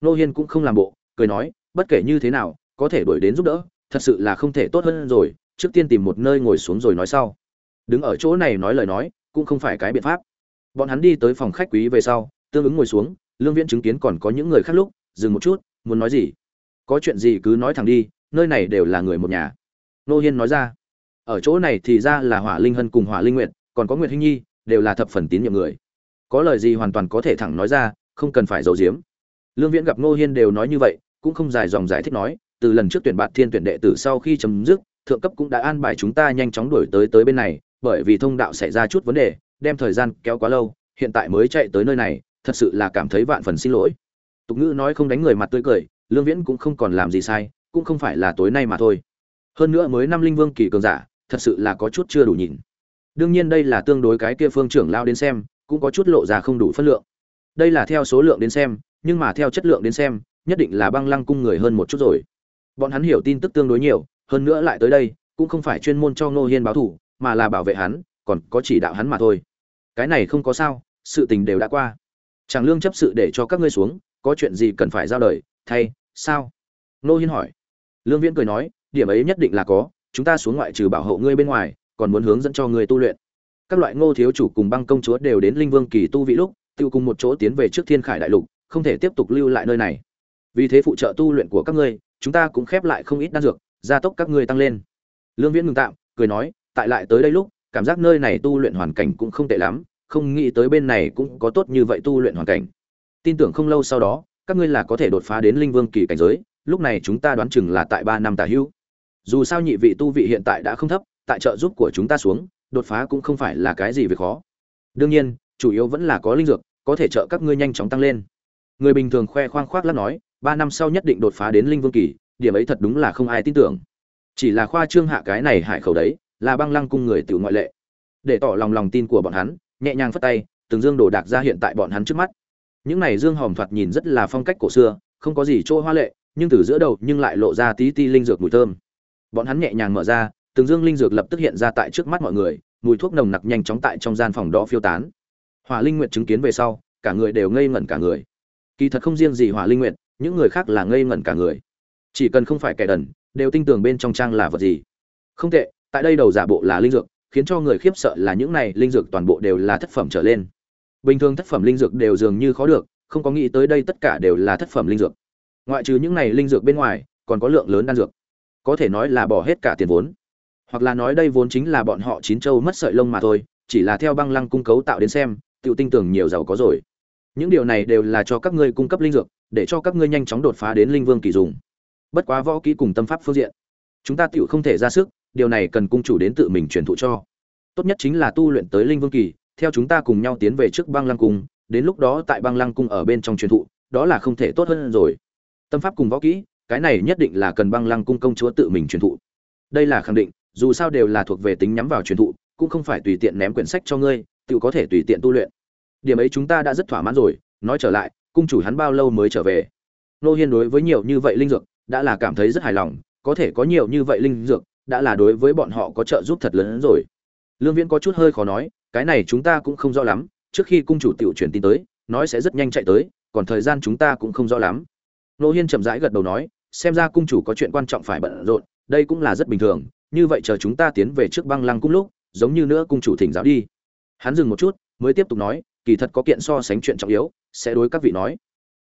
Ngô hiên cũng không làm bộ, cười nói, bất kể như thế nào, có thể đuổi đến giúp đỡ, thật sự là không thể tốt hơn rồi, trước tiên tìm một nơi ngồi xuống rồi nói sau. Đứng ở chỗ này nói lời nói, cũng không phải cái biện pháp bọn hắn đi tới phòng khách quý về sau, tương ứng ngồi xuống, lương viễn chứng kiến còn có những người khác lúc, dừng một chút, muốn nói gì? Có chuyện gì cứ nói thẳng đi, nơi này đều là người một nhà. Nô hiên nói ra, ở chỗ này thì ra là hỏa linh hân cùng hỏa linh nguyện còn có nguyệt hinh nhi, đều là thập phần tín nhiệm người. Có lời gì hoàn toàn có thể thẳng nói ra, không cần phải giấu giếm. Lương viễn gặp nô hiên đều nói như vậy, cũng không dài dòng giải thích nói, từ lần trước tuyển bạn thiên tuyển đệ tử sau khi chấm dứt, thượng cấp cũng đã an bài chúng ta nhanh chóng đuổi tới tới bên này, bởi vì thông đạo xảy ra chút vấn đề đem thời gian kéo quá lâu, hiện tại mới chạy tới nơi này, thật sự là cảm thấy vạn phần xin lỗi. Tục ngữ nói không đánh người mặt tươi cười, lương viễn cũng không còn làm gì sai, cũng không phải là tối nay mà thôi. Hơn nữa mới năm linh vương kỳ cường giả, thật sự là có chút chưa đủ nhìn. Đương nhiên đây là tương đối cái kia phương trưởng lao đến xem, cũng có chút lộ ra không đủ phân lượng. Đây là theo số lượng đến xem, nhưng mà theo chất lượng đến xem, nhất định là băng lăng cung người hơn một chút rồi. Bọn hắn hiểu tin tức tương đối nhiều, hơn nữa lại tới đây, cũng không phải chuyên môn cho ngô hiên báo thủ, mà là bảo vệ hắn, còn có chỉ đạo hắn mà thôi cái này không có sao, sự tình đều đã qua. Chàng lương chấp sự để cho các ngươi xuống, có chuyện gì cần phải giao đời thay, sao? Nô hiên hỏi. Lương viễn cười nói, điểm ấy nhất định là có, chúng ta xuống ngoại trừ bảo hộ ngươi bên ngoài, còn muốn hướng dẫn cho ngươi tu luyện. Các loại ngô thiếu chủ cùng băng công chúa đều đến linh vương kỳ tu vị lúc, tiêu cùng một chỗ tiến về trước thiên khải đại lục, không thể tiếp tục lưu lại nơi này. Vì thế phụ trợ tu luyện của các ngươi, chúng ta cũng khép lại không ít đan dược, gia tốc các ngươi tăng lên. Lương viễn ngừng tạm, cười nói, tại lại tới đây lúc cảm giác nơi này tu luyện hoàn cảnh cũng không tệ lắm, không nghĩ tới bên này cũng có tốt như vậy tu luyện hoàn cảnh. Tin tưởng không lâu sau đó, các ngươi là có thể đột phá đến linh vương kỳ cảnh giới, lúc này chúng ta đoán chừng là tại ba năm tả hữu dù sao nhị vị tu vị hiện tại đã không thấp, tại trợ giúp của chúng ta xuống, đột phá cũng không phải là cái gì việc khó. Đương nhiên, chủ yếu vẫn là có linh dược, có thể trợ các ngươi nhanh chóng tăng lên. Người bình thường khoe khoang khoác lác nói, ba năm sau nhất định đột phá đến linh vương kỳ, điểm ấy thật đúng là không ai tin tưởng. Chỉ là khoa trương hạ cái này hại khẩu đấy là băng lăng cung người tiểu ngoại lệ. Để tỏ lòng lòng tin của bọn hắn, nhẹ nhàng phất tay, từng dương đồ đạc ra hiện tại bọn hắn trước mắt. Những này dương hòm thoạt nhìn rất là phong cách cổ xưa, không có gì chỗ hoa lệ, nhưng từ giữa đầu nhưng lại lộ ra tí ti linh dược mùi thơm. Bọn hắn nhẹ nhàng mở ra, từng dương linh dược lập tức hiện ra tại trước mắt mọi người, mùi thuốc nồng nặc nhanh chóng tại trong gian phòng đó phiêu tán. Hỏa linh nguyện chứng kiến về sau, cả người đều ngây ngẩn cả người. Kỳ thật không riêng gì hỏa linh nguyện những người khác là ngây ngẩn cả người. Chỉ cần không phải kẻ đần, đều tin tưởng bên trong trang là vật gì. Không tệ tại đây đầu giả bộ là linh dược, khiến cho người khiếp sợ là những này linh dược toàn bộ đều là thất phẩm trở lên. Bình thường thất phẩm linh dược đều dường như khó được, không có nghĩ tới đây tất cả đều là thất phẩm linh dược. Ngoại trừ những này linh dược bên ngoài, còn có lượng lớn đan dược. Có thể nói là bỏ hết cả tiền vốn. Hoặc là nói đây vốn chính là bọn họ chín châu mất sợi lông mà thôi, chỉ là theo băng lăng cung cấu tạo đến xem tự tin tưởng nhiều giàu có rồi. Những điều này đều là cho các ngươi cung cấp linh dược, để cho các ngươi nhanh chóng đột phá đến linh vương kỳ dùng. Bất quá võ kỹ cùng tâm pháp phương diện, chúng ta tự không thể ra sức điều này cần cung chủ đến tự mình truyền thụ cho. Tốt nhất chính là tu luyện tới linh vương kỳ, theo chúng ta cùng nhau tiến về trước băng lăng cung, đến lúc đó tại băng lăng cung ở bên trong truyền thụ, đó là không thể tốt hơn rồi. Tâm pháp cùng võ kỹ, cái này nhất định là cần băng lăng cung công chúa tự mình truyền thụ. Đây là khẳng định, dù sao đều là thuộc về tính nhắm vào truyền thụ, cũng không phải tùy tiện ném quyển sách cho ngươi, tự có thể tùy tiện tu luyện. Điểm ấy chúng ta đã rất thỏa mãn rồi, nói trở lại, cung chủ hắn bao lâu mới trở về? Nô hiên đối với nhiều như vậy linh dược, đã là cảm thấy rất hài lòng, có thể có nhiều như vậy linh dược đã là đối với bọn họ có trợ giúp thật lớn hơn rồi. Lương viễn có chút hơi khó nói, cái này chúng ta cũng không rõ lắm, trước khi cung chủ tiểu truyền tin tới, nói sẽ rất nhanh chạy tới, còn thời gian chúng ta cũng không rõ lắm. Nô hiên chậm rãi gật đầu nói, xem ra cung chủ có chuyện quan trọng phải bận rộn, đây cũng là rất bình thường, như vậy chờ chúng ta tiến về trước băng lăng cung lúc, giống như nữa cung chủ thỉnh giáo đi. Hắn dừng một chút, mới tiếp tục nói, kỳ thật có kiện so sánh chuyện trọng yếu, sẽ đối các vị nói.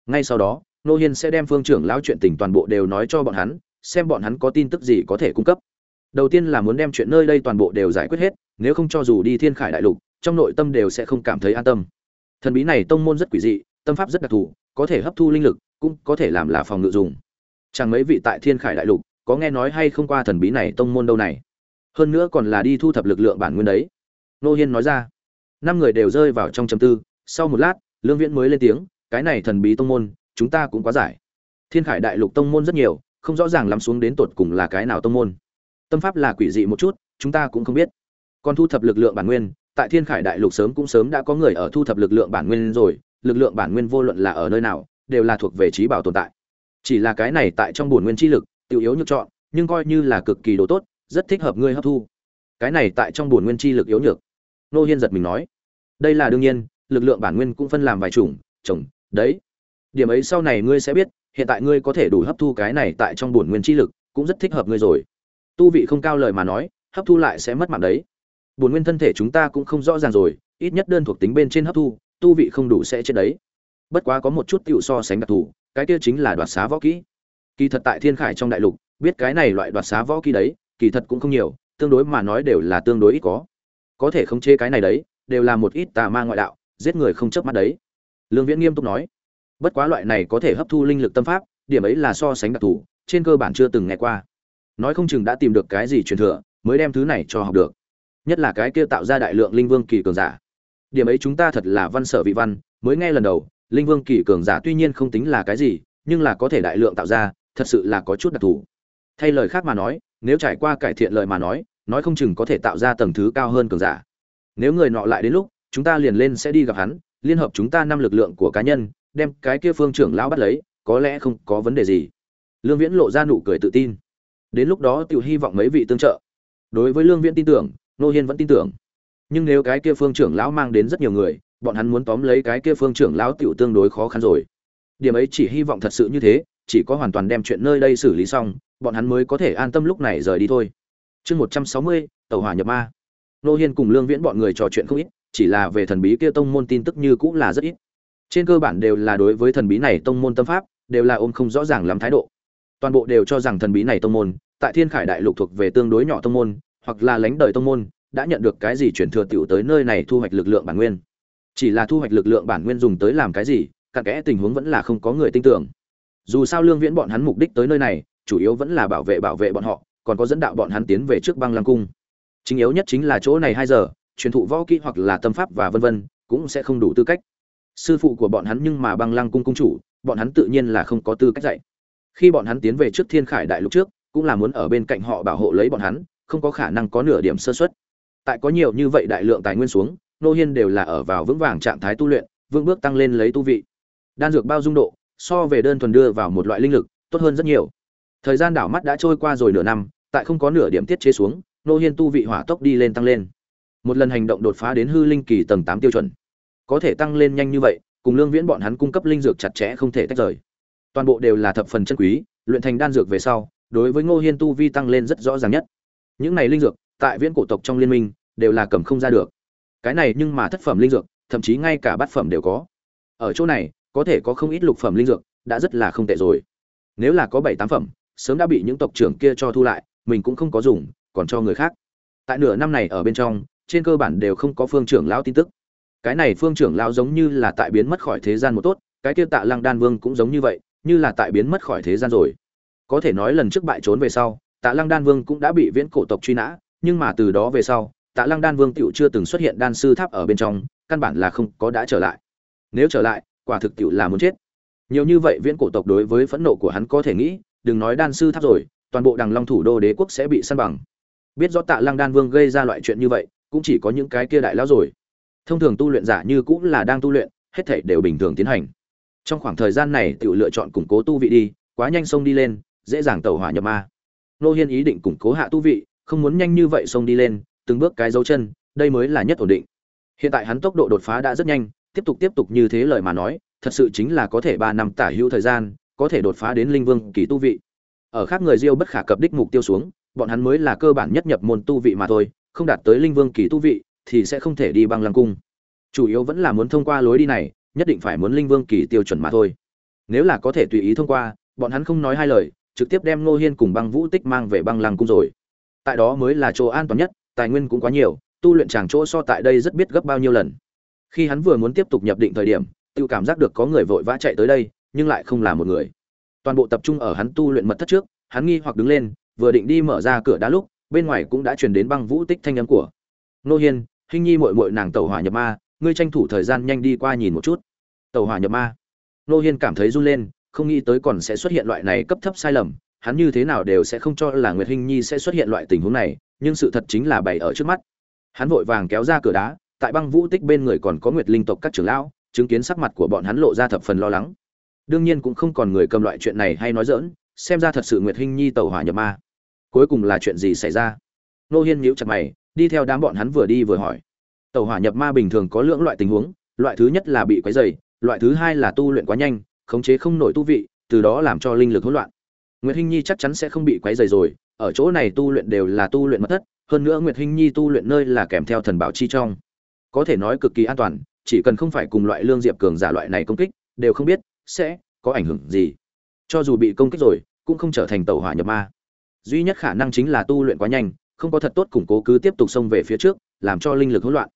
Ngay sau đó, nô hiên sẽ đem phương trưởng lão chuyện tình toàn bộ đều nói cho bọn hắn, xem bọn hắn có tin tức gì có thể cung cấp đầu tiên là muốn đem chuyện nơi đây toàn bộ đều giải quyết hết, nếu không cho dù đi thiên khải đại lục, trong nội tâm đều sẽ không cảm thấy an tâm. Thần bí này tông môn rất quỷ dị, tâm pháp rất đặc thù, có thể hấp thu linh lực, cũng có thể làm là phòng ngự dùng. Chẳng mấy vị tại thiên khải đại lục, có nghe nói hay không qua thần bí này tông môn đâu này? Hơn nữa còn là đi thu thập lực lượng bản nguyên đấy. Nô hiên nói ra. Năm người đều rơi vào trong chầm tư, sau một lát, lương viễn mới lên tiếng, cái này thần bí tông môn, chúng ta cũng quá giải. Thiên khải đại lục tông môn rất nhiều, không rõ ràng lắm xuống đến tột cùng là cái nào tông môn tâm pháp là quỷ dị một chút, chúng ta cũng không biết. Còn thu thập lực lượng bản nguyên, tại thiên khải đại lục sớm cũng sớm đã có người ở thu thập lực lượng bản nguyên rồi, lực lượng bản nguyên vô luận là ở nơi nào, đều là thuộc về trí bảo tồn tại. Chỉ là cái này tại trong bổn nguyên chi lực tự yếu nhược chọn, nhưng coi như là cực kỳ đồ tốt, rất thích hợp ngươi hấp thu. Cái này tại trong bổn nguyên chi lực yếu nhược. Nô hiên giật mình nói, đây là đương nhiên, lực lượng bản nguyên cũng phân làm vài chủng chủng đấy. Điểm ấy sau này ngươi sẽ biết, hiện tại ngươi có thể đủ hấp thu cái này tại trong bổn nguyên chi lực, cũng rất thích hợp ngươi rồi tu vị không cao lời mà nói, hấp thu lại sẽ mất mạng đấy. Bổn nguyên thân thể chúng ta cũng không rõ ràng rồi, ít nhất đơn thuộc tính bên trên hấp thu, tu vị không đủ sẽ chết đấy. Bất quá có một chút tựu so sánh đặc thù, cái kia chính là đoạt xá võ kỹ. Kỳ thật tại thiên khải trong đại lục, biết cái này loại đoạt xá võ kỹ đấy, kỳ thật cũng không nhiều, tương đối mà nói đều là tương đối ít có. Có thể khống chế cái này đấy, đều là một ít tà ma ngoại đạo, giết người không chớp mắt đấy. Lương viễn nghiêm túc nói, bất quá loại này có thể hấp thu linh lực tâm pháp, điểm ấy là so sánh đặc thù, trên cơ bản chưa từng nghe qua nói không chừng đã tìm được cái gì truyền thừa, mới đem thứ này cho học được. Nhất là cái kia tạo ra đại lượng linh vương kỳ cường giả. Điểm ấy chúng ta thật là văn sở vị văn, mới nghe lần đầu, linh vương kỳ cường giả tuy nhiên không tính là cái gì, nhưng là có thể đại lượng tạo ra, thật sự là có chút đặc thù. Thay lời khác mà nói, nếu trải qua cải thiện lời mà nói nói không chừng có thể tạo ra tầng thứ cao hơn cường giả. Nếu người nọ lại đến lúc, chúng ta liền lên sẽ đi gặp hắn, liên hợp chúng ta năm lực lượng của cá nhân, đem cái kia phương trưởng lão bắt lấy, có lẽ không có vấn đề gì. Lương viễn lộ ra nụ cười tự tin đến lúc đó tiểu hy vọng mấy vị tương trợ. Đối với lương viễn tin tưởng nô hiên vẫn tin tưởng. Nhưng nếu cái kia phương trưởng lão mang đến rất nhiều người, bọn hắn muốn tóm lấy cái kia phương trưởng lão tiểu tương đối khó khăn rồi. Điểm ấy chỉ hy vọng thật sự như thế, chỉ có hoàn toàn đem chuyện nơi đây xử lý xong, bọn hắn mới có thể an tâm lúc này rời đi thôi. Chương một trăm sáu mươi, tàu hỏa nhập ma. Nô hiên cùng lương viễn bọn người trò chuyện không ít, chỉ là về thần bí kia tông môn tin tức như cũng là rất ít. Trên cơ bản đều là đối với thần bí này tông môn tâm pháp, đều là ôm không rõ ràng lắm thái độ toàn bộ đều cho rằng thần bí này tông môn, tại thiên khải đại lục thuộc về tương đối nhỏ tông môn, hoặc là lánh đời tông môn, đã nhận được cái gì chuyển thừa tiểu tới nơi này thu hoạch lực lượng bản nguyên. Chỉ là thu hoạch lực lượng bản nguyên dùng tới làm cái gì, cặn kẽ tình huống vẫn là không có người tin tưởng. Dù sao lương viễn bọn hắn mục đích tới nơi này, chủ yếu vẫn là bảo vệ bảo vệ bọn họ, còn có dẫn đạo bọn hắn tiến về trước băng lăng cung. Chính yếu nhất chính là chỗ này hai giờ, truyền thụ võ kỹ hoặc là tâm pháp và vân vân, cũng sẽ không đủ tư cách. Sư phụ của bọn hắn nhưng mà băng lăng cung cung chủ, bọn hắn tự nhiên là không có tư cách dạy khi bọn hắn tiến về trước thiên khải đại lục trước, cũng là muốn ở bên cạnh họ bảo hộ lấy bọn hắn, không có khả năng có nửa điểm sơ xuất tại có nhiều như vậy đại lượng tài nguyên xuống, nô hiên đều là ở vào vững vàng trạng thái tu luyện, vững bước tăng lên lấy tu vị. Đan dược bao dung độ, so về đơn thuần đưa vào một loại linh lực, tốt hơn rất nhiều. Thời gian đảo mắt đã trôi qua rồi nửa năm, tại không có nửa điểm tiết chế xuống, nô hiên tu vị hỏa tốc đi lên tăng lên. Một lần hành động đột phá đến hư linh kỳ tầng tám tiêu chuẩn. Có thể tăng lên nhanh như vậy, cùng lương viễn bọn hắn cung cấp linh dược chặt chẽ không thể tách rời toàn bộ đều là thập phần chân quý, luyện thành đan dược về sau, đối với ngô hiên tu vi tăng lên rất rõ ràng nhất. Những này linh dược, tại viễn cổ tộc trong liên minh, đều là cầm không ra được. Cái này nhưng mà thất phẩm linh dược, thậm chí ngay cả bát phẩm đều có. Ở chỗ này, có thể có không ít lục phẩm linh dược, đã rất là không tệ rồi. Nếu là có bảy tám phẩm, sớm đã bị những tộc trưởng kia cho thu lại, mình cũng không có dùng, còn cho người khác. Tại nửa năm này ở bên trong, trên cơ bản đều không có phương trưởng lão tin tức. Cái này phương trưởng lão giống như là tại biến mất khỏi thế gian một tốt, cái kia tạ lăng đan vương cũng giống như vậy như là tại biến mất khỏi thế gian rồi. Có thể nói lần trước bại trốn về sau, tạ lăng đan vương cũng đã bị viễn cổ tộc truy nã, nhưng mà từ đó về sau, tạ lăng đan vương tựu chưa từng xuất hiện đan sư tháp ở bên trong, căn bản là không có đã trở lại. Nếu trở lại, quả thực tựu là muốn chết. Nhiều như vậy viễn cổ tộc đối với phẫn nộ của hắn có thể nghĩ, đừng nói đan sư tháp rồi, toàn bộ đằng long thủ đô đế quốc sẽ bị săn bằng. Biết rõ tạ lăng đan vương gây ra loại chuyện như vậy, cũng chỉ có những cái kia đại lão rồi. Thông thường tu luyện giả như cũng là đang tu luyện, hết thảy đều bình thường tiến hành trong khoảng thời gian này tự lựa chọn củng cố tu vị đi, quá nhanh xông đi lên, dễ dàng tẩu hỏa nhập ma. Nô hiên ý định củng cố hạ tu vị, không muốn nhanh như vậy xông đi lên, từng bước cái dấu chân, đây mới là nhất ổn định. Hiện tại hắn tốc độ đột phá đã rất nhanh, tiếp tục tiếp tục như thế lời mà nói, thật sự chính là có thể ba năm tả hữu thời gian, có thể đột phá đến linh vương kỳ tu vị. Ở khác người diêu bất khả cập đích mục tiêu xuống, bọn hắn mới là cơ bản nhất nhập môn tu vị mà thôi, không đạt tới linh vương kỳ tu vị, thì sẽ không thể đi băng lăng cung. Chủ yếu vẫn là muốn thông qua lối đi này nhất định phải muốn linh vương kỳ tiêu chuẩn mà thôi. Nếu là có thể tùy ý thông qua, bọn hắn không nói hai lời, trực tiếp đem ngô hiên cùng băng vũ tích mang về băng lăng cung rồi. Tại đó mới là chỗ an toàn nhất, tài nguyên cũng quá nhiều, tu luyện chàng chỗ so tại đây rất biết gấp bao nhiêu lần. Khi hắn vừa muốn tiếp tục nhập định thời điểm tự cảm giác được có người vội vã chạy tới đây, nhưng lại không là một người. Toàn bộ tập trung ở hắn tu luyện mật thất trước, hắn nghi hoặc đứng lên, vừa định đi mở ra cửa đá lúc, bên ngoài cũng đã truyền đến băng vũ tích thanh âm của nô hiên hình nhi mội mội nàng tẩu hỏa nhập ma, ngươi tranh thủ thời gian nhanh đi qua nhìn một chút tàu hỏa nhập ma. Nô hiên cảm thấy run lên, không nghĩ tới còn sẽ xuất hiện loại này cấp thấp sai lầm, hắn như thế nào đều sẽ không cho là nguyệt hinh nhi sẽ xuất hiện loại tình huống này, nhưng sự thật chính là bày ở trước mắt. Hắn vội vàng kéo ra cửa đá, tại băng vũ tích bên người còn có nguyệt linh tộc các trưởng lão, chứng kiến sắc mặt của bọn hắn lộ ra thập phần lo lắng. Đương nhiên cũng không còn người cầm loại chuyện này hay nói dỡn xem ra thật sự nguyệt hinh nhi tàu hỏa nhập ma. Cuối cùng là chuyện gì xảy ra? Nô hiên nhíu chặt mày, đi theo đám bọn hắn vừa đi vừa hỏi. Tàu hỏa nhập ma bình thường có lưỡng loại tình huống, loại thứ nhất là bị quấy dày loại thứ hai là tu luyện quá nhanh, khống chế không nổi tu vị, từ đó làm cho linh lực hỗn loạn. Nguyệt hinh nhi chắc chắn sẽ không bị quấy dày rồi, ở chỗ này tu luyện đều là tu luyện mật thất, hơn nữa nguyệt hinh nhi tu luyện nơi là kèm theo thần bảo chi trong. Có thể nói cực kỳ an toàn, chỉ cần không phải cùng loại lương diệp cường giả loại này công kích, đều không biết sẽ có ảnh hưởng gì. Cho dù bị công kích rồi, cũng không trở thành tàu hỏa nhập ma. Duy nhất khả năng chính là tu luyện quá nhanh, không có thật tốt củng cố cứ tiếp tục xông về phía trước, làm cho linh lực hỗn loạn.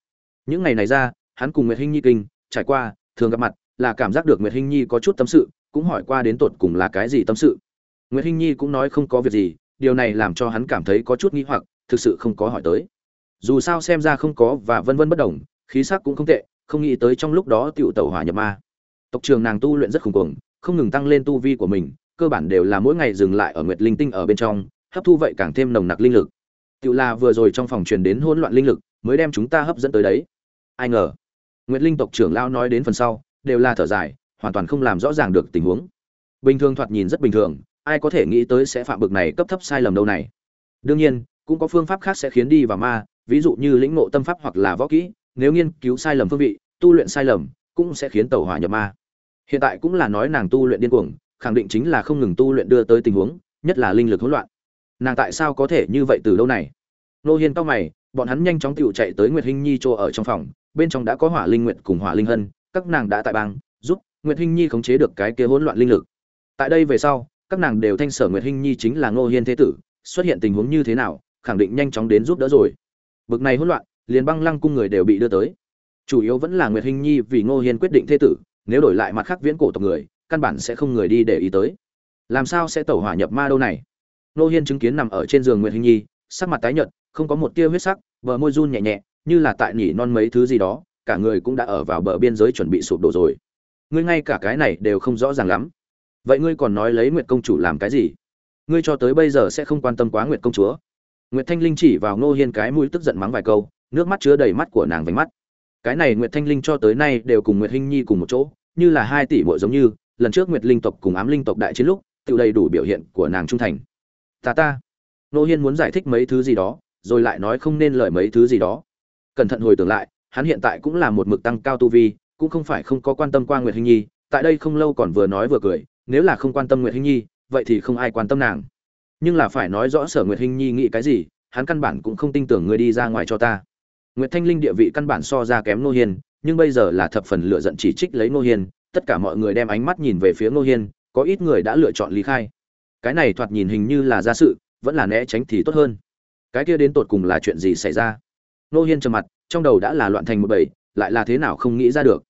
Những ngày này ra, hắn cùng nguyệt hinh nhi kinh, trải qua thường gặp mặt, là cảm giác được nguyệt hinh nhi có chút tâm sự, cũng hỏi qua đến tột cùng là cái gì tâm sự. Nguyệt hinh nhi cũng nói không có việc gì, điều này làm cho hắn cảm thấy có chút nghi hoặc, thực sự không có hỏi tới. Dù sao xem ra không có và vân vân bất đồng, khí sắc cũng không tệ, không nghĩ tới trong lúc đó tiểu tẩu hỏa nhập ma. Tộc trường nàng tu luyện rất khủng cuồng, không ngừng tăng lên tu vi của mình, cơ bản đều là mỗi ngày dừng lại ở nguyệt linh tinh ở bên trong, hấp thu vậy càng thêm nồng nặc linh lực. Tự là vừa rồi trong phòng truyền đến hỗn loạn linh lực, mới đem chúng ta hấp dẫn tới đấy. Ai ngờ nguyệt linh tộc trưởng lão nói đến phần sau, đều là thở dài, hoàn toàn không làm rõ ràng được tình huống. Bình thường thoạt nhìn rất bình thường, ai có thể nghĩ tới sẽ phạm bực này cấp thấp sai lầm đâu này. Đương nhiên, cũng có phương pháp khác sẽ khiến đi vào ma, ví dụ như lĩnh ngộ tâm pháp hoặc là võ kỹ, nếu nghiên cứu sai lầm phương vị, tu luyện sai lầm, cũng sẽ khiến tẩu hỏa nhập ma. Hiện tại cũng là nói nàng tu luyện điên cuồng, khẳng định chính là không ngừng tu luyện đưa tới tình huống, nhất là linh lực hỗn loạn. Nàng tại sao có thể như vậy từ lâu này? Nô hiên cau mày, bọn hắn nhanh chóng tiểu chạy tới nguyệt hinh nhi chỗ ở trong phòng bên trong đã có hỏa linh nguyệt cùng hỏa linh hân, các nàng đã tại bang, giúp nguyệt hinh nhi khống chế được cái kia hỗn loạn linh lực. Tại đây về sau, các nàng đều thanh sở nguyệt hinh nhi chính là ngô hiên thế tử, xuất hiện tình huống như thế nào, khẳng định nhanh chóng đến giúp đỡ rồi. Bực này hỗn loạn, liền băng lăng cung người đều bị đưa tới. Chủ yếu vẫn là nguyệt hinh nhi vì ngô hiên quyết định thế tử, nếu đổi lại mặt khác viễn cổ tộc người, căn bản sẽ không người đi để ý tới. Làm sao sẽ tẩu hỏa nhập ma đâu này? Ngô hiên chứng kiến nằm ở trên giường nguyệt hinh nhi, sắc mặt tái nhợt, không có một tia huyết sắc vợ môi run nhẹ nhẹ như là tại nhỉ non mấy thứ gì đó, cả người cũng đã ở vào bờ biên giới chuẩn bị sụp đổ rồi. Ngươi ngay cả cái này đều không rõ ràng lắm. Vậy ngươi còn nói lấy nguyệt công chủ làm cái gì? Ngươi cho tới bây giờ sẽ không quan tâm quá nguyệt công chúa. Nguyệt thanh linh chỉ vào ngô hiên cái mũi tức giận mắng vài câu, nước mắt chứa đầy mắt của nàng vánh mắt. Cái này nguyệt thanh linh cho tới nay đều cùng nguyệt hinh nhi cùng một chỗ, như là hai tỷ muội giống như, lần trước nguyệt linh tộc cùng ám linh tộc đại chiến lúc, tự đầy đủ biểu hiện của nàng trung thành. Ta ta. Ngô hiên muốn giải thích mấy thứ gì đó, rồi lại nói không nên lời mấy thứ gì đó cẩn thận hồi tưởng lại, hắn hiện tại cũng là một mực tăng cao tu vi, cũng không phải không có quan tâm qua nguyệt hinh nhi, tại đây không lâu còn vừa nói vừa cười, nếu là không quan tâm nguyệt hinh nhi, vậy thì không ai quan tâm nàng. Nhưng là phải nói rõ sở nguyệt hinh nhi nghĩ cái gì, hắn căn bản cũng không tin tưởng người đi ra ngoài cho ta. Nguyệt thanh linh địa vị căn bản so ra kém nô hiên, nhưng bây giờ là thập phần lựa giận chỉ trích lấy nô hiên, tất cả mọi người đem ánh mắt nhìn về phía nô hiên, có ít người đã lựa chọn lý khai. Cái này thoạt nhìn hình như là ra sự, vẫn là né tránh thì tốt hơn. Cái kia đến tột cùng là chuyện gì xảy ra? Nô hiên trầm mặt, trong đầu đã là loạn thành một bầy, lại là thế nào không nghĩ ra được.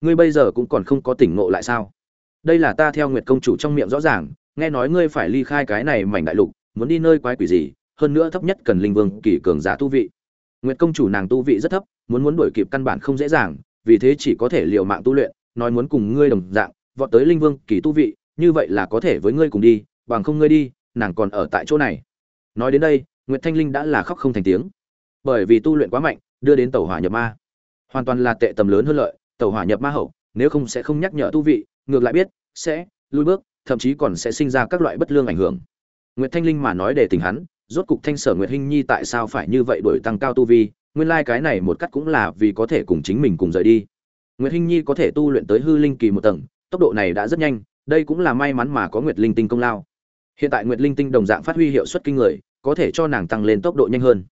Ngươi bây giờ cũng còn không có tỉnh ngộ lại sao? Đây là ta theo nguyệt công chủ trong miệng rõ ràng, nghe nói ngươi phải ly khai cái này mảnh đại lục, muốn đi nơi quái quỷ gì, hơn nữa thấp nhất cần linh vương, kỳ cường giả tu vị. Nguyệt công chủ nàng tu vị rất thấp, muốn muốn đuổi kịp căn bản không dễ dàng, vì thế chỉ có thể liều mạng tu luyện, nói muốn cùng ngươi đồng dạng, vọt tới linh vương, kỳ tu vị, như vậy là có thể với ngươi cùng đi, bằng không ngươi đi, nàng còn ở tại chỗ này. Nói đến đây, nguyệt thanh linh đã là khóc không thành tiếng bởi vì tu luyện quá mạnh, đưa đến tàu hỏa nhập ma. Hoàn toàn là tệ tầm lớn hơn lợi tàu hỏa nhập ma hậu, nếu không sẽ không nhắc nhở tu vị, ngược lại biết, sẽ lui bước, thậm chí còn sẽ sinh ra các loại bất lương ảnh hưởng. Nguyệt thanh linh mà nói để tình hắn, rốt cục thanh sở nguyệt hinh nhi tại sao phải như vậy đổi tăng cao tu vi, nguyên lai cái này một cắt cũng là vì có thể cùng chính mình cùng rời đi. Nguyệt hinh nhi có thể tu luyện tới hư linh kỳ một tầng, tốc độ này đã rất nhanh, đây cũng là may mắn mà có nguyệt linh tinh công lao. Hiện tại nguyệt linh tinh đồng dạng phát huy hiệu suất kinh người, có thể cho nàng tăng lên tốc độ nhanh hơn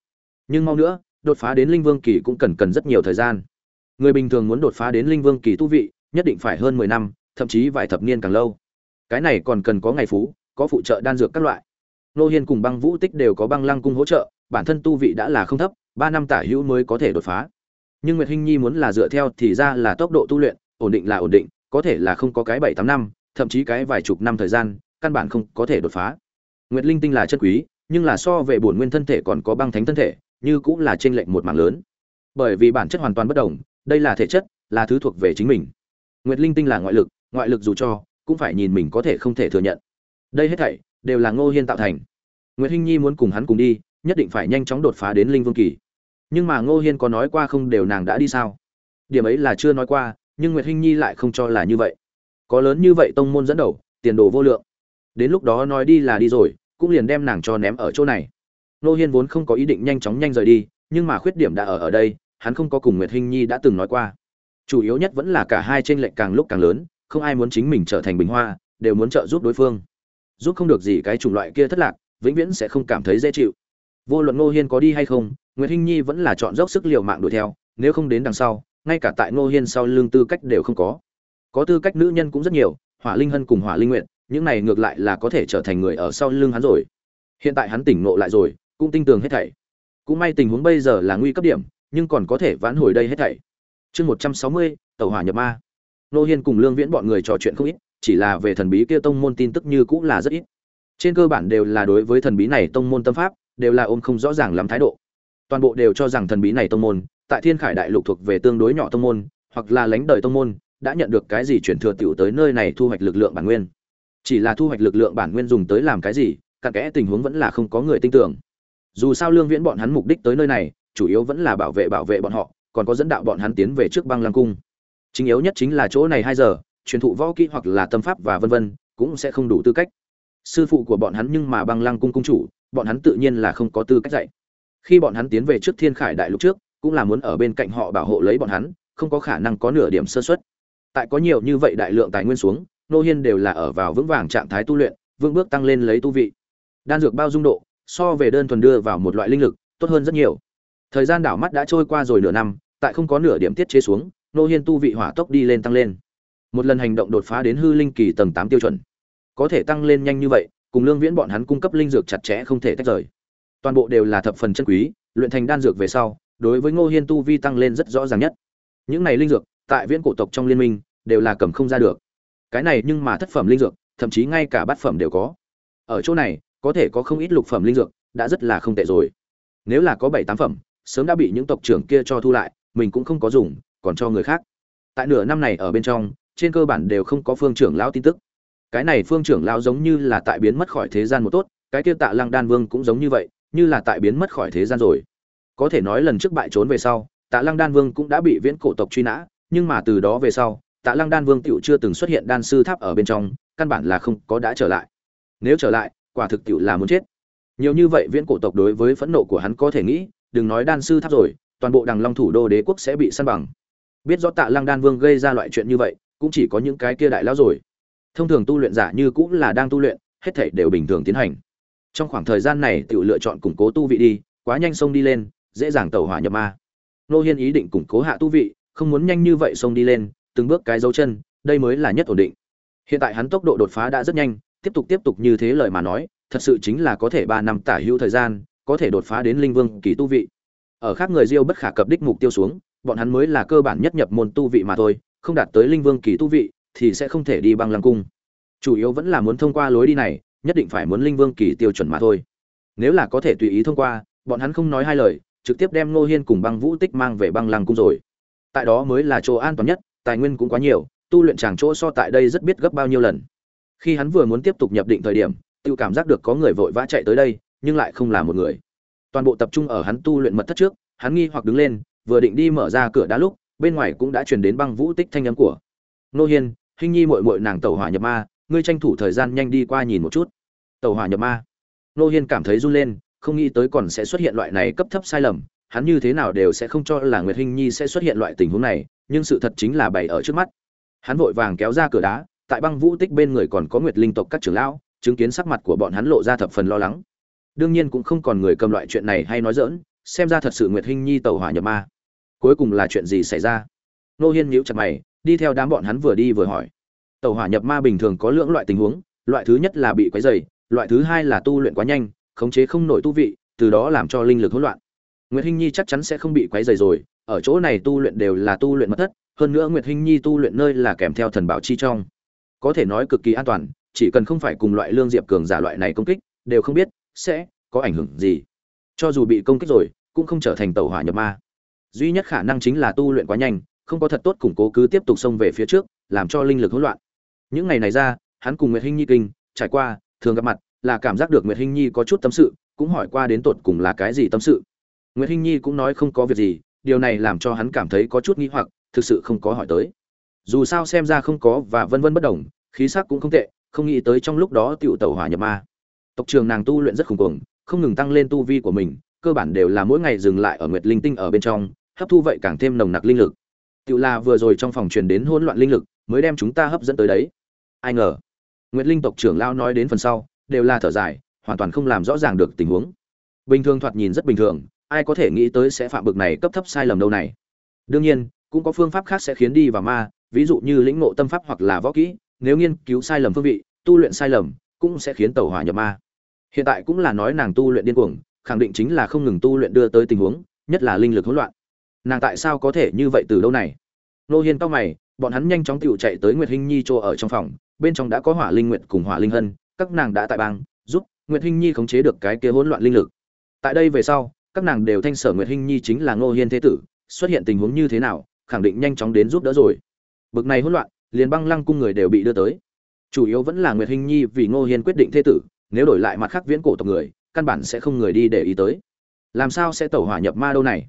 nhưng mau nữa, đột phá đến linh vương kỳ cũng cần cần rất nhiều thời gian. Người bình thường muốn đột phá đến linh vương kỳ tu vị, nhất định phải hơn mười năm, thậm chí vài thập niên càng lâu. Cái này còn cần có ngày phú, có phụ trợ đan dược các loại. Nô hiên cùng băng vũ tích đều có băng lăng cung hỗ trợ, bản thân tu vị đã là không thấp, ba năm tả hữu mới có thể đột phá. Nhưng nguyệt hinh nhi muốn là dựa theo thì ra là tốc độ tu luyện, ổn định là ổn định, có thể là không có cái bảy tám năm, thậm chí cái vài chục năm thời gian, căn bản không có thể đột phá. Nguyệt linh tinh là chất quý, nhưng là so về bổn nguyên thân thể còn có băng thánh thân thể như cũng là chênh lệnh một mảng lớn. Bởi vì bản chất hoàn toàn bất đồng, đây là thể chất, là thứ thuộc về chính mình. Nguyệt linh tinh là ngoại lực ngoại lực dù cho, cũng phải nhìn mình có thể không thể thừa nhận. Đây hết thảy, đều là ngô hiên tạo thành. Nguyệt hinh nhi muốn cùng hắn cùng đi, nhất định phải nhanh chóng đột phá đến linh vương kỳ. Nhưng mà ngô hiên có nói qua không đều nàng đã đi sao? Điểm ấy là chưa nói qua, nhưng nguyệt hinh nhi lại không cho là như vậy. Có lớn như vậy tông môn dẫn đầu, tiền đồ vô lượng. Đến lúc đó nói đi là đi rồi, cũng liền đem nàng cho ném ở chỗ này. Nô hiên vốn không có ý định nhanh chóng nhanh rời đi, nhưng mà khuyết điểm đã ở ở đây, hắn không có cùng nguyệt hinh nhi đã từng nói qua. Chủ yếu nhất vẫn là cả hai tranh lệch càng lúc càng lớn, không ai muốn chính mình trở thành bình hoa, đều muốn trợ giúp đối phương. Giúp không được gì cái chủng loại kia thất lạc, vĩnh viễn sẽ không cảm thấy dễ chịu. Vô luận ngô hiên có đi hay không, Nguyệt hinh nhi vẫn là chọn dốc sức liều mạng đuổi theo, nếu không đến đằng sau, ngay cả tại ngô hiên sau lương tư cách đều không có. Có tư cách nữ nhân cũng rất nhiều, hỏa linh hân cùng hỏa linh nguyện những này ngược lại là có thể trở thành người ở sau lưng hắn rồi. Hiện tại hắn tỉnh ngộ lại rồi cũng tin tưởng hết thảy. Cũng may tình huống bây giờ là nguy cấp điểm, nhưng còn có thể vãn hồi đây hết thảy. Chương một trăm sáu mươi, tàu hỏa nhập ma. Nô hiên cùng lương viễn bọn người trò chuyện không ít, chỉ là về thần bí kia tông môn tin tức như cũng là rất ít. Trên cơ bản đều là đối với thần bí này tông môn tâm pháp, đều là ôm không rõ ràng lắm thái độ. Toàn bộ đều cho rằng thần bí này tông môn, tại thiên khải đại lục thuộc về tương đối nhỏ tông môn, hoặc là lãnh đời tông môn, đã nhận được cái gì chuyển thừa tiểu tới nơi này thu hoạch lực lượng bản nguyên. Chỉ là thu hoạch lực lượng bản nguyên dùng tới làm cái gì cả kẽ tình huống vẫn là không có người tin tưởng dù sao lương viễn bọn hắn mục đích tới nơi này, chủ yếu vẫn là bảo vệ bảo vệ bọn họ, còn có dẫn đạo bọn hắn tiến về trước băng lăng cung. Chính yếu nhất chính là chỗ này hai giờ, truyền thụ võ kỹ hoặc là tâm pháp và vân vân, cũng sẽ không đủ tư cách. Sư phụ của bọn hắn nhưng mà băng lăng cung cung chủ, bọn hắn tự nhiên là không có tư cách dạy. Khi bọn hắn tiến về trước thiên khải đại lục trước, cũng là muốn ở bên cạnh họ bảo hộ lấy bọn hắn, không có khả năng có nửa điểm sơ xuất tại có nhiều như vậy đại lượng tài nguyên xuống, nô hiên đều là ở vào vững vàng trạng thái tu luyện, vững bước tăng lên lấy tu vị. Đan dược bao dung độ so về đơn thuần đưa vào một loại linh lực, tốt hơn rất nhiều. Thời gian đảo mắt đã trôi qua rồi nửa năm, tại không có nửa điểm tiết chế xuống, nô hiên tu vị hỏa tốc đi lên tăng lên. Một lần hành động đột phá đến hư linh kỳ tầng tám tiêu chuẩn. Có thể tăng lên nhanh như vậy, cùng lương viễn bọn hắn cung cấp linh dược chặt chẽ không thể tách rời. Toàn bộ đều là thập phần chân quý, luyện thành đan dược về sau, đối với ngô hiên tu vi tăng lên rất rõ ràng nhất. Những này linh dược, tại viễn cổ tộc trong liên minh, đều là cầm không ra được. Cái này nhưng mà thất phẩm linh dược, thậm chí ngay cả bát phẩm đều có. Ở chỗ này có thể có không ít lục phẩm linh dược, đã rất là không tệ rồi. Nếu là có bảy tám phẩm, sớm đã bị những tộc trưởng kia cho thu lại, mình cũng không có dùng, còn cho người khác. Tại nửa năm này ở bên trong, trên cơ bản đều không có phương trưởng lão tin tức. Cái này phương trưởng lão giống như là tại biến mất khỏi thế gian một tốt, cái kia tạ lăng đan vương cũng giống như vậy, như là tại biến mất khỏi thế gian rồi. Có thể nói lần trước bại trốn về sau, tạ lăng đan vương cũng đã bị viễn cổ tộc truy nã, nhưng mà từ đó về sau, tạ lăng đan vương tựu chưa từng xuất hiện đan sư tháp ở bên trong, căn bản là không có đã trở lại. Nếu trở lại quả thực tiệu là muốn chết. Nhiều như vậy viễn cổ tộc đối với phẫn nộ của hắn có thể nghĩ, đừng nói đan sư tháp rồi, toàn bộ đằng long thủ đô đế quốc sẽ bị săn bằng. Biết rõ tạ lăng đan vương gây ra loại chuyện như vậy, cũng chỉ có những cái kia đại lão rồi. Thông thường tu luyện giả như cũng là đang tu luyện, hết thảy đều bình thường tiến hành. Trong khoảng thời gian này tự lựa chọn củng cố tu vị đi, quá nhanh xông đi lên, dễ dàng tẩu hỏa nhập ma. Nô hiên ý định củng cố hạ tu vị, không muốn nhanh như vậy xông đi lên, từng bước cái dấu chân, đây mới là nhất ổn định. Hiện tại hắn tốc độ đột phá đã rất nhanh tiếp tục tiếp tục như thế lời mà nói, thật sự chính là có thể ba năm tả hữu thời gian, có thể đột phá đến linh vương kỳ tu vị. Ở khác người diêu bất khả cập đích mục tiêu xuống, bọn hắn mới là cơ bản nhất nhập môn tu vị mà thôi, không đạt tới linh vương kỳ tu vị, thì sẽ không thể đi băng lăng cung. Chủ yếu vẫn là muốn thông qua lối đi này, nhất định phải muốn linh vương kỳ tiêu chuẩn mà thôi. Nếu là có thể tùy ý thông qua, bọn hắn không nói hai lời, trực tiếp đem ngô hiên cùng băng vũ tích mang về băng lăng cung rồi. Tại đó mới là chỗ an toàn nhất, tài nguyên cũng quá nhiều, tu luyện chàng chỗ so tại đây rất biết gấp bao nhiêu lần khi hắn vừa muốn tiếp tục nhập định thời điểm tự cảm giác được có người vội vã chạy tới đây, nhưng lại không là một người. Toàn bộ tập trung ở hắn tu luyện mật thất trước, hắn nghi hoặc đứng lên, vừa định đi mở ra cửa đá lúc, bên ngoài cũng đã truyền đến băng vũ tích thanh âm của nô hiên hình nhi mội mội nàng tàu hỏa nhập ma, ngươi tranh thủ thời gian nhanh đi qua nhìn một chút. Tàu hỏa nhập ma? Nô hiên cảm thấy run lên, không nghĩ tới còn sẽ xuất hiện loại này cấp thấp sai lầm, hắn như thế nào đều sẽ không cho là nguyệt Hình nhi sẽ xuất hiện loại tình huống này, nhưng sự thật chính là bày ở trước mắt. Hắn vội vàng kéo ra cửa đá tại băng vũ tích bên người còn có nguyệt linh tộc các trưởng lão, chứng kiến sắc mặt của bọn hắn lộ ra thập phần lo lắng. Đương nhiên cũng không còn người cầm loại chuyện này hay nói dỡn xem ra thật sự nguyệt hinh nhi tàu hỏa nhập ma. Cuối cùng là chuyện gì xảy ra? Nô hiên nhíu chặt mày, đi theo đám bọn hắn vừa đi vừa hỏi. Tàu hỏa nhập ma bình thường có lưỡng loại tình huống, loại thứ nhất là bị quấy dày loại thứ hai là tu luyện quá nhanh, khống chế không nổi tu vị, từ đó làm cho linh lực hỗn loạn. Nguyệt hinh nhi chắc chắn sẽ không bị quấy dày rồi, ở chỗ này tu luyện đều là tu luyện mất thất, hơn nữa nguyệt hinh nhi tu luyện nơi là kèm theo thần bảo chi trong có thể nói cực kỳ an toàn, chỉ cần không phải cùng loại lương diệp cường giả loại này công kích, đều không biết sẽ có ảnh hưởng gì. Cho dù bị công kích rồi, cũng không trở thành tàu hỏa nhập ma. Duy nhất khả năng chính là tu luyện quá nhanh, không có thật tốt củng cố cứ tiếp tục xông về phía trước, làm cho linh lực hỗn loạn. Những ngày này ra, hắn cùng nguyệt hinh nhi kinh, trải qua, thường gặp mặt, là cảm giác được nguyệt hinh nhi có chút tâm sự, cũng hỏi qua đến tột cùng là cái gì tâm sự. Nguyệt hinh nhi cũng nói không có việc gì, điều này làm cho hắn cảm thấy có chút nghi hoặc, thực sự không có hỏi tới dù sao xem ra không có và vân vân bất đồng, khí sắc cũng không tệ, không nghĩ tới trong lúc đó tiểu tẩu hỏa nhập ma. Tộc trường nàng tu luyện rất khủng cuồng, không ngừng tăng lên tu vi của mình, cơ bản đều là mỗi ngày dừng lại ở nguyệt linh tinh ở bên trong, hấp thu vậy càng thêm nồng nặc linh lực. Tiểu là vừa rồi trong phòng truyền đến hỗn loạn linh lực, mới đem chúng ta hấp dẫn tới đấy. Ai ngờ, nguyệt linh tộc trưởng lao nói đến phần sau, đều là thở dài, hoàn toàn không làm rõ ràng được tình huống. Bình thường thoạt nhìn rất bình thường, ai có thể nghĩ tới sẽ phạm bực này cấp thấp sai lầm đâu này. Đương nhiên, cũng có phương pháp khác sẽ khiến đi vào ma ví dụ như lĩnh ngộ tâm pháp hoặc là võ kỹ, nếu nghiên cứu sai lầm phương vị, tu luyện sai lầm, cũng sẽ khiến tẩu hỏa nhập ma. Hiện tại cũng là nói nàng tu luyện điên cuồng, khẳng định chính là không ngừng tu luyện đưa tới tình huống, nhất là linh lực hỗn loạn. Nàng tại sao có thể như vậy từ đâu này? Nô hiên cau mày, bọn hắn nhanh chóng tiểu chạy tới nguyệt hinh nhi chỗ ở trong phòng, bên trong đã có hỏa linh nguyệt cùng hỏa linh hân, các nàng đã tại bang, giúp nguyệt hinh nhi khống chế được cái kia hỗn loạn linh lực. Tại đây về sau, các nàng đều thanh sở nguyệt hinh nhi chính là ngô hiên thế tử, xuất hiện tình huống như thế nào, khẳng định nhanh chóng đến giúp đỡ rồi bực này hỗn loạn, liền băng lăng cung người đều bị đưa tới. Chủ yếu vẫn là nguyệt hinh nhi vì ngô hiên quyết định thế tử, nếu đổi lại mặt khác viễn cổ tộc người, căn bản sẽ không người đi để ý tới. Làm sao sẽ tẩu hỏa nhập ma đâu này?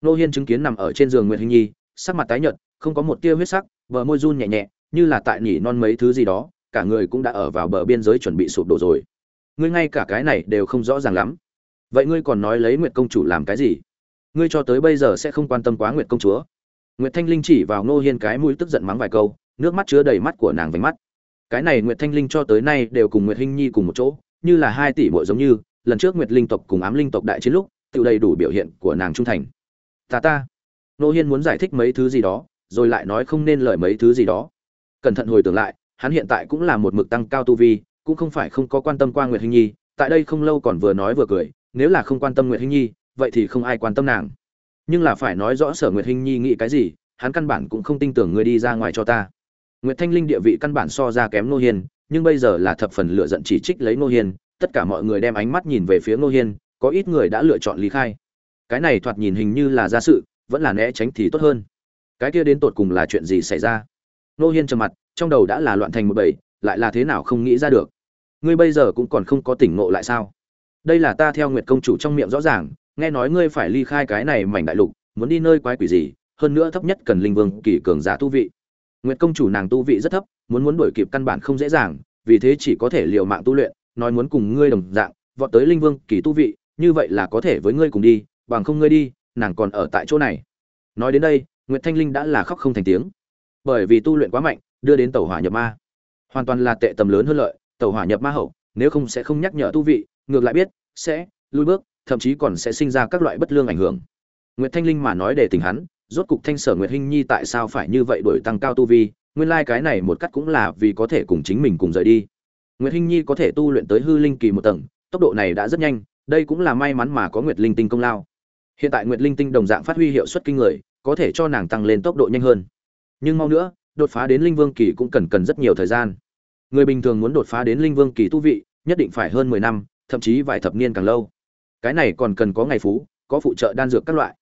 Ngô hiên chứng kiến nằm ở trên giường nguyệt hinh nhi, sắc mặt tái nhợt, không có một tia huyết sắc, bờ môi run nhẹ nhẹ, như là tại nhỉ non mấy thứ gì đó, cả người cũng đã ở vào bờ biên giới chuẩn bị sụp đổ rồi. Ngươi ngay cả cái này đều không rõ ràng lắm. Vậy ngươi còn nói lấy nguyệt công chủ làm cái gì? Ngươi cho tới bây giờ sẽ không quan tâm quá nguyệt công chúa nguyệt thanh linh chỉ vào ngô hiên cái mũi tức giận mắng vài câu, nước mắt chứa đầy mắt của nàng vành mắt. Cái này nguyệt thanh linh cho tới nay đều cùng nguyệt hinh nhi cùng một chỗ, như là hai tỷ muội giống như, lần trước nguyệt linh tộc cùng ám linh tộc đại chiến lúc, tự đầy đủ biểu hiện của nàng trung thành. Ta ta. Ngô hiên muốn giải thích mấy thứ gì đó, rồi lại nói không nên lời mấy thứ gì đó. Cẩn thận hồi tưởng lại, hắn hiện tại cũng là một mực tăng cao tu vi, cũng không phải không có quan tâm qua nguyệt hinh nhi, tại đây không lâu còn vừa nói vừa cười, nếu là không quan tâm nguyệt hinh nhi, vậy thì không ai quan tâm nàng nhưng là phải nói rõ sở nguyệt hinh nhi nghĩ cái gì, hắn căn bản cũng không tin tưởng ngươi đi ra ngoài cho ta. Nguyệt thanh linh địa vị căn bản so ra kém nô hiên, nhưng bây giờ là thập phần lựa giận chỉ trích lấy nô hiên, tất cả mọi người đem ánh mắt nhìn về phía nô hiên, có ít người đã lựa chọn lý khai. Cái này thoạt nhìn hình như là ra sự, vẫn là né tránh thì tốt hơn. Cái kia đến tột cùng là chuyện gì xảy ra? Nô hiên trầm mặt, trong đầu đã là loạn thành một bầy, lại là thế nào không nghĩ ra được. Ngươi bây giờ cũng còn không có tỉnh ngộ lại sao? Đây là ta theo nguyệt công chủ trong miệng rõ ràng nghe nói ngươi phải ly khai cái này mảnh đại lục, muốn đi nơi quái quỷ gì, hơn nữa thấp nhất cần linh vương, kỳ cường giả tu vị. Nguyệt công chủ nàng tu vị rất thấp, muốn muốn đuổi kịp căn bản không dễ dàng, vì thế chỉ có thể liều mạng tu luyện, nói muốn cùng ngươi đồng dạng, vọt tới linh vương, kỳ tu vị, như vậy là có thể với ngươi cùng đi, bằng không ngươi đi, nàng còn ở tại chỗ này. Nói đến đây, nguyệt thanh linh đã là khóc không thành tiếng. Bởi vì tu luyện quá mạnh, đưa đến tàu hỏa nhập ma. Hoàn toàn là tệ tầm lớn hơn lợi tàu hỏa nhập ma hậu, nếu không sẽ không nhắc nhở tu vị, ngược lại biết, sẽ lui bước thậm chí còn sẽ sinh ra các loại bất lương ảnh hưởng. Nguyệt thanh linh mà nói để tình hắn, rốt cục thanh sở nguyệt hinh nhi tại sao phải như vậy đổi tăng cao tu vi, nguyên lai cái này một cách cũng là vì có thể cùng chính mình cùng rời đi. Nguyệt hinh nhi có thể tu luyện tới hư linh kỳ một tầng, tốc độ này đã rất nhanh, đây cũng là may mắn mà có nguyệt linh tinh công lao. Hiện tại nguyệt linh tinh đồng dạng phát huy hiệu suất kinh người, có thể cho nàng tăng lên tốc độ nhanh hơn. Nhưng mau nữa, đột phá đến linh vương kỳ cũng cần cần rất nhiều thời gian. Người bình thường muốn đột phá đến linh vương kỳ tu vị, nhất định phải hơn mười năm, thậm chí vài thập niên càng lâu cái này còn cần có ngày phú, có phụ trợ đan dược các loại.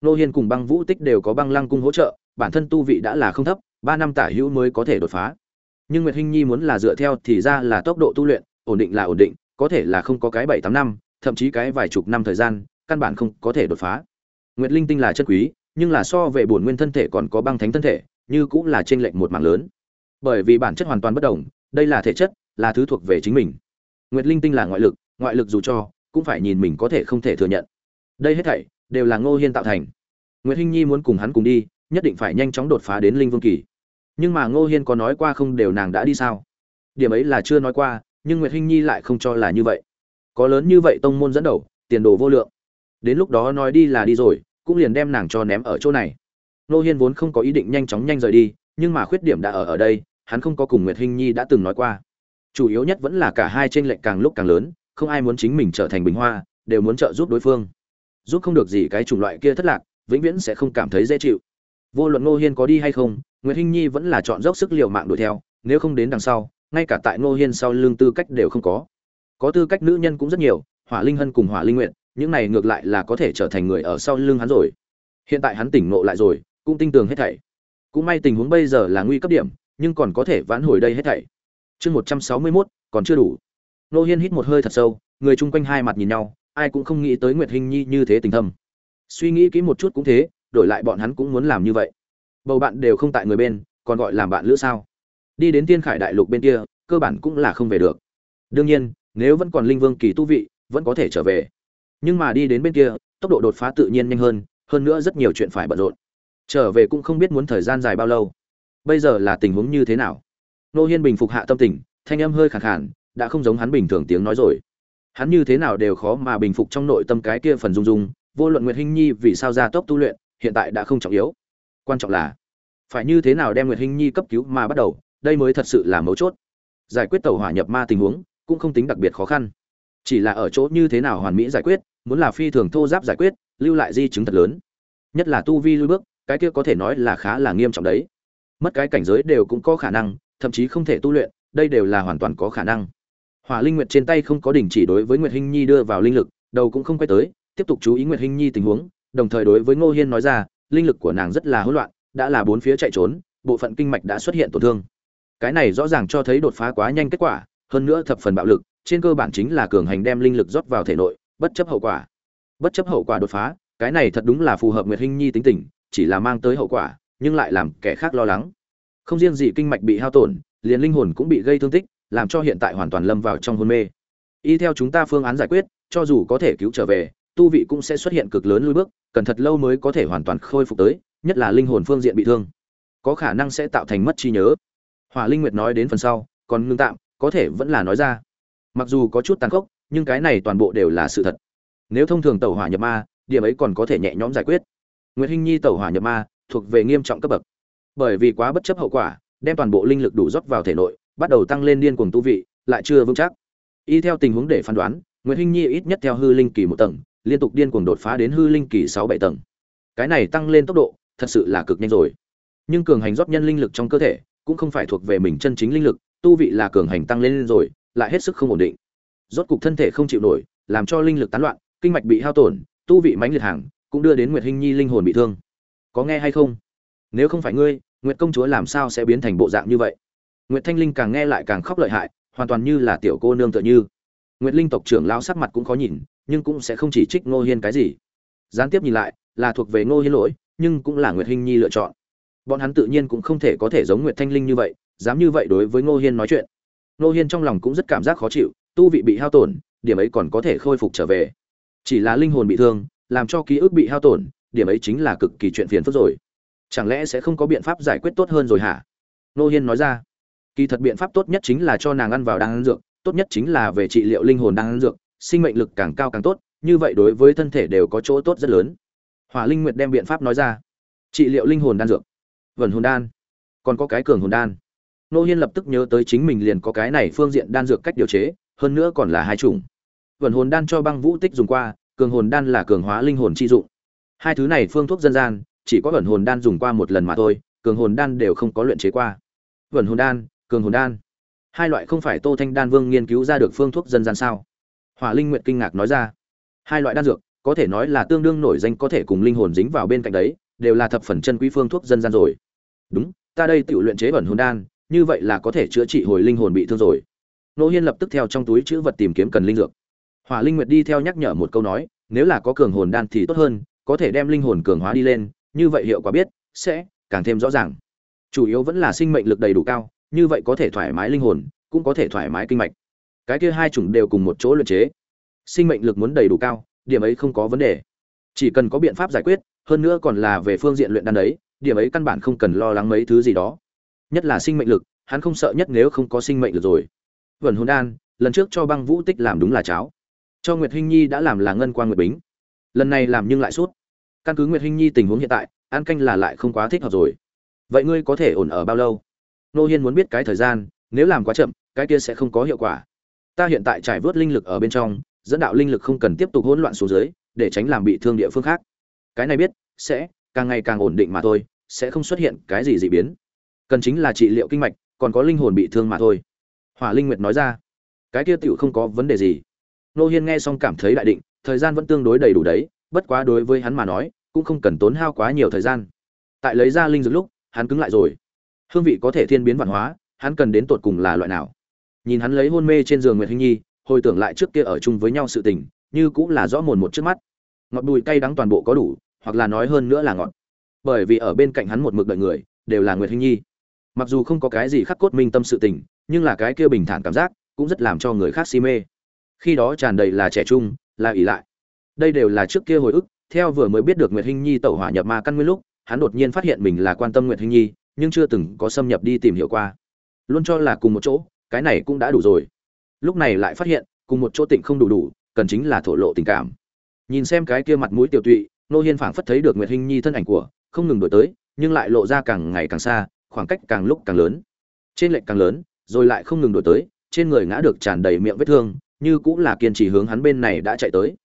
Nô hiên cùng băng vũ tích đều có băng lăng cung hỗ trợ, bản thân tu vị đã là không thấp, ba năm tả hữu mới có thể đột phá. Nhưng nguyệt hinh nhi muốn là dựa theo thì ra là tốc độ tu luyện, ổn định là ổn định, có thể là không có cái bảy tám năm, thậm chí cái vài chục năm thời gian, căn bản không có thể đột phá. Nguyệt linh tinh là chất quý, nhưng là so về bổn nguyên thân thể còn có băng thánh thân thể, như cũng là trên lệnh một mảng lớn. Bởi vì bản chất hoàn toàn bất đồng, đây là thể chất, là thứ thuộc về chính mình. Nguyệt linh tinh là ngoại lực ngoại lực dù cho cũng phải nhìn mình có thể không thể thừa nhận. Đây hết thảy đều là ngô hiên tạo thành. Nguyệt hinh nhi muốn cùng hắn cùng đi, nhất định phải nhanh chóng đột phá đến linh vương kỳ. Nhưng mà ngô hiên có nói qua không đều nàng đã đi sao? Điểm ấy là chưa nói qua, nhưng nguyệt hinh nhi lại không cho là như vậy. Có lớn như vậy tông môn dẫn đầu, tiền đồ vô lượng. Đến lúc đó nói đi là đi rồi, cũng liền đem nàng cho ném ở chỗ này. Ngô hiên vốn không có ý định nhanh chóng nhanh rời đi, nhưng mà khuyết điểm đã ở ở đây, hắn không có cùng nguyệt hinh nhi đã từng nói qua. Chủ yếu nhất vẫn là cả hai tranh lệch càng lúc càng lớn không ai muốn chính mình trở thành bình hoa, đều muốn trợ giúp đối phương. Giúp không được gì cái chủng loại kia thất lạc, vĩnh viễn sẽ không cảm thấy dễ chịu. Vô luận ngô hiên có đi hay không nguyễn hinh nhi vẫn là chọn dốc sức l i ề u mạng đuổi theo, nếu không đến đằng sau, ngay cả tại ngô hiên sau lương tư cách đều không có. Có tư cách nữ nhân cũng rất nhiều, hỏa linh hân cùng hỏa linh nguyện những này ngược lại là có thể trở thành người ở sau lưng hắn rồi. Hiện tại hắn tỉnh ngộ lại rồi, cũng tin tưởng hết thảy. Cũng may tình huống bây giờ là nguy cấp điểm, nhưng còn có thể vãn hồi đây hết thảy. Chương một trăm sáu mươi mốt, còn chưa đủ nô hiên hít một hơi thật sâu, người chung quanh hai mặt nhìn nhau, ai cũng không nghĩ tới nguyệt hinh nhi như thế tình thâm. Suy nghĩ kỹ một chút cũng thế, đổi lại bọn hắn cũng muốn làm như vậy. Bầu bạn đều không tại người bên, còn gọi làm bạn lữ sao? Đi đến tiên khải đại lục bên kia, cơ bản cũng là không về được. Đương nhiên, nếu vẫn còn linh vương kỳ tu vị, vẫn có thể trở về. Nhưng mà đi đến bên kia, tốc độ đột phá tự nhiên nhanh hơn hơn nữa rất nhiều chuyện phải bận rộn. Trở về cũng không biết muốn thời gian dài bao lâu. Bây giờ là tình huống như thế nào? Nô hiên bình phục hạ tâm tình, thanh âm hơi khẳng khản đã không giống hắn bình thường tiếng nói rồi. Hắn như thế nào đều khó mà bình phục trong nội tâm cái kia phần rung rung, vô luận nguyệt hinh nhi vì sao ra tốc tu luyện, hiện tại đã không trọng yếu. Quan trọng là, phải như thế nào đem nguyệt hinh nhi cấp cứu mà bắt đầu, đây mới thật sự là mấu chốt. Giải quyết tàu hỏa nhập ma tình huống, cũng không tính đặc biệt khó khăn. Chỉ là ở chỗ như thế nào hoàn mỹ giải quyết, muốn là phi thường thô giáp giải quyết, lưu lại di chứng thật lớn. Nhất là tu vi lưu bước, cái kia có thể nói là khá là nghiêm trọng đấy. Mất cái cảnh giới đều cũng có khả năng, thậm chí không thể tu luyện, đây đều là hoàn toàn có khả năng hỏa linh nguyệt trên tay không có đình chỉ đối với nguyệt hinh nhi đưa vào linh lực, đầu cũng không quay tới, tiếp tục chú ý nguyệt hinh nhi tình huống, đồng thời đối với ngô hiên nói ra, linh lực của nàng rất là hỗn loạn, đã là bốn phía chạy trốn, bộ phận kinh mạch đã xuất hiện tổn thương. Cái này rõ ràng cho thấy đột phá quá nhanh kết quả, hơn nữa thập phần bạo lực, trên cơ bản chính là cường hành đem linh lực rót vào thể nội, bất chấp hậu quả. Bất chấp hậu quả đột phá, cái này thật đúng là phù hợp nguyệt hinh nhi tính tình, chỉ là mang tới hậu quả, nhưng lại làm kẻ khác lo lắng. Không riêng gì kinh mạch bị hao tổn, liền linh hồn cũng bị gây thương tích làm cho hiện tại hoàn toàn lâm vào trong hôn mê. Y theo chúng ta phương án giải quyết, cho dù có thể cứu trở về, tu vị cũng sẽ xuất hiện cực lớn lùi bước, cần thật lâu mới có thể hoàn toàn khôi phục tới, nhất là linh hồn phương diện bị thương. Có khả năng sẽ tạo thành mất trí nhớ. Hỏa linh nguyệt nói đến phần sau, còn ngưng tạm, có thể vẫn là nói ra. Mặc dù có chút tàn khốc, nhưng cái này toàn bộ đều là sự thật. Nếu thông thường tẩu hỏa nhập ma, điểm ấy còn có thể nhẹ nhõm giải quyết. Nguyệt hinh nhi tẩu hỏa nhập ma, thuộc về nghiêm trọng cấp bậc. Bởi vì quá bất chấp hậu quả, đem toàn bộ linh lực đủ rót vào thể nội bắt đầu tăng lên điên cuồng tu vị, lại chưa vững chắc. Y theo tình huống để phán đoán, nguyệt hinh nhi ít nhất theo hư linh kỳ một tầng, liên tục điên cuồng đột phá đến hư linh kỳ sáu bảy tầng. Cái này tăng lên tốc độ, thật sự là cực nhanh rồi. Nhưng cường hành rót nhân linh lực trong cơ thể, cũng không phải thuộc về mình chân chính linh lực, tu vị là cường hành tăng lên rồi, lại hết sức không ổn định. Rốt cục thân thể không chịu nổi, làm cho linh lực tán loạn, kinh mạch bị hao tổn, tu vị mãnh liệt hàng, cũng đưa đến nguyệt hinh nhi linh hồn bị thương. Có nghe hay không? Nếu không phải ngươi, nguyệt công chúa làm sao sẽ biến thành bộ dạng như vậy? Nguyệt thanh linh càng nghe lại càng khóc lợi hại, hoàn toàn như là tiểu cô nương tựa như. Nguyệt linh tộc trưởng lão sắc mặt cũng khó nhìn, nhưng cũng sẽ không chỉ trích ngô hiên cái gì. Gián tiếp nhìn lại, là thuộc về ngô hiên lỗi, nhưng cũng là nguyệt hinh nhi lựa chọn. Bọn hắn tự nhiên cũng không thể có thể giống nguyệt thanh linh như vậy, dám như vậy đối với ngô hiên nói chuyện. Ngô hiên trong lòng cũng rất cảm giác khó chịu, tu vị bị hao tổn, điểm ấy còn có thể khôi phục trở về. Chỉ là linh hồn bị thương, làm cho ký ức bị hao tổn, điểm ấy chính là cực kỳ chuyện phiền phức rồi. Chẳng lẽ sẽ không có biện pháp giải quyết tốt hơn rồi hả? Ngô hiên nói ra kỳ thật biện pháp tốt nhất chính là cho nàng ăn vào đan dược, tốt nhất chính là về trị liệu linh hồn đan dược, sinh mệnh lực càng cao càng tốt, như vậy đối với thân thể đều có chỗ tốt rất lớn. Hỏa linh nguyệt đem biện pháp nói ra. Trị liệu linh hồn đan dược. Vần hồn đan. Còn có cái cường hồn đan. Nô hiên lập tức nhớ tới chính mình liền có cái này phương diện đan dược cách điều chế, hơn nữa còn là hai chủng. Vần hồn đan cho băng vũ tích dùng qua, cường hồn đan là cường hóa linh hồn chi dụng. Hai thứ này phương thuốc dân gian, chỉ có vần hồn đan dùng qua một lần mà thôi, cường hồn đan đều không có luyện chế qua. Vần hồn đan cường hồn đan. Hai loại không phải tô thanh đan vương nghiên cứu ra được phương thuốc dân gian sao? Hỏa linh nguyện kinh ngạc nói ra. Hai loại đan dược, có thể nói là tương đương nổi danh có thể cùng linh hồn dính vào bên cạnh đấy, đều là thập phần chân quý phương thuốc dân gian rồi. Đúng, ta đây tự luyện chế bẩn hồn đan, như vậy là có thể chữa trị hồi linh hồn bị thương rồi. Nô hiên lập tức theo trong túi chữ vật tìm kiếm cần linh dược. Hỏa linh nguyệt đi theo nhắc nhở một câu nói, nếu là có cường hồn đan thì tốt hơn, có thể đem linh hồn cường hóa đi lên, như vậy hiệu quả biết, sẽ càng thêm rõ ràng. Chủ yếu vẫn là sinh mệnh lực đầy đủ cao như vậy có thể thoải mái linh hồn, cũng có thể thoải mái kinh mạch. Cái kia hai chủng đều cùng một chỗ luyện chế. Sinh mệnh lực muốn đầy đủ cao, điểm ấy không có vấn đề. Chỉ cần có biện pháp giải quyết, hơn nữa còn là về phương diện luyện đan đấy, điểm ấy căn bản không cần lo lắng mấy thứ gì đó. Nhất là sinh mệnh lực, hắn không sợ nhất nếu không có sinh mệnh lực rồi. Vẩn hồn đan, lần trước cho băng vũ tích làm đúng là cháo. Cho nguyệt hinh nhi đã làm là ngân quan nguyệt bính. Lần này làm nhưng lại suốt căn cứ nguyệt hinh nhi tình huống hiện tại ăn canh là lại không quá thích hợp rồi. Vậy ngươi có thể ổn ở bao lâu? Nô hiên muốn biết cái thời gian, nếu làm quá chậm, cái kia sẽ không có hiệu quả. Ta hiện tại trải vớt linh lực ở bên trong, dẫn đạo linh lực không cần tiếp tục hỗn loạn xuống dưới, để tránh làm bị thương địa phương khác. Cái này biết, sẽ, càng ngày càng ổn định mà thôi, sẽ không xuất hiện cái gì dị biến. Cần chính là trị liệu kinh mạch, còn có linh hồn bị thương mà thôi. Hỏa linh nguyệt nói ra. Cái kia tiểu không có vấn đề gì. Nô hiên nghe xong cảm thấy đại định, thời gian vẫn tương đối đầy đủ đấy, bất quá đối với hắn mà nói, cũng không cần tốn hao quá nhiều thời gian. Tại lấy ra linh dược lúc, hắn cứng lại rồi hương vị có thể thiên biến văn hóa, hắn cần đến tột cùng là loại nào? Nhìn hắn lấy hôn mê trên giường nguyệt hinh nhi, hồi tưởng lại trước kia ở chung với nhau sự tình, như cũng là rõ mồn một trước mắt. Ngọt bùi cay đắng toàn bộ có đủ, hoặc là nói hơn nữa là ngọt. Bởi vì ở bên cạnh hắn một mực đợi người, đều là nguyệt hinh nhi. Mặc dù không có cái gì khắc cốt minh tâm sự tình, nhưng là cái kia bình thản cảm giác, cũng rất làm cho người khác si mê. Khi đó tràn đầy là trẻ trung, là ỷ lại. Đây đều là trước kia hồi ức, theo vừa mới biết được nguyệt hinh nhi tẩu hỏa nhập ma căn nguyên lúc, hắn đột nhiên phát hiện mình là quan tâm nguyệt hinh nhi nhưng chưa từng có xâm nhập đi tìm hiểu qua. Luôn cho là cùng một chỗ, cái này cũng đã đủ rồi. Lúc này lại phát hiện, cùng một chỗ tịnh không đủ đủ, cần chính là thổ lộ tình cảm. Nhìn xem cái kia mặt mũi tiểu tụy, nô hiên phảng phất thấy được nguyệt hinh nhi thân ảnh của, không ngừng đổi tới, nhưng lại lộ ra càng ngày càng xa, khoảng cách càng lúc càng lớn. Trên lệnh càng lớn, rồi lại không ngừng đổi tới, trên người ngã được tràn đầy miệng vết thương, như cũng là kiên trì hướng hắn bên này đã chạy tới.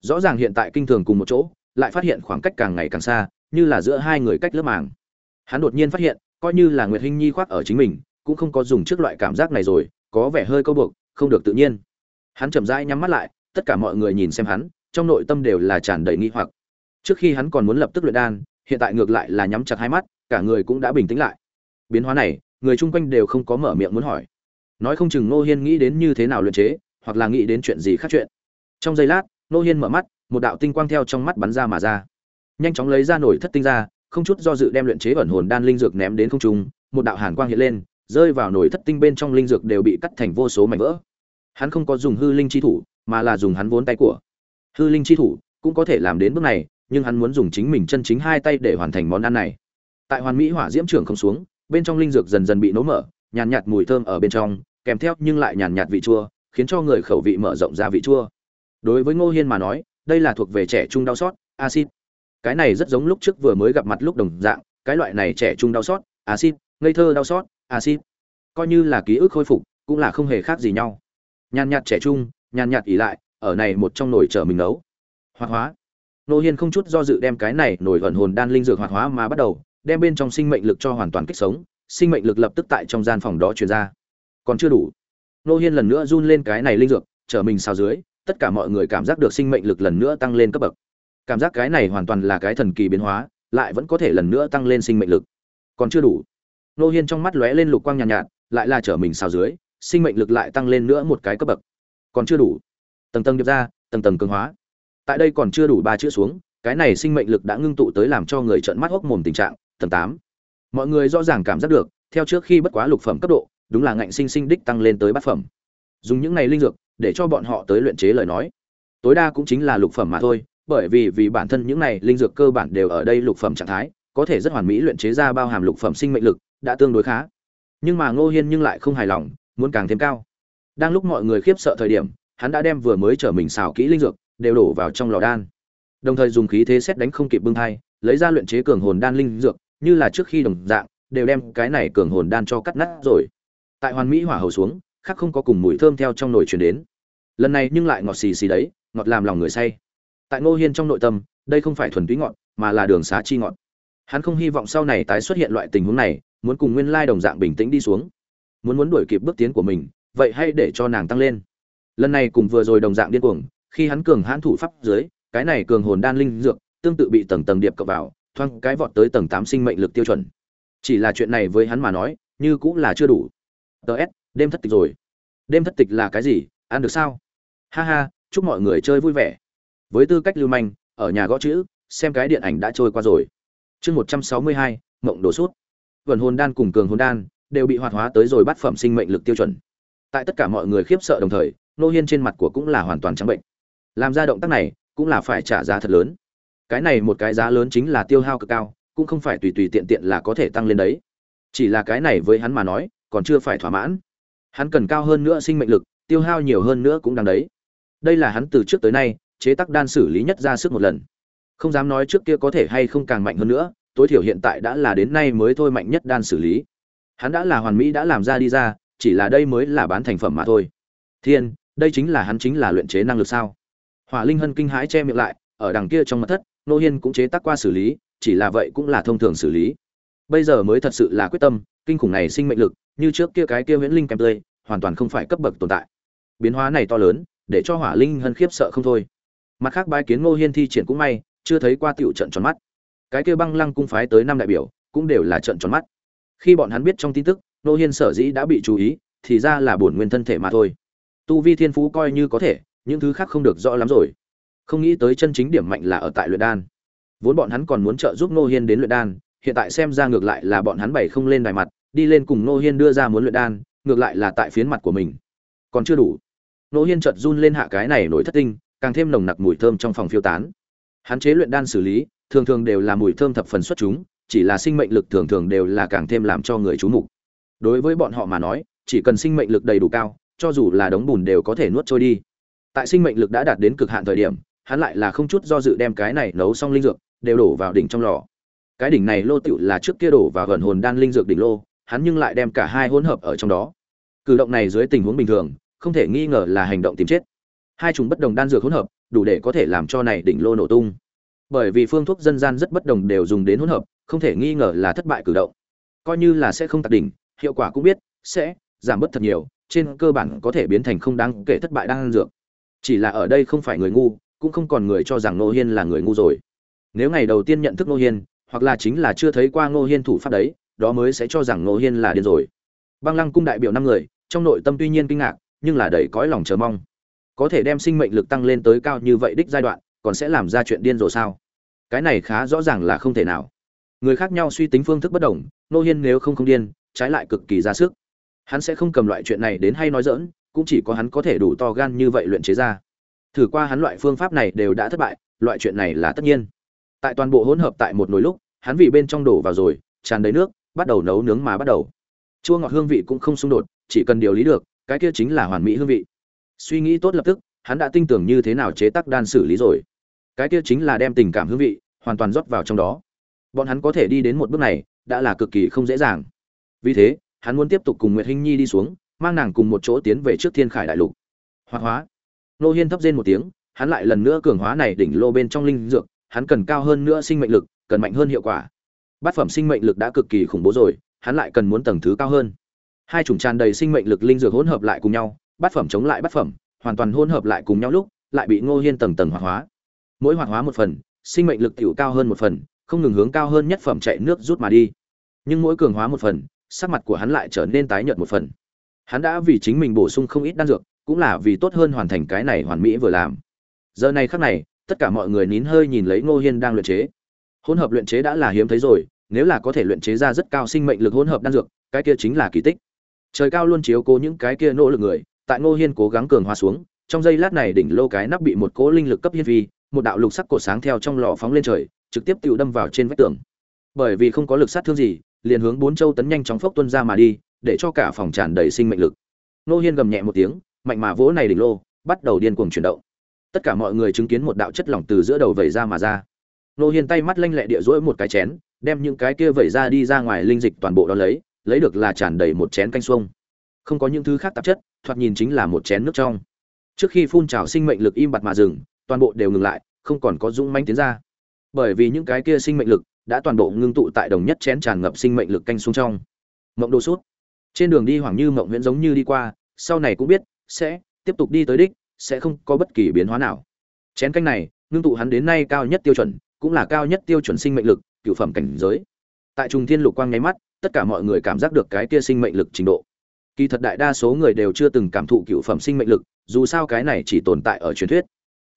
Rõ ràng hiện tại kinh thường cùng một chỗ, lại phát hiện khoảng cách càng ngày càng xa, như là giữa hai người cách lớp màng hắn đột nhiên phát hiện, coi như là nguyệt hinh nhi khoác ở chính mình, cũng không có dùng trước loại cảm giác này rồi, có vẻ hơi câu buộc, không được tự nhiên. Hắn chậm rãi nhắm mắt lại, tất cả mọi người nhìn xem hắn, trong nội tâm đều là tràn đầy nghi hoặc. Trước khi hắn còn muốn lập tức luyện đan, hiện tại ngược lại là nhắm chặt hai mắt, cả người cũng đã bình tĩnh lại. Biến hóa này, người chung quanh đều không có mở miệng muốn hỏi. Nói không chừng nô hiên nghĩ đến như thế nào luyện chế, hoặc là nghĩ đến chuyện gì khác chuyện. Trong giây lát nô hiên mở mắt, một đạo tinh quang theo trong mắt bắn ra mà ra. Nhanh chóng lấy ra nổi thất tinh ra không chút do dự đem luyện chế ẩn hồn đan linh dược ném đến không trung một đạo hàn quang hiện lên rơi vào nồi thất tinh bên trong linh dược đều bị cắt thành vô số mảnh vỡ. Hắn không có dùng hư linh chi thủ mà là dùng hắn vốn tay của. Hư linh chi thủ cũng có thể làm đến bước này nhưng hắn muốn dùng chính mình chân chính hai tay để hoàn thành món ăn này. Tại hoàn mỹ hỏa diễm trưởng không xuống bên trong linh dược dần dần bị nấu mở nhàn nhạt, mùi thơm ở bên trong kèm theo nhưng lại nhàn nhạt vị chua khiến cho người khẩu vị mở rộng ra vị chua. Đối với ngô hiên mà nói đây là thuộc về trẻ trung đau xót acid cái này rất giống lúc trước vừa mới gặp mặt lúc đồng dạng, cái loại này trẻ trung đau xót acid ngây thơ đau xót acid coi như là ký ức khôi phục, cũng là không hề khác gì nhau. Nhàn nhạt trẻ trung, nhàn nhạt ỉ lại, ở này một trong nồi chở mình nấu. Hoạt hóa. Nô hiên không chút do dự đem cái này nổi ẩn hồn đan linh dược hoạt hóa mà bắt đầu, đem bên trong sinh mệnh lực cho hoàn toàn kích sống, sinh mệnh lực lập tức tại trong gian phòng đó truyền ra. Còn chưa đủ. Nô hiên lần nữa run lên cái này linh dược chở mình sao dưới, tất cả mọi người cảm giác được sinh mệnh lực lần nữa tăng lên cấp bậc cảm giác cái này hoàn toàn là cái thần kỳ biến hóa lại vẫn có thể lần nữa tăng lên sinh mệnh lực. Còn chưa đủ. Nô hiên trong mắt lóe lên lục quang nhàn nhạt, nhạt lại là trở mình xào dưới sinh mệnh lực lại tăng lên nữa một cái cấp bậc. Còn chưa đủ. Tầng tầng điệp ra tầng tầng cường hóa. Tại đây còn chưa đủ ba chữ xuống cái này sinh mệnh lực đã ngưng tụ tới làm cho người trợn mắt hốc mồm tình trạng tầng tám. Mọi người rõ ràng cảm giác được theo trước khi bất quá lục phẩm cấp độ đúng là ngạnh sinh sinh đích tăng lên tới bát phẩm. Dùng những này linh dược để cho bọn họ tới luyện chế lời nói. Tối đa cũng chính là lục phẩm mà thôi bởi vì vì bản thân những này linh dược cơ bản đều ở đây lục phẩm trạng thái, có thể rất hoàn mỹ luyện chế ra bao hàm lục phẩm sinh mệnh lực, đã tương đối khá. Nhưng mà ngô hiên nhưng lại không hài lòng, muốn càng thêm cao. Đang lúc mọi người khiếp sợ thời điểm, hắn đã đem vừa mới trở mình xào kỹ linh dược, đều đổ vào trong lò đan. Đồng thời dùng khí thế xét đánh không kịp bưng thai, lấy ra luyện chế cường hồn đan linh dược, như là trước khi đồng dạng, đều đem cái này cường hồn đan cho cắt nát rồi. Tại hoàn mỹ hỏa hầu xuống, khác không có cùng mùi thơm theo trong nồi truyền đến. Lần này nhưng lại ngọt xì xì đấy, ngọt làm lòng người say tại ngô hiên trong nội tâm đây không phải thuần túy ngọn, mà là đường xá chi ngọn. hắn không hy vọng sau này tái xuất hiện loại tình huống này muốn cùng nguyên lai đồng dạng bình tĩnh đi xuống. Muốn muốn đuổi kịp bước tiến của mình vậy hay để cho nàng tăng lên. Lần này cùng vừa rồi đồng dạng điên cuồng khi hắn cường hãn thủ pháp dưới cái này cường hồn đan linh dược tương tự bị tầng tầng điệp cập vào thoang cái vọt tới tầng tám sinh mệnh lực tiêu chuẩn. Chỉ là chuyện này với hắn mà nói như cũng là chưa đủ. Ts đêm thất tịch rồi. Đêm thất tịch là cái gì? Ăn được sao? Ha ha chúc mọi người chơi vui vẻ với tư cách lưu manh, ở nhà gõ chữ, xem cái điện ảnh đã trôi qua rồi. Chương một trăm sáu mươi hai, mộng đồ sút. Vần hồn đan cùng cường hồn đan đều bị hoạt hóa tới rồi bắt phẩm sinh mệnh lực tiêu chuẩn. Tại tất cả mọi người khiếp sợ đồng thời, nô hiên trên mặt của cũng là hoàn toàn trắng bệnh. Làm ra động tác này cũng là phải trả giá thật lớn. Cái này một cái giá lớn chính là tiêu hao cực cao, cũng không phải tùy tùy tiện tiện là có thể tăng lên đấy. Chỉ là cái này với hắn mà nói, còn chưa phải thỏa mãn. Hắn cần cao hơn nữa sinh mệnh lực, tiêu hao nhiều hơn nữa cũng đáng đấy. Đây là hắn từ trước tới nay chế tác đan xử lý nhất ra sức một lần. Không dám nói trước kia có thể hay không càng mạnh hơn nữa, tối thiểu hiện tại đã là đến nay mới thôi mạnh nhất đan xử lý. Hắn đã là hoàn mỹ đã làm ra đi ra, chỉ là đây mới là bán thành phẩm mà thôi. Thiên, đây chính là hắn chính là luyện chế năng lực sao? Hỏa linh hân kinh hãi che miệng lại, ở đằng kia trong mật thất, nô hiên cũng chế tác qua xử lý, chỉ là vậy cũng là thông thường xử lý. Bây giờ mới thật sự là quyết tâm, kinh khủng này sinh mệnh lực, như trước kia cái kia huyễn linh kèm tươi, hoàn toàn không phải cấp bậc tồn tại. Biến hóa này to lớn, để cho hỏa linh hân khiếp sợ không thôi mặt khác bái kiến ngô hiên thi triển cũng may, chưa thấy qua tiểu trận tròn mắt. Cái kia băng lăng cung phái tới năm đại biểu, cũng đều là trận tròn mắt. Khi bọn hắn biết trong tin tức, ngô hiên sở dĩ đã bị chú ý, thì ra là bổn nguyên thân thể mà thôi. Tu vi thiên phú coi như có thể, những thứ khác không được rõ lắm rồi. Không nghĩ tới chân chính điểm mạnh là ở tại luyện đan. Vốn bọn hắn còn muốn trợ giúp Ngô hiên đến luyện đan, hiện tại xem ra ngược lại là bọn hắn bày không lên đài mặt, đi lên cùng Ngô hiên đưa ra muốn luyện đan, ngược lại là tại phiến mặt của mình. Còn chưa đủ. Ngô hiên chợt run lên hạ cái này nổi thất tinh càng thêm nồng nặc mùi thơm trong phòng phiêu tán. Hắn chế luyện đan xử lý, thường thường đều là mùi thơm thập phần xuất chúng, chỉ là sinh mệnh lực thường thường đều là càng thêm làm cho người chú mục. Đối với bọn họ mà nói, chỉ cần sinh mệnh lực đầy đủ cao, cho dù là đống bùn đều có thể nuốt trôi đi. Tại sinh mệnh lực đã đạt đến cực hạn thời điểm, hắn lại là không chút do dự đem cái này nấu xong linh dược, đều đổ vào đỉnh trong lò. Cái đỉnh này lô tựu là trước kia đổ vào gần hồn đan linh dược đỉnh lô, hắn nhưng lại đem cả hai hỗn hợp ở trong đó. Cử động này dưới tình huống bình thường, không thể nghi ngờ là hành động tìm chết hai chủng bất đồng đan dược hỗn hợp đủ để có thể làm cho này đỉnh lô nổ tung bởi vì phương thuốc dân gian rất bất đồng đều dùng đến hỗn hợp không thể nghi ngờ là thất bại cử động coi như là sẽ không tạc đỉnh hiệu quả cũng biết sẽ giảm bớt thật nhiều trên cơ bản có thể biến thành không đáng kể thất bại đan dược chỉ là ở đây không phải người ngu cũng không còn người cho rằng nô Hiên là người ngu rồi. Nếu ngày đầu tiên nhận thức nô Hiên, hoặc là chính là chưa thấy qua nô Hiên thủ pháp đấy, đó mới sẽ cho rằng nô Hiên là điên rồi. Băng Lăng cung đại biểu năm người, trong nội tâm tuy nhiên kinh ngạc, nhưng là đầy cõi lòng chờ mong. Có thể đem sinh mệnh lực tăng lên tới cao như vậy đích giai đoạn, còn sẽ làm ra chuyện điên rồi sao? Cái này khá rõ ràng là không thể nào. Người khác nhau suy tính phương thức bất đồng, nô Hiên nếu không không điên, trái lại cực kỳ ra sức. Hắn sẽ không cầm loại chuyện này đến hay nói dỡn, cũng chỉ có hắn có thể đủ to gan như vậy luyện chế ra. Thử qua hắn loại phương pháp này đều đã thất bại, loại chuyện này là tất nhiên. Tại toàn bộ hỗn hợp tại một nồi lúc, hắn vị bên trong đổ vào rồi, tràn đầy nước, bắt đầu nấu nướng mà bắt đầu. Chua ngọt hương vị cũng không xung đột, chỉ cần điều lý được, cái kia chính là hoàn mỹ hương vị. Suy nghĩ tốt lập tức, hắn đã tinh tưởng như thế nào chế tác đan xử lý rồi. Cái kia chính là đem tình cảm hương vị hoàn toàn rót vào trong đó. Bọn hắn có thể đi đến một bước này, đã là cực kỳ không dễ dàng. Vì thế, hắn muốn tiếp tục cùng Nguyệt Hinh Nhi đi xuống, mang nàng cùng một chỗ tiến về trước Thiên Khải đại lục. Hoạt hóa. Nô Hiên thấp rên một tiếng, hắn lại lần nữa cường hóa này đỉnh lô bên trong linh dược, hắn cần cao hơn nữa sinh mệnh lực, cần mạnh hơn hiệu quả. Bát phẩm sinh mệnh lực đã cực kỳ khủng bố rồi, hắn lại cần muốn tầng thứ cao hơn. Hai chủng tràn đầy sinh mệnh lực linh dược hỗn hợp lại cùng nhau, bát phẩm chống lại bát phẩm, hoàn toàn hỗn hợp lại cùng nhau lúc, lại bị Ngô Hiên tầng tầng hoạt hóa. Mỗi hoạt hóa một phần, sinh mệnh lực tiểu cao hơn một phần, không ngừng hướng cao hơn nhất phẩm chạy nước rút mà đi. Nhưng mỗi cường hóa một phần, sắc mặt của hắn lại trở nên tái nhợt một phần. Hắn đã vì chính mình bổ sung không ít đan dược, cũng là vì tốt hơn hoàn thành cái này hoàn mỹ vừa làm. Giờ này khắc này, tất cả mọi người nín hơi nhìn lấy Ngô Hiên đang luyện chế. Hỗn hợp luyện chế đã là hiếm thấy rồi, nếu là có thể luyện chế ra rất cao sinh mệnh lực hỗn hợp đan dược, cái kia chính là kỳ tích. Trời cao luôn chiếu cố những cái kia nỗ lực người, tại Ngô Hiên cố gắng cường hóa xuống, trong giây lát này đỉnh lô cái nắp bị một cỗ linh lực cấp hiên vi, một đạo lục sắc cổ sáng theo trong lò phóng lên trời, trực tiếp tiêu đâm vào trên vách tường. Bởi vì không có lực sát thương gì, liền hướng bốn châu tấn nhanh chóng phốc tuôn ra mà đi, để cho cả phòng tràn đầy sinh mệnh lực. Ngô Hiên gầm nhẹ một tiếng, mạnh mà vỗ này đỉnh lô, bắt đầu điên cuồng chuyển động. Tất cả mọi người chứng kiến một đạo chất lỏng từ giữa đầu vẩy ra mà ra. Ngô Hiên tay mắt lanh lẹ địa rũi một cái chén, đem những cái kia vẩy ra đi ra ngoài linh dịch toàn bộ đó lấy, lấy được là tràn đầy một chén canh xuông. Không có những thứ khác tạp chất, thoạt nhìn chính là một chén nước trong. Trước khi phun trào sinh mệnh lực im bặt mà dừng, toàn bộ đều ngừng lại, không còn có dũng mãnh tiến ra. Bởi vì những cái kia sinh mệnh lực đã toàn bộ ngưng tụ tại đồng nhất chén tràn ngập sinh mệnh lực canh xuống trong. Mộng đồ sút. Trên đường đi hoảng Như Mộng Viễn giống như đi qua, sau này cũng biết sẽ tiếp tục đi tới đích, sẽ không có bất kỳ biến hóa nào. Chén canh này, ngưng tụ hắn đến nay cao nhất tiêu chuẩn, cũng là cao nhất tiêu chuẩn sinh mệnh lực, cửu phẩm cảnh giới. Tại Trung Thiên Lục Quang nháy mắt, tất cả mọi người cảm giác được cái kia sinh mệnh lực trình độ. Kỳ thật đại đa số người đều chưa từng cảm thụ cửu phẩm sinh mệnh lực, dù sao cái này chỉ tồn tại ở truyền thuyết.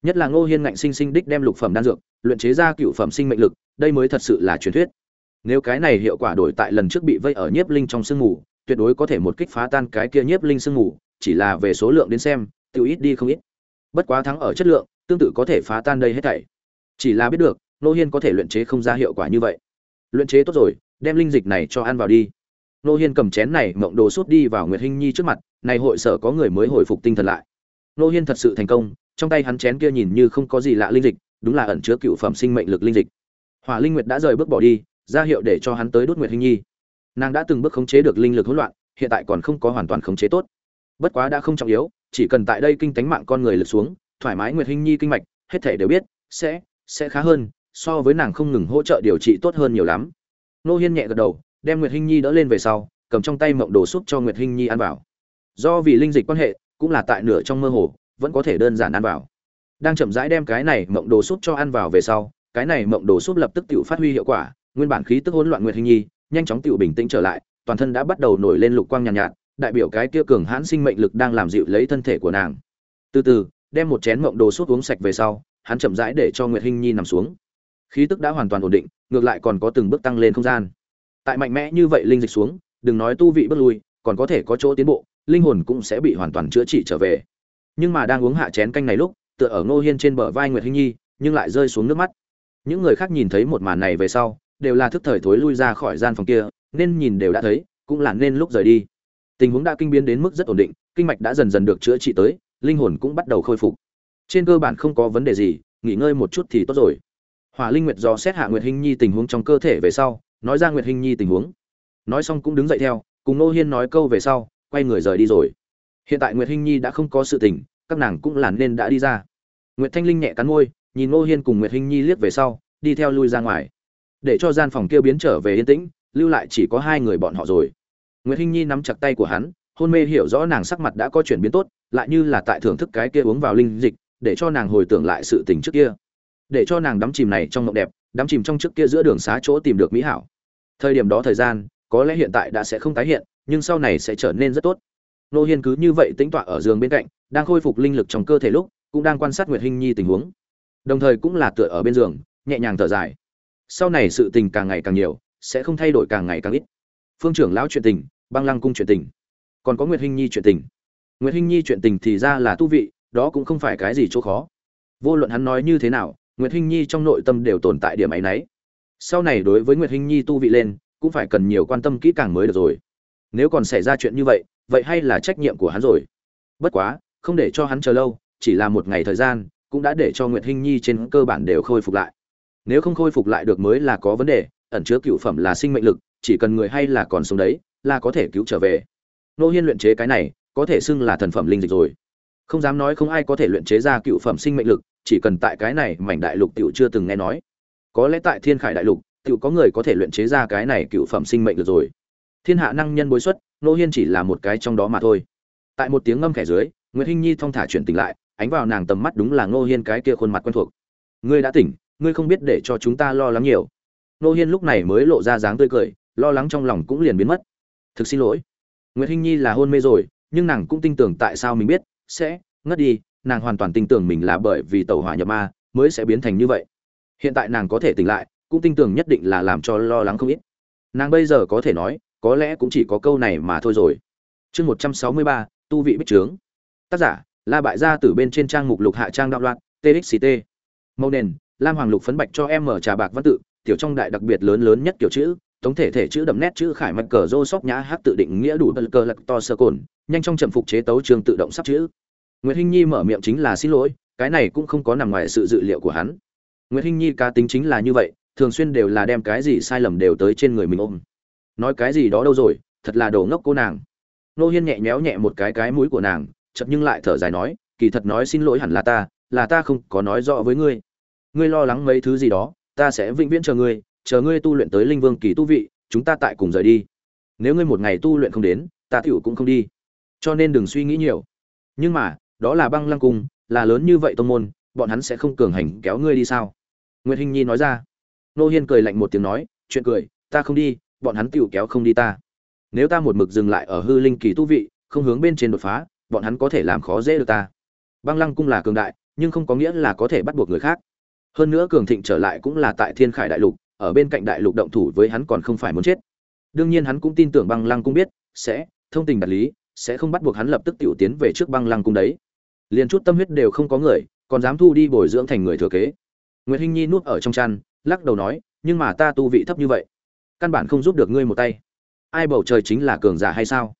Nhất là Ngô Hiên ngạnh sinh sinh đích đem lục phẩm đan dược, luyện chế ra cửu phẩm sinh mệnh lực, đây mới thật sự là truyền thuyết. Nếu cái này hiệu quả đổi tại lần trước bị vây ở nhiếp linh trong sương ngủ, tuyệt đối có thể một kích phá tan cái kia nhiếp linh sương ngủ, chỉ là về số lượng đến xem, tiêu ít đi không ít. Bất quá thắng ở chất lượng, tương tự có thể phá tan đây hết thảy. Chỉ là biết được, Ngô Hiên có thể luyện chế không ra hiệu quả như vậy. Luyện chế tốt rồi, đem linh dịch này cho ăn vào đi. Nô Hiên cầm chén này mộng đồ suốt đi vào Nguyệt Hinh Nhi trước mặt, này hội sở có người mới hồi phục tinh thần lại. Nô Hiên thật sự thành công, trong tay hắn chén kia nhìn như không có gì lạ linh dịch, đúng là ẩn chứa cựu phẩm sinh mệnh lực linh dịch. Hỏa Linh Nguyệt đã rời bước bỏ đi, ra hiệu để cho hắn tới đốt Nguyệt Hinh Nhi. Nàng đã từng bước khống chế được linh lực hỗn loạn, hiện tại còn không có hoàn toàn khống chế tốt. Bất quá đã không trọng yếu, chỉ cần tại đây kinh tánh mạng con người lượt xuống, thoải mái Nguyệt Hinh Nhi kinh mạch, hết thể đều biết, sẽ sẽ khá hơn, so với nàng không ngừng hỗ trợ điều trị tốt hơn nhiều lắm. Nô Hiên nhẹ gật đầu, đem Nguyệt Hinh Nhi đỡ lên về sau, cầm trong tay mộng đồ súp cho Nguyệt Hinh Nhi ăn vào. Do vì linh dịch quan hệ, cũng là tại nửa trong mơ hồ, vẫn có thể đơn giản ăn vào. Đang chậm rãi đem cái này mộng đồ súp cho ăn vào về sau, cái này mộng đồ súp lập tức tiểu phát huy hiệu quả, nguyên bản khí tức hỗn loạn Nguyệt Hinh Nhi, nhanh chóng tiểu bình tĩnh trở lại, toàn thân đã bắt đầu nổi lên lục quang nhàn nhạt, nhạt, đại biểu cái kia cường hãn sinh mệnh lực đang làm dịu lấy thân thể của nàng. Từ từ, đem một chén mộng đồ súp uống sạch về sau, hắn chậm rãi để cho Nguyệt Hinh Nhi nằm xuống. Khí tức đã hoàn toàn ổn định, ngược lại còn có từng bước tăng lên không gian. Tại mạnh mẽ như vậy linh dịch xuống, đừng nói tu vị bất lui, còn có thể có chỗ tiến bộ, linh hồn cũng sẽ bị hoàn toàn chữa trị trở về. Nhưng mà đang uống hạ chén canh này lúc, tựa ở Ngô Hiên trên bờ vai Nguyệt Hinh Nhi, nhưng lại rơi xuống nước mắt. Những người khác nhìn thấy một màn này về sau, đều là thức thời thối lui ra khỏi gian phòng kia, nên nhìn đều đã thấy, cũng là nên lúc rời đi. Tình huống đã kinh biến đến mức rất ổn định, kinh mạch đã dần dần được chữa trị tới, linh hồn cũng bắt đầu khôi phục. Trên cơ bản không có vấn đề gì, nghỉ ngơi một chút thì tốt rồi. Hỏa Linh Nguyệt do xét hạ Nguyệt Hinh Nhi tình huống trong cơ thể về sau, nói ra Nguyệt Hinh Nhi tình huống. Nói xong cũng đứng dậy theo, cùng Nô Hiên nói câu về sau, quay người rời đi rồi. Hiện tại Nguyệt Hinh Nhi đã không có sự tình, các nàng cũng làn nên đã đi ra. Nguyệt Thanh Linh nhẹ cắn môi, nhìn Nô Hiên cùng Nguyệt Hinh Nhi liếc về sau, đi theo lui ra ngoài. Để cho gian phòng kia biến trở về yên tĩnh, lưu lại chỉ có hai người bọn họ rồi. Nguyệt Hinh Nhi nắm chặt tay của hắn, hôn mê hiểu rõ nàng sắc mặt đã có chuyển biến tốt, lại như là tại thưởng thức cái kia uống vào linh dịch, để cho nàng hồi tưởng lại sự tình trước kia để cho nàng đắm chìm này trong mộng đẹp đắm chìm trong trước kia giữa đường xá chỗ tìm được mỹ hảo. Thời điểm đó thời gian, có lẽ hiện tại đã sẽ không tái hiện, nhưng sau này sẽ trở nên rất tốt. Nô hiên cứ như vậy tĩnh tọa ở giường bên cạnh, đang khôi phục linh lực trong cơ thể lúc, cũng đang quan sát nguyệt hinh nhi tình huống. Đồng thời cũng là tựa ở bên giường, nhẹ nhàng thở dài. Sau này sự tình càng ngày càng nhiều, sẽ không thay đổi càng ngày càng ít. Phương trưởng lão chuyện tình, băng lăng cung chuyện tình. Còn có nguyệt hinh nhi chuyện tình. Nguyệt hinh nhi chuyện tình thì ra là tu vị, đó cũng không phải cái gì chỗ khó. Vô luận hắn nói như thế nào nguyệt hinh nhi trong nội tâm đều tồn tại điểm ấy nấy. Sau này đối với nguyệt hinh nhi tu vị lên, cũng phải cần nhiều quan tâm kỹ càng mới được rồi. Nếu còn xảy ra chuyện như vậy vậy hay là trách nhiệm của hắn rồi. Bất quá, không để cho hắn chờ lâu, chỉ là một ngày thời gian, cũng đã để cho nguyệt hinh nhi trên cơ bản đều khôi phục lại. Nếu không khôi phục lại được mới là có vấn đề, ẩn chứa cựu phẩm là sinh mệnh lực, chỉ cần người hay là còn sống đấy, là có thể cứu trở về. Nô hiên luyện chế cái này, có thể xưng là thần phẩm linh dịch rồi. Không dám nói không ai có thể luyện chế ra cựu phẩm sinh mệnh lực chỉ cần tại cái này mảnh đại lục tiểu chưa từng nghe nói. Có lẽ tại thiên khải đại lục, tiểu có người có thể luyện chế ra cái này cựu phẩm sinh mệnh được rồi. Thiên hạ năng nhân bối xuất, nô hiên chỉ là một cái trong đó mà thôi. Tại một tiếng ngâm khẽ dưới, nguyệt hinh nhi thong thả chuyển tỉnh lại, ánh vào nàng tầm mắt đúng là ngô hiên cái kia khuôn mặt quen thuộc. Ngươi đã tỉnh, ngươi không biết để cho chúng ta lo lắng nhiều. Nô hiên lúc này mới lộ ra dáng tươi cười, lo lắng trong lòng cũng liền biến mất. Thực xin lỗi. Nguyệt hinh nhi là hôn mê rồi, nhưng nàng cũng tin tưởng tại sao mình biết, sẽ, ngất đi nàng hoàn toàn tin tưởng mình là bởi vì tàu hỏa nhập ma mới sẽ biến thành như vậy. Hiện tại nàng có thể tỉnh lại, cũng tin tưởng nhất định là làm cho lo lắng không ít. Nàng bây giờ có thể nói, có lẽ cũng chỉ có câu này mà thôi rồi. Chương một trăm sáu mươi ba, tu vị bích trướng. Tác giả, la bại gia từ bên trên trang mục lục hạ trang đạo loạn txct mâu nền, lam hoàng lục phấn bạch cho em mở trà bạc văn tự, tiểu trong đại đặc biệt lớn lớn nhất kiểu chữ, tổng thể thể chữ đậm nét chữ khải mạch cờ rô sóc nhã hát tự định nghĩa đủ bờ cờ lật to sơ cồn, nhanh trong trầm phục chế tấu trường tự động sắp chữ. Nguyệt hinh nhi mở miệng chính là xin lỗi, cái này cũng không có nằm ngoài sự dự liệu của hắn. Nguyệt hinh nhi cá tính chính là như vậy, thường xuyên đều là đem cái gì sai lầm đều tới trên người mình ôm. Nói cái gì đó đâu rồi, thật là đồ ngốc cô nàng. Nô hiên nhẹ nhéo nhẹ một cái cái mũi của nàng chậm nhưng lại thở dài nói, kỳ thật nói xin lỗi hẳn là ta là ta không có nói rõ với ngươi. Ngươi lo lắng mấy thứ gì đó, ta sẽ vĩnh viễn chờ ngươi chờ ngươi tu luyện tới linh vương kỳ tu vị, chúng ta tại cùng rời đi. Nếu ngươi một ngày tu luyện không đến, ta tiểu cũng không đi. Cho nên đừng suy nghĩ nhiều. Nhưng mà đó là băng lăng cung, là lớn như vậy tông môn, bọn hắn sẽ không cường hành kéo ngươi đi sao? Nguyệt hinh nhi nói ra. Nô hiên cười lạnh một tiếng nói, chuyện cười, ta không đi, bọn hắn tựu kéo không đi ta. Nếu ta một mực dừng lại ở hư linh kỳ tu vị, không hướng bên trên đột phá, bọn hắn có thể làm khó dễ được ta. Băng lăng cung là cường đại, nhưng không có nghĩa là có thể bắt buộc người khác. Hơn nữa cường thịnh trở lại cũng là tại thiên khải đại lục, ở bên cạnh đại lục động thủ với hắn còn không phải muốn chết. Đương nhiên hắn cũng tin tưởng băng lăng cung biết, sẽ thông tình đạt lý, sẽ không bắt buộc hắn lập tức tiểu tiến về trước băng lăng cung đấy liền chút tâm huyết đều không có người, còn dám thu đi bồi dưỡng thành người thừa kế. Nguyễn hinh nhi nuốt ở trong chăn, lắc đầu nói, nhưng mà ta tu vị thấp như vậy, căn bản không giúp được ngươi một tay. Ai bầu trời chính là cường giả hay sao?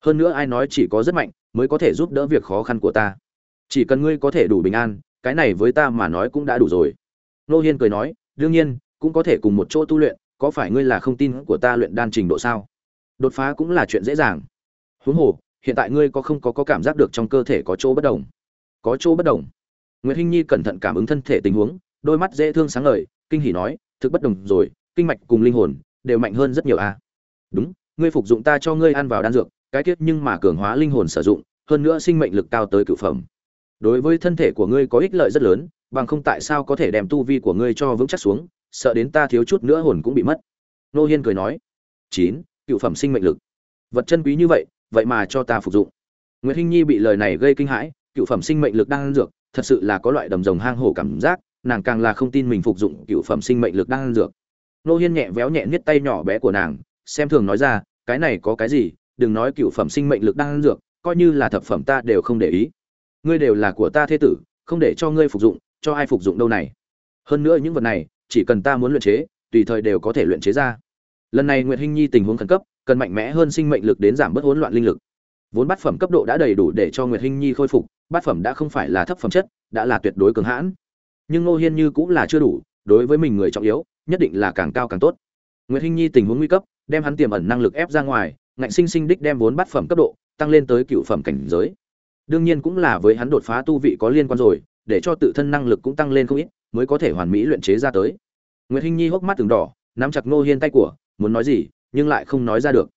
Hơn nữa ai nói chỉ có rất mạnh, mới có thể giúp đỡ việc khó khăn của ta. Chỉ cần ngươi có thể đủ bình an, cái này với ta mà nói cũng đã đủ rồi. Nô hiên cười nói, đương nhiên, cũng có thể cùng một chỗ tu luyện, có phải ngươi là không tin của ta luyện đan trình độ sao? Đột phá cũng là chuyện dễ dàng. Huống hồ hiện tại ngươi có không có, có cảm giác được trong cơ thể có chỗ bất đồng? Có chỗ bất đồng. Nguyễn hinh nhi cẩn thận cảm ứng thân thể tình huống đôi mắt dễ thương sáng ngời kinh hỉ nói thực bất đồng rồi kinh mạch cùng linh hồn đều mạnh hơn rất nhiều a à. đúng ngươi phục dụng ta cho ngươi ăn vào đan dược cái tiết nhưng mà cường hóa linh hồn sử dụng hơn nữa sinh mệnh lực cao tới cửu phẩm. Đối với thân thể của ngươi có ích lợi rất lớn bằng không tại sao có thể đem tu vi của ngươi cho vững chắc xuống sợ đến ta thiếu chút nữa hồn cũng bị mất. Nô hiên cười nói chín cựu phẩm sinh mệnh lực. Vật chân quý như vậy vậy mà cho ta phục dụng. Nguyễn hinh nhi bị lời này gây kinh hãi, cựu phẩm sinh mệnh lực đang dược, thật sự là có loại đầm rồng hang hổ cảm giác, nàng càng là không tin mình phục dụng cựu phẩm sinh mệnh lực đang dược. Nô hiên nhẹ véo nhẹ niết tay nhỏ bé của nàng, xem thường nói ra, cái này có cái gì? Đừng nói cựu phẩm sinh mệnh lực đang dược, coi như là thập phẩm ta đều không để ý. Ngươi đều là của ta thế tử, không để cho ngươi phục dụng, cho ai phục dụng đâu này? Hơn nữa những vật này, chỉ cần ta muốn luyện chế, tùy thời đều có thể luyện chế ra. Lần này nguyệt hinh nhi tình huống khẩn cấp cần mạnh mẽ hơn sinh mệnh lực đến giảm bớt hỗn loạn linh lực. Vốn bát phẩm cấp độ đã đầy đủ để cho nguyệt hinh nhi khôi phục, bát phẩm đã không phải là thấp phẩm chất, đã là tuyệt đối cường hãn. Nhưng ngô hiên như cũng là chưa đủ, đối với mình người trọng yếu, nhất định là càng cao càng tốt. Nguyệt hinh nhi tình huống nguy cấp, đem hắn tiềm ẩn năng lực ép ra ngoài, ngạnh sinh sinh đích đem vốn bát phẩm cấp độ, tăng lên tới cựu phẩm cảnh giới. Đương nhiên cũng là với hắn đột phá tu vị có liên quan rồi, để cho tự thân năng lực cũng tăng lên không ít, mới có thể hoàn mỹ luyện chế ra tới. Nguyệt hinh nhi hốc mắt từng đỏ, nắm chặt ngô hiên tay của, muốn nói gì nhưng lại không nói ra được.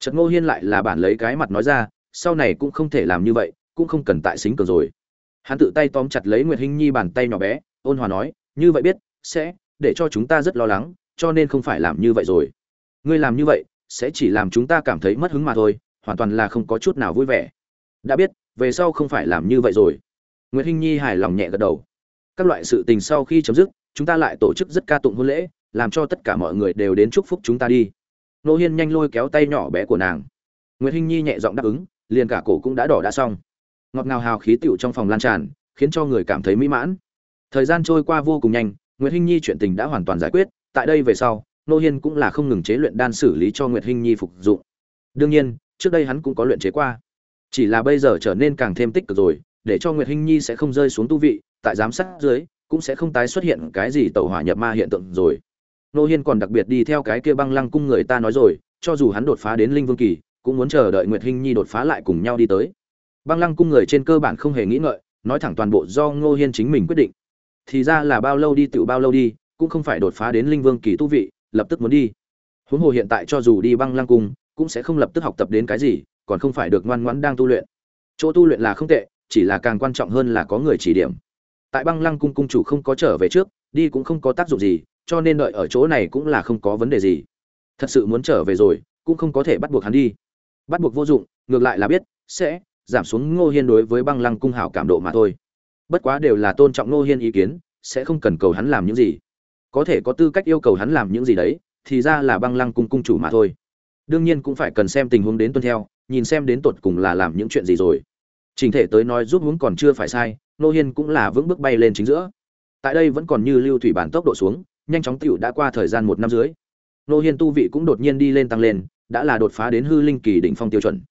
Trật ngô hiên lại là bản lấy cái mặt nói ra, sau này cũng không thể làm như vậy, cũng không cần tại xính cờ rồi. Hắn tự tay tóm chặt lấy nguyệt hinh nhi bàn tay nhỏ bé, ôn hòa nói, như vậy biết, sẽ để cho chúng ta rất lo lắng, cho nên không phải làm như vậy rồi. Ngươi làm như vậy, sẽ chỉ làm chúng ta cảm thấy mất hứng mà thôi, hoàn toàn là không có chút nào vui vẻ. Đã biết, về sau không phải làm như vậy rồi. Nguyệt hinh nhi hài lòng nhẹ gật đầu. Các loại sự tình sau khi chấm dứt, chúng ta lại tổ chức rất ca tụng hôn lễ, làm cho tất cả mọi người đều đến chúc phúc chúng ta đi nô hiên nhanh lôi kéo tay nhỏ bé của nàng. Nguyệt hinh nhi nhẹ giọng đáp ứng, liền cả cổ cũng đã đỏ đã xong. Ngọt ngào hào khí tựu trong phòng lan tràn, khiến cho người cảm thấy mỹ mãn. Thời gian trôi qua vô cùng nhanh, nguyệt hinh nhi chuyện tình đã hoàn toàn giải quyết, tại đây về sau nô hiên cũng là không ngừng chế luyện đan xử lý cho nguyệt hinh nhi phục dụng. Đương nhiên, trước đây hắn cũng có luyện chế qua. Chỉ là bây giờ trở nên càng thêm tích cực rồi, để cho nguyệt hinh nhi sẽ không rơi xuống tu vị, tại giám sát dưới, cũng sẽ không tái xuất hiện cái gì tẩu hỏa nhập ma hiện tượng rồi nô hiên còn đặc biệt đi theo cái kia băng lăng cung người ta nói rồi, cho dù hắn đột phá đến linh vương kỳ, cũng muốn chờ đợi nguyệt hinh nhi đột phá lại cùng nhau đi tới. Băng lăng cung người trên cơ bản không hề nghĩ ngợi, nói thẳng toàn bộ do ngô hiên chính mình quyết định. Thì ra là bao lâu đi tự bao lâu đi, cũng không phải đột phá đến linh vương kỳ tu vị, lập tức muốn đi. Huống hồ hiện tại cho dù đi băng lăng cung, cũng sẽ không lập tức học tập đến cái gì, còn không phải được ngoan ngoãn đang tu luyện. Chỗ tu luyện là không tệ, chỉ là càng quan trọng hơn là có người chỉ điểm. Tại băng lăng cung cung chủ không có trở về trước, đi cũng không có tác dụng gì cho nên đợi ở chỗ này cũng là không có vấn đề gì. Thật sự muốn trở về rồi, cũng không có thể bắt buộc hắn đi. Bắt buộc vô dụng, ngược lại là biết, sẽ giảm xuống ngô hiên đối với băng lăng cung hảo cảm độ mà thôi. Bất quá đều là tôn trọng ngô hiên ý kiến, sẽ không cần cầu hắn làm những gì. Có thể có tư cách yêu cầu hắn làm những gì đấy, thì ra là băng lăng cung cung chủ mà thôi. Đương nhiên cũng phải cần xem tình huống đến tuân theo, nhìn xem đến tột cùng là làm những chuyện gì rồi. Trình thể tới nói giúp hướng còn chưa phải sai nô hiên cũng là vững bước bay lên chính giữa. Tại đây vẫn còn như lưu thủy bản tốc độ xuống nhanh chóng tiểu đã qua thời gian một năm dưới. Nô hiên tu vị cũng đột nhiên đi lên tăng lên, đã là đột phá đến hư linh kỳ đỉnh phong tiêu chuẩn.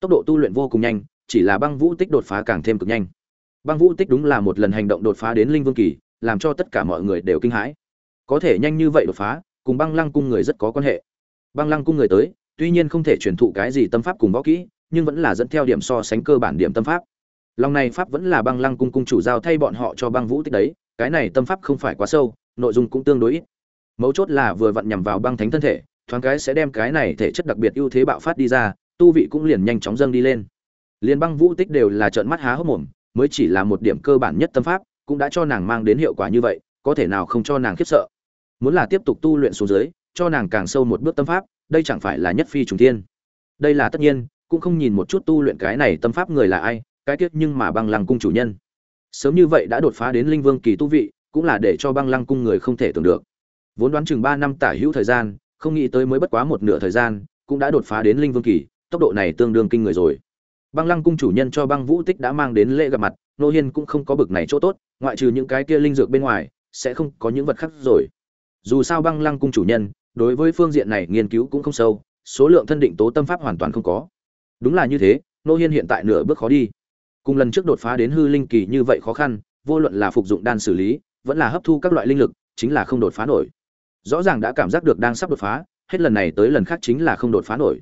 Tốc độ tu luyện vô cùng nhanh, chỉ là băng vũ tích đột phá càng thêm cực nhanh. Băng vũ tích đúng là một lần hành động đột phá đến linh vương kỳ, làm cho tất cả mọi người đều kinh hãi. Có thể nhanh như vậy đột phá, cùng băng lăng cung người rất có quan hệ. Băng lăng cung người tới, tuy nhiên không thể truyền thụ cái gì tâm pháp cùng võ kỹ, nhưng vẫn là dẫn theo điểm so sánh cơ bản điểm tâm pháp. Lòng này pháp vẫn là băng lăng cung cung chủ giao thay bọn họ cho băng vũ tích đấy, cái này tâm pháp không phải quá sâu nội dung cũng tương đối ít. Mấu chốt là vừa vặn nhằm vào băng thánh thân thể, thoáng cái sẽ đem cái này thể chất đặc biệt ưu thế bạo phát đi ra, tu vị cũng liền nhanh chóng dâng đi lên. Liền băng vũ tích đều là trợn mắt há hốc mồm, mới chỉ là một điểm cơ bản nhất tâm pháp, cũng đã cho nàng mang đến hiệu quả như vậy, có thể nào không cho nàng khiếp sợ. Muốn là tiếp tục tu luyện xuống dưới, cho nàng càng sâu một bước tâm pháp, đây chẳng phải là nhất phi trùng thiên. Đây là tất nhiên, cũng không nhìn một chút tu luyện cái này tâm pháp người là ai, cái tiết nhưng mà băng lăng cung chủ nhân. Sớm như vậy đã đột phá đến linh vương kỳ tu vị cũng là để cho băng lăng cung người không thể tưởng được. Vốn đoán chừng ba năm tả hữu thời gian, không nghĩ tới mới bất quá một nửa thời gian, cũng đã đột phá đến linh vương kỳ, tốc độ này tương đương kinh người rồi. Băng lăng cung chủ nhân cho băng vũ tích đã mang đến lễ gặp mặt, nô hiên cũng không có bực này chỗ tốt, ngoại trừ những cái kia linh dược bên ngoài, sẽ không có những vật khác rồi. Dù sao băng lăng cung chủ nhân, đối với phương diện này nghiên cứu cũng không sâu, số lượng thân định tố tâm pháp hoàn toàn không có. Đúng là như thế, nô hiên hiện tại nửa bước khó đi. Cùng lần trước đột phá đến hư linh kỳ như vậy khó khăn, vô luận là phục dụng đan xử lý vẫn là hấp thu các loại linh lực, chính là không đột phá nổi. Rõ ràng đã cảm giác được đang sắp đột phá, hết lần này tới lần khác chính là không đột phá nổi.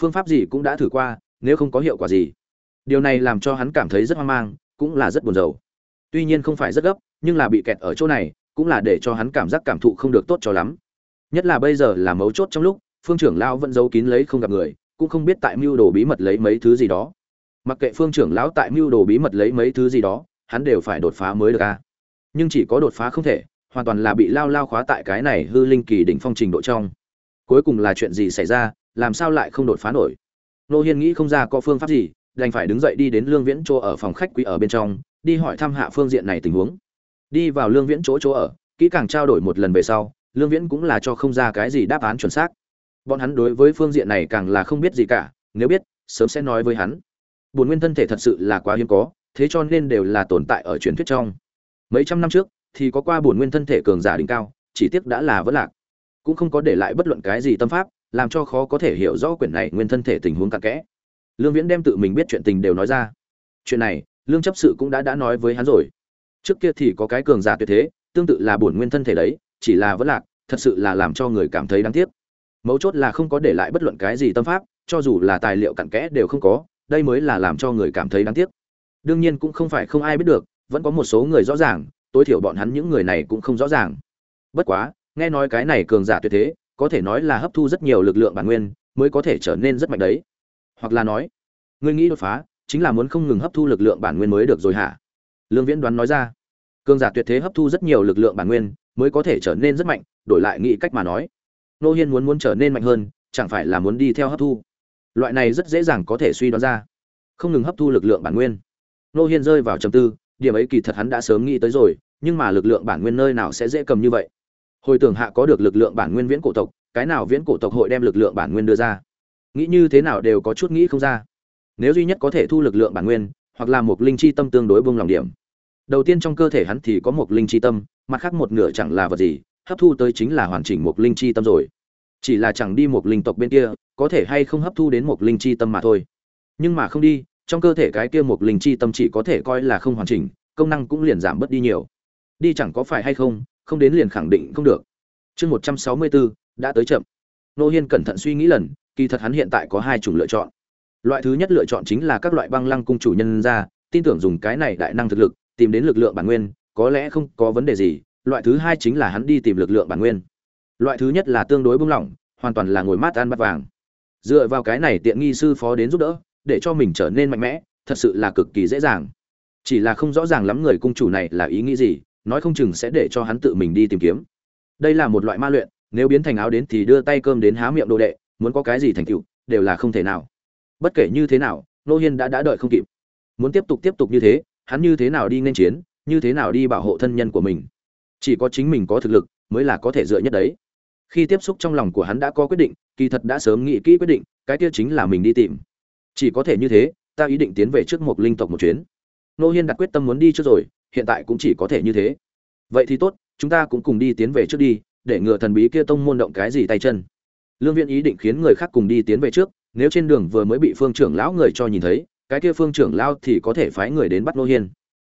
Phương pháp gì cũng đã thử qua, nếu không có hiệu quả gì. Điều này làm cho hắn cảm thấy rất hoang mang, cũng là rất buồn rầu. Tuy nhiên không phải rất gấp, nhưng là bị kẹt ở chỗ này, cũng là để cho hắn cảm giác cảm thụ không được tốt cho lắm. Nhất là bây giờ là mấu chốt trong lúc, phương trưởng lão vẫn giấu kín lấy không gặp người, cũng không biết tại mưu đồ bí mật lấy mấy thứ gì đó. Mặc kệ phương trưởng lão tại mưu đồ bí mật lấy mấy thứ gì đó, hắn đều phải đột phá mới được a nhưng chỉ có đột phá không thể, hoàn toàn là bị lao lao khóa tại cái này hư linh kỳ đỉnh phong trình độ trong. Cuối cùng là chuyện gì xảy ra, làm sao lại không đột phá nổi? Nô hiên nghĩ không ra có phương pháp gì, đành phải đứng dậy đi đến lương viễn chỗ ở phòng khách quý ở bên trong, đi hỏi thăm hạ phương diện này tình huống. Đi vào lương viễn chỗ chỗ ở, kỹ càng trao đổi một lần về sau, lương viễn cũng là cho không ra cái gì đáp án chuẩn xác. Bọn hắn đối với phương diện này càng là không biết gì cả, nếu biết, sớm sẽ nói với hắn. Bồn nguyên thân thể thật sự là quá hiếm có, thế cho nên đều là tồn tại ở truyền thuyết trong mấy trăm năm trước, thì có qua buồn nguyên thân thể cường giả đỉnh cao, chỉ tiếc đã là vỡ lạc. Cũng không có để lại bất luận cái gì tâm pháp, làm cho khó có thể hiểu rõ quyển này nguyên thân thể tình huống cặn kẽ. Lương viễn đem tự mình biết chuyện tình đều nói ra. Chuyện này, lương chấp sự cũng đã đã nói với hắn rồi. Trước kia thì có cái cường giả tuyệt thế, tương tự là bổn nguyên thân thể đấy, chỉ là vẫn lạc, thật sự là làm cho người cảm thấy đáng tiếc. Mấu chốt là không có để lại bất luận cái gì tâm pháp, cho dù là tài liệu cặn kẽ đều không có, đây mới là làm cho người cảm thấy đáng tiếc. Đương nhiên cũng không phải không ai biết được vẫn có một số người rõ ràng, tối thiểu bọn hắn những người này cũng không rõ ràng. Bất quá, nghe nói cái này cường giả tuyệt thế, có thể nói là hấp thu rất nhiều lực lượng bản nguyên, mới có thể trở nên rất mạnh đấy. Hoặc là nói, ngươi nghĩ đột phá, chính là muốn không ngừng hấp thu lực lượng bản nguyên mới được rồi hả? Lương viễn đoán nói ra. Cường giả tuyệt thế hấp thu rất nhiều lực lượng bản nguyên, mới có thể trở nên rất mạnh, đổi lại nghĩ cách mà nói. Nô hiên muốn muốn trở nên mạnh hơn, chẳng phải là muốn đi theo hấp thu. Loại này rất dễ dàng có thể suy đoán ra. Không ngừng hấp thu lực lượng bản nguyên. Nô hiên rơi vào trầm tư điểm ấy kỳ thật hắn đã sớm nghĩ tới rồi, nhưng mà lực lượng bản nguyên nơi nào sẽ dễ cầm như vậy? Hồi tưởng hạ có được lực lượng bản nguyên viễn cổ tộc, cái nào viễn cổ tộc hội đem lực lượng bản nguyên đưa ra? Nghĩ như thế nào đều có chút nghĩ không ra. Nếu duy nhất có thể thu lực lượng bản nguyên, hoặc là một linh chi tâm tương đối buông lòng điểm. Đầu tiên trong cơ thể hắn thì có một linh chi tâm, mặt khác một nửa chẳng là vật gì, hấp thu tới chính là hoàn chỉnh một linh chi tâm rồi. Chỉ là chẳng đi một linh tộc bên kia, có thể hay không hấp thu đến một linh chi tâm mà thôi. Nhưng mà không đi trong cơ thể cái kia một linh chi tâm chỉ có thể coi là không hoàn chỉnh, công năng cũng liền giảm bớt đi nhiều. Đi chẳng có phải hay không không đến liền khẳng định không được. Chương một trăm sáu mươi bốn đã tới chậm. Nô hiên cẩn thận suy nghĩ lần, kỳ thật hắn hiện tại có hai chủng lựa chọn. Loại thứ nhất lựa chọn chính là các loại băng lăng cung chủ nhân ra, tin tưởng dùng cái này đại năng thực lực, tìm đến lực lượng bản nguyên, có lẽ không có vấn đề gì. Loại thứ hai chính là hắn đi tìm lực lượng bản nguyên. Loại thứ nhất là tương đối bung lỏng, hoàn toàn là ngồi mát ăn bắt vàng. Dựa vào cái này tiện nghi sư phó đến giúp đỡ để cho mình trở nên mạnh mẽ, thật sự là cực kỳ dễ dàng. Chỉ là không rõ ràng lắm người cung chủ này là ý nghĩ gì, nói không chừng sẽ để cho hắn tự mình đi tìm kiếm. Đây là một loại ma luyện, nếu biến thành áo đến thì đưa tay cơm đến há miệng đồ đệ, muốn có cái gì thành tựu, đều là không thể nào. Bất kể như thế nào nô hiên đã đã đợi không kịp. Muốn tiếp tục tiếp tục như thế, hắn như thế nào đi nên chiến, như thế nào đi bảo hộ thân nhân của mình. Chỉ có chính mình có thực lực mới là có thể dựa nhất đấy. Khi tiếp xúc trong lòng của hắn đã có quyết định, kỳ thật đã sớm nghĩ kỹ quyết định, cái kia chính là mình đi tìm chỉ có thể như thế, ta ý định tiến về trước một linh tộc một chuyến. Nô hiên đặt quyết tâm muốn đi trước rồi, hiện tại cũng chỉ có thể như thế. Vậy thì tốt, chúng ta cũng cùng đi tiến về trước đi, để ngừa thần bí kia tông môn động cái gì tay chân. Lương viễn ý định khiến người khác cùng đi tiến về trước, nếu trên đường vừa mới bị phương trưởng lão người cho nhìn thấy, cái kia phương trưởng lão thì có thể phái người đến bắt nô hiên.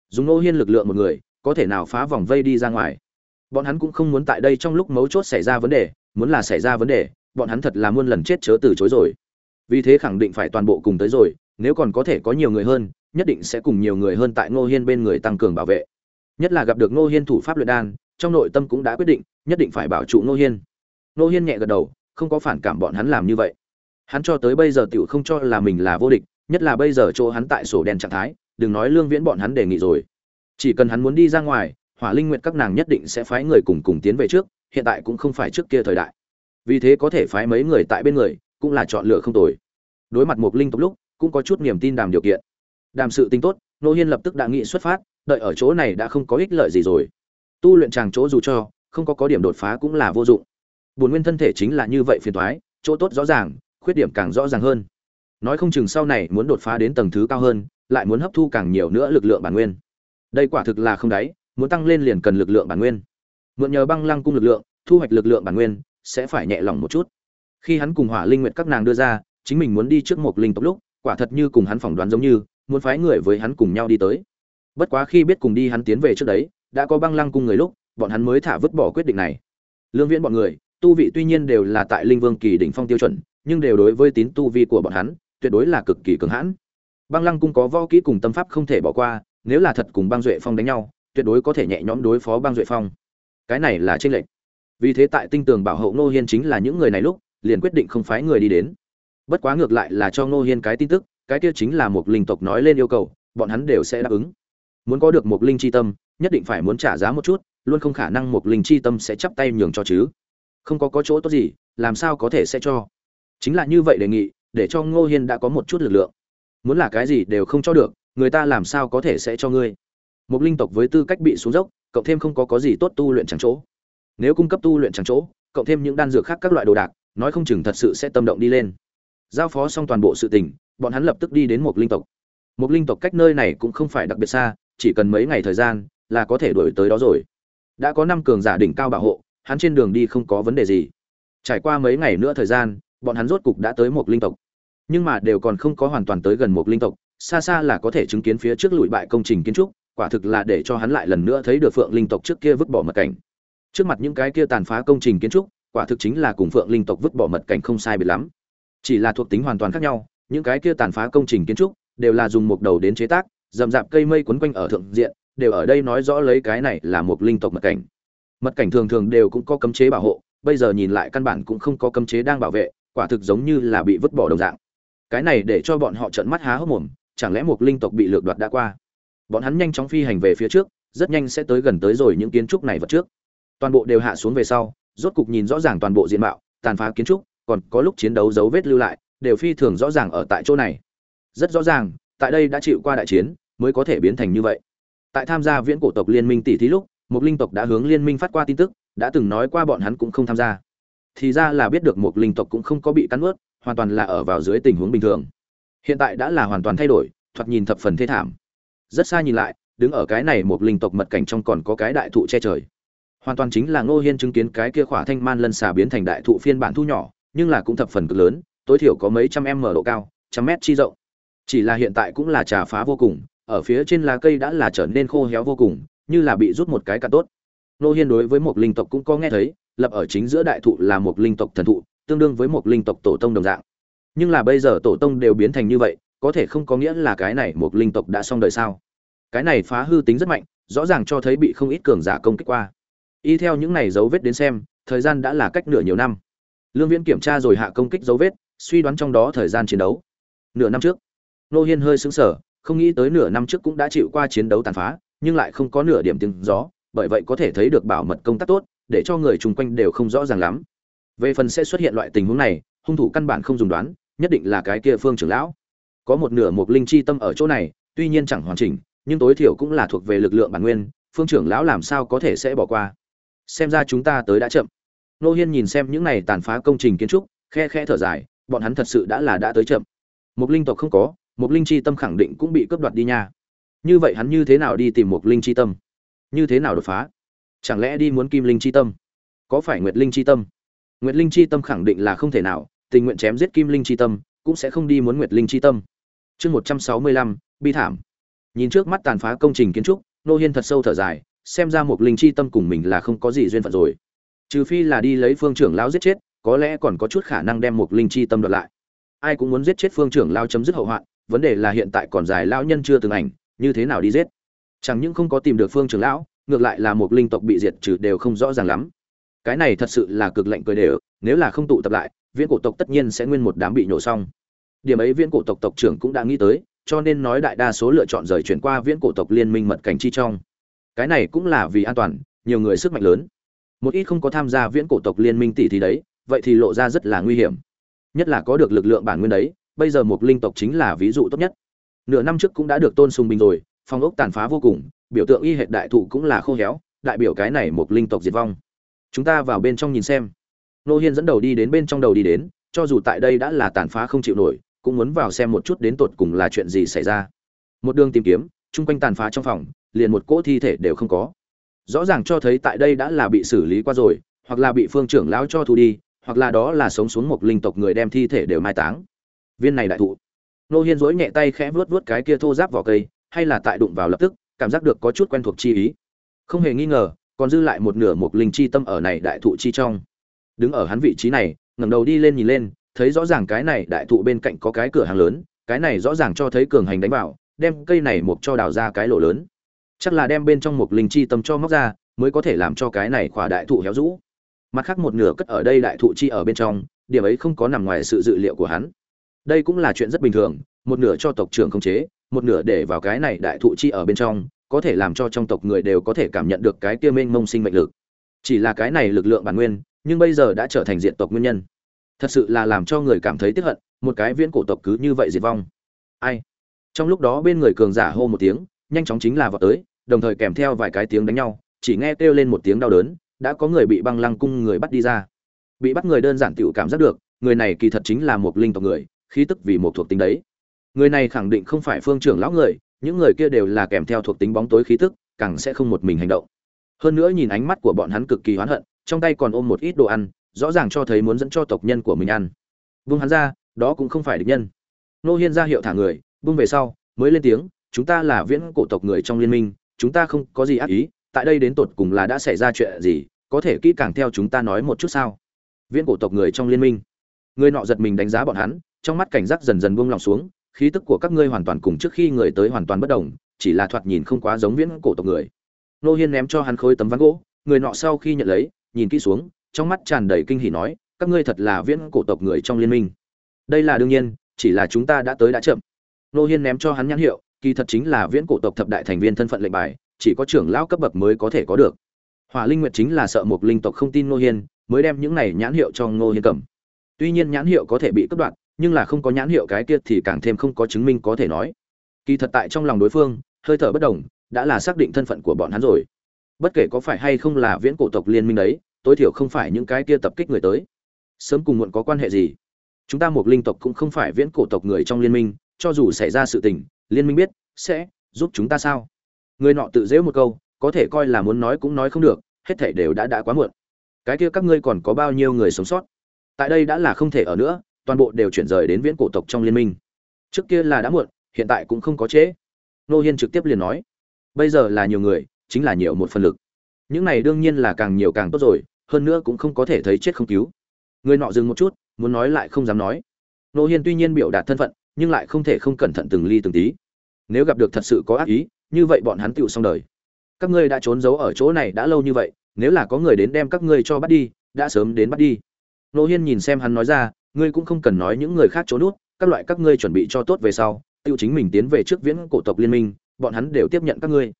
Dùng nô hiên lực lượng một người, có thể nào phá vòng vây đi ra ngoài. Bọn hắn cũng không muốn tại đây trong lúc mấu chốt xảy ra vấn đề, muốn là xảy ra vấn đề, bọn hắn thật là muôn lần chết chớ từ chối rồi vì thế khẳng định phải toàn bộ cùng tới rồi, nếu còn có thể có nhiều người hơn, nhất định sẽ cùng nhiều người hơn tại ngô hiên bên người tăng cường bảo vệ. Nhất là gặp được ngô hiên thủ pháp luyện đan, trong nội tâm cũng đã quyết định, nhất định phải bảo trụ ngô hiên. Ngô hiên nhẹ gật đầu, không có phản cảm bọn hắn làm như vậy. Hắn cho tới bây giờ tiểu không cho là mình là vô địch, nhất là bây giờ chỗ hắn tại sổ đen trạng thái, đừng nói lương viễn bọn hắn đề nghị rồi. Chỉ cần hắn muốn đi ra ngoài, hỏa linh nguyện các nàng nhất định sẽ phái người cùng cùng tiến về trước, hiện tại cũng không phải trước kia thời đại. Vì thế có thể phái mấy người tại bên người cũng là chọn lựa không tồi. Đối mặt một linh tộc lúc, cũng có chút niềm tin đàm điều kiện. Đàm sự tính tốt, nô hiên lập tức đã nghị xuất phát, đợi ở chỗ này đã không có ích lợi gì rồi. Tu luyện chàng chỗ dù cho, không có có điểm đột phá cũng là vô dụng. Buồn nguyên thân thể chính là như vậy phiền thoái chỗ tốt rõ ràng, khuyết điểm càng rõ ràng hơn. Nói không chừng sau này muốn đột phá đến tầng thứ cao hơn, lại muốn hấp thu càng nhiều nữa lực lượng bản nguyên. Đây quả thực là không đáy, muốn tăng lên liền cần lực lượng bản nguyên. Mượn nhờ băng lăng cung lực lượng, thu hoạch lực lượng bản nguyên, sẽ phải nhẹ lòng một chút khi hắn cùng hỏa linh nguyện các nàng đưa ra, chính mình muốn đi trước một linh tộc lúc, quả thật như cùng hắn phỏng đoán giống như, muốn phái người với hắn cùng nhau đi tới. Bất quá khi biết cùng đi hắn tiến về trước đấy, đã có băng lăng cung người lúc, bọn hắn mới thả vứt bỏ quyết định này. Lương viễn bọn người, tu vị tuy nhiên đều là tại linh vương kỳ đỉnh phong tiêu chuẩn, nhưng đều đối với tín tu vi của bọn hắn, tuyệt đối là cực kỳ cường hãn. Băng lăng cung có võ kỹ cùng tâm pháp không thể bỏ qua, nếu là thật cùng băng duệ phong đánh nhau, tuyệt đối có thể nhẹ nhõm đối phó băng duệ phong. Cái này là tranh lệch. Vì thế tại tinh tường bảo hậu ngô hiên chính là những người này lúc liền quyết định không phái người đi đến. Bất quá ngược lại là cho ngô hiên cái tin tức, cái kia chính là một linh tộc nói lên yêu cầu, bọn hắn đều sẽ đáp ứng. Muốn có được một linh chi tâm, nhất định phải muốn trả giá một chút, luôn không khả năng một linh chi tâm sẽ chắp tay nhường cho chứ. Không có có chỗ tốt gì, làm sao có thể sẽ cho? Chính là như vậy đề nghị, để cho ngô hiên đã có một chút lực lượng. Muốn là cái gì đều không cho được, người ta làm sao có thể sẽ cho ngươi? Một linh tộc với tư cách bị xuống dốc, cộng thêm không có có gì tốt tu luyện chẳng chỗ. Nếu cung cấp tu luyện chẳng chỗ, cộng thêm những đan dược khác các loại đồ đạc nói không chừng thật sự sẽ tâm động đi lên. Giao phó xong toàn bộ sự tình, bọn hắn lập tức đi đến một linh tộc. Một linh tộc cách nơi này cũng không phải đặc biệt xa, chỉ cần mấy ngày thời gian là có thể đuổi tới đó rồi. Đã có năm cường giả đỉnh cao bảo hộ, hắn trên đường đi không có vấn đề gì. Trải qua mấy ngày nữa thời gian, bọn hắn rốt cục đã tới một linh tộc. Nhưng mà đều còn không có hoàn toàn tới gần một linh tộc, xa xa là có thể chứng kiến phía trước lụi bại công trình kiến trúc, quả thực là để cho hắn lại lần nữa thấy được phượng linh tộc trước kia vứt bỏ mật cảnh. Trước mặt những cái kia tàn phá công trình kiến trúc quả thực chính là cùng phượng linh tộc vứt bỏ mật cảnh không sai biệt lắm. Chỉ là thuộc tính hoàn toàn khác nhau, những cái kia tàn phá công trình kiến trúc đều là dùng một đầu đến chế tác, rậm rạp cây mây quấn quanh ở thượng diện, đều ở đây nói rõ lấy cái này là một linh tộc mật cảnh. Mật cảnh thường thường đều cũng có cấm chế bảo hộ, bây giờ nhìn lại căn bản cũng không có cấm chế đang bảo vệ, quả thực giống như là bị vứt bỏ đồng dạng. Cái này để cho bọn họ trợn mắt há hốc mồm, chẳng lẽ một linh tộc bị lược đoạt đã qua? Bọn hắn nhanh chóng phi hành về phía trước, rất nhanh sẽ tới gần tới rồi những kiến trúc này vật trước. Toàn bộ đều hạ xuống về sau rốt cục nhìn rõ ràng toàn bộ diện mạo tàn phá kiến trúc còn có lúc chiến đấu dấu vết lưu lại đều phi thường rõ ràng ở tại chỗ này. Rất rõ ràng tại đây đã chịu qua đại chiến mới có thể biến thành như vậy. Tại tham gia viễn cổ tộc liên minh tỷ thí lúc một linh tộc đã hướng liên minh phát qua tin tức đã từng nói qua bọn hắn cũng không tham gia. Thì ra là biết được một linh tộc cũng không có bị cắn nuốt, hoàn toàn là ở vào dưới tình huống bình thường. Hiện tại đã là hoàn toàn thay đổi thoạt nhìn thập phần thê thảm. Rất xa nhìn lại đứng ở cái này một linh tộc mật cảnh trong còn có cái đại thụ che trời hoàn toàn chính là ngô hiên chứng kiến cái kia khỏa thanh man lân xà biến thành đại thụ phiên bản thu nhỏ, nhưng là cũng thập phần cực lớn, tối thiểu có mấy trăm m độ cao, trăm mét chi rộng. Chỉ là hiện tại cũng là trà phá vô cùng, ở phía trên lá cây đã là trở nên khô héo vô cùng, như là bị rút một cái cả tốt. Ngô hiên đối với một linh tộc cũng có nghe thấy, lập ở chính giữa đại thụ là một linh tộc thần thụ, tương đương với một linh tộc tổ tông đồng dạng. Nhưng là bây giờ tổ tông đều biến thành như vậy, có thể không có nghĩa là cái này một linh tộc đã xong đời sao? Cái này phá hư tính rất mạnh, rõ ràng cho thấy bị không ít cường giả công kích qua y theo những này dấu vết đến xem, thời gian đã là cách nửa nhiều năm. Lương viễn kiểm tra rồi hạ công kích dấu vết, suy đoán trong đó thời gian chiến đấu. Nửa năm trước, nô hiên hơi xứng sở không nghĩ tới nửa năm trước cũng đã chịu qua chiến đấu tàn phá, nhưng lại không có nửa điểm tiếng gió, bởi vậy có thể thấy được bảo mật công tác tốt, để cho người chung quanh đều không rõ ràng lắm. Về phần sẽ xuất hiện loại tình huống này, hung thủ căn bản không dùng đoán, nhất định là cái kia phương trưởng lão. Có một nửa một linh chi tâm ở chỗ này, tuy nhiên chẳng hoàn chỉnh, nhưng tối thiểu cũng là thuộc về lực lượng bản nguyên, phương trưởng lão làm sao có thể sẽ bỏ qua? Xem ra chúng ta tới đã chậm. Nô hiên nhìn xem những này tàn phá công trình kiến trúc, khe khe thở dài, bọn hắn thật sự đã là đã tới chậm. Một linh tộc không có một linh chi tâm khẳng định cũng bị cướp đoạt đi nha. Như vậy hắn như thế nào đi tìm một linh chi tâm? Như thế nào đột phá? Chẳng lẽ đi muốn kim linh chi tâm? Có phải nguyệt linh chi tâm? Nguyệt linh chi tâm khẳng định là không thể nào, tình nguyện chém giết kim linh chi tâm, cũng sẽ không đi muốn nguyệt linh chi tâm. Chương một trăm sáu mươi lăm, bi thảm. Nhìn trước mắt tàn phá công trình kiến trúc nô hiên thật sâu thở dài xem ra một linh chi tâm cùng mình là không có gì duyên phận rồi. Trừ phi là đi lấy phương trưởng lão giết chết, có lẽ còn có chút khả năng đem một linh chi tâm đoạt lại. Ai cũng muốn giết chết phương trưởng lão chấm dứt hậu hoạn, vấn đề là hiện tại còn dài lão nhân chưa từng ảnh, như thế nào đi giết? Chẳng những không có tìm được phương trưởng lão, ngược lại là một linh tộc bị diệt trừ đều không rõ ràng lắm. Cái này thật sự là cực lệnh cười đều, nếu là không tụ tập lại, viễn cổ tộc tất nhiên sẽ nguyên một đám bị nhổ xong. Điểm ấy viễn cổ tộc tộc trưởng cũng đã nghĩ tới, cho nên nói đại đa số lựa chọn rời chuyển qua viễn cổ tộc liên minh mật cảnh chi trong cái này cũng là vì an toàn, nhiều người sức mạnh lớn. Một ít không có tham gia viễn cổ tộc liên minh tỷ thì đấy, vậy thì lộ ra rất là nguy hiểm. Nhất là có được lực lượng bản nguyên đấy, bây giờ một linh tộc chính là ví dụ tốt nhất. Nửa năm trước cũng đã được tôn sùng bình rồi, phong ốc tàn phá vô cùng, biểu tượng y hệ đại thụ cũng là khô héo, đại biểu cái này một linh tộc diệt vong. Chúng ta vào bên trong nhìn xem. Nô hiên dẫn đầu đi đến bên trong đầu đi đến, cho dù tại đây đã là tàn phá không chịu nổi, cũng muốn vào xem một chút đến tột cùng là chuyện gì xảy ra. Một đường tìm kiếm, chung quanh tàn phá trong phòng liền một cỗ thi thể đều không có. Rõ ràng cho thấy tại đây đã là bị xử lý qua rồi, hoặc là bị phương trưởng lão cho thu đi, hoặc là đó là sống xuống một linh tộc người đem thi thể đều mai táng. Viên này đại thụ. Nô hiên dối nhẹ tay khẽ vuốt vuốt cái kia thô giáp vỏ cây, hay là tại đụng vào lập tức, cảm giác được có chút quen thuộc chi ý. Không hề nghi ngờ, còn dư lại một nửa một linh chi tâm ở này đại thụ chi trong. Đứng ở hắn vị trí này, ngẩng đầu đi lên nhìn lên, thấy rõ ràng cái này đại thụ bên cạnh có cái cửa hàng lớn, cái này rõ ràng cho thấy cường hành đánh vào, đem cây này mục cho đào ra cái lỗ lớn chắc là đem bên trong một linh chi tâm cho móc ra, mới có thể làm cho cái này khỏa đại thụ héo rũ. Mặt khác một nửa cất ở đây đại thụ chi ở bên trong, điểm ấy không có nằm ngoài sự dự liệu của hắn. Đây cũng là chuyện rất bình thường, một nửa cho tộc trưởng khống chế, một nửa để vào cái này đại thụ chi ở bên trong, có thể làm cho trong tộc người đều có thể cảm nhận được cái kia mênh mông sinh mệnh lực. Chỉ là cái này lực lượng bản nguyên, nhưng bây giờ đã trở thành diện tộc nguyên nhân. Thật sự là làm cho người cảm thấy tiếc hận, một cái viễn cổ tộc cứ như vậy diệt vong. Ai? Trong lúc đó bên người cường giả hô một tiếng, nhanh chóng chính là vào tới đồng thời kèm theo vài cái tiếng đánh nhau, chỉ nghe kêu lên một tiếng đau đớn, đã có người bị băng lăng cung người bắt đi ra. Bị bắt người đơn giản tự cảm giác được, người này kỳ thật chính là một linh tộc người, khí tức vì một thuộc tính đấy. Người này khẳng định không phải phương trưởng lão người, những người kia đều là kèm theo thuộc tính bóng tối khí tức, càng sẽ không một mình hành động. Hơn nữa nhìn ánh mắt của bọn hắn cực kỳ hoán hận, trong tay còn ôm một ít đồ ăn, rõ ràng cho thấy muốn dẫn cho tộc nhân của mình ăn. Vung hắn ra, đó cũng không phải địch nhân. Nô hiên ra hiệu thả người vung về sau, mới lên tiếng, chúng ta là viễn cổ tộc người trong liên minh chúng ta không có gì ác ý, tại đây đến tột cùng là đã xảy ra chuyện gì, có thể kỹ càng theo chúng ta nói một chút sao? Viễn cổ tộc người trong liên minh. Người nọ giật mình đánh giá bọn hắn, trong mắt cảnh giác dần dần buông lòng xuống, khí tức của các ngươi hoàn toàn cùng trước khi người tới hoàn toàn bất đồng, chỉ là thoạt nhìn không quá giống viễn cổ tộc người. Nô hiên ném cho hắn khối tấm ván gỗ, người nọ sau khi nhận lấy, nhìn kỹ xuống, trong mắt tràn đầy kinh hỉ nói, các ngươi thật là viễn cổ tộc người trong liên minh. Đây là đương nhiên, chỉ là chúng ta đã tới đã chậm. Nô hiên ném cho hắn nhãn hiệu kỳ thật chính là viễn cổ tộc thập đại thành viên thân phận lệnh bài, chỉ có trưởng lão cấp bậc mới có thể có được. Hỏa linh nguyệt chính là sợ một linh tộc không tin ngô hiên, mới đem những này nhãn hiệu cho ngô hiên cầm. Tuy nhiên nhãn hiệu có thể bị cắt đoạn, nhưng là không có nhãn hiệu cái kia thì càng thêm không có chứng minh có thể nói. Kỳ thật tại trong lòng đối phương, hơi thở bất đồng, đã là xác định thân phận của bọn hắn rồi. Bất kể có phải hay không là viễn cổ tộc liên minh đấy, tối thiểu không phải những cái kia tập kích người tới. Sớm cùng muộn có quan hệ gì? Chúng ta một linh tộc cũng không phải viễn cổ tộc người trong liên minh, cho dù xảy ra sự tình liên minh biết, sẽ giúp chúng ta sao? Người nọ tự dễu một câu, có thể coi là muốn nói cũng nói không được, hết thể đều đã đã quá muộn. Cái kia các ngươi còn có bao nhiêu người sống sót? Tại đây đã là không thể ở nữa, toàn bộ đều chuyển rời đến viễn cổ tộc trong liên minh. Trước kia là đã muộn, hiện tại cũng không có chế. nô hiên trực tiếp liền nói, bây giờ là nhiều người, chính là nhiều một phần lực. Những này đương nhiên là càng nhiều càng tốt rồi, hơn nữa cũng không có thể thấy chết không cứu. Người nọ dừng một chút, muốn nói lại không dám nói. Nô hiên tuy nhiên biểu đạt thân phận nhưng lại không thể không cẩn thận từng ly từng tí. Nếu gặp được thật sự có ác ý, như vậy bọn hắn tựu xong đời. Các ngươi đã trốn giấu ở chỗ này đã lâu như vậy, nếu là có người đến đem các ngươi cho bắt đi, đã sớm đến bắt đi. Nô hiên nhìn xem hắn nói ra, ngươi cũng không cần nói những người khác trốn nút các loại các ngươi chuẩn bị cho tốt về sau, tựu chính mình tiến về trước viễn cổ tộc liên minh, bọn hắn đều tiếp nhận các ngươi.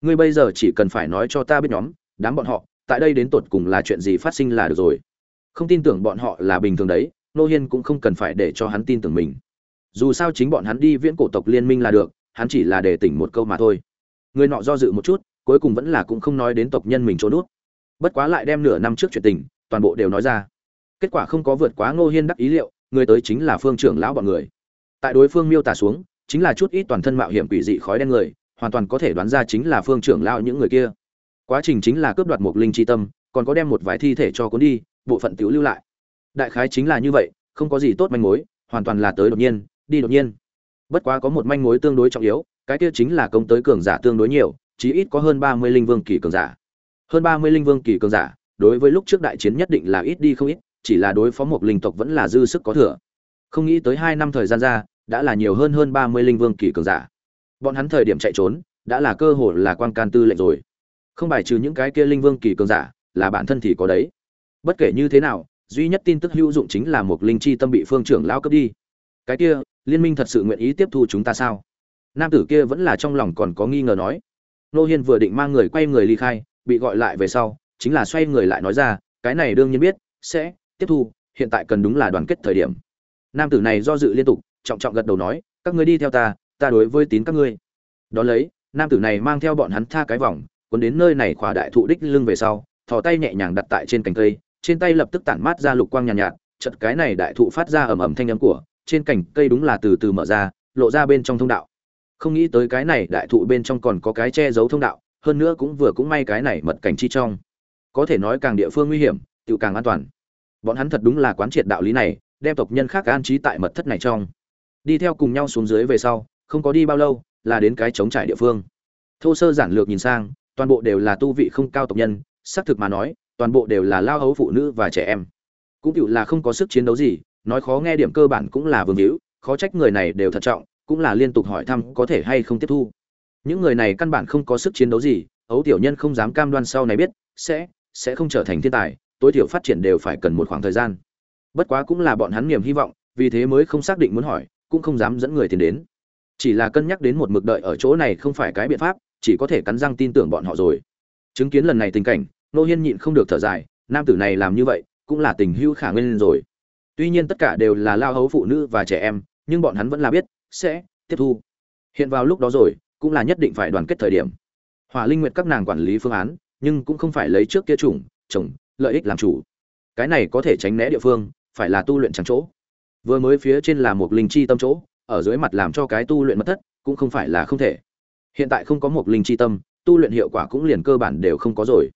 Ngươi bây giờ chỉ cần phải nói cho ta biết nhóm, đám bọn họ, tại đây đến tột cùng là chuyện gì phát sinh là được rồi. Không tin tưởng bọn họ là bình thường đấy nô hiên cũng không cần phải để cho hắn tin tưởng mình dù sao chính bọn hắn đi viễn cổ tộc liên minh là được, hắn chỉ là để tỉnh một câu mà thôi. Người nọ do dự một chút, cuối cùng vẫn là cũng không nói đến tộc nhân mình trốn nút bất quá lại đem nửa năm trước chuyện tình, toàn bộ đều nói ra. Kết quả không có vượt quá ngô hiên đắc ý liệu, người tới chính là phương trưởng lão bọn người. Tại đối phương miêu tả xuống, chính là chút ít toàn thân mạo hiểm quỷ dị khói đen người, hoàn toàn có thể đoán ra chính là phương trưởng lão những người kia. Quá trình chính là cướp đoạt một linh chi tâm, còn có đem một vài thi thể cho cuốn đi, bộ phận tiểu lưu lại. Đại khái chính là như vậy, không có gì tốt manh mối, hoàn toàn là tới đột nhiên đi đột nhiên. Bất quá có một manh mối tương đối trọng yếu, cái kia chính là công tới cường giả tương đối nhiều, chí ít có hơn ba mươi linh vương kỳ cường giả. Hơn ba mươi linh vương kỳ cường giả, đối với lúc trước đại chiến nhất định là ít đi không ít, chỉ là đối phó một linh tộc vẫn là dư sức có thừa. Không nghĩ tới hai năm thời gian ra, đã là nhiều hơn hơn ba mươi linh vương kỳ cường giả. Bọn hắn thời điểm chạy trốn, đã là cơ hội là quan can tư lệnh rồi. Không bài trừ những cái kia linh vương kỳ cường giả, là bản thân thì có đấy. Bất kể như thế nào, duy nhất tin tức hữu dụng chính là một linh chi tâm bị phương trưởng lao cấp đi. Cái kia liên minh thật sự nguyện ý tiếp thu chúng ta sao? Nam tử kia vẫn là trong lòng còn có nghi ngờ nói. Nô hiên vừa định mang người quay người ly khai bị gọi lại về sau chính là xoay người lại nói ra cái này đương nhiên biết sẽ tiếp thu hiện tại cần đúng là đoàn kết thời điểm. Nam tử này do dự liên tục trọng trọng gật đầu nói các ngươi đi theo ta ta đối với tín các ngươi. Đ ó lấy nam tử này mang theo bọn hắn tha cái vòng cuốn đến nơi này khỏa đại thụ đích lưng về sau thò tay nhẹ nhàng đặt tại trên cành cây trên tay lập tức tản mát ra lục quang nhàn nhạt, nhạt chật cái này đại thụ phát ra ầm ầm thanh âm của trên cành cây đúng là từ từ mở ra, lộ ra bên trong thông đạo. Không nghĩ tới cái này đại thụ bên trong còn có cái che giấu thông đạo, hơn nữa cũng vừa cũng may cái này mật cảnh chi trong. Có thể nói càng địa phương nguy hiểm tự càng an toàn. Bọn hắn thật đúng là quán triệt đạo lý này, đem tộc nhân khác an trí tại mật thất này trong. Đi theo cùng nhau xuống dưới về sau, không có đi bao lâu, là đến cái chống trải địa phương. Thô sơ giản lược nhìn sang, toàn bộ đều là tu vị không cao tộc nhân, xác thực mà nói, toàn bộ đều là lao hấu phụ nữ và trẻ em. Cũng cựu là không có sức chiến đấu gì nói khó nghe điểm cơ bản cũng là vương hữu, khó trách người này đều thận trọng, cũng là liên tục hỏi thăm có thể hay không tiếp thu. Những người này căn bản không có sức chiến đấu gì, ấu tiểu nhân không dám cam đoan sau này biết, sẽ sẽ không trở thành thiên tài, tối thiểu phát triển đều phải cần một khoảng thời gian. Bất quá cũng là bọn hắn niềm hy vọng, vì thế mới không xác định muốn hỏi, cũng không dám dẫn người tiền đến. Chỉ là cân nhắc đến một mực đợi ở chỗ này không phải cái biện pháp, chỉ có thể cắn răng tin tưởng bọn họ rồi. Chứng kiến lần này tình cảnh nô hiên nhịn không được thở dài, nam tử này làm như vậy, cũng là tình hữu khả nguyên rồi tuy nhiên tất cả đều là lao hấu phụ nữ và trẻ em, nhưng bọn hắn vẫn là biết, sẽ tiếp thu. Hiện vào lúc đó rồi, cũng là nhất định phải đoàn kết thời điểm. Hỏa linh nguyệt các nàng quản lý phương án, nhưng cũng không phải lấy trước kia chủng, chồng, lợi ích làm chủ. Cái này có thể tránh né địa phương, phải là tu luyện trắng chỗ. Vừa mới phía trên là một linh chi tâm chỗ, ở dưới mặt làm cho cái tu luyện mất thất, cũng không phải là không thể. Hiện tại không có một linh chi tâm, tu luyện hiệu quả cũng liền cơ bản đều không có rồi.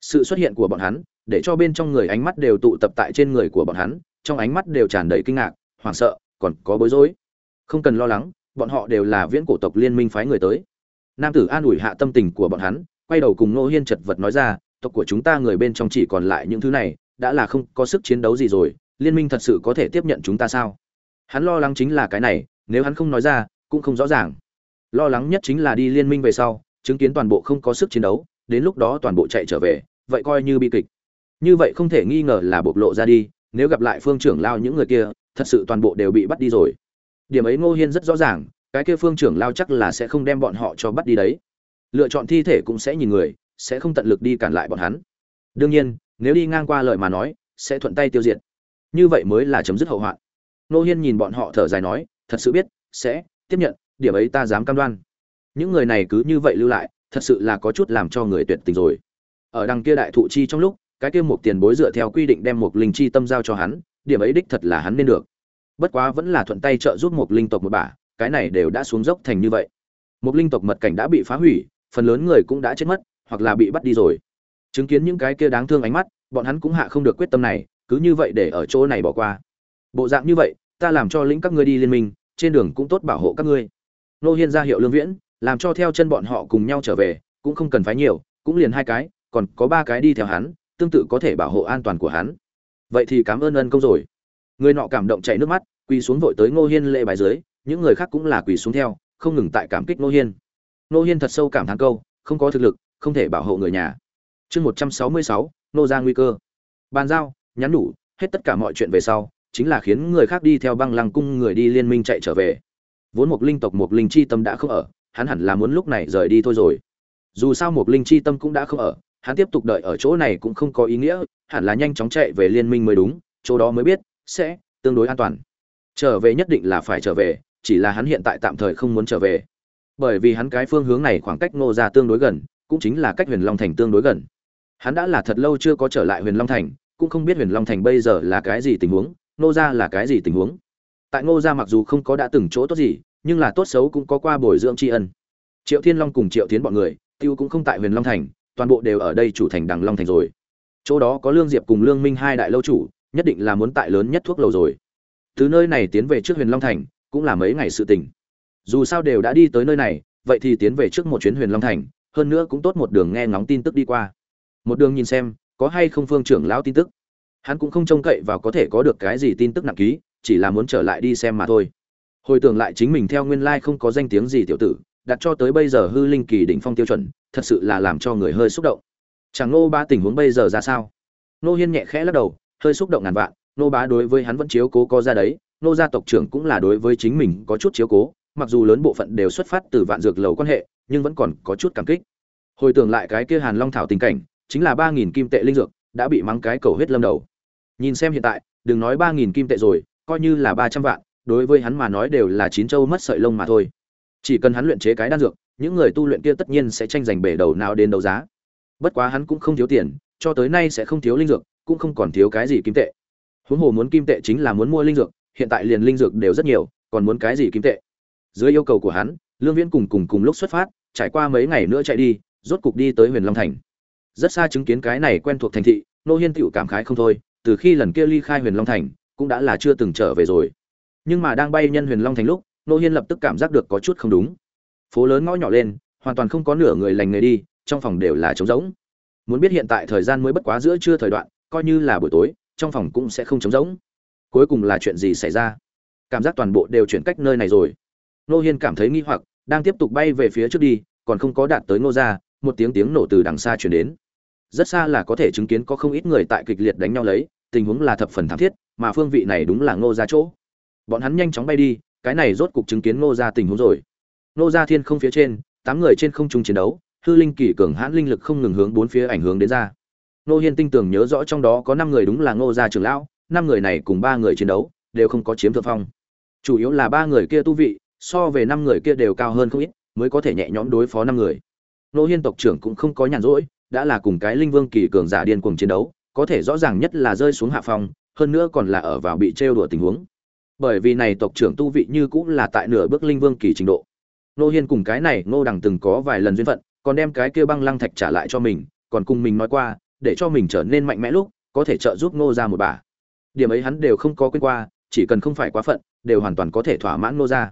Sự xuất hiện của bọn hắn, để cho bên trong người ánh mắt đều tụ tập tại trên người của bọn hắn trong ánh mắt đều tràn đầy kinh ngạc, hoảng sợ, còn có bối rối. Không cần lo lắng, bọn họ đều là viễn cổ tộc liên minh phái người tới. Nam tử an ủi hạ tâm tình của bọn hắn, quay đầu cùng nô hiên chật vật nói ra, tộc của chúng ta người bên trong chỉ còn lại những thứ này, đã là không có sức chiến đấu gì rồi, liên minh thật sự có thể tiếp nhận chúng ta sao? Hắn lo lắng chính là cái này, nếu hắn không nói ra, cũng không rõ ràng. Lo lắng nhất chính là đi liên minh về sau, chứng kiến toàn bộ không có sức chiến đấu, đến lúc đó toàn bộ chạy trở về, vậy coi như bi kịch. Như vậy không thể nghi ngờ là bộc lộ ra đi nếu gặp lại phương trưởng lao những người kia, thật sự toàn bộ đều bị bắt đi rồi. Điểm ấy ngô hiên rất rõ ràng, cái kia phương trưởng lao chắc là sẽ không đem bọn họ cho bắt đi đấy. Lựa chọn thi thể cũng sẽ nhìn người, sẽ không tận lực đi cản lại bọn hắn. Đương nhiên, nếu đi ngang qua lời mà nói, sẽ thuận tay tiêu diệt. Như vậy mới là chấm dứt hậu hoạn. Nô hiên nhìn bọn họ thở dài nói, thật sự biết, sẽ, tiếp nhận, điểm ấy ta dám cam đoan. Những người này cứ như vậy lưu lại, thật sự là có chút làm cho người tuyệt tình rồi. Ở đằng kia đại thụ chi trong lúc cái kia một tiền bối dựa theo quy định đem một linh chi tâm giao cho hắn điểm ấy đích thật là hắn nên được. Bất quá vẫn là thuận tay trợ giúp một linh tộc một bà, cái này đều đã xuống dốc thành như vậy. Một linh tộc mật cảnh đã bị phá hủy phần lớn người cũng đã chết mất hoặc là bị bắt đi rồi. Chứng kiến những cái kia đáng thương ánh mắt bọn hắn cũng hạ không được quyết tâm này cứ như vậy để ở chỗ này bỏ qua. Bộ dạng như vậy ta làm cho lĩnh các ngươi đi liên minh trên đường cũng tốt bảo hộ các ngươi. Nô hiên ra hiệu lương viễn làm cho theo chân bọn họ cùng nhau trở về cũng không cần phái nhiều cũng liền hai cái còn có ba cái đi theo hắn tương tự có thể bảo hộ an toàn của hắn. Vậy thì cảm ơn ân công rồi. Người nọ cảm động chảy nước mắt, quỳ xuống vội tới ngô hiên lễ bài dưới, những người khác cũng là quỳ xuống theo, không ngừng tại cảm kích ngô hiên. Ngô hiên thật sâu cảm thán câu, không có thực lực, không thể bảo hộ người nhà. Chương một trăm sáu mươi sáu nô ra nguy cơ. Bàn giao, nhắn nhủ, hết tất cả mọi chuyện về sau, chính là khiến người khác đi theo băng lăng cung người đi liên minh chạy trở về. Vốn một linh tộc một linh chi tâm đã không ở, hắn hẳn là muốn lúc này rời đi thôi rồi. Dù sao một linh chi tâm cũng đã không ở hắn tiếp tục đợi ở chỗ này cũng không có ý nghĩa, hẳn là nhanh chóng chạy về liên minh mới đúng, chỗ đó mới biết, sẽ tương đối an toàn. Trở về nhất định là phải trở về, chỉ là hắn hiện tại tạm thời không muốn trở về. Bởi vì hắn cái phương hướng này khoảng cách ngô ra tương đối gần, cũng chính là cách huyền long thành tương đối gần. Hắn đã là thật lâu chưa có trở lại huyền long thành, cũng không biết huyền long thành bây giờ là cái gì tình huống, ngô ra là cái gì tình huống. Tại ngô ra mặc dù không có đã từng chỗ tốt gì, nhưng là tốt xấu cũng có qua bồi dưỡng tri ân. Triệu thiên long cùng triệu tiến bọn người, tiêu cũng không tại huyền long thành toàn bộ đều ở đây chủ thành đằng long thành rồi. Chỗ đó có lương diệp cùng lương minh hai đại lâu chủ, nhất định là muốn tại lớn nhất thuốc lầu rồi. Từ nơi này tiến về trước huyền long thành, cũng là mấy ngày sự tình. Dù sao đều đã đi tới nơi này, vậy thì tiến về trước một chuyến huyền long thành, hơn nữa cũng tốt một đường nghe ngóng tin tức đi qua. Một đường nhìn xem, có hay không phương trưởng lão tin tức. Hắn cũng không trông cậy và có thể có được cái gì tin tức nặng ký, chỉ là muốn trở lại đi xem mà thôi. Hồi tưởng lại chính mình theo nguyên lai không có danh tiếng gì tiểu tử, đặt cho tới bây giờ hư linh kỳ đỉnh phong tiêu chuẩn thật sự là làm cho người hơi xúc động. Chẳng nô ba tình huống bây giờ ra sao? Nô hiên nhẹ khẽ lắc đầu, hơi xúc động ngàn vạn nô bá đối với hắn vẫn chiếu cố có ra đấy nô gia tộc trưởng cũng là đối với chính mình có chút chiếu cố, mặc dù lớn bộ phận đều xuất phát từ vạn dược lầu quan hệ, nhưng vẫn còn có chút cảm kích. Hồi tưởng lại cái kia hàn long thảo tình cảnh, chính là ba nghìn kim tệ linh dược đã bị mắng cái cầu hết lâm đầu. Nhìn xem hiện tại, đừng nói ba nghìn kim tệ rồi, coi như là ba trăm vạn, đối với hắn mà nói đều là chín châu mất sợi lông mà thôi. Chỉ cần hắn luyện chế cái đan dược những người tu luyện kia tất nhiên sẽ tranh giành bể đầu nào đến đấu giá. Bất quá hắn cũng không thiếu tiền, cho tới nay sẽ không thiếu linh dược, cũng không còn thiếu cái gì kim tệ. Huống hồ muốn kim tệ chính là muốn mua linh dược, hiện tại liền linh dược đều rất nhiều, còn muốn cái gì kim tệ? Dưới yêu cầu của hắn, lương viễn cùng cùng cùng lúc xuất phát, trải qua mấy ngày nữa chạy đi, rốt cục đi tới huyền long thành. Rất xa chứng kiến cái này quen thuộc thành thị, nô hiên tiểu cảm khái không thôi, từ khi lần kia ly khai huyền long thành, cũng đã là chưa từng trở về rồi. Nhưng mà đang bay nhân huyền long thành lúc, nô hiên lập tức cảm giác được có chút không đúng phố lớn ngõ nhỏ lên, hoàn toàn không có nửa người lành người đi, trong phòng đều là trống rỗng. Muốn biết hiện tại thời gian mới bất quá giữa trưa thời đoạn, coi như là buổi tối, trong phòng cũng sẽ không trống rỗng. Cuối cùng là chuyện gì xảy ra? Cảm giác toàn bộ đều chuyển cách nơi này rồi. Nô hiên cảm thấy nghi hoặc, đang tiếp tục bay về phía trước đi, còn không có đạt tới ngô ra một tiếng tiếng nổ từ đằng xa chuyển đến. Rất xa là có thể chứng kiến có không ít người tại kịch liệt đánh nhau lấy, tình huống là thập phần thảm thiết, mà phương vị này đúng là ngô ra chỗ. Bọn hắn nhanh chóng bay đi, cái này rốt cục chứng kiến ngô ra tình huống rồi. Nô ra thiên không phía trên, tám người trên không trung chiến đấu, hư linh kỳ cường hãn linh lực không ngừng hướng bốn phía ảnh hướng đến ra. Nô hiên tinh tường nhớ rõ trong đó có năm người đúng là ngô gia trưởng lão, năm người này cùng ba người chiến đấu, đều không có chiếm thượng phong. Chủ yếu là ba người kia tu vị, so về năm người kia đều cao hơn không ít, mới có thể nhẹ nhõm đối phó năm người. Nô hiên tộc trưởng cũng không có nhàn rỗi, đã là cùng cái linh vương kỳ cường giả điên cuồng chiến đấu, có thể rõ ràng nhất là rơi xuống hạ phong, hơn nữa còn là ở vào bị trêu đùa tình huống. Bởi vì này tộc trưởng tu vị như cũng là tại nửa bước linh vương kỳ trình độ nô hiên cùng cái này Nô đằng từng có vài lần duyên phận, còn đem cái kia băng lăng thạch trả lại cho mình, còn cùng mình nói qua, để cho mình trở nên mạnh mẽ lúc, có thể trợ giúp Nô ra một bà. Điểm ấy hắn đều không có quên qua, chỉ cần không phải quá phận, đều hoàn toàn có thể thỏa mãn Nô ra.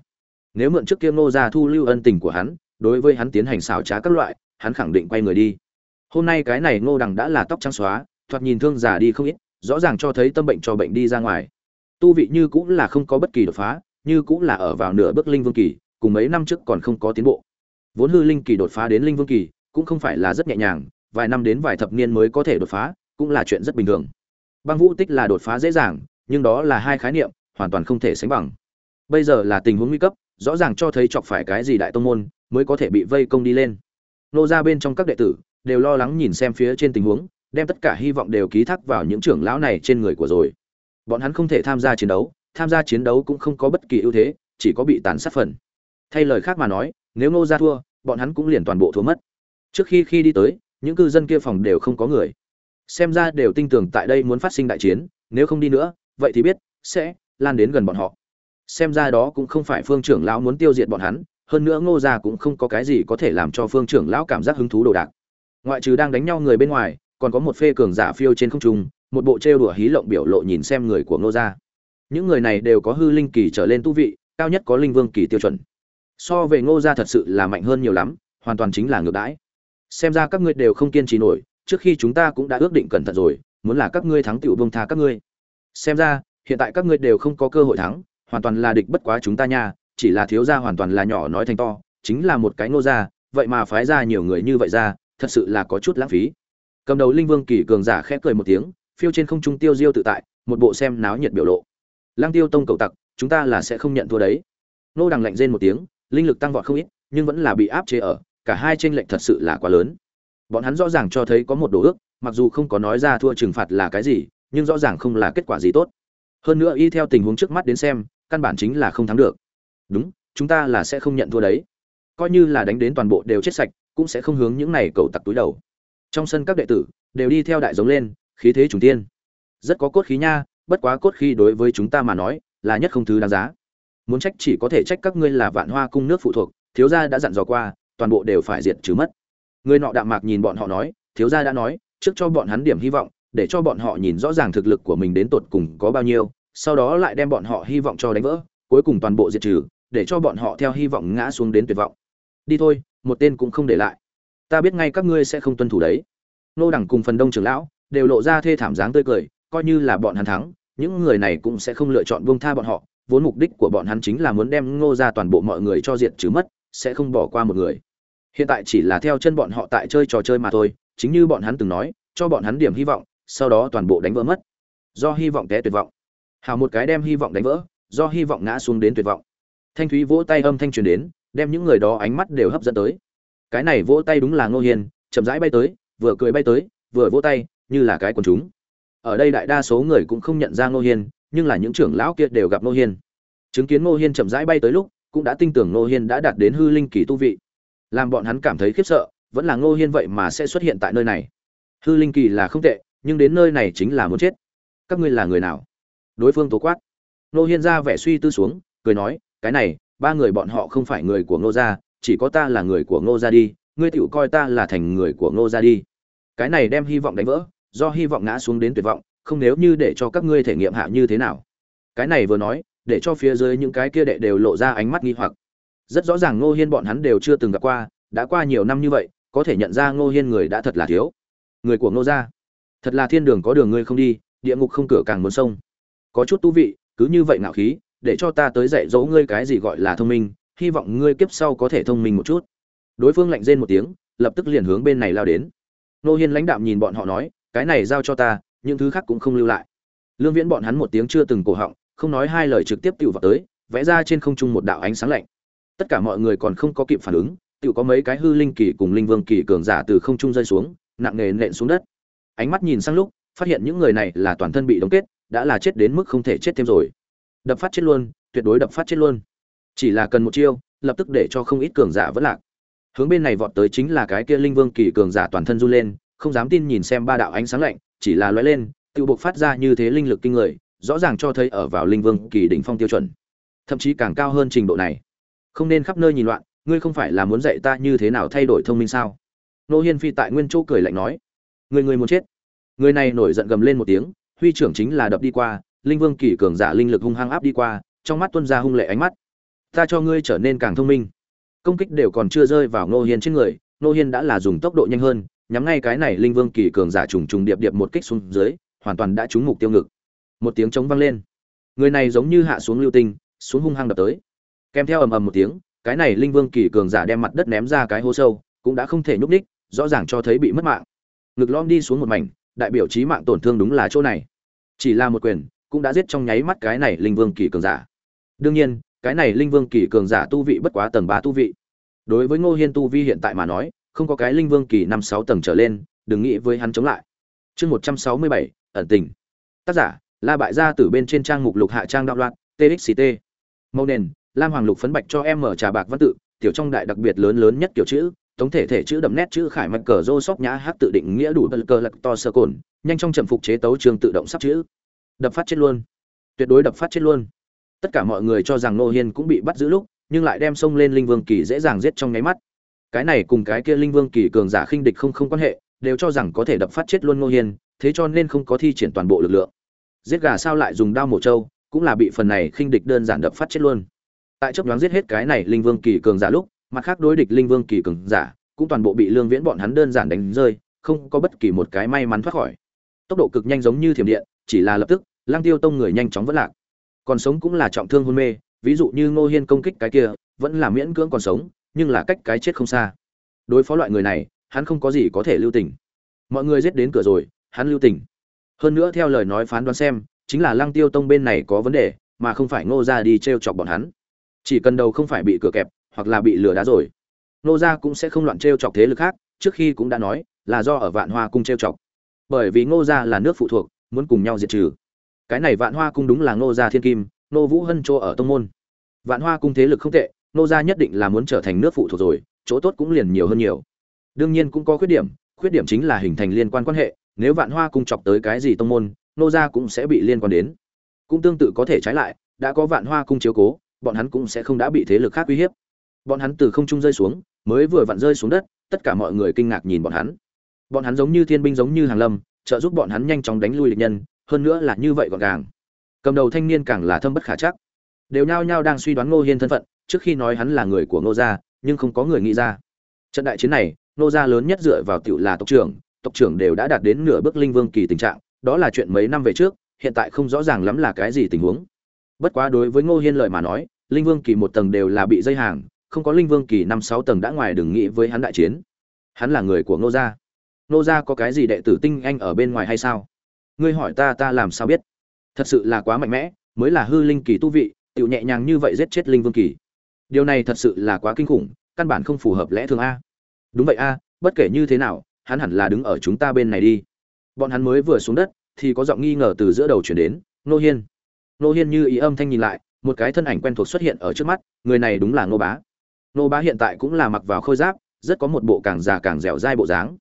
Nếu mượn trước kia Nô ra thu lưu ân tình của hắn, đối với hắn tiến hành xảo trá các loại, hắn khẳng định quay người đi. Hôm nay cái này ngô đằng đã là tóc trắng xóa, thoạt nhìn thương già đi không ít, rõ ràng cho thấy tâm bệnh cho bệnh đi ra ngoài. Tu vị như cũng là không có bất kỳ đột phá, như cũng là ở vào nửa bước linh vương kỳ cùng mấy năm trước còn không có tiến bộ. Vốn hư linh kỳ đột phá đến linh vương kỳ, cũng không phải là rất nhẹ nhàng, vài năm đến vài thập niên mới có thể đột phá, cũng là chuyện rất bình thường. Băng vũ tích là đột phá dễ dàng, nhưng đó là hai khái niệm, hoàn toàn không thể sánh bằng. Bây giờ là tình huống nguy cấp, rõ ràng cho thấy chọc phải cái gì đại tông môn, mới có thể bị vây công đi lên. Nô ra bên trong các đệ tử, đều lo lắng nhìn xem phía trên tình huống, đem tất cả hy vọng đều ký thác vào những trưởng lão này trên người của rồi. Bọn hắn không thể tham gia chiến đấu, tham gia chiến đấu cũng không có bất kỳ ưu thế, chỉ có bị tàn sát phần thay lời khác mà nói, nếu ngô ra thua, bọn hắn cũng liền toàn bộ thua mất. Trước khi khi đi tới, những cư dân kia phòng đều không có người. Xem ra đều tin tưởng tại đây muốn phát sinh đại chiến, nếu không đi nữa, vậy thì biết, sẽ lan đến gần bọn họ. Xem ra đó cũng không phải phương trưởng lão muốn tiêu diệt bọn hắn, hơn nữa ngô gia cũng không có cái gì có thể làm cho phương trưởng lão cảm giác hứng thú đồ đạc. Ngoại trừ đang đánh nhau người bên ngoài, còn có một phê cường giả phiêu trên không trung, một bộ trêu đùa hí lộng biểu lộ nhìn xem người của ngô gia. Những người này đều có hư linh kỳ trở lên tu vị, cao nhất có linh vương kỳ tiêu chuẩn so về ngô gia thật sự là mạnh hơn nhiều lắm, hoàn toàn chính là ngược đãi. Xem ra các ngươi đều không kiên trì nổi, trước khi chúng ta cũng đã ước định cẩn thận rồi, muốn là các ngươi thắng Tiểu bông tha các ngươi. Xem ra, hiện tại các ngươi đều không có cơ hội thắng, hoàn toàn là địch bất quá chúng ta nha, chỉ là thiếu gia hoàn toàn là nhỏ nói thành to, chính là một cái ngô gia, vậy mà phái ra nhiều người như vậy ra, thật sự là có chút lãng phí. Cầm đầu linh vương kỳ cường giả khẽ cười một tiếng, phiêu trên không trung tiêu diêu tự tại, một bộ xem náo nhiệt biểu lộ. Lang tiêu tông cầu tặc, chúng ta là sẽ không nhận thua đấy. Nô đằng lạnh rên một tiếng linh lực tăng vọt không ít, nhưng vẫn là bị áp chế ở, cả hai chênh lệch thật sự là quá lớn. Bọn hắn rõ ràng cho thấy có một đồ ước, mặc dù không có nói ra thua trừng phạt là cái gì, nhưng rõ ràng không là kết quả gì tốt. Hơn nữa y theo tình huống trước mắt đến xem, căn bản chính là không thắng được. Đúng, chúng ta là sẽ không nhận thua đấy. Coi như là đánh đến toàn bộ đều chết sạch, cũng sẽ không hướng những này cầu tặc túi đầu. Trong sân các đệ tử đều đi theo đại giống lên, khí thế trùng tiên. Rất có cốt khí nha, bất quá cốt khí đối với chúng ta mà nói là nhất không thứ đáng giá muốn trách chỉ có thể trách các ngươi là vạn hoa cung nước phụ thuộc, thiếu gia đã dặn dò qua, toàn bộ đều phải diệt trừ mất. Người nọ đạm mạc nhìn bọn họ nói, thiếu gia đã nói, trước cho bọn hắn điểm hy vọng, để cho bọn họ nhìn rõ ràng thực lực của mình đến tột cùng có bao nhiêu, sau đó lại đem bọn họ hy vọng cho đánh vỡ, cuối cùng toàn bộ diệt trừ, để cho bọn họ theo hy vọng ngã xuống đến tuyệt vọng. Đi thôi, một tên cũng không để lại. Ta biết ngay các ngươi sẽ không tuân thủ đấy. Nô đẳng cùng phần đông trưởng lão đều lộ ra thê thảm dáng tươi cười, coi như là bọn hắn thắng, những người này cũng sẽ không lựa chọn buông tha bọn họ vốn mục đích của bọn hắn chính là muốn đem ngô gia toàn bộ mọi người cho diệt trừ mất, sẽ không bỏ qua một người. Hiện tại chỉ là theo chân bọn họ tại chơi trò chơi mà thôi, chính như bọn hắn từng nói, cho bọn hắn điểm hy vọng, sau đó toàn bộ đánh vỡ mất. Do hy vọng té tuyệt vọng. Hào một cái đem hy vọng đánh vỡ, do hy vọng ngã xuống đến tuyệt vọng. Thanh thúy vỗ tay âm thanh truyền đến, đem những người đó ánh mắt đều hấp dẫn tới. Cái này vỗ tay đúng là ngô hiền chậm rãi bay tới, vừa cười bay tới, vừa vỗ tay, như là cái quần chúng. Ở đây đại đa số người cũng không nhận ra ngô hiền nhưng là những trưởng lão kia đều gặp ngô Hiên. Chứng kiến ngô Hiên chậm rãi bay tới lúc, cũng đã tin tưởng ngô Hiên đã đạt đến hư linh kỳ tu vị. Làm bọn hắn cảm thấy khiếp sợ, vẫn là ngô Hiên vậy mà sẽ xuất hiện tại nơi này. Hư linh kỳ là không tệ, nhưng đến nơi này chính là muốn chết. Các ngươi là người nào? Đối phương tố quát. Ngô Hiên ra vẻ suy tư xuống, cười nói, cái này, ba người bọn họ không phải người của ngô gia, chỉ có ta là người của ngô gia đi, ngươi tiểu coi ta là thành người của ngô gia đi. Cái này đem hy vọng đánh vỡ, do hy vọng ngã xuống đến tuyệt vọng không nếu như để cho các ngươi thể nghiệm hạ như thế nào. Cái này vừa nói, để cho phía dưới những cái kia đệ đều lộ ra ánh mắt nghi hoặc. Rất rõ ràng ngô hiên bọn hắn đều chưa từng gặp qua, đã qua nhiều năm như vậy, có thể nhận ra ngô hiên người đã thật là thiếu. Người của ngô gia, thật là thiên đường có đường ngươi không đi, địa ngục không cửa càng muốn sông. Có chút tu vị, cứ như vậy ngạo khí, để cho ta tới dạy dỗ ngươi cái gì gọi là thông minh, hy vọng ngươi kiếp sau có thể thông minh một chút. Đối phương lạnh rên một tiếng, lập tức liền hướng bên này lao đến. Nô hiên lãnh đạm nhìn bọn họ nói, cái này giao cho ta những thứ khác cũng không lưu lại. Lương viễn bọn hắn một tiếng chưa từng cổ họng, không nói hai lời trực tiếp tự vào tới, vẽ ra trên không trung một đạo ánh sáng lạnh. Tất cả mọi người còn không có kịp phản ứng tự có mấy cái hư linh kỳ cùng linh vương kỳ cường giả từ không trung rơi xuống, nặng nề nện xuống đất. Ánh mắt nhìn sang lúc, phát hiện những người này là toàn thân bị đóng kết, đã là chết đến mức không thể chết thêm rồi. Đập phát chết luôn, tuyệt đối đập phát chết luôn. Chỉ là cần một chiêu, lập tức để cho không ít cường giả vẫn lạc. Hướng bên này vọt tới chính là cái kia linh vương kỳ cường giả toàn thân run lên, không dám tin nhìn xem ba đạo ánh sáng lạnh chỉ là lóe lên, tự buộc phát ra như thế linh lực kinh người, rõ ràng cho thấy ở vào linh vương kỳ đỉnh phong tiêu chuẩn. Thậm chí càng cao hơn trình độ này. Không nên khắp nơi nhìn loạn, ngươi không phải là muốn dạy ta như thế nào thay đổi thông minh sao? Nô hiên phi tại nguyên chỗ cười lạnh nói. Người người muốn chết. Người này nổi giận gầm lên một tiếng, huy trưởng chính là đập đi qua, linh vương kỳ cường giả linh lực hung hăng áp đi qua, trong mắt tuân ra hung lệ ánh mắt. Ta cho ngươi trở nên càng thông minh. Công kích đều còn chưa rơi vào nô hiên trên người, nô hiên đã là dùng tốc độ nhanh hơn nhắm ngay cái này linh vương kỳ cường giả trùng trùng điệp điệp một kích xuống dưới, hoàn toàn đã trúng mục tiêu ngực. Một tiếng trống vang lên. Người này giống như hạ xuống lưu tinh, xuống hung hăng đập tới. Kèm theo ầm ầm một tiếng, cái này linh vương kỳ cường giả đem mặt đất ném ra cái hố sâu, cũng đã không thể nhúc ních rõ ràng cho thấy bị mất mạng. Ngực lom đi xuống một mảnh, đại biểu chí mạng tổn thương đúng là chỗ này. Chỉ là một quyền, cũng đã giết trong nháy mắt cái này linh vương kỳ cường giả. Đương nhiên, cái này linh vương kỳ cường giả tu vị bất quá tầng ba tu vị. Đối với ngô hiên tu vi hiện tại mà nói không có cái linh vương kỳ năm sáu tầng trở lên, đừng nghĩ với hắn chống lại. Chương một trăm sáu mươi bảy, ẩn tình. Tác giả, la bại gia từ bên trên trang mục lục hạ trang đạo loạn txct màu nền, lam hoàng lục phấn bạch cho em mở trà bạc văn tự, tiểu trong đại đặc biệt lớn lớn nhất kiểu chữ tổng thể thể chữ đậm nét chữ khải mạch cờ rô sóc nhã hát tự định nghĩa đủ bật cờ lật to sơ cồn, nhanh trong trầm phục chế tấu trường tự động sắp chữ. Đập phát chết luôn. Tuyệt đối đập phát chết luôn. Tất cả mọi người cho rằng nô hiên cũng bị bắt giữ lúc, nhưng lại đem xông lên linh vương kỳ dễ dàng giết trong nháy mắt cái này cùng cái kia linh vương kỳ cường giả khinh địch không không quan hệ, đều cho rằng có thể đập phát chết luôn nô hiên, thế cho nên không có thi triển toàn bộ lực lượng. Giết gà sao lại dùng đao mổ trâu, cũng là bị phần này khinh địch đơn giản đập phát chết luôn. Tại chấp đoán giết hết cái này linh vương kỳ cường giả lúc, mặt khác đối địch linh vương kỳ cường giả, cũng toàn bộ bị lương viễn bọn hắn đơn giản đánh rơi, không có bất kỳ một cái may mắn thoát khỏi. Tốc độ cực nhanh giống như thiểm điện, chỉ là lập tức lang tiêu tông người nhanh chóng vất lạc. Còn sống cũng là trọng thương hôn mê, ví dụ như ngô hiên công kích cái kia, vẫn là miễn cưỡng còn sống nhưng là cách cái chết không xa. Đối phó loại người này, hắn không có gì có thể lưu tình. Mọi người giết đến cửa rồi, hắn lưu tình. Hơn nữa theo lời nói phán đoán xem, chính là lăng tiêu tông bên này có vấn đề, mà không phải ngô ra đi t r e o chọc bọn hắn. Chỉ cần đầu không phải bị cửa kẹp, hoặc là bị lừa đá rồi, ngô ra cũng sẽ không loạn t r e o chọc thế lực khác, trước khi cũng đã nói, là do ở vạn hoa cung t r e o chọc. Bởi vì ngô ra là nước phụ thuộc, muốn cùng nhau diệt trừ. Cái này vạn hoa cung đúng là ngô gia thiên kim, ngô vũ hân chỗ ở tông môn. Vạn hoa cung thế lực không tệ Nô gia nhất định là muốn trở thành nước phụ thuộc rồi, chỗ tốt cũng liền nhiều hơn nhiều. Đương nhiên cũng có khuyết điểm khuyết điểm chính là hình thành liên quan quan hệ, nếu vạn hoa cung chọc tới cái gì tông môn, nô gia cũng sẽ bị liên quan đến. Cũng tương tự có thể trái lại, đã có vạn hoa cung chiếu cố, bọn hắn cũng sẽ không đã bị thế lực khác uy hiếp. Bọn hắn từ không trung rơi xuống, mới vừa vặn rơi xuống đất, tất cả mọi người kinh ngạc nhìn bọn hắn. Bọn hắn giống như thiên binh giống như hàng lâm, trợ giúp bọn hắn nhanh chóng đánh lui địch nhân, hơn nữa là như vậy gọn gàng. Cầm đầu thanh niên càng là thâm bất khả chắc. Đều nhao nhao đang suy đoán ngô hiên thân phận trước khi nói hắn là người của ngô gia nhưng không có người nghĩ ra trận đại chiến này ngô gia lớn nhất dựa vào tiểu là tộc trưởng tộc trưởng đều đã đạt đến nửa bước linh vương kỳ tình trạng, đó là chuyện mấy năm về trước, hiện tại không rõ ràng lắm là cái gì tình huống. Bất quá đối với Ngô Hiên lợi mà nói, linh vương kỳ một tầng đều là bị dây hàng, không có linh vương kỳ năm sáu tầng đã ngoài đừng nghĩ với hắn đại chiến. Hắn là người của Ngô gia. Ngô gia có cái gì đệ tử tinh anh ở bên ngoài hay sao? Ngươi hỏi ta ta làm sao biết? Thật sự là quá mạnh mẽ, mới là hư linh kỳ tu vị, tiểu nhẹ nhàng như vậy giết chết linh vương kỳ. Điều này thật sự là quá kinh khủng, căn bản không phù hợp lẽ thường a. Đúng vậy a, bất kể như thế nào, hắn hẳn là đứng ở chúng ta bên này đi. Bọn hắn mới vừa xuống đất thì có giọng nghi ngờ từ giữa đầu chuyển đến nô hiên. Nô hiên như ý âm thanh nhìn lại một cái thân ảnh quen thuộc xuất hiện ở trước mắt người này đúng là nô bá. Nô bá hiện tại cũng là mặc vào khôi giáp rất có một bộ càng già càng dẻo dai bộ dáng.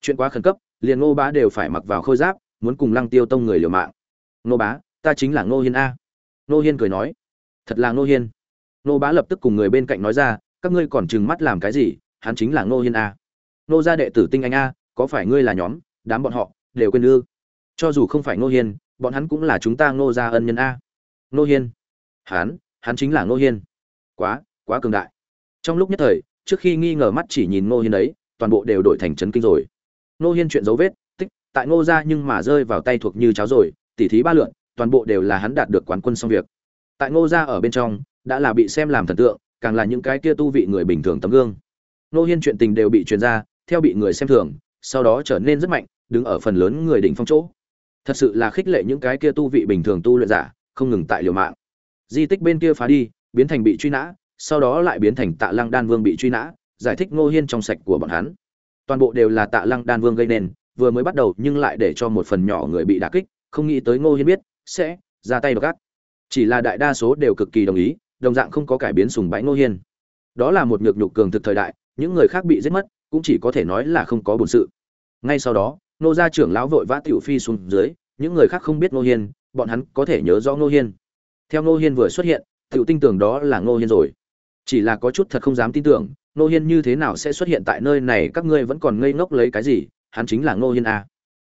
Chuyện quá khẩn cấp liền nô bá đều phải mặc vào khôi giáp muốn cùng lăng tiêu tông người liều mạng. Nô bá ta chính là nô hiên a. Nô hiên cười nói thật là nô hiên nô bá lập tức cùng người bên cạnh nói ra, các ngươi còn trừng mắt làm cái gì? Hắn chính là nô hiên a. Nô gia đệ tử tinh anh a, có phải ngươi là nhóm, đám bọn họ, đều quên ư? Cho dù không phải ngô hiên, bọn hắn cũng là chúng ta ngô gia ân nhân a. Ngô hiên? Hắn hắn chính là ngô hiên. Quá quá cường đại. Trong lúc nhất thời, trước khi nghi ngờ mắt chỉ nhìn ngô hiên đấy, toàn bộ đều đổi thành trấn kinh rồi. Ngô hiên chuyện dấu vết, tích, tại ngô gia nhưng mà rơi vào tay thuộc như cháo rồi, tỉ thí ba lượn, toàn bộ đều là hắn đạt được quán quân xong việc. Tại ngô gia ở bên trong đã là bị xem làm thần tượng càng là những cái kia tu vị người bình thường tấm gương ngô hiên chuyện tình đều bị truyền ra theo bị người xem thường, sau đó trở nên rất mạnh, đứng ở phần lớn người đỉnh phong chỗ. Thật sự là khích lệ những cái kia tu vị bình thường tu luyện giả, không ngừng tại liều mạng. Di tích bên kia phá đi, biến thành bị truy nã, sau đó lại biến thành Tạ Lăng Đan Vương bị truy nã, giải thích Ngô Hiên trong sạch của bọn hắn. Toàn bộ đều là Tạ Lăng Đan Vương gây nên, vừa mới bắt đầu nhưng lại để cho một phần nhỏ người bị đả kích, không nghĩ tới Ngô Hiên biết sẽ ra tay độc gắt, Chỉ là đại đa số đều cực kỳ đồng ý, đồng dạng không có cải biến sùng bái Ngô Hiên. Đó là một nhược nhục cường thực thời đại, những người khác bị giết mất, cũng chỉ có thể nói là không có bổn sự. Ngay sau đó, nô gia trưởng lão vội vã tiểu phi xuống dưới, những người khác không biết Ngô Hiên, bọn hắn có thể nhớ rõ Ngô Hiên. Theo Ngô Hiên vừa xuất hiện, tiểu tin tưởng đó là Ngô Hiên rồi. Chỉ là có chút thật không dám tin tưởng, Ngô Hiên như thế nào sẽ xuất hiện tại nơi này, các ngươi vẫn còn ngây ngốc lấy cái gì, hắn chính là Ngô Hiên a.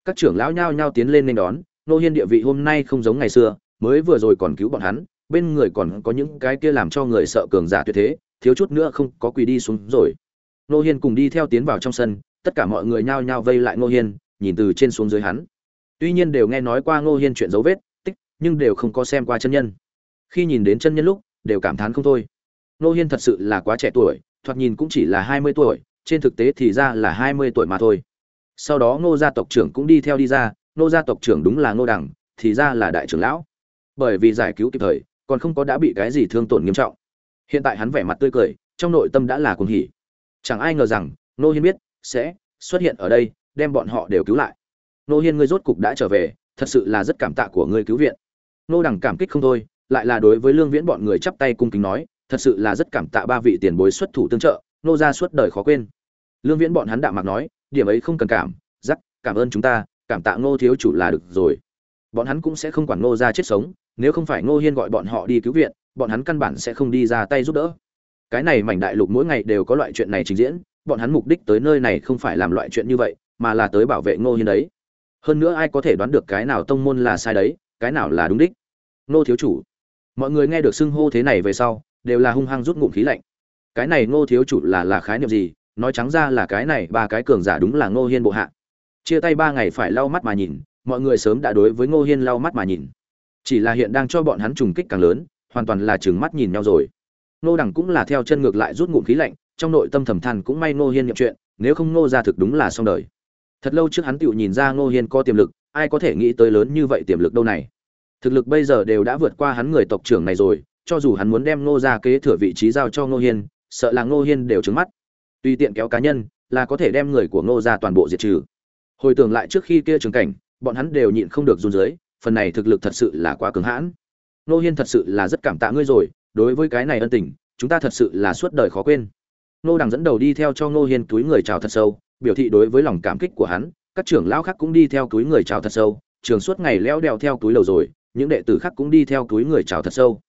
Các trưởng lão nhao nhao tiến lên nên đón, Ngô Hiên địa vị hôm nay không giống ngày xưa, mới vừa rồi còn cứu bọn hắn, bên người còn có những cái kia làm cho người sợ cường giả tuyệt thế, thiếu chút nữa không có quỳ đi xuống rồi. Ngô Hiên cùng đi theo tiến vào trong sân, tất cả mọi người nhao nhao vây lại Ngô Hiên, nhìn từ trên xuống dưới hắn. Tuy nhiên đều nghe nói qua Ngô Hiên chuyện dấu vết, tích, nhưng đều không có xem qua chân nhân. Khi nhìn đến chân nhân lúc, đều cảm thán không thôi. Ngô Hiên thật sự là quá trẻ tuổi, thoạt nhìn cũng chỉ là 20 tuổi, trên thực tế thì ra là 20 tuổi mà thôi. Sau đó Ngô gia tộc trưởng cũng đi theo đi ra, Ngô gia tộc trưởng đúng là Ngô Đằng, thì ra là đại trưởng lão. Bởi vì giải cứu kịp thời, còn không có đã bị cái gì thương tổn nghiêm trọng. Hiện tại hắn vẻ mặt tươi cười, trong nội tâm đã là cuồng hỉ. Chẳng ai ngờ rằng nô hiên biết, sẽ xuất hiện ở đây, đem bọn họ đều cứu lại. Nô hiên ngươi rốt cục đã trở về, thật sự là rất cảm tạ của ngươi cứu viện. Nô đẳng cảm kích không thôi, lại là đối với lương viễn bọn người chắp tay cung kính nói, thật sự là rất cảm tạ ba vị tiền bối xuất thủ tương trợ nô ra suốt đời khó quên. Lương viễn bọn hắn đạm mạc nói, điểm ấy không cần cảm giắc cảm ơn chúng ta, cảm tạ ngô thiếu chủ là được rồi. Bọn hắn cũng sẽ không quản ngô ra chết sống nếu không phải ngô hiên gọi bọn họ đi cứu viện, bọn hắn căn bản sẽ không đi ra tay giúp đỡ. Cái này mảnh đại lục mỗi ngày đều có loại chuyện này trình diễn, bọn hắn mục đích tới nơi này không phải làm loại chuyện như vậy, mà là tới bảo vệ ngô hiên đấy. Hơn nữa ai có thể đoán được cái nào tông môn là sai đấy, cái nào là đúng đích? Ngô thiếu chủ. Mọi người nghe được xưng hô thế này về sau, đều là hung hăng rút ngụm khí lạnh. Cái này ngô thiếu chủ là là khái niệm gì? Nói trắng ra là cái này ba cái cường giả đúng là ngô hiên bộ hạ. Chia tay ba ngày phải lau mắt mà nhìn, mọi người sớm đã đối với ngô hiên lau mắt mà nhìn chỉ là hiện đang cho bọn hắn trùng kích càng lớn, hoàn toàn là chừng mắt nhìn nhau rồi. Ngô đẳng cũng là theo chân ngược lại rút ngụm khí lạnh, trong nội tâm thầm than cũng may ngô hiên nhậm chuyện, nếu không ngô ra thực đúng là xong đời. Thật lâu trước hắn tựu nhìn ra ngô hiên có tiềm lực, ai có thể nghĩ tới lớn như vậy tiềm lực đâu này. Thực lực bây giờ đều đã vượt qua hắn người tộc trưởng này rồi, cho dù hắn muốn đem ngô ra kế thừa vị trí giao cho ngô hiên, sợ là ngô hiên đều trứng mắt. Tùy tiện kéo cá nhân, là có thể đem người của ngô ra toàn bộ diệt trừ. Hồi tưởng lại trước khi kia trường cảnh, bọn hắn đều nhịn không được run dưới phần này thực lực thật sự là quá cứng hãn. Ngô hiên thật sự là rất cảm tạ ngươi rồi, đối với cái này ân tình, chúng ta thật sự là suốt đời khó quên. Ngô đằng dẫn đầu đi theo cho ngô hiên túi người chào thật sâu, biểu thị đối với lòng cảm kích của hắn, các trưởng lão khác cũng đi theo túi người chào thật sâu, trường suốt ngày leo đeo theo túi lầu rồi, những đệ tử khác cũng đi theo túi người chào thật sâu.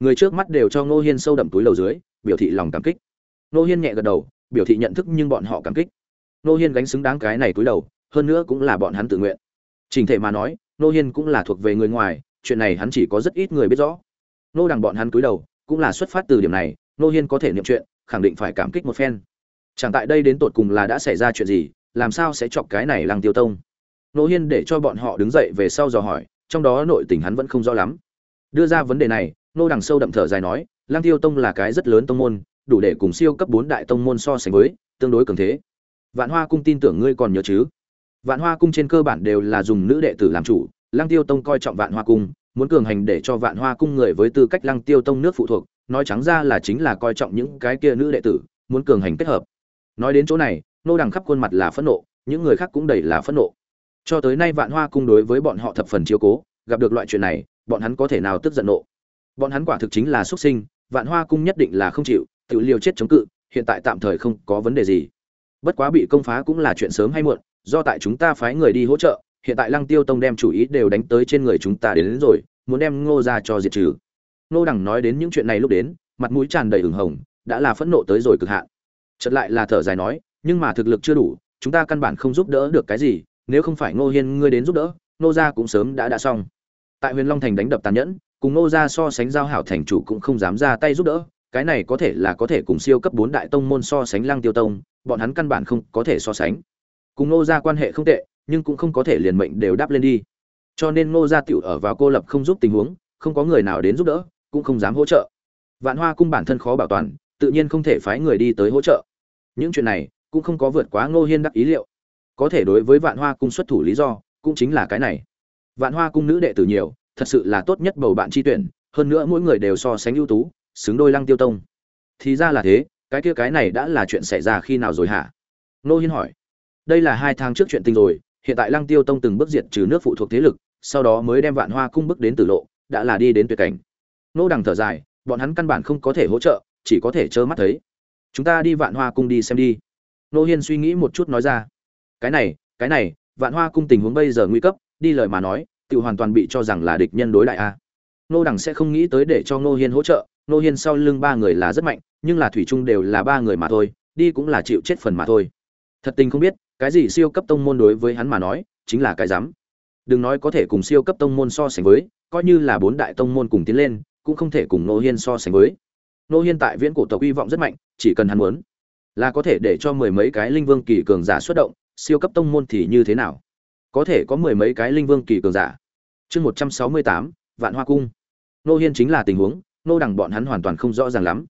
Người trước mắt đều cho ngô hiên sâu đậm túi lầu dưới, biểu thị lòng cảm kích. Ngô hiên nhẹ gật đầu, biểu thị nhận thức nhưng bọn họ cảm kích. Ngô hiên gánh xứng đáng cái này túi đầu hơn nữa cũng là bọn hắn tự nguyện. Trình thể mà nói Nô hiên cũng là thuộc về người ngoài, chuyện này hắn chỉ có rất ít người biết rõ. Nô đằng bọn hắn cúi đầu, cũng là xuất phát từ điểm này, Nô hiên có thể niệm chuyện, khẳng định phải cảm kích một phen. Chẳng tại đây đến tột cùng là đã xảy ra chuyện gì, làm sao sẽ chọc cái này lăng tiêu tông? Nô hiên để cho bọn họ đứng dậy về sau dò hỏi, trong đó nội tình hắn vẫn không rõ lắm. Đưa ra vấn đề này, nô đằng sâu đậm thở dài nói lang tiêu tông là cái rất lớn tông môn, đủ để cùng siêu cấp bốn đại tông môn so sánh với, tương đối cường thế. Vạn hoa cung tin tưởng ngươi còn nhớ chứ? Vạn hoa cung trên cơ bản đều là dùng nữ đệ tử làm chủ lang tiêu tông coi trọng vạn hoa cung, muốn cường hành để cho vạn hoa cung người với tư cách lăng tiêu tông nước phụ thuộc, nói trắng ra là chính là coi trọng những cái kia nữ đệ tử, muốn cường hành kết hợp. Nói đến chỗ này, nô đằng khắp khuôn mặt là phẫn nộ, những người khác cũng đầy là phẫn nộ. Cho tới nay vạn hoa cung đối với bọn họ thập phần chiếu cố, gặp được loại chuyện này, bọn hắn có thể nào tức giận nộ? Bọn hắn quả thực chính là xuất sinh, vạn hoa cung nhất định là không chịu, tự liều chết chống cự, hiện tại tạm thời không có vấn đề gì. Bất quá bị công phá cũng là chuyện sớm hay muộn do tại chúng ta phái người đi hỗ trợ hiện tại lăng tiêu tông đem chủ ý đều đánh tới trên người chúng ta đến, đến rồi muốn đem ngô ra cho diệt trừ. Ngô Đằng nói đến những chuyện này lúc đến mặt mũi tràn đầy ửng hồng đã là phẫn nộ tới rồi cực hạn. Chợt lại là thở dài nói nhưng mà thực lực chưa đủ chúng ta căn bản không giúp đỡ được cái gì nếu không phải ngô hiên ngươi đến giúp đỡ ngô gia cũng sớm đã đã xong. Tại huyền long thành đánh đập tàn nhẫn cùng ngô gia so sánh giao hảo thành chủ cũng không dám ra tay giúp đỡ cái này có thể là có thể cùng siêu cấp bốn đại tông môn so sánh lăng tiêu tông bọn hắn căn bản không có thể so sánh cùng ngô gia quan hệ không tệ, nhưng cũng không có thể liền mệnh đều đáp lên đi. Cho nên ngô gia tiểu ở vào cô lập không giúp tình huống, không có người nào đến giúp đỡ, cũng không dám hỗ trợ. Vạn hoa cung bản thân khó bảo toàn, tự nhiên không thể phái người đi tới hỗ trợ. Những chuyện này cũng không có vượt quá ngô hiên đắc ý liệu. Có thể đối với vạn hoa cung xuất thủ lý do, cũng chính là cái này. Vạn hoa cung nữ đệ tử nhiều, thật sự là tốt nhất bầu bạn chi tuyển, hơn nữa mỗi người đều so sánh ưu tú, xứng đôi lăng tiêu tông. Thì ra là thế, cái kia cái này đã là chuyện xảy ra khi nào rồi hả? Nô hiên hỏi đây là hai tháng trước chuyện tình rồi, hiện tại lăng tiêu tông từng bước diệt trừ nước phụ thuộc thế lực, sau đó mới đem vạn hoa cung bước đến tử lộ, đã là đi đến tuyệt cảnh. Nô đằng thở dài, bọn hắn căn bản không có thể hỗ trợ, chỉ có thể trơ mắt thấy. Chúng ta đi vạn hoa cung đi xem đi. Nô hiên suy nghĩ một chút nói ra. Cái này cái này, vạn hoa cung tình huống bây giờ nguy cấp, đi lời mà nói, tự hoàn toàn bị cho rằng là địch nhân đối đại a. Nô đằng sẽ không nghĩ tới để cho nô hiên hỗ trợ, nô hiên sau lưng ba người là rất mạnh, nhưng là thủy chung đều là ba người mà thôi, đi cũng là chịu chết phần mà thôi. Thật tình không biết cái gì siêu cấp tông môn đối với hắn mà nói, chính là cái dám đừng nói có thể cùng siêu cấp tông môn so sánh với, coi như là bốn đại tông môn cùng tiến lên, cũng không thể cùng nô hiên so sánh với. Nô hiên tại viễn cổ tộc hy vọng rất mạnh, chỉ cần hắn muốn, là có thể để cho mười mấy cái linh vương kỳ cường giả xuất động, siêu cấp tông môn thì như thế nào? Có thể có mười mấy cái linh vương kỳ cường giả. Chương một trăm sáu mươi tám, vạn hoa cung. Nô hiên chính là tình huống nô đằng bọn hắn hoàn toàn không rõ ràng lắm.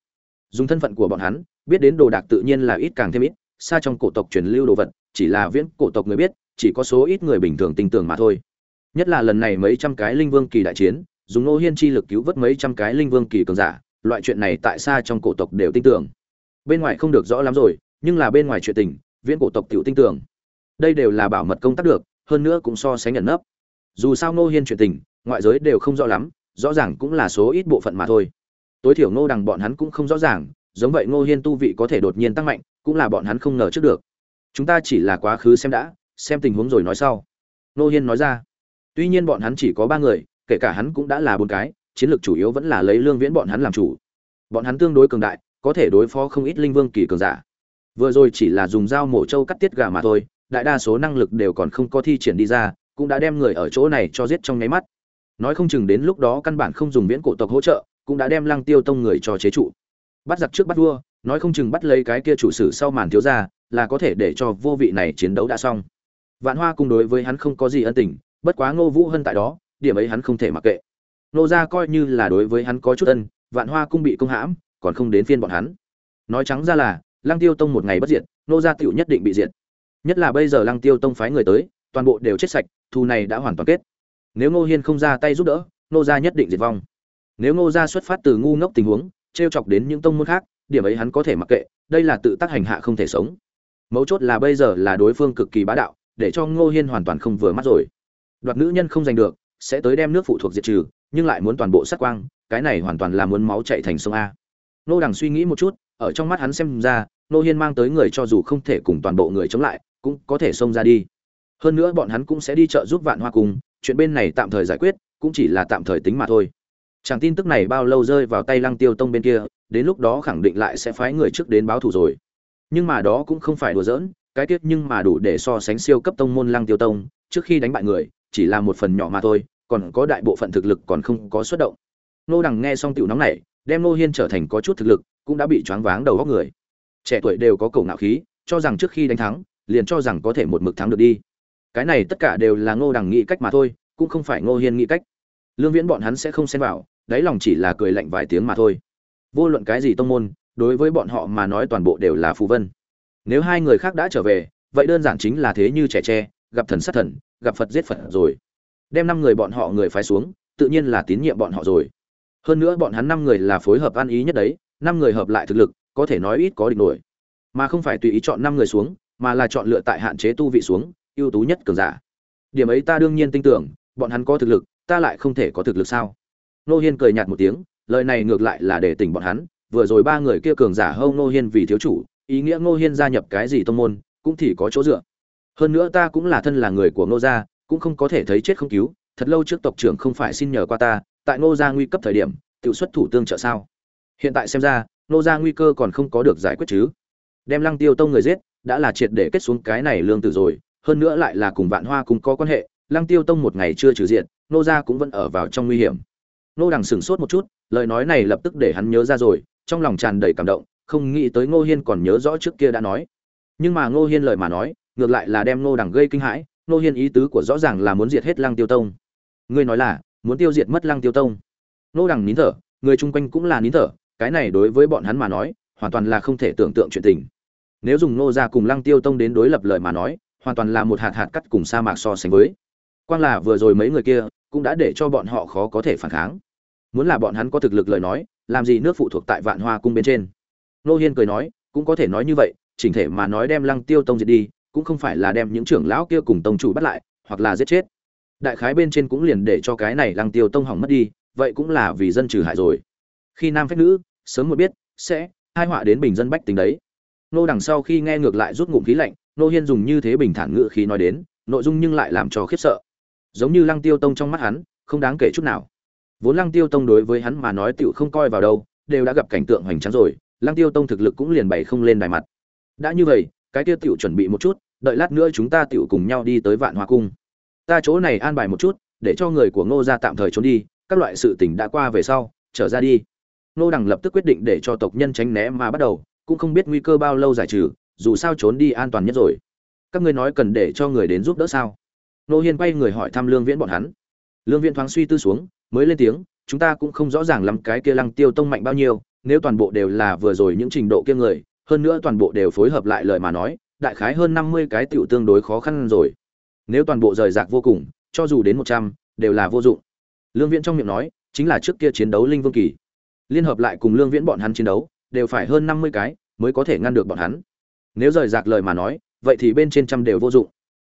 Dùng thân phận của bọn hắn, biết đến đồ đạc tự nhiên là ít càng thêm ít, xa trong cổ tộc truyền lưu đồ vật chỉ là viễn cổ tộc người biết chỉ có số ít người bình thường tin tưởng mà thôi nhất là lần này mấy trăm cái linh vương kỳ đại chiến dùng nô Hiên chi lực cứu vớt mấy trăm cái linh vương kỳ cường giả, loại chuyện này tại sao trong cổ tộc đều tin tưởng. Bên ngoài không được rõ lắm rồi, nhưng là bên ngoài chuyện tình, viễn cổ tộc tiểu tin tưởng. Đây đều là bảo mật công tác được, hơn nữa cũng so sánh nhận nấp. Dù sao nô Hiên chuyện tình, ngoại giới đều không rõ lắm, rõ ràng cũng là số ít bộ phận mà thôi. Tối thiểu nô Đằng bọn hắn cũng không rõ ràng, giống vậy nô Hiên tu vị có thể đột nhiên tăng mạnh, cũng là bọn hắn không ngờ trước được. Chúng ta chỉ là quá khứ xem đã, xem tình huống rồi nói sau. Nô Hiên nói ra. Tuy nhiên bọn hắn chỉ có ba người, kể cả hắn cũng đã là bốn cái, chiến lược chủ yếu vẫn là lấy Lương Viễn bọn hắn làm chủ. Bọn hắn tương đối cường đại, có thể đối phó không ít linh vương kỳ cường giả. Vừa rồi chỉ là dùng dao mổ trâu cắt tiết gà mà thôi, đại đa số năng lực đều còn không có thi triển đi ra, cũng đã đem người ở chỗ này cho giết trong nháy mắt. Nói không chừng đến lúc đó căn bản không dùng viễn cổ tộc hỗ trợ, cũng đã đem Lăng Tiêu Tông người cho chế trụ. Bắt giặc trước bắt vua, nói không chừng bắt lấy cái kia chủ sử sau màn thiếu gia, là có thể để cho vô vị này chiến đấu đã xong. Vạn Hoa cung đối với hắn không có gì ân tình, bất quá Ngô Vũ Hân tại đó, điểm ấy hắn không thể mặc kệ. Nô gia coi như là đối với hắn có chút ân, Vạn Hoa cung bị công hãm, còn không đến phiên bọn hắn. Nói trắng ra là, Lăng Tiêu Tông một ngày bất diệt, nô gia tiểu nhất định bị diệt. Nhất là bây giờ Lăng Tiêu Tông phái người tới, toàn bộ đều chết sạch, thù này đã hoàn toàn kết. Nếu Ngô Hiên không ra tay giúp đỡ, nô gia nhất định diệt vong. Nếu Ngô gia xuất phát từ ngu ngốc tình huống, trêu chọc đến những tông môn khác, điểm ấy hắn có thể mặc kệ, đây là tự tác hành hạ không thể sống. Mấu chốt là bây giờ là đối phương cực kỳ bá đạo, để cho Ngô Hiên hoàn toàn không vừa mắt rồi. Đoạt nữ nhân không giành được, sẽ tới đem nước phụ thuộc diệt trừ, nhưng lại muốn toàn bộ sát quang, cái này hoàn toàn là muốn máu chảy thành sông a. Nô Đằng suy nghĩ một chút, ở trong mắt hắn xem ra, Nô Hiên mang tới người cho dù không thể cùng toàn bộ người chống lại, cũng có thể xông ra đi. Hơn nữa bọn hắn cũng sẽ đi chợ giúp Vạn Hoa cùng, chuyện bên này tạm thời giải quyết, cũng chỉ là tạm thời tính mà thôi. Chẳng tin tức này bao lâu rơi vào tay Lăng Tiêu Tông bên kia, đến lúc đó khẳng định lại sẽ phái người trước đến báo thù rồi. Nhưng mà đó cũng không phải đùa giỡn, cái tiết nhưng mà đủ để so sánh siêu cấp tông môn Lăng Tiêu Tông, trước khi đánh bại người, chỉ là một phần nhỏ mà thôi, còn có đại bộ phận thực lực còn không có xuất động. Nô Đằng nghe xong tiểu nóng này, đem Nô Hiên trở thành có chút thực lực, cũng đã bị choáng váng đầu góc người. Trẻ tuổi đều có cầu ngạo khí, cho rằng trước khi đánh thắng, liền cho rằng có thể một mực thắng được đi. Cái này tất cả đều là Ngô Đằng nghĩ cách mà thôi, cũng không phải Ngô Hiên nghĩ cách. Lương Viễn bọn hắn sẽ không xen vào, đáy lòng chỉ là cười lạnh vài tiếng mà thôi. Vô luận cái gì tông môn, đối với bọn họ mà nói toàn bộ đều là phù vân. Nếu hai người khác đã trở về, vậy đơn giản chính là thế như trẻ tre, gặp thần sát thần, gặp Phật giết Phật rồi. Đem năm người bọn họ người phái xuống, tự nhiên là tín nhiệm bọn họ rồi. Hơn nữa bọn hắn năm người là phối hợp ăn ý nhất đấy, năm người hợp lại thực lực, có thể nói ít có địch nổi. Mà không phải tùy ý chọn năm người xuống, mà là chọn lựa tại hạn chế tu vị xuống, ưu tú nhất cường giả. Điểm ấy ta đương nhiên tin tưởng, bọn hắn có thực lực, ta lại không thể có thực lực sao? Nô Hiên cười nhạt một tiếng, lời này ngược lại là để tỉnh bọn hắn, vừa rồi ba người kia cường giả hâu Nô Hiên vì thiếu chủ, ý nghĩa Nô Hiên gia nhập cái gì tông môn, cũng thì có chỗ dựa. Hơn nữa ta cũng là thân là người của Nô gia, cũng không có thể thấy chết không cứu, thật lâu trước tộc trưởng không phải xin nhờ qua ta, tại Nô gia nguy cấp thời điểm, tự xuất thủ tương trợ sao? Hiện tại xem ra, Nô gia nguy cơ còn không có được giải quyết chứ. Đem Lăng Tiêu tông người giết, đã là triệt để kết xuống cái này lương tử rồi, hơn nữa lại là cùng Vạn Hoa cùng có quan hệ, Lăng Tiêu tông một ngày chưa trừ diện, Nô gia cũng vẫn ở vào trong nguy hiểm. Nô Đằng sửng sốt một chút, lời nói này lập tức để hắn nhớ ra rồi, trong lòng tràn đầy cảm động, không nghĩ tới Ngô Hiên còn nhớ rõ trước kia đã nói. Nhưng mà Ngô Hiên lời mà nói, ngược lại là đem Ngô Đằng gây kinh hãi, Ngô Hiên ý tứ của rõ ràng là muốn diệt hết Lăng Tiêu Tông. Ngươi nói là muốn tiêu diệt mất Lăng Tiêu Tông. Ngô Đằng nín thở, người chung quanh cũng là nín thở, cái này đối với bọn hắn mà nói, hoàn toàn là không thể tưởng tượng chuyện tình. Nếu dùng Ngô gia cùng Lăng Tiêu Tông đến đối lập lời mà nói, hoàn toàn là một hạt hạt cắt cùng sa mạc so sánh với. Quang là vừa rồi mấy người kia, cũng đã để cho bọn họ khó có thể phản kháng muốn là bọn hắn có thực lực lời nói làm gì nước phụ thuộc tại vạn hoa cung bên trên. Nô hiên cười nói, cũng có thể nói như vậy, chỉnh thể mà nói đem lăng tiêu tông diệt đi, cũng không phải là đem những trưởng lão kia cùng tông chủ bắt lại, hoặc là giết chết. Đại khái bên trên cũng liền để cho cái này lăng tiêu tông hỏng mất đi, vậy cũng là vì dân trừ hại rồi. Khi nam phép nữ, sớm một biết, sẽ hai họa đến bình dân bách tính đấy. Nô đằng sau khi nghe ngược lại rút ngụm khí lạnh, nô hiên dùng như thế bình thản ngự khí nói đến, nội dung nhưng lại làm cho khiếp sợ. Giống như lăng tiêu tông trong mắt hắn, không đáng kể chút nào vốn lăng tiêu tông đối với hắn mà nói tựu không coi vào đâu, đều đã gặp cảnh tượng hoành tráng rồi, lăng tiêu tông thực lực cũng liền bày không lên đài mặt. Đã như vậy, cái tiêu tựu chuẩn bị một chút, đợi lát nữa chúng ta tựu cùng nhau đi tới vạn hoa cung. Ta chỗ này an bài một chút, để cho người của ngô gia tạm thời trốn đi, các loại sự tình đã qua về sau, trở ra đi. Ngô đằng lập tức quyết định để cho tộc nhân tránh né mà bắt đầu, cũng không biết nguy cơ bao lâu giải trừ, dù sao trốn đi an toàn nhất rồi. Các ngươi nói cần để cho người đến giúp đỡ sao? Nô hiên quay người hỏi thăm lương viễn bọn hắn. Lương viễn thoáng suy tư xuống mới lên tiếng, chúng ta cũng không rõ ràng lắm cái kia lăng tiêu tông mạnh bao nhiêu, nếu toàn bộ đều là vừa rồi những trình độ kia người, hơn nữa toàn bộ đều phối hợp lại lời mà nói, đại khái hơn năm mươi cái tiểu tương đối khó khăn rồi. Nếu toàn bộ rời rạc vô cùng, cho dù đến một trăm, đều là vô dụng. Lương viễn trong miệng nói, chính là trước kia chiến đấu linh vương kỳ. Liên hợp lại cùng lương viễn bọn hắn chiến đấu, đều phải hơn năm mươi cái mới có thể ngăn được bọn hắn. Nếu rời rạc lời mà nói, vậy thì bên trên trăm đều vô dụng.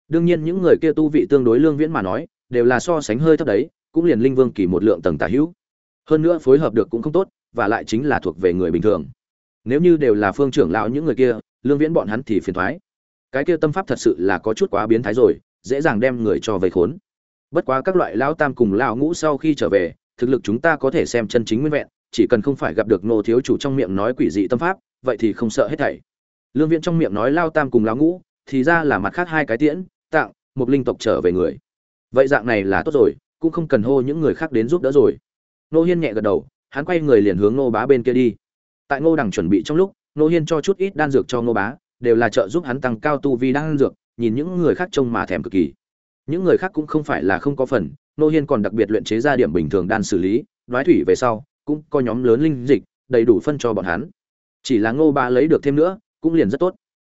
Đương nhiên những người kia tu vị tương đối lương viễn mà nói, đều là so sánh hơi thấp đấy cũng liền linh vương kỳ một lượng tầng tả hữu. Hơn nữa phối hợp được cũng không tốt, và lại chính là thuộc về người bình thường. Nếu như đều là phương trưởng lão những người kia, lương viễn bọn hắn thì phiền thoái. Cái kia tâm pháp thật sự là có chút quá biến thái rồi, dễ dàng đem người cho vây khốn. Bất quá các loại lão tam cùng lão ngũ sau khi trở về, thực lực chúng ta có thể xem chân chính nguyên vẹn, chỉ cần không phải gặp được nô thiếu chủ trong miệng nói quỷ dị tâm pháp, vậy thì không sợ hết thảy. Lương viễn trong miệng nói lao tam cùng lão ngũ, thì ra là mặt khác hai cái tiễn tặng một linh tộc trở về người. Vậy dạng này là tốt rồi cũng không cần hô những người khác đến giúp đỡ rồi. Nô hiên nhẹ gật đầu, hắn quay người liền hướng nô bá bên kia đi. Tại ngô đằng chuẩn bị trong lúc nô hiên cho chút ít đan dược cho nô bá, đều là trợ giúp hắn tăng cao tu vi đan dược, nhìn những người khác trông mà thèm cực kỳ. Những người khác cũng không phải là không có phần nô hiên còn đặc biệt luyện chế ra điểm bình thường đan xử lý nói thủy về sau, cũng có nhóm lớn linh dịch, đầy đủ phân cho bọn hắn. Chỉ là ngô bá lấy được thêm nữa, cũng liền rất tốt.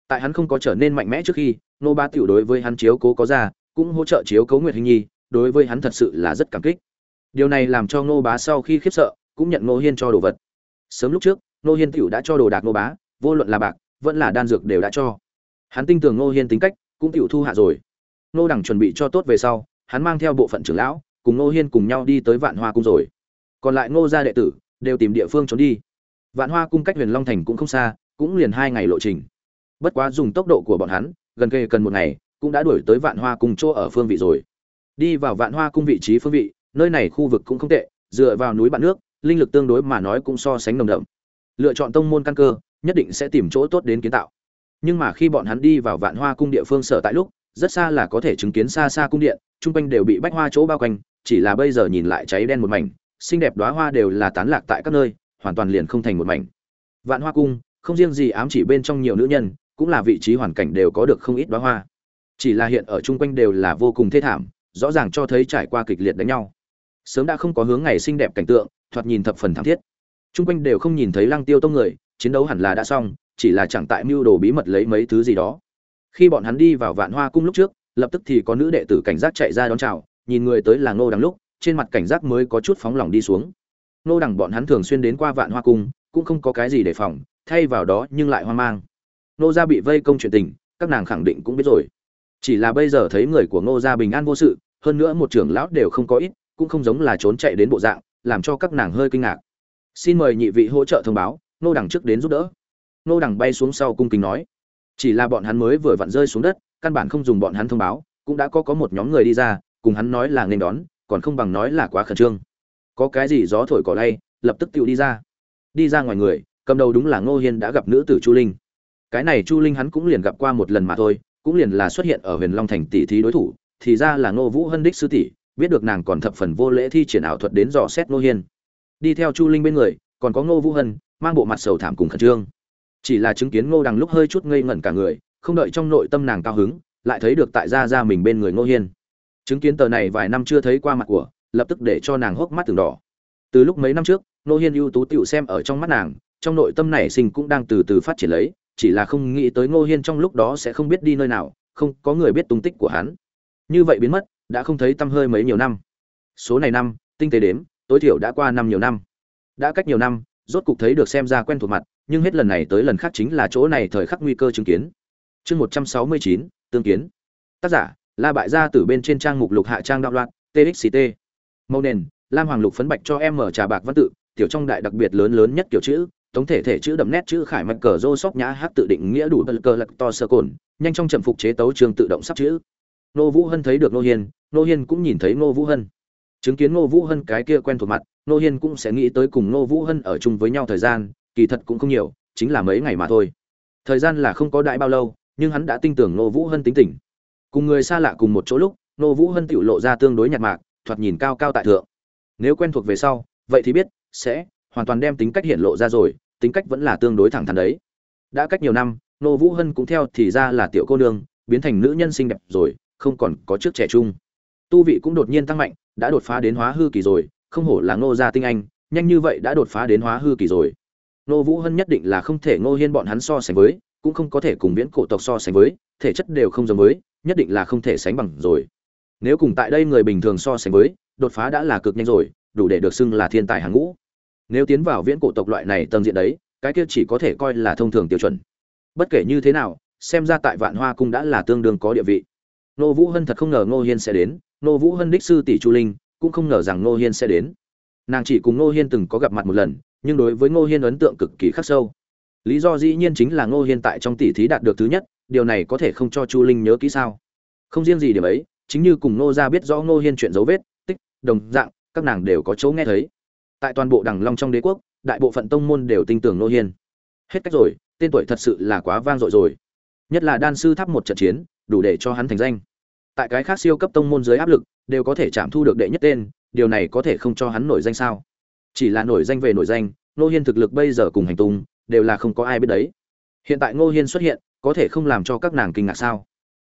Tại hắn không có trở nên mạnh mẽ trước khi, ngô bá tiểu đối với hắn chiếu cố có ra, cũng hỗ trợ chiếu cố nguyệt hình nhi đối với hắn thật sự là rất cảm kích. Điều này làm cho ngô bá sau khi khiếp sợ, cũng nhận ngô hiên cho đồ vật. Sớm lúc trước, ngô hiên tiểu đã cho đồ đạc ngô bá, vô luận là bạc, vẫn là đan dược đều đã cho. Hắn tin tưởng ngô hiên tính cách, cũng tiểu thu hạ rồi. Ngô đẳng chuẩn bị cho tốt về sau, hắn mang theo bộ phận trưởng lão, cùng ngô hiên cùng nhau đi tới vạn hoa cung rồi. Còn lại ngô gia đệ tử, đều tìm địa phương trốn đi. Vạn hoa cung cách huyền long thành cũng không xa, cũng liền hai ngày lộ trình. Bất quá dùng tốc độ của bọn hắn, gần kề cần một ngày, cũng đã đuổi tới vạn hoa cung chỗ ở phương vị rồi đi vào vạn hoa cung vị trí phương vị, nơi này khu vực cũng không tệ, dựa vào núi bạn nước, linh lực tương đối mà nói cũng so sánh nồng đậm. Lựa chọn tông môn căn cơ, nhất định sẽ tìm chỗ tốt đến kiến tạo. Nhưng mà khi bọn hắn đi vào vạn hoa cung địa phương sở tại lúc, rất xa là có thể chứng kiến xa xa cung điện, chung quanh đều bị bách hoa chỗ bao quanh, chỉ là bây giờ nhìn lại cháy đen một mảnh, xinh đẹp đóa hoa đều là tán lạc tại các nơi, hoàn toàn liền không thành một mảnh. Vạn hoa cung, không riêng gì ám chỉ bên trong nhiều nữ nhân, cũng là vị trí hoàn cảnh đều có được không ít đoá hoa. Chỉ là hiện ở chung quanh đều là vô cùng thê thảm rõ ràng cho thấy trải qua kịch liệt đánh nhau. Sớm đã không có hướng ngày xinh đẹp cảnh tượng, thoạt nhìn thập phần thảm thiết. Chung quanh đều không nhìn thấy lăng tiêu tông người, chiến đấu hẳn là đã xong, chỉ là chẳng tại mưu đồ bí mật lấy mấy thứ gì đó. Khi bọn hắn đi vào vạn hoa cung lúc trước, lập tức thì có nữ đệ tử cảnh giác chạy ra đón chào, nhìn người tới là ngô đằng lúc, trên mặt cảnh giác mới có chút phóng lòng đi xuống. Ngô đằng bọn hắn thường xuyên đến qua vạn hoa cung, cũng không có cái gì để phòng, thay vào đó nhưng lại hoang mang. Ngô gia bị vây công chuyện tình, các nàng khẳng định cũng biết rồi chỉ là bây giờ thấy người của ngô gia bình an vô sự, hơn nữa một trưởng lão đều không có ít, cũng không giống là trốn chạy đến bộ dạng, làm cho các nàng hơi kinh ngạc. Xin mời nhị vị hỗ trợ thông báo nô đằng trước đến giúp đỡ. Nô đằng bay xuống sau cung kính nói. Chỉ là bọn hắn mới vừa vặn rơi xuống đất, căn bản không dùng bọn hắn thông báo, cũng đã có có một nhóm người đi ra, cùng hắn nói là nên đón, còn không bằng nói là quá khẩn trương. Có cái gì gió thổi cỏ lay, lập tức tự đi ra. Đi ra ngoài người, cầm đầu đúng là ngô hiên đã gặp nữ tử chu linh. Cái này chu linh hắn cũng liền gặp qua một lần mà thôi cũng liền là xuất hiện ở huyền long thành tỷ thí đối thủ, thì ra là ngô vũ hân đích sư tỷ, biết được nàng còn thập phần vô lễ thi triển ảo thuật đến dò xét ngô hiên. Đi theo chu linh bên người, còn có ngô vũ hân, mang bộ mặt sầu thảm cùng khẩn trương. Chỉ là chứng kiến ngô đằng lúc hơi chút ngây ngẩn cả người, không đợi trong nội tâm nàng cao hứng, lại thấy được tại gia gia mình bên người ngô hiên. Chứng kiến tờ này vài năm chưa thấy qua mặt của, lập tức để cho nàng hốc mắt từng đỏ. Từ lúc mấy năm trước, ngô hiên ưu tú tiểu xem ở trong mắt nàng, trong nội tâm này sinh cũng đang từ từ phát triển lấy chỉ là không nghĩ tới ngô hiên trong lúc đó sẽ không biết đi nơi nào, không có người biết tung tích của hắn. Như vậy biến mất, đã không thấy tâm hơi mấy nhiều năm. Số này năm, tinh tế đếm, tối thiểu đã qua năm nhiều năm. Đã cách nhiều năm, rốt cục thấy được xem ra quen thuộc mặt, nhưng hết lần này tới lần khác chính là chỗ này thời khắc nguy cơ chứng kiến. Chương một trăm sáu mươi chín, tương kiến. Tác giả, la bại gia tử bên trên trang mục lục hạ trang đạo loạn TXT. màu nền, lam hoàng lục phấn bạch cho em mở trà bạc văn tự, tiểu trong đại đặc biệt lớn lớn nhất kiểu chữ tổng thể thể chữ đậm nét chữ khải mạch cờ rô sóc nhã hát tự định nghĩa đủ bật cờ lật to sơ cồn, nhanh trong trầm phục chế tấu trường tự động sắp chữ. Nô vũ hân thấy được nô hiên nô hiên cũng nhìn thấy nô vũ hân. Chứng kiến nô vũ hân cái kia quen thuộc mặt nô hiên cũng sẽ nghĩ tới cùng nô vũ hân ở chung với nhau thời gian, kỳ thật cũng không nhiều, chính là mấy ngày mà thôi. Thời gian là không có đại bao lâu, nhưng hắn đã tin tưởng nô vũ hân tính tình. Cùng người xa lạ cùng một chỗ lúc nô vũ hân tự lộ ra tương đối nhạt mạc, thoạt nhìn cao cao tại thượng. Nếu quen thuộc về sau, vậy thì biết, sẽ hoàn toàn đem tính cách hiện lộ ra rồi, tính cách vẫn là tương đối thẳng thắn đấy. Đã cách nhiều năm, nô vũ hân cũng theo thì ra là tiểu cô nương, biến thành nữ nhân xinh đẹp rồi, không còn có trước trẻ trung. Tu vị cũng đột nhiên tăng mạnh, đã đột phá đến hóa hư kỳ rồi, không hổ là ngô gia tinh anh, nhanh như vậy đã đột phá đến hóa hư kỳ rồi. Nô vũ hân nhất định là không thể ngô hiên bọn hắn so sánh với, cũng không có thể cùng viễn cổ tộc so sánh với, thể chất đều không giống với, nhất định là không thể sánh bằng rồi. Nếu cùng tại đây người bình thường so sánh với, đột phá đã là cực nhanh rồi, đủ để được xưng là thiên tài hàng ngũ nếu tiến vào viễn cổ tộc loại này tầng diện đấy, cái kia chỉ có thể coi là thông thường tiêu chuẩn. Bất kể như thế nào, xem ra tại vạn hoa cung đã là tương đương có địa vị. Nô vũ hân thật không ngờ ngô hiên sẽ đến nô vũ hân đích sư tỷ chu linh cũng không ngờ rằng ngô hiên sẽ đến. Nàng chỉ cùng ngô hiên từng có gặp mặt một lần, nhưng đối với ngô hiên ấn tượng cực kỳ khắc sâu. Lý do dĩ nhiên chính là ngô hiên tại trong tỷ thí đạt được thứ nhất, điều này có thể không cho chu linh nhớ kỹ sao? Không riêng gì điểm ấy, chính như cùng ngô ra biết rõ ngô hiên chuyện dấu vết, tích, đồng dạng, các nàng đều có chỗ nghe thấy tại toàn bộ đằng long trong đế quốc, đại bộ phận tông môn đều tin tưởng nô hiên. Hết cách rồi, tên tuổi thật sự là quá vang dội rồi. Nhất là đan sư tháp một trận chiến, đủ để cho hắn thành danh. Tại cái khác siêu cấp tông môn dưới áp lực, đều có thể chạm thu được đệ nhất tên, điều này có thể không cho hắn nổi danh sao? Chỉ là nổi danh về nổi danh, nô hiên thực lực bây giờ cùng hành tung, đều là không có ai biết đấy. Hiện tại ngô hiên xuất hiện, có thể không làm cho các nàng kinh ngạc sao?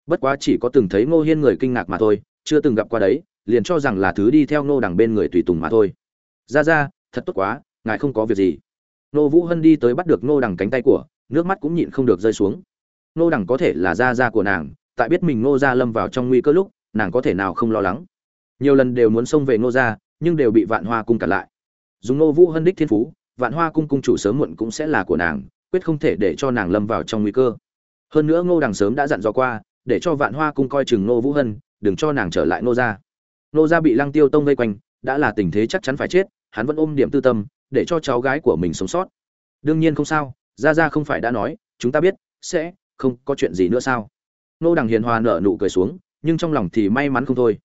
Bất quá chỉ có từng thấy ngô hiên người kinh ngạc mà thôi, chưa từng gặp qua đấy, liền cho rằng là thứ đi theo ngô đằng bên người tùy tùng mà thôi ra ra, thật tốt quá, ngài không có việc gì. Ngô vũ hân đi tới bắt được ngô đằng cánh tay của, nước mắt cũng nhịn không được rơi xuống. Ngô đằng có thể là gia gia của nàng, tại biết mình ngô gia lâm vào trong nguy cơ lúc, nàng có thể nào không lo lắng. Nhiều lần đều muốn xông về ngô gia, nhưng đều bị vạn hoa cung cản lại. Dùng ngô vũ hân đích thiên phú, vạn hoa cung cung chủ sớm muộn cũng sẽ là của nàng, quyết không thể để cho nàng lâm vào trong nguy cơ. Hơn nữa ngô đằng sớm đã dặn dò qua, để cho vạn hoa cung coi chừng ngô vũ hân, đừng cho nàng trở lại ngô gia. Ngô gia bị lăng tiêu tông vây quanh, đã là tình thế chắc chắn phải chết hắn vẫn ôm điểm tư tâm, để cho cháu gái của mình sống sót. Đương nhiên không sao, gia gia không phải đã nói, chúng ta biết, sẽ, không có chuyện gì nữa sao? Ngô đằng hiền hòa nở nụ cười xuống, nhưng trong lòng thì may mắn không thôi.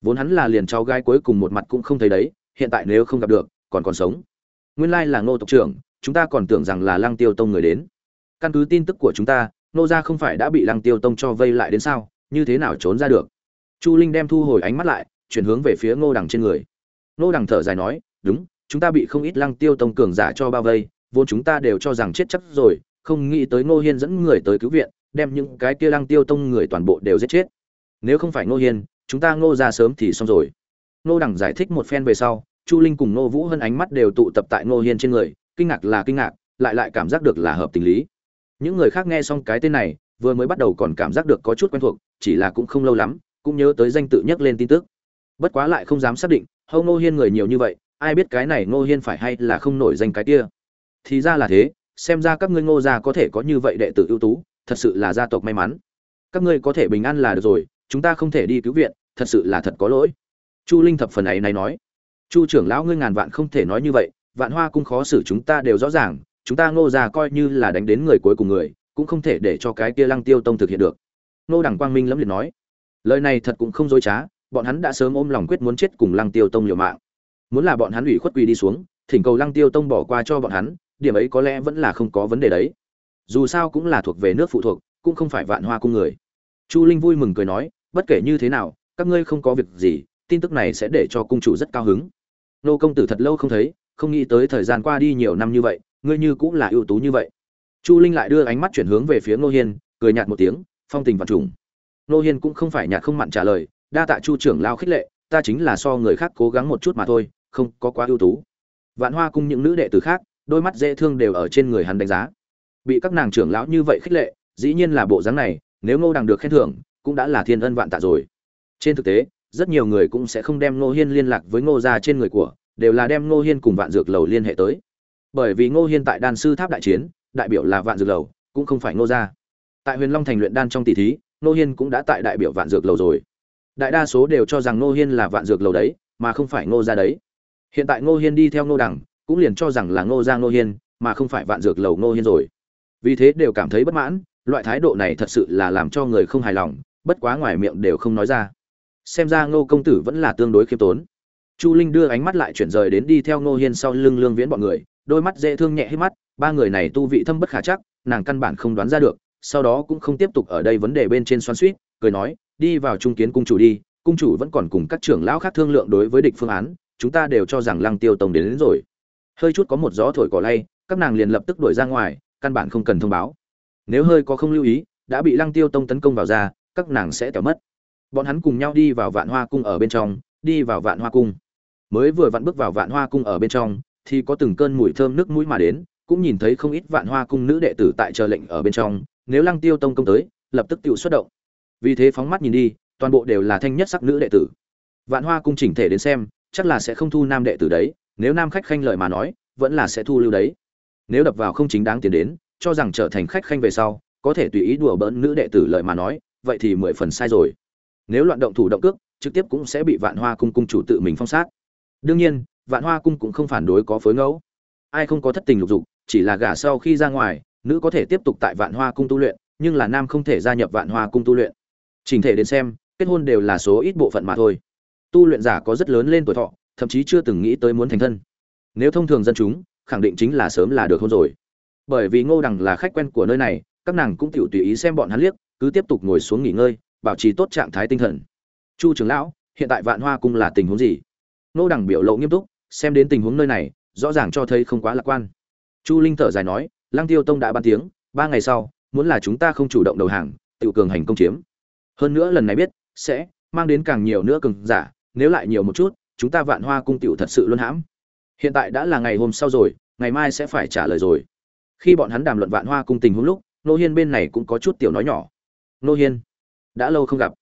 Vốn hắn là liền cháu gái cuối cùng một mặt cũng không thấy đấy, hiện tại nếu không gặp được, còn còn sống. Nguyên lai là ngô tộc trưởng, chúng ta còn tưởng rằng là lăng tiêu tông người đến. Căn cứ tin tức của chúng ta nô gia không phải đã bị lăng tiêu tông cho vây lại đến sao, như thế nào trốn ra được? Chu linh đem thu hồi ánh mắt lại, chuyển hướng về phía ngô đằng trên người. Ngô đằng thở dài nói đúng, chúng ta bị không ít lăng tiêu tông cường giả cho bao vây, vốn chúng ta đều cho rằng chết chắc rồi, không nghĩ tới ngô hiên dẫn người tới cứu viện, đem những cái kia lăng tiêu tông người toàn bộ đều giết chết. Nếu không phải ngô hiên, chúng ta ngô ra sớm thì xong rồi. Ngô đẳng giải thích một phen về sau, chu linh cùng ngô vũ hơn ánh mắt đều tụ tập tại ngô hiên trên người, kinh ngạc là kinh ngạc, lại lại cảm giác được là hợp tình lý. Những người khác nghe xong cái tên này, vừa mới bắt đầu còn cảm giác được có chút quen thuộc, chỉ là cũng không lâu lắm, cũng nhớ tới danh tự nhắc lên tin tức. Bất quá lại không dám xác định, hâu ngô hiên người nhiều như vậy ai biết cái này ngô hiên phải hay là không nổi danh cái kia. Thì ra là thế, xem ra các ngươi ngô gia có thể có như vậy đệ tử ưu tú, thật sự là gia tộc may mắn. Các ngươi có thể bình an là được rồi, chúng ta không thể đi cứu viện, thật sự là thật có lỗi. Chu linh thập phần ấy này nói. Chu trưởng lão ngươi ngàn vạn không thể nói như vậy, vạn hoa cung khó xử chúng ta đều rõ ràng, chúng ta ngô gia coi như là đánh đến người cuối cùng người, cũng không thể để cho cái kia lăng tiêu tông thực hiện được. Ngô đẳng quang minh lẫm liệt nói. Lời này thật cũng không dối trá, bọn hắn đã sớm ôm lòng quyết muốn chết cùng lăng tiêu tông liều mạng muốn là bọn hắn ủy khuất quỳ đi xuống, thỉnh cầu lăng tiêu tông bỏ qua cho bọn hắn, điểm ấy có lẽ vẫn là không có vấn đề đấy. Dù sao cũng là thuộc về nước phụ thuộc, cũng không phải vạn hoa cung người. Chu linh vui mừng cười nói, bất kể như thế nào, các ngươi không có việc gì, tin tức này sẽ để cho cung chủ rất cao hứng. Nô công tử thật lâu không thấy, không nghĩ tới thời gian qua đi nhiều năm như vậy, ngươi như cũng là ưu tú như vậy. Chu linh lại đưa ánh mắt chuyển hướng về phía ngô hiên, cười nhạt một tiếng, phong tình vạn trùng. Ngô hiên cũng không phải nhạt không mặn trả lời, đa tạ chu trưởng lao khích lệ, ta chính là so người khác cố gắng một chút mà thôi không có quá ưu tú. Vạn hoa cung những nữ đệ tử khác, đôi mắt dễ thương đều ở trên người hắn đánh giá. Bị các nàng trưởng lão như vậy khích lệ, dĩ nhiên là bộ dáng này, nếu ngô đằng được khen thưởng, cũng đã là thiên ân vạn tạ rồi. Trên thực tế, rất nhiều người cũng sẽ không đem ngô hiên liên lạc với ngô gia trên người của, đều là đem ngô hiên cùng vạn dược lầu liên hệ tới. Bởi vì ngô hiên tại đan sư tháp đại chiến, đại biểu là vạn dược lầu, cũng không phải ngô gia. Tại huyền long thành luyện đan trong tỷ thí, ngô hiên cũng đã tại đại biểu vạn dược lầu rồi. Đại đa số đều cho rằng ngô hiên là vạn dược lầu đấy, mà không phải ngô gia đấy hiện tại ngô hiên đi theo ngô Đằng, cũng liền cho rằng là ngô Giang ngô hiên, mà không phải vạn dược lầu ngô hiên rồi. Vì thế đều cảm thấy bất mãn, loại thái độ này thật sự là làm cho người không hài lòng, bất quá ngoài miệng đều không nói ra. Xem ra ngô công tử vẫn là tương đối khiêm tốn. Chu linh đưa ánh mắt lại chuyển rời đến đi theo ngô hiên sau lưng lương viễn bọn người, đôi mắt dễ thương nhẹ hết mắt, ba người này tu vị thâm bất khả chắc, nàng căn bản không đoán ra được, sau đó cũng không tiếp tục ở đây vấn đề bên trên xoan suýt cười nói, đi vào trung kiến cung chủ đi, cung chủ vẫn còn cùng các trưởng lão khác thương lượng đối với địch phương án chúng ta đều cho rằng lăng tiêu tông đến, đến rồi. Hơi chút có một gió thổi cỏ lay các nàng liền lập tức đuổi ra ngoài căn bản không cần thông báo. Nếu hơi có không lưu ý đã bị lăng tiêu tông tấn công vào ra các nàng sẽ tèo mất. Bọn hắn cùng nhau đi vào vạn hoa cung ở bên trong đi vào vạn hoa cung. Mới vừa vặn bước vào vạn hoa cung ở bên trong thì có từng cơn mùi thơm nước mũi mà đến cũng nhìn thấy không ít vạn hoa cung nữ đệ tử tại chờ lệnh ở bên trong nếu lăng tiêu tông công tới lập tức tiểu xuất động. Vì thế phóng mắt nhìn đi toàn bộ đều là thanh nhất sắc nữ đệ tử. Vạn hoa cung chỉnh thể đến xem chắc là sẽ không thu nam đệ tử đấy, nếu nam khách khanh lợi mà nói, vẫn là sẽ thu lưu đấy. Nếu đập vào không chính đáng tiến đến, cho rằng trở thành khách khanh về sau, có thể tùy ý đùa bỡn nữ đệ tử lợi mà nói, vậy thì mười phần sai rồi. Nếu loạn động thủ động cước, trực tiếp cũng sẽ bị vạn hoa cung cung chủ tự mình phong sát. Đương nhiên, vạn hoa cung cũng không phản đối có phối ngẫu. Ai không có thất tình lục dục, chỉ là gả sau khi ra ngoài, nữ có thể tiếp tục tại vạn hoa cung tu luyện, nhưng là nam không thể gia nhập vạn hoa cung tu luyện. Trình thể đến xem, kết hôn đều là số ít bộ phận mà thôi tu luyện giả có rất lớn lên tuổi thọ, thậm chí chưa từng nghĩ tới muốn thành thân. Nếu thông thường dân chúng, khẳng định chính là sớm là được hôn rồi. Bởi vì ngô đằng là khách quen của nơi này, các nàng cũng tự tùy ý xem bọn hắn liếc, cứ tiếp tục ngồi xuống nghỉ ngơi, bảo trì tốt trạng thái tinh thần. Chu trưởng lão, hiện tại vạn hoa cung là tình huống gì? Ngô đằng biểu lộ nghiêm túc, xem đến tình huống nơi này, rõ ràng cho thấy không quá lạc quan. Chu linh thở dài nói, lăng tiêu tông đã ban tiếng, ba ngày sau, muốn là chúng ta không chủ động đầu hàng tự cường hành công chiếm. Hơn nữa lần này biết, sẽ mang đến càng nhiều nữa cường giả nếu lại nhiều một chút, chúng ta vạn hoa cung tiểu thật sự luôn hãm. Hiện tại đã là ngày hôm sau rồi, ngày mai sẽ phải trả lời rồi. Khi bọn hắn đàm luận vạn hoa cung tình huống lúc nô hiên bên này cũng có chút tiểu nói nhỏ. Nô hiên, đã lâu không gặp.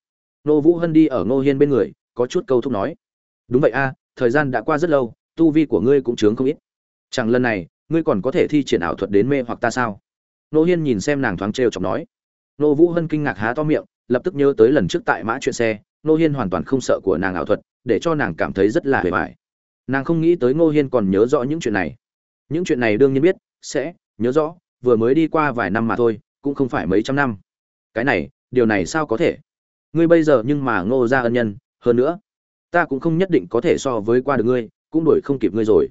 Nô vũ hân đi ở nô hiên bên người, có chút câu thúc nói. Đúng vậy a, thời gian đã qua rất lâu, tu vi của ngươi cũng chướng không ít. Chẳng lần này, ngươi còn có thể thi triển ảo thuật đến mê hoặc ta sao? Nô hiên nhìn xem nàng thoáng trêu chọc nói. Nô vũ hân kinh ngạc há to miệng, lập tức nhớ tới lần trước tại mã chuyện xe nô hiên hoàn toàn không sợ của nàng ảo thuật, để cho nàng cảm thấy rất là bề bại. nàng không nghĩ tới ngô hiên còn nhớ rõ những chuyện này. Những chuyện này đương nhiên biết, sẽ nhớ rõ, vừa mới đi qua vài năm mà thôi, cũng không phải mấy trăm năm. Cái này, điều này sao có thể? Ngươi bây giờ nhưng mà ngô ra ân nhân, hơn nữa, ta cũng không nhất định có thể so với qua được ngươi, cũng đuổi không kịp ngươi rồi.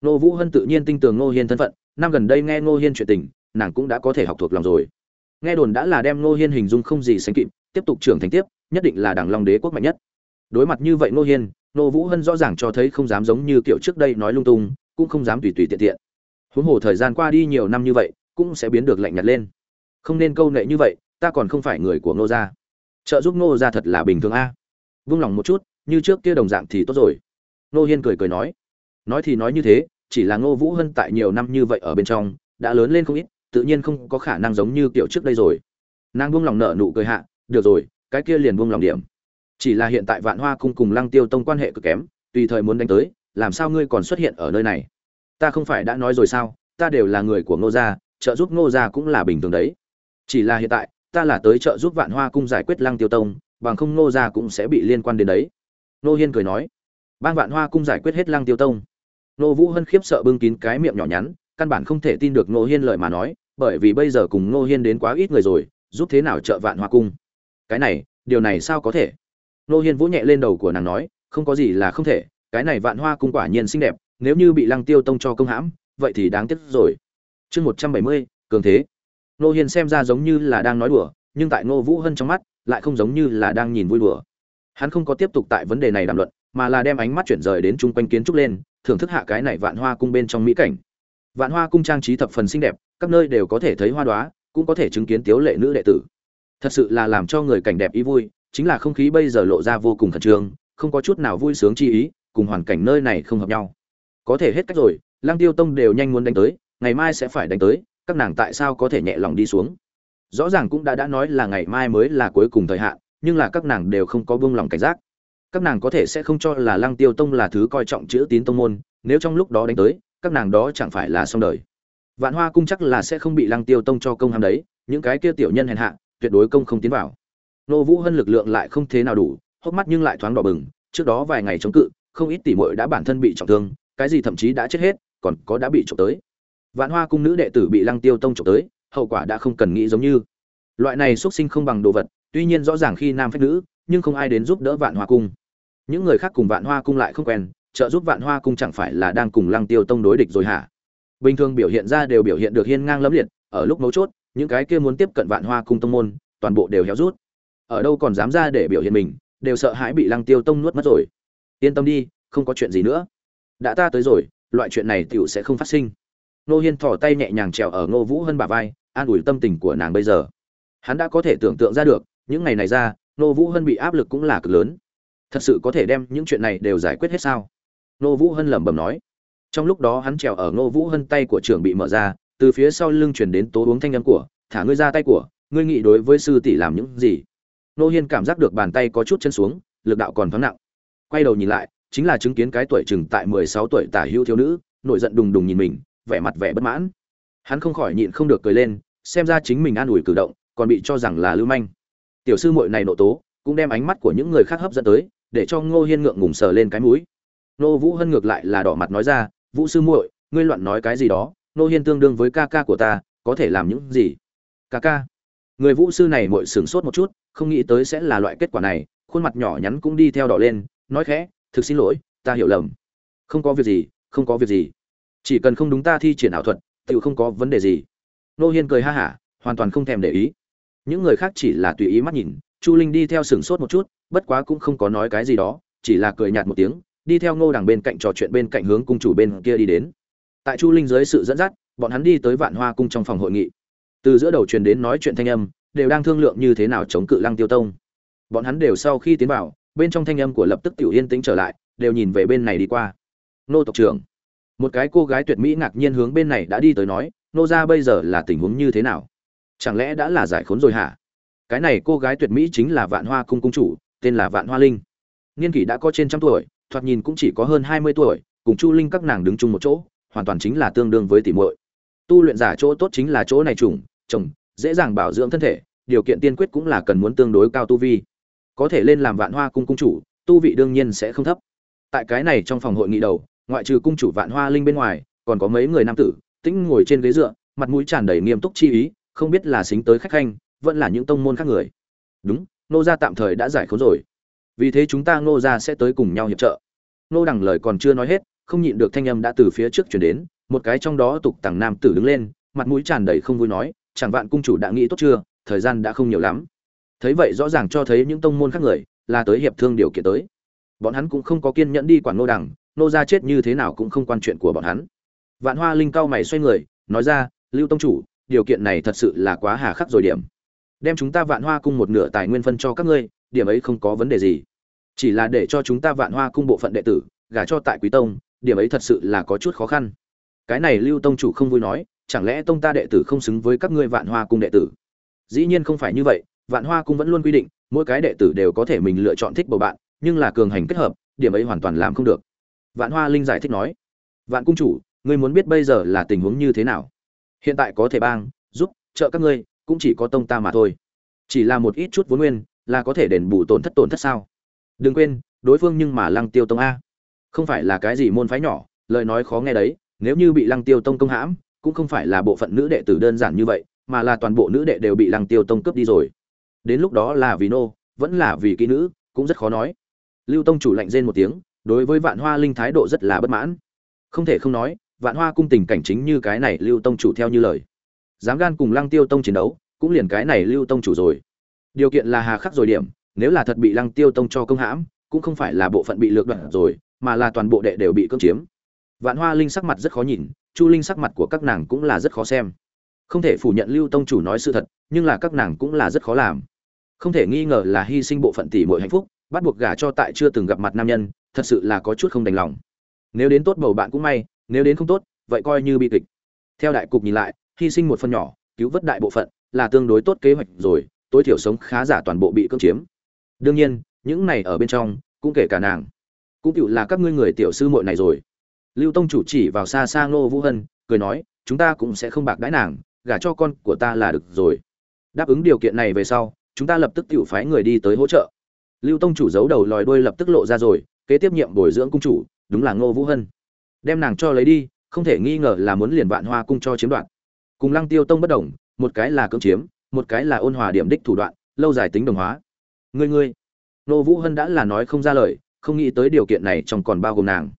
Nô vũ hân tự nhiên tin tưởng ngô hiên thân phận, năm gần đây nghe ngô hiên chuyện tình, nàng cũng đã có thể học thuộc lòng rồi. Nghe đồn đã là đem ngô hiên hình dung không gì sánh kịp, tiếp tục trưởng thành tiếp nhất định là đảng long đế quốc mạnh nhất. Đối mặt như vậy Nô hiên Nô vũ hân rõ ràng cho thấy không dám giống như kiểu trước đây nói lung tung, cũng không dám tùy tùy tiện tiện. Huống hồ thời gian qua đi nhiều năm như vậy, cũng sẽ biến được lạnh nhạt lên. Không nên câu nệ như vậy, ta còn không phải người của ngô gia. Trợ giúp ngô gia thật là bình thường a. Vung lòng một chút, như trước kia đồng dạng thì tốt rồi. Nô hiên cười cười nói. Nói thì nói như thế, chỉ là ngô vũ hân tại nhiều năm như vậy ở bên trong, đã lớn lên không ít, tự nhiên không có khả năng giống như kiểu trước đây rồi. Nàng buông lòng nợ nụ cười hạ, được rồi cái kia liền buông lòng điểm. Chỉ là hiện tại vạn hoa cung cùng lăng tiêu tông quan hệ cực kém, tùy thời muốn đánh tới, làm sao ngươi còn xuất hiện ở nơi này? Ta không phải đã nói rồi sao, ta đều là người của ngô gia, trợ giúp ngô gia cũng là bình thường đấy. Chỉ là hiện tại, ta là tới trợ giúp vạn hoa cung giải quyết lăng tiêu tông, bằng không ngô gia cũng sẽ bị liên quan đến đấy. Nô hiên cười nói. Ban vạn hoa cung giải quyết hết lăng tiêu tông. Nô vũ hân khiếp sợ bưng kín cái miệng nhỏ nhắn, căn bản không thể tin được nô hiên lời mà nói, bởi vì bây giờ cùng nô hiên đến quá ít người rồi, giúp thế nào trợ vạn hoa cung? Cái này, điều này sao có thể? Nô hiên vỗ nhẹ lên đầu của nàng nói, không có gì là không thể, cái này vạn hoa cung quả nhiên xinh đẹp, nếu như bị lăng tiêu tông cho công hãm, vậy thì đáng tiếc rồi. Chương một trăm bảy mươi, cường thế. Nô hiên xem ra giống như là đang nói đùa, nhưng tại ngô vũ hân trong mắt, lại không giống như là đang nhìn vui đùa. Hắn không có tiếp tục tại vấn đề này đàm luận, mà là đem ánh mắt chuyển rời đến chung quanh kiến trúc lên, thưởng thức hạ cái này vạn hoa cung bên trong mỹ cảnh. Vạn hoa cung trang trí thập phần xinh đẹp, các nơi đều có thể thấy hoa đoá cũng có thể chứng kiến tiếu lệ nữ đệ tử thật sự là làm cho người cảnh đẹp ý vui, chính là không khí bây giờ lộ ra vô cùng khẩn trương, không có chút nào vui sướng chi ý, cùng hoàn cảnh nơi này không hợp nhau. Có thể hết cách rồi lang tiêu tông đều nhanh muốn đánh tới, ngày mai sẽ phải đánh tới, các nàng tại sao có thể nhẹ lòng đi xuống? Rõ ràng cũng đã đã nói là ngày mai mới là cuối cùng thời hạn, nhưng là các nàng đều không có buông lòng cảnh giác. Các nàng có thể sẽ không cho là lăng tiêu tông là thứ coi trọng chữ tín tông môn, nếu trong lúc đó đánh tới, các nàng đó chẳng phải là xong đời. Vạn hoa cung chắc là sẽ không bị lăng tiêu tông cho công hàm đấy, những cái kia tiểu nhân hèn hạ tuyệt đối công không tiến vào. Nô vũ hân lực lượng lại không thế nào đủ, hốc mắt nhưng lại thoáng đỏ bừng, trước đó vài ngày chống cự, không ít tỷ muội đã bản thân bị trọng thương, cái gì thậm chí đã chết hết, còn có đã bị trộm tới. Vạn hoa cung nữ đệ tử bị lăng tiêu tông trộm tới, hậu quả đã không cần nghĩ giống như. Loại này xuất sinh không bằng đồ vật, tuy nhiên rõ ràng khi nam phách nữ, nhưng không ai đến giúp đỡ vạn hoa cung. Những người khác cùng vạn hoa cung lại không quen, trợ giúp vạn hoa cung chẳng phải là đang cùng lăng tiêu tông đối địch rồi hả? Bình thường biểu hiện ra đều biểu hiện được hiên ngang lẫm liệt, ở lúc mấu chốt những cái kia muốn tiếp cận vạn hoa cung tông môn, toàn bộ đều héo rút. Ở đâu còn dám ra để biểu hiện mình, đều sợ hãi bị lăng tiêu tông nuốt mất rồi. Yên tâm đi, không có chuyện gì nữa. Đã ta tới rồi, loại chuyện này tiểu sẽ không phát sinh. Nô hiên thỏ tay nhẹ nhàng trèo ở ngô vũ hơn bà vai, an ủi tâm tình của nàng bây giờ. Hắn đã có thể tưởng tượng ra được, những ngày này ra nô vũ hân bị áp lực cũng là cực lớn. Thật sự có thể đem những chuyện này đều giải quyết hết sao? Nô vũ hân lẩm bẩm nói. Trong lúc đó hắn trèo ở nô vũ hân tay của trưởng bị mở ra từ phía sau lưng chuyển đến tố uống thanh âm của, thả ngươi ra tay của, ngươi nghĩ đối với sư tỷ làm những gì? Nô hiên cảm giác được bàn tay có chút chân xuống, lực đạo còn thoáng nặng. Quay đầu nhìn lại, chính là chứng kiến cái tuổi chừng tại mười sáu tuổi tả hữu thiếu nữ, nổi giận đùng đùng nhìn mình, vẻ mặt vẻ bất mãn. Hắn không khỏi nhịn không được cười lên, xem ra chính mình an ủi cử động, còn bị cho rằng là lưu manh. Tiểu sư muội này nộ tố, cũng đem ánh mắt của những người khác hấp dẫn tới, để cho ngô hiên ngượng ngùng sờ lên cái mũi. Nô vũ hân ngược lại là đỏ mặt nói ra, vũ sư muội, ngươi loạn nói cái gì đó nô hiên tương đương với ca ca của ta, có thể làm những gì? Ca ca. Người vũ sư này mội sửng sốt một chút, không nghĩ tới sẽ là loại kết quả này, khuôn mặt nhỏ nhắn cũng đi theo đỏ lên, nói khẽ, thực xin lỗi, ta hiểu lầm. Không có việc gì, không có việc gì. Chỉ cần không đúng ta thi triển ảo thuật tự không có vấn đề gì. Nô hiên cười ha hả, hoàn toàn không thèm để ý. Những người khác chỉ là tùy ý mắt nhìn, chu linh đi theo sửng sốt một chút, bất quá cũng không có nói cái gì đó, chỉ là cười nhạt một tiếng, đi theo ngô đằng bên cạnh trò chuyện bên cạnh hướng cung chủ bên kia đi đến tại chu linh dưới sự dẫn dắt, bọn hắn đi tới vạn hoa cung trong phòng hội nghị. Từ giữa đầu truyền đến nói chuyện thanh âm, đều đang thương lượng như thế nào chống cự lăng tiêu tông. Bọn hắn đều sau khi tiến vào, bên trong thanh âm của lập tức tiểu yên tĩnh trở lại, đều nhìn về bên này đi qua. Nô tộc trưởng. Một cái cô gái tuyệt mỹ ngạc nhiên hướng bên này đã đi tới nói, nô ra bây giờ là tình huống như thế nào? Chẳng lẽ đã là giải khốn rồi hả? Cái này cô gái tuyệt mỹ chính là vạn hoa cung cung chủ, tên là vạn hoa linh. Niên kỷ đã có trên trăm tuổi, thoạt nhìn cũng chỉ có hơn hai mươi tuổi, cùng chu linh các nàng đứng chung một chỗ hoàn toàn chính là tương đương với tỷ muội. Tu luyện giả chỗ tốt chính là chỗ này trùng trồng dễ dàng bảo dưỡng thân thể, điều kiện tiên quyết cũng là cần muốn tương đối cao tu vi. Có thể lên làm vạn hoa cung cung chủ, tu vị đương nhiên sẽ không thấp. Tại cái này trong phòng hội nghị đầu, ngoại trừ cung chủ vạn hoa linh bên ngoài, còn có mấy người nam tử, tĩnh ngồi trên ghế dựa, mặt mũi tràn đầy nghiêm túc chi ý, không biết là xính tới khách khanh, vẫn là những tông môn khác người. Đúng, nô gia tạm thời đã giải khốn rồi. Vì thế chúng ta nô gia sẽ tới cùng nhau hiệp trợ. Nô đằng lời còn chưa nói hết không nhịn được thanh âm đã từ phía trước chuyển đến, một cái trong đó tục tằng nam tử đứng lên, mặt mũi tràn đầy không vui nói, chẳng vạn cung chủ đã nghĩ tốt chưa? Thời gian đã không nhiều lắm. Thấy vậy rõ ràng cho thấy những tông môn khác người, là tới hiệp thương điều kiện tới. Bọn hắn cũng không có kiên nhẫn đi quản nô đằng, nô gia chết như thế nào cũng không quan chuyện của bọn hắn. Vạn hoa linh cao mày xoay người, nói ra, lưu tông chủ, điều kiện này thật sự là quá hà khắc rồi điểm. Đem chúng ta vạn hoa cung một nửa tài nguyên phân cho các ngươi, điểm ấy không có vấn đề gì. Chỉ là để cho chúng ta vạn hoa cung bộ phận đệ tử, gả cho tại quý tông điểm ấy thật sự là có chút khó khăn. Cái này lưu tông chủ không vui nói, chẳng lẽ tông ta đệ tử không xứng với các ngươi vạn hoa cung đệ tử? Dĩ nhiên không phải như vậy, vạn hoa cung vẫn luôn quy định, mỗi cái đệ tử đều có thể mình lựa chọn thích bầu bạn, nhưng là cường hành kết hợp, điểm ấy hoàn toàn làm không được. Vạn hoa linh giải thích nói, vạn cung chủ, ngươi muốn biết bây giờ là tình huống như thế nào? Hiện tại có thể bang, giúp, trợ các ngươi, cũng chỉ có tông ta mà thôi. Chỉ là một ít chút vốn nguyên, là có thể đền bù tổn thất tổn thất sao? Đừng quên, đối phương nhưng mà lăng tiêu tông a không phải là cái gì môn phái nhỏ, lời nói khó nghe đấy, nếu như bị lăng tiêu tông công hãm, cũng không phải là bộ phận nữ đệ tử đơn giản như vậy, mà là toàn bộ nữ đệ đều bị lăng tiêu tông cướp đi rồi. Đến lúc đó là vì nô, vẫn là vì kỹ nữ, cũng rất khó nói. Lưu tông chủ lạnh rên một tiếng, đối với vạn hoa linh thái độ rất là bất mãn. Không thể không nói, vạn hoa cung tình cảnh chính như cái này lưu tông chủ theo như lời. Dám gan cùng lăng tiêu tông chiến đấu, cũng liền cái này lưu tông chủ rồi. Điều kiện là hà khắc rồi điểm, nếu là thật bị lăng tiêu tông cho công hãm, cũng không phải là bộ phận bị lược đoạn rồi mà là toàn bộ đệ đều bị cưỡng chiếm. Vạn hoa linh sắc mặt rất khó nhìn, chu linh sắc mặt của các nàng cũng là rất khó xem. Không thể phủ nhận lưu tông chủ nói sự thật, nhưng là các nàng cũng là rất khó làm. Không thể nghi ngờ là hy sinh bộ phận tỷ muội hạnh phúc, bắt buộc gả cho tại chưa từng gặp mặt nam nhân, thật sự là có chút không đành lòng. Nếu đến tốt bầu bạn cũng may, nếu đến không tốt, vậy coi như bi kịch. Theo đại cục nhìn lại, hy sinh một phần nhỏ, cứu vớt đại bộ phận, là tương đối tốt kế hoạch rồi, tối thiểu sống khá giả toàn bộ bị cưỡng chiếm. Đương nhiên, những này ở bên trong, cũng kể cả nàng cũng tựu là các ngươi người tiểu sư muội này rồi. Lưu tông chủ chỉ vào xa xa ngô vũ hân, cười nói, chúng ta cũng sẽ không bạc đãi nàng, gả cho con của ta là được rồi. Đáp ứng điều kiện này về sau, chúng ta lập tức tự phái người đi tới hỗ trợ. Lưu tông chủ giấu đầu lòi đuôi lập tức lộ ra rồi, kế tiếp nhiệm bồi dưỡng cung chủ, đúng là ngô vũ hân. Đem nàng cho lấy đi, không thể nghi ngờ là muốn liền vạn hoa cung cho chiếm đoạt. Cùng lăng tiêu tông bất đồng, một cái là cưỡng chiếm, một cái là ôn hòa điểm đích thủ đoạn, lâu dài tính đồng hóa. Ngươi ngươi. Nô vũ hân đã là nói không ra lời không nghĩ tới điều kiện này trong còn bao gồm nàng.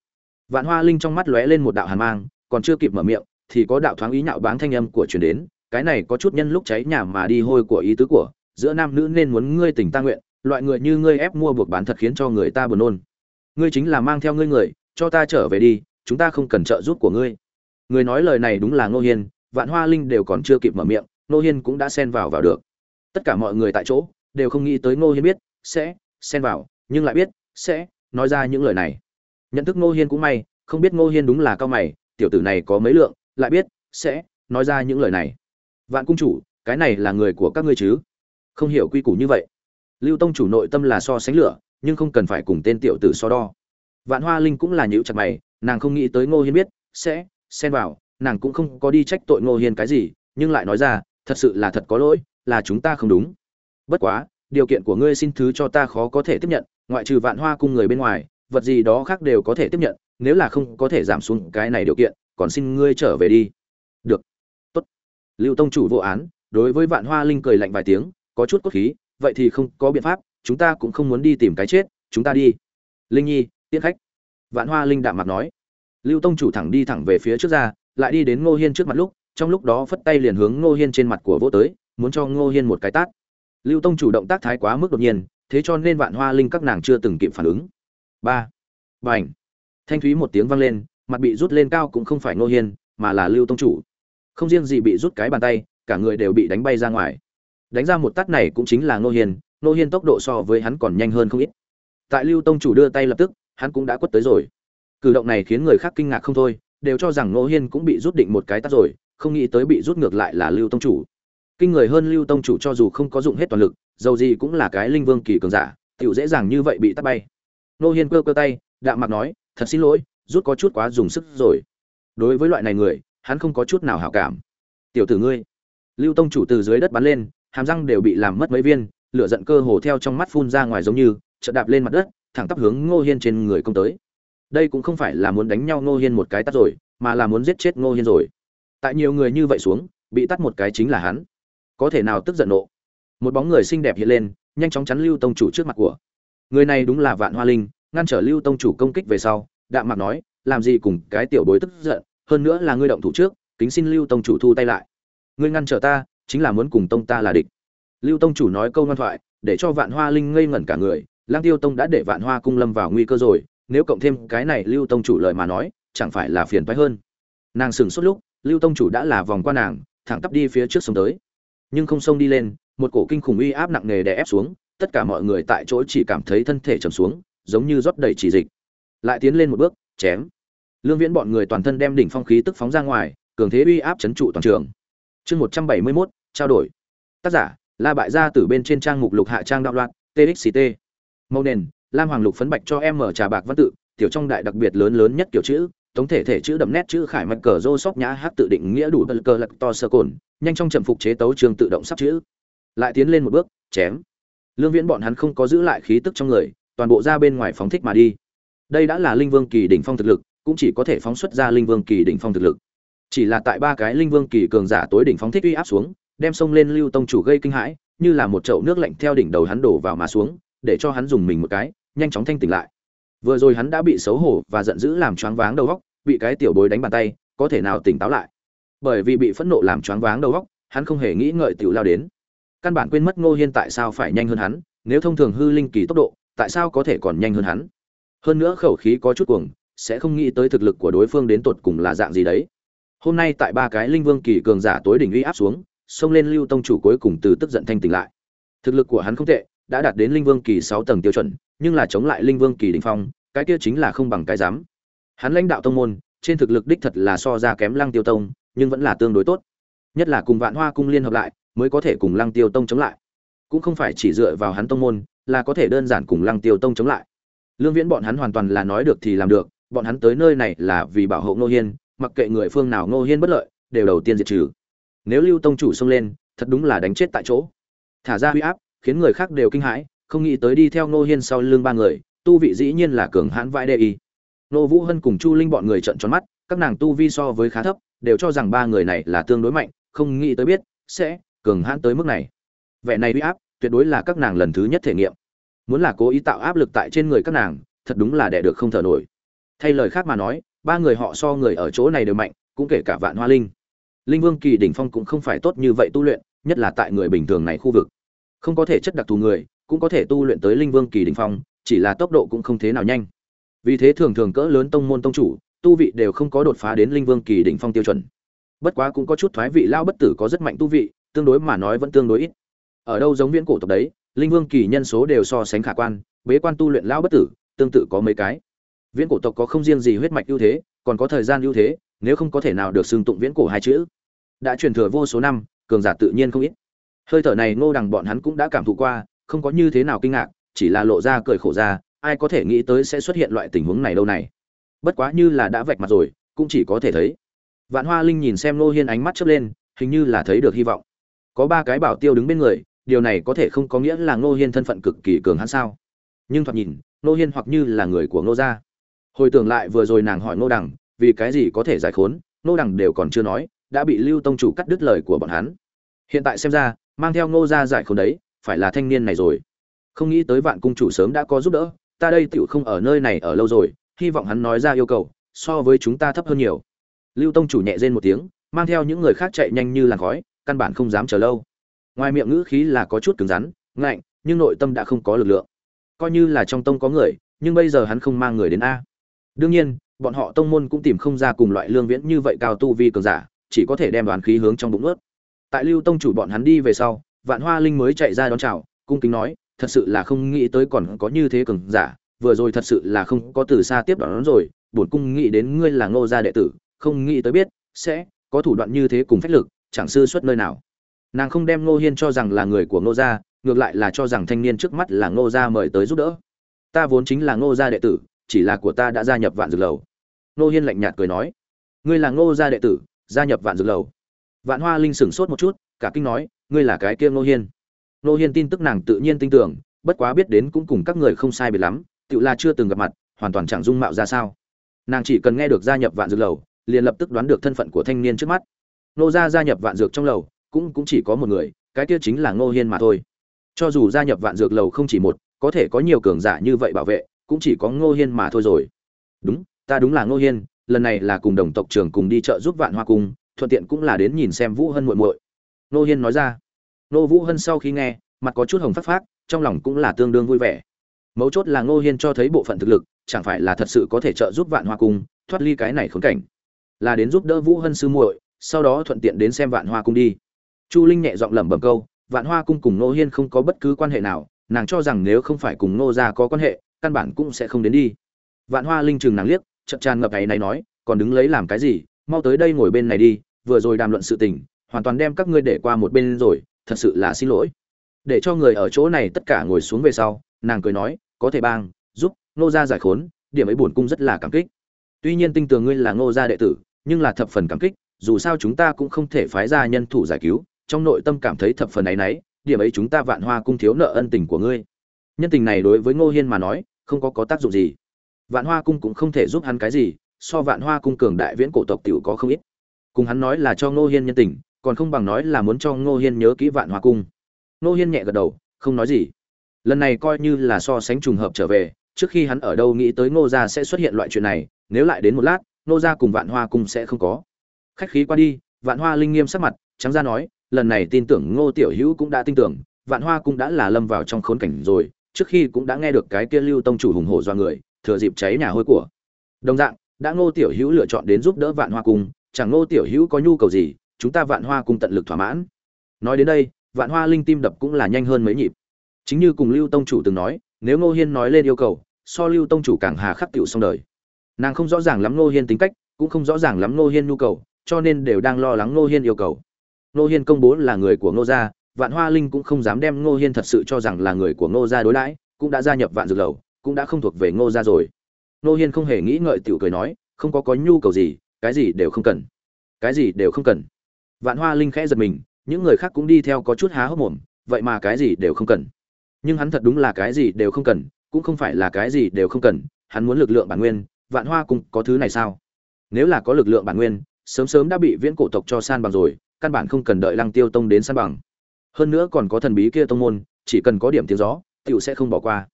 Vạn hoa linh trong mắt lóe lên một đạo hàn mang, còn chưa kịp mở miệng, thì có đạo thoáng ý nhạo báng thanh âm của truyền đến, cái này có chút nhân lúc cháy nhà mà đi hôi của ý tứ của, giữa nam nữ nên muốn ngươi tỉnh ta nguyện, loại người như ngươi ép mua buộc bán thật khiến cho người ta buồn nôn. Ngươi chính là mang theo ngươi người, cho ta trở về đi, chúng ta không cần trợ giúp của ngươi. Người nói lời này đúng là ngô hiên, vạn hoa linh đều còn chưa kịp mở miệng, ngô hiên cũng đã xen vào vào được. Tất cả mọi người tại chỗ, đều không nghĩ tới ngô hiên biết, sẽ xen vào, nhưng lại biết, sẽ nói ra những lời này. Nhận thức ngô hiên cũng may, không biết ngô hiên đúng là cao mày, tiểu tử này có mấy lượng, lại biết, sẽ nói ra những lời này. Vạn cung chủ, cái này là người của các ngươi chứ? Không hiểu quy củ như vậy. Lưu tông chủ nội tâm là so sánh lửa, nhưng không cần phải cùng tên tiểu tử so đo. Vạn hoa linh cũng là nhữ chặt mày, nàng không nghĩ tới ngô hiên biết, sẽ xen vào, nàng cũng không có đi trách tội ngô hiên cái gì, nhưng lại nói ra, thật sự là thật có lỗi, là chúng ta không đúng. Bất quá, điều kiện của ngươi xin thứ cho ta khó có thể tiếp nhận ngoại trừ vạn hoa cung người bên ngoài, vật gì đó khác đều có thể tiếp nhận, nếu là không có thể giảm xuống cái này điều kiện, còn xin ngươi trở về đi. Được. Tốt. Lưu tông chủ vô án, đối với vạn hoa linh cười lạnh vài tiếng, có chút cốt khí, vậy thì không có biện pháp, chúng ta cũng không muốn đi tìm cái chết, chúng ta đi. Linh nhi, tiễn khách. Vạn hoa linh đạm mặt nói. Lưu tông chủ thẳng đi thẳng về phía trước ra, lại đi đến ngô hiên trước mặt lúc, trong lúc đó phất tay liền hướng ngô hiên trên mặt của vô tới, muốn cho ngô hiên một cái tát. Lưu tông chủ động tác thái quá mức đột nhiên thế cho nên vạn hoa linh các nàng chưa từng kịp phản ứng. Ba. B à n h thanh thúy một tiếng vang lên, mặt bị rút lên cao cũng không phải ngô hiên, mà là lưu tông chủ. Không riêng gì bị rút cái bàn tay, cả người đều bị đánh bay ra ngoài. Đánh ra một tắt này cũng chính là ngô hiên ngô hiên tốc độ so với hắn còn nhanh hơn không ít. Tại lưu tông chủ đưa tay lập tức, hắn cũng đã quất tới rồi. Cử động này khiến người khác kinh ngạc không thôi, đều cho rằng ngô hiên cũng bị rút định một cái tắt rồi, không nghĩ tới bị rút ngược lại là lưu tông chủ. Kinh người hơn lưu tông chủ cho dù không có dụng hết toàn lực dầu gì cũng là cái linh vương kỳ cường giả tựu dễ dàng như vậy bị tát bay. Ngô hiên cơ cơ tay, đạm mặt nói, thật xin lỗi, rút có chút quá dùng sức rồi. Đối với loại này người, hắn không có chút nào hảo cảm. Tiểu tử ngươi. Lưu tông chủ từ dưới đất bắn lên, hàm răng đều bị làm mất mấy viên, lửa giận cơ hồ theo trong mắt phun ra ngoài giống như, chợt đạp lên mặt đất, thẳng tắp hướng ngô hiên trên người công tới. Đây cũng không phải là muốn đánh nhau ngô hiên một cái tắt rồi, mà là muốn giết chết ngô hiên rồi. Tại nhiều người như vậy xuống, bị tắt một cái chính là hắn. Có thể nào tức giận nộ? Một bóng người xinh đẹp hiện lên, nhanh chóng chắn lưu tông chủ trước mặt của. Người này đúng là vạn hoa linh, ngăn trở lưu tông chủ công kích về sau, đạm mạc nói, làm gì cùng cái tiểu bối tức giận, hơn nữa là ngươi động thủ trước, kính xin lưu tông chủ thu tay lại. Ngươi ngăn trở ta, chính là muốn cùng tông ta là địch. Lưu tông chủ nói câu ngoan thoại, để cho vạn hoa linh ngây ngẩn cả người, lang tiêu tông đã để vạn hoa cung lâm vào nguy cơ rồi, nếu cộng thêm cái này lưu tông chủ lời mà nói, chẳng phải là phiền toái hơn. Nàng sừng suốt lúc, lưu tông chủ đã là vòng qua nàng, thẳng tắp đi phía trước sông tới. Nhưng không sông đi lên một cổ kinh khủng uy áp nặng nề đè ép xuống, tất cả mọi người tại chỗ chỉ cảm thấy thân thể trầm xuống, giống như rót đầy chỉ dịch. Lại tiến lên một bước, chém. Lương viễn bọn người toàn thân đem đỉnh phong khí tức phóng ra ngoài, cường thế uy áp chấn trụ toàn trường. Chương một trăm bảy mươi mốt, trao đổi. Tác giả, la bại gia tử bên trên trang mục lục hạ trang đạo loạn TXT. màu nền, lam hoàng lục phấn bạch cho em mở trà bạc văn tự, tiểu trong đại đặc biệt lớn lớn nhất kiểu chữ tổng thể thể chữ đậm nét chữ khải mạch cờ rô sóc nhã hát tự định nghĩa đủ bật cờ lật to sơ cồn, nhanh trong trầm phục chế tấu trường tự động sắp chữ lại tiến lên một bước, chém. Lương viễn bọn hắn không có giữ lại khí tức trong người, toàn bộ ra bên ngoài phóng thích mà đi. Đây đã là linh vương kỳ đỉnh phong thực lực, cũng chỉ có thể phóng xuất ra linh vương kỳ đỉnh phong thực lực. Chỉ là tại ba cái linh vương kỳ cường giả tối đỉnh phóng thích uy áp xuống, đem sông lên lưu tông chủ gây kinh hãi, như là một chậu nước lạnh theo đỉnh đầu hắn đổ vào mà xuống, để cho hắn dùng mình một cái, nhanh chóng thanh tỉnh lại. Vừa rồi hắn đã bị xấu hổ và giận dữ làm choáng váng đầu góc bị cái tiểu bối đánh bàn tay, có thể nào tỉnh táo lại. Bởi vì bị phẫn nộ làm choáng váng đầu góc hắn không hề nghĩ ngợi tiểu lao đến căn bản quên mất ngô hiên tại sao phải nhanh hơn hắn, nếu thông thường hư linh kỳ tốc độ, tại sao có thể còn nhanh hơn hắn? Hơn nữa khẩu khí có chút cuồng, sẽ không nghĩ tới thực lực của đối phương đến tột cùng là dạng gì đấy. Hôm nay tại ba cái linh vương kỳ cường giả tối đỉnh uy áp xuống, xông lên lưu tông chủ cuối cùng từ tức giận thanh tỉnh lại. Thực lực của hắn không tệ, đã đạt đến linh vương kỳ sáu tầng tiêu chuẩn, nhưng là chống lại linh vương kỳ đỉnh phong, cái kia chính là không bằng cái dám hắn lãnh đạo tông môn, trên thực lực đích thật là so ra kém lăng tiêu tông, nhưng vẫn là tương đối tốt. Nhất là cùng vạn hoa cung liên hợp lại mới có thể cùng lăng tiêu tông chống lại. Cũng không phải chỉ dựa vào hắn tông môn, là có thể đơn giản cùng lăng tiêu tông chống lại. Lương viễn bọn hắn hoàn toàn là nói được thì làm được, bọn hắn tới nơi này là vì bảo hộ ngô hiên, mặc kệ người phương nào ngô hiên bất lợi, đều đầu tiên diệt trừ. Nếu lưu tông chủ xông lên, thật đúng là đánh chết tại chỗ. Thả ra huy áp, khiến người khác đều kinh hãi, không nghĩ tới đi theo ngô hiên sau lưng ba người, tu vị dĩ nhiên là cường hãn vãi đê y. Nô vũ hân cùng chu linh bọn người trợn tròn mắt, các nàng tu vi so với khá thấp, đều cho rằng ba người này là tương đối mạnh, không nghĩ tới biết, sẽ cường hãn tới mức này. Vẻ này uy áp, tuyệt đối là các nàng lần thứ nhất thể nghiệm. Muốn là cố ý tạo áp lực tại trên người các nàng, thật đúng là đẻ được không thở nổi. Thay lời khác mà nói, ba người họ so người ở chỗ này đều mạnh, cũng kể cả vạn hoa linh. Linh vương kỳ đỉnh phong cũng không phải tốt như vậy tu luyện, nhất là tại người bình thường này khu vực. Không có thể chất đặc thù người, cũng có thể tu luyện tới linh vương kỳ đỉnh phong, chỉ là tốc độ cũng không thế nào nhanh. Vì thế thường thường cỡ lớn tông môn tông chủ, tu vị đều không có đột phá đến linh vương kỳ đỉnh phong tiêu chuẩn. Bất quá cũng có chút thoái vị lao bất tử có rất mạnh tu vị tương đối mà nói vẫn tương đối ít. Ở đâu giống viễn cổ tộc đấy, linh vương kỳ nhân số đều so sánh khả quan, bế quan tu luyện lão bất tử, tương tự có mấy cái. Viễn cổ tộc có không riêng gì huyết mạch ưu thế, còn có thời gian ưu thế, nếu không có thể nào được xưng tụng viễn cổ hai chữ. Đã truyền thừa vô số năm, cường giả tự nhiên không ít. Hơi thở này ngô đằng bọn hắn cũng đã cảm thụ qua, không có như thế nào kinh ngạc, chỉ là lộ ra cười khổ ra, ai có thể nghĩ tới sẽ xuất hiện loại tình huống này đâu này. Bất quá như là đã vạch mặt rồi, cũng chỉ có thể thấy. Vạn hoa linh nhìn xem ngô hiên ánh mắt chớp lên, hình như là thấy được hy vọng có ba cái bảo tiêu đứng bên người, điều này có thể không có nghĩa là ngô hiên thân phận cực kỳ cường hắn sao? Nhưng thoạt nhìn, ngô hiên hoặc như là người của ngô gia. Hồi tưởng lại vừa rồi nàng hỏi ngô đằng, vì cái gì có thể giải khốn, ngô đằng đều còn chưa nói, đã bị lưu tông chủ cắt đứt lời của bọn hắn. Hiện tại xem ra, mang theo ngô gia giải khốn đấy, phải là thanh niên này rồi. Không nghĩ tới vạn cung chủ sớm đã có giúp đỡ, ta đây tựu không ở nơi này ở lâu rồi, hy vọng hắn nói ra yêu cầu, so với chúng ta thấp hơn nhiều. Lưu tông chủ nhẹ rên một tiếng, mang theo những người khác chạy nhanh như làn khói căn bản không dám chờ lâu. Ngoài miệng ngữ khí là có chút cứng rắn, ngạnh, nhưng nội tâm đã không có lực lượng. Coi như là trong tông có người, nhưng bây giờ hắn không mang người đến a. Đương nhiên, bọn họ tông môn cũng tìm không ra cùng loại lương viễn như vậy cao tu vi cường giả, chỉ có thể đem đoàn khí hướng trong bụng ướt tại lưu tông chủ bọn hắn đi về sau, vạn hoa linh mới chạy ra đón chào, cung kính nói, thật sự là không nghĩ tới còn có như thế cường giả, vừa rồi thật sự là không có từ xa tiếp đón rồi, bổn cung nghĩ đến ngươi là ngô gia đệ tử, không nghĩ tới biết sẽ có thủ đoạn như thế cùng phách lực chẳng sư xuất nơi nào. Nàng không đem ngô hiên cho rằng là người của ngô gia, ngược lại là cho rằng thanh niên trước mắt là ngô gia mời tới giúp đỡ. Ta vốn chính là ngô gia đệ tử, chỉ là của ta đã gia nhập vạn dược lầu. Ngô hiên lạnh nhạt cười nói, ngươi là ngô gia đệ tử, gia nhập vạn dược lầu. Vạn hoa linh sửng sốt một chút, cả kinh nói, ngươi là cái kia ngô hiên. Ngô hiên tin tức nàng tự nhiên tin tưởng, bất quá biết đến cũng cùng các người không sai biệt lắm tự là chưa từng gặp mặt, hoàn toàn chẳng dung mạo ra sao. Nàng chỉ cần nghe được gia nhập vạn dược lầu, liền lập tức đoán được thân phận của thanh niên trước mắt nô gia gia nhập vạn dược trong lầu, cũng cũng chỉ có một người, cái kia chính là ngô hiên mà thôi. Cho dù gia nhập vạn dược lầu không chỉ một, có thể có nhiều cường giả như vậy bảo vệ, cũng chỉ có ngô hiên mà thôi rồi. Đúng, ta đúng là ngô hiên, lần này là cùng đồng tộc trưởng cùng đi chợ giúp vạn hoa cung, thuận tiện cũng là đến nhìn xem vũ hân muội muội. Ngô hiên nói ra. Ngô vũ hân sau khi nghe, mặt có chút hồng phát phát trong lòng cũng là tương đương vui vẻ. Mấu chốt là ngô hiên cho thấy bộ phận thực lực, chẳng phải là thật sự có thể trợ giúp vạn hoa cung, thoát ly cái này khốn cảnh. Là đến giúp đỡ vũ hân sư muội sau đó thuận tiện đến xem vạn hoa cung đi. Chu linh nhẹ giọng lẩm bẩm câu, vạn hoa cung cùng nô hiên không có bất cứ quan hệ nào, nàng cho rằng nếu không phải cùng nô gia có quan hệ, căn bản cũng sẽ không đến đi. Vạn hoa linh chừng nàng liếc chậm tràn ngập ấy này nói, còn đứng lấy làm cái gì, mau tới đây ngồi bên này đi, vừa rồi đàm luận sự tình, hoàn toàn đem các ngươi để qua một bên rồi, thật sự là xin lỗi. Để cho người ở chỗ này tất cả ngồi xuống về sau, nàng cười nói, có thể bang, giúp nô gia giải khốn, điểm ấy bổn cung rất là cảm kích. Tuy nhiên tinh tường ngươi là ngô gia đệ tử, nhưng là thập phần cảm kích dù sao chúng ta cũng không thể phái ra nhân thủ giải cứu trong nội tâm cảm thấy thập phần ấy nấy, điểm ấy chúng ta vạn hoa cung thiếu nợ ân tình của ngươi. Nhân tình này đối với ngô hiên mà nói không có có tác dụng gì. Vạn hoa cung cũng không thể giúp hắn cái gì so vạn hoa cung cường đại viễn cổ tộc t i ể u có không ít. Cùng hắn nói là cho ngô hiên nhân tình còn không bằng nói là muốn cho ngô hiên nhớ kỹ vạn hoa cung. Ngô hiên nhẹ gật đầu không nói gì. Lần này coi như là so sánh trùng hợp trở về trước khi hắn ở đâu nghĩ tới ngô gia sẽ xuất hiện loại chuyện này nếu lại đến một lát ngô gia cùng vạn hoa cung sẽ không có khách khí qua đi, vạn hoa linh nghiêm sắc mặt, trắng ra nói, lần này tin tưởng ngô tiểu hữu cũng đã tin tưởng, vạn hoa cũng đã là lâm vào trong khốn cảnh rồi, trước khi cũng đã nghe được cái kia lưu tông chủ hùng hổ do người, thừa dịp cháy nhà hôi của. Đồng dạng, đã ngô tiểu hữu lựa chọn đến giúp đỡ vạn hoa cung, chẳng ngô tiểu hữu có nhu cầu gì, chúng ta vạn hoa cung tận lực thỏa mãn. Nói đến đây, vạn hoa linh tim đập cũng là nhanh hơn mấy nhịp. Chính như cùng lưu tông chủ từng nói, nếu ngô hiên nói lên yêu cầu, so lưu tông chủ càng hà khắc tiểu xong đời. Nàng không rõ ràng lắm ngô hiên tính cách, cũng không rõ ràng lắm ngô hiên nhu cầu cho nên đều đang lo lắng Ngô Hiên yêu cầu. Ngô Hiên công bố là người của Ngô gia, Vạn Hoa Linh cũng không dám đem Ngô Hiên thật sự cho rằng là người của Ngô gia đối đãi, cũng đã gia nhập Vạn Dược Lầu, cũng đã không thuộc về Ngô gia rồi. Ngô Hiên không hề nghĩ ngợi tiểu cười nói, không có có nhu cầu gì, cái gì đều không cần. Cái gì đều không cần. Vạn Hoa Linh khẽ giật mình, những người khác cũng đi theo có chút há hốc mồm, vậy mà cái gì đều không cần. Nhưng hắn thật đúng là cái gì đều không cần, cũng không phải là cái gì đều không cần, hắn muốn lực lượng bản nguyên, Vạn Hoa cùng có thứ này sao? Nếu là có lực lượng bản nguyên, sớm sớm đã bị viễn cổ tộc cho san bằng rồi, căn bản không cần đợi lăng tiêu tông đến san bằng. Hơn nữa còn có thần bí kia tông môn, chỉ cần có điểm tiếng gió tựu sẽ không bỏ qua.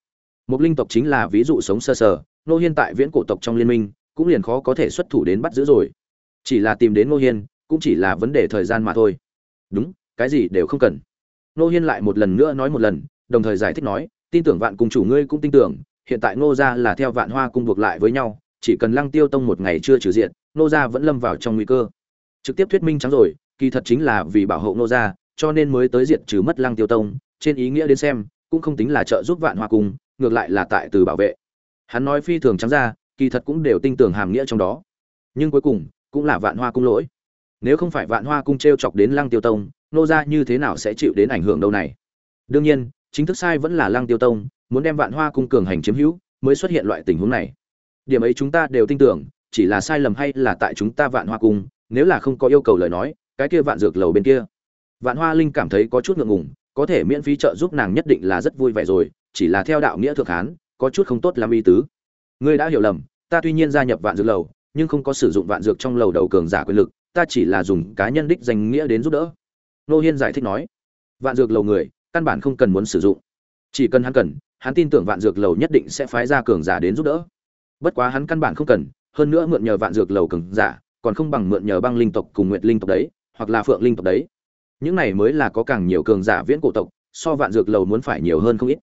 Một linh tộc chính là ví dụ sống sơ sờ nô hiên tại viễn cổ tộc trong liên minh, cũng liền khó có thể xuất thủ đến bắt giữ rồi. Chỉ là tìm đến nô hiên, cũng chỉ là vấn đề thời gian mà thôi. Đúng, cái gì đều không cần. Nô hiên lại một lần nữa nói một lần, đồng thời giải thích nói, tin tưởng vạn cùng chủ ngươi cũng tin tưởng, hiện tại ngô gia là theo vạn hoa cung buộc lại với nhau, chỉ cần lăng tiêu tông một ngày chưa trừ diện nô gia vẫn lâm vào trong nguy cơ. Trực tiếp thuyết minh trắng rồi, kỳ thật chính là vì bảo hộ nô gia, cho nên mới tới diệt trừ mất lăng tiêu tông, trên ý nghĩa đến xem, cũng không tính là trợ giúp vạn hoa cung, ngược lại là tại từ bảo vệ. Hắn nói phi thường trắng ra, kỳ thật cũng đều tin tưởng hàm nghĩa trong đó. Nhưng cuối cùng, cũng là vạn hoa cung lỗi. Nếu không phải vạn hoa cung t r e o chọc đến lăng tiêu tông, nô gia như thế nào sẽ chịu đến ảnh hưởng đâu này? Đương nhiên, chính thức sai vẫn là lăng tiêu tông, muốn đem vạn hoa cung cường hành chiếm hữu, mới xuất hiện loại tình huống này. Điểm ấy chúng ta đều tin tưởng chỉ là sai lầm hay là tại chúng ta vạn hoa cung, nếu là không có yêu cầu lời nói, cái kia vạn dược lầu bên kia. Vạn hoa linh cảm thấy có chút ngượng ngùng, có thể miễn phí trợ giúp nàng nhất định là rất vui vẻ rồi, chỉ là theo đạo nghĩa thượng hán, có chút không tốt làm y tứ. Ngươi đã hiểu lầm, ta tuy nhiên gia nhập vạn dược lầu, nhưng không có sử dụng vạn dược trong lầu đầu cường giả quyền lực, ta chỉ là dùng cá nhân đích danh nghĩa đến giúp đỡ. Nô hiên giải thích nói, vạn dược lầu người, căn bản không cần muốn sử dụng. Chỉ cần hắn cần, hắn tin tưởng vạn dược lầu nhất định sẽ phái ra cường giả đến giúp đỡ. Bất quá hắn căn bản không cần hơn nữa mượn nhờ vạn dược lầu cường giả, còn không bằng mượn nhờ băng linh tộc cùng nguyệt linh tộc đấy, hoặc là phượng linh tộc đấy. Những này mới là có càng nhiều cường giả viễn cổ tộc, so vạn dược lầu muốn phải nhiều hơn không ít.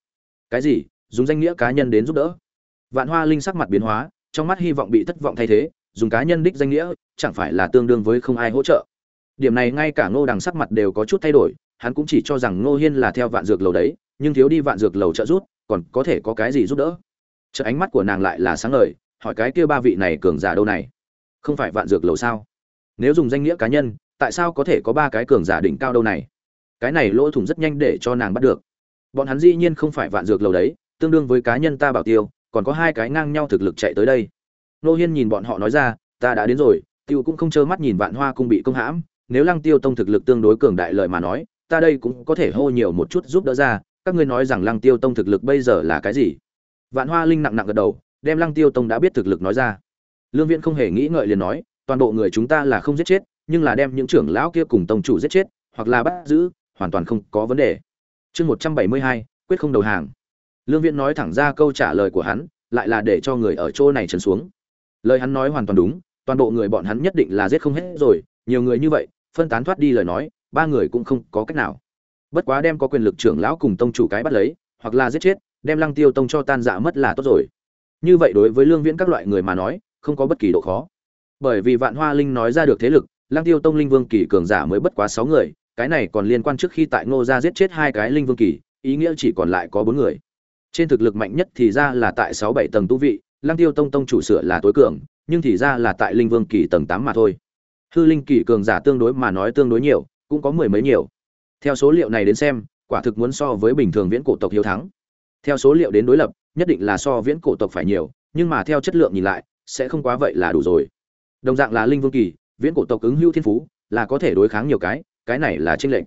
Cái gì? Dùng danh nghĩa cá nhân đến giúp đỡ. Vạn hoa linh sắc mặt biến hóa, trong mắt hy vọng bị thất vọng thay thế, dùng cá nhân đích danh nghĩa, chẳng phải là tương đương với không ai hỗ trợ. Điểm này ngay cả ngô đằng sắc mặt đều có chút thay đổi, hắn cũng chỉ cho rằng ngô hiên là theo vạn dược lầu đấy, nhưng thiếu đi vạn dược lầu trợ giúp, còn có thể có cái gì giúp đỡ? Chợ ánh mắt của nàng lại là sáng ngời hỏi cái kia ba vị này cường giả đâu này? Không phải vạn dược lầu sao? Nếu dùng danh nghĩa cá nhân, tại sao có thể có ba cái cường giả đỉnh cao đâu này? Cái này lỗ thủng rất nhanh để cho nàng bắt được. Bọn hắn dĩ nhiên không phải vạn dược lầu đấy, tương đương với cá nhân ta bảo tiêu, còn có hai cái ngang nhau thực lực chạy tới đây. Nô hiên nhìn bọn họ nói ra, ta đã đến rồi, tiêu cũng không trơ mắt nhìn vạn hoa cung bị công hãm, nếu lăng tiêu tông thực lực tương đối cường đại lợi mà nói, ta đây cũng có thể hô nhiều một chút giúp đỡ ra, các ngươi nói rằng lăng tiêu tông thực lực bây giờ là cái gì? Vạn hoa linh nặng nặng gật đầu đem lăng tiêu tông đã biết thực lực nói ra. Lương viễn không hề nghĩ ngợi liền nói, toàn bộ người chúng ta là không giết chết, nhưng là đem những trưởng lão kia cùng tông chủ giết chết, hoặc là bắt giữ, hoàn toàn không có vấn đề. Chương một trăm bảy mươi hai, quyết không đầu hàng. Lương viễn nói thẳng ra câu trả lời của hắn, lại là để cho người ở chỗ này trấn xuống. Lời hắn nói hoàn toàn đúng, toàn bộ người bọn hắn nhất định là giết không hết rồi, nhiều người như vậy, phân tán thoát đi lời nói, ba người cũng không có cách nào. Bất quá đem có quyền lực trưởng lão cùng tông chủ cái bắt lấy, hoặc là giết chết, đem lăng tiêu tông cho tan rã mất là tốt rồi như vậy đối với lương viễn các loại người mà nói, không có bất kỳ độ khó. Bởi vì vạn hoa linh nói ra được thế lực lang tiêu tông linh vương kỳ cường giả mới bất quá sáu người, cái này còn liên quan trước khi tại ngô gia giết chết hai cái linh vương kỳ, ý nghĩa chỉ còn lại có bốn người. Trên thực lực mạnh nhất thì ra là tại sáu bảy tầng tu vị lang tiêu tông tông chủ sửa là tối cường, nhưng thì ra là tại linh vương kỳ tầng tám mà thôi. Hư linh kỳ cường giả tương đối mà nói tương đối nhiều, cũng có mười mấy nhiều. Theo số liệu này đến xem, quả thực muốn so với bình thường viễn cổ tộc hiếu thắng. Theo số liệu đến đối lập nhất định là so viễn cổ tộc phải nhiều, nhưng mà theo chất lượng nhìn lại, sẽ không quá vậy là đủ rồi. Đồng dạng là linh vương kỳ, viễn cổ tộc ứng hữu thiên phú, là có thể đối kháng nhiều cái cái này là tranh lệch.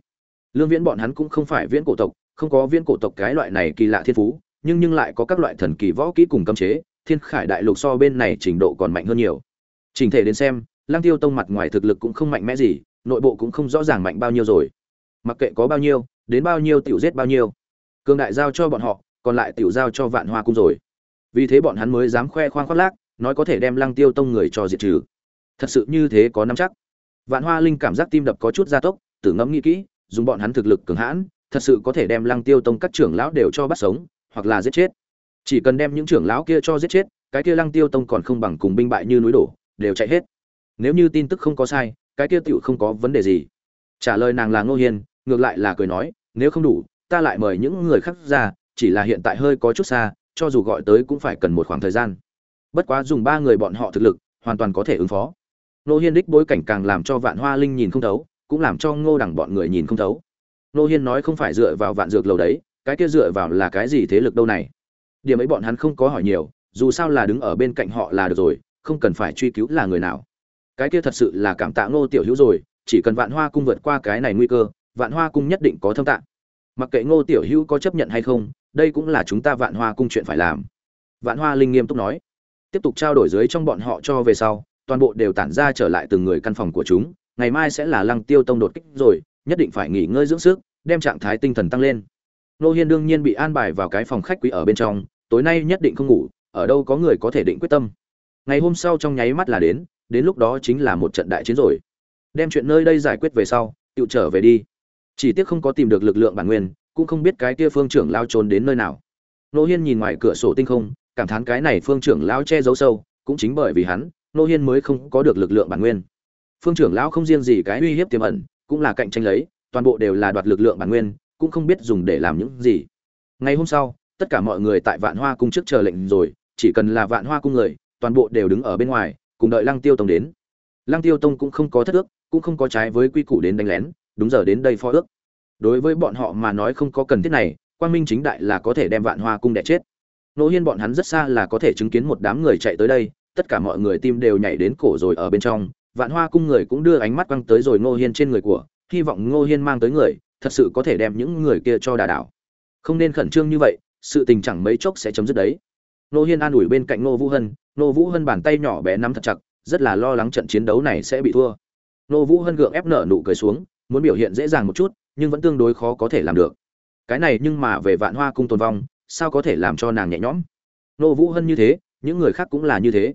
Lương viễn bọn hắn cũng không phải viễn cổ tộc, không có viễn cổ tộc cái loại này kỳ lạ thiên phú, nhưng nhưng lại có các loại thần kỳ võ kỹ cùng cấm chế, thiên khải đại lục so bên này trình độ còn mạnh hơn nhiều. Trình thể đến xem lang tiêu tông mặt ngoài thực lực cũng không mạnh mẽ gì, nội bộ cũng không rõ ràng mạnh bao nhiêu rồi. Mặc kệ có bao nhiêu, đến bao nhiêu tiểu giết bao nhiêu. Cường đại giao cho bọn họ còn lại tiểu giao cho vạn hoa cung rồi. Vì thế bọn hắn mới dám khoe khoang khoác lác, nói có thể đem lăng tiêu tông người cho diệt trừ. Thật sự như thế có nắm chắc. Vạn hoa linh cảm giác tim đập có chút gia tốc, tử ngẫm nghĩ kỹ, dùng bọn hắn thực lực cường hãn, thật sự có thể đem lăng tiêu tông các trưởng lão đều cho bắt sống, hoặc là giết chết. Chỉ cần đem những trưởng lão kia cho giết chết, cái kia lăng tiêu tông còn không bằng cùng binh bại như núi đổ, đều chạy hết. Nếu như tin tức không có sai, cái kia tiểu không có vấn đề gì. Trả lời nàng là ngô hiên, ngược lại là cười nói, nếu không đủ, ta lại mời những người khác ra chỉ là hiện tại hơi có chút xa, cho dù gọi tới cũng phải cần một khoảng thời gian. Bất quá dùng ba người bọn họ thực lực, hoàn toàn có thể ứng phó. Ngô hiên đích bối cảnh càng làm cho vạn hoa linh nhìn không thấu, cũng làm cho ngô đẳng bọn người nhìn không thấu. Ngô hiên nói không phải dựa vào vạn dược lầu đấy, cái kia dựa vào là cái gì thế lực đâu này? Điểm ấy bọn hắn không có hỏi nhiều, dù sao là đứng ở bên cạnh họ là được rồi, không cần phải truy cứu là người nào. Cái kia thật sự là cảm tạ ngô tiểu hữu rồi, chỉ cần vạn hoa cung vượt qua cái này nguy cơ, vạn hoa cung nhất định có thâm tạng mặc kệ ngô tiểu hữu có chấp nhận hay không đây cũng là chúng ta vạn hoa cung chuyện phải làm. Vạn hoa linh nghiêm túc nói. Tiếp tục trao đổi dưới trong bọn họ cho về sau, toàn bộ đều tản ra trở lại từng người căn phòng của chúng. Ngày mai sẽ là lăng tiêu tông đột kích rồi, nhất định phải nghỉ ngơi dưỡng sức, đem trạng thái tinh thần tăng lên. Nô hiên đương nhiên bị an bài vào cái phòng khách quý ở bên trong, tối nay nhất định không ngủ, ở đâu có người có thể định quyết tâm. Ngày hôm sau trong nháy mắt là đến đến lúc đó chính là một trận đại chiến rồi. Đem chuyện nơi đây giải quyết về sau, tự trở về đi. Chỉ tiếc không có tìm được lực lượng bản nguyên cũng không biết cái kia phương trưởng lao trốn đến nơi nào. Nô hiên nhìn ngoài cửa sổ tinh không, cảm thán cái này phương trưởng lao che giấu sâu, cũng chính bởi vì hắn, nô hiên mới không có được lực lượng bản nguyên. Phương trưởng lão không riêng gì cái uy hiếp tiềm ẩn, cũng là cạnh tranh lấy, toàn bộ đều là đoạt lực lượng bản nguyên, cũng không biết dùng để làm những gì. Ngày hôm sau, tất cả mọi người tại vạn hoa cung trước chờ lệnh rồi, chỉ cần là vạn hoa cung người, toàn bộ đều đứng ở bên ngoài, cùng đợi lăng tiêu tông đến. Lăng tiêu tông cũng không có thất ước, cũng không có trái với quy củ đến đánh lén, đúng giờ đến đây phó ước đối với bọn họ mà nói không có cần thiết này, quang minh chính đại là có thể đem vạn hoa cung đẻ chết. Nỗ hiên bọn hắn rất xa là có thể chứng kiến một đám người chạy tới đây, tất cả mọi người tim đều nhảy đến cổ rồi ở bên trong. Vạn hoa cung người cũng đưa ánh mắt quăng tới rồi ngô hiên trên người của, hy vọng ngô hiên mang tới người, thật sự có thể đem những người kia cho đà đảo. Không nên khẩn trương như vậy, sự tình chẳng mấy chốc sẽ chấm dứt đấy. Ngô hiên an ủi bên cạnh ngô vũ hân, ngô vũ hân bàn tay nhỏ bé nắm thật chặt, rất là lo lắng trận chiến đấu này sẽ bị thua. Ngô vũ hân gượng ép nở nụ cười xuống, muốn biểu hiện dễ dàng một chút nhưng vẫn tương đối khó có thể làm được. Cái này nhưng mà về vạn hoa cung tồn vong, sao có thể làm cho nàng nhẹ nhõm? Nô vũ hân như thế, những người khác cũng là như thế.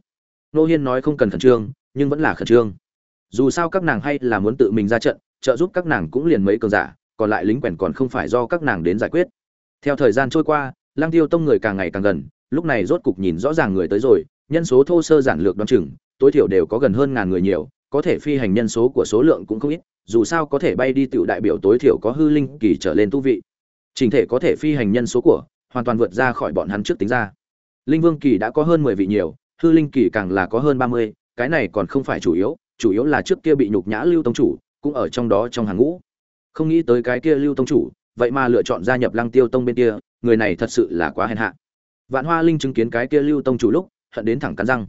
Nô hiên nói không cần khẩn trương, nhưng vẫn là khẩn trương. Dù sao các nàng hay là muốn tự mình ra trận, trợ giúp các nàng cũng liền mấy cường giả, còn lại lính quèn còn không phải do các nàng đến giải quyết. Theo thời gian trôi qua lang tiêu tông người càng ngày càng gần, lúc này rốt cục nhìn rõ ràng người tới rồi, nhân số thô sơ giản lược đoán chừng, tối thiểu đều có gần hơn ngàn người nhiều, có thể phi hành nhân số của số lượng cũng không ít dù sao có thể bay đi tiểu đại biểu tối thiểu có hư linh kỳ trở lên tu vị. Trình thể có thể phi hành nhân số của, hoàn toàn vượt ra khỏi bọn hắn trước tính ra. Linh vương kỳ đã có hơn mười vị nhiều, hư linh kỳ càng là có hơn ba mươi, cái này còn không phải chủ yếu chủ yếu là trước kia bị nhục nhã lưu tông chủ, cũng ở trong đó trong hàng ngũ. Không nghĩ tới cái kia lưu tông chủ, vậy mà lựa chọn gia nhập lăng tiêu tông bên kia, người này thật sự là quá hèn hạ. Vạn hoa linh chứng kiến cái kia lưu tông chủ lúc, hận đến thẳng cắn răng.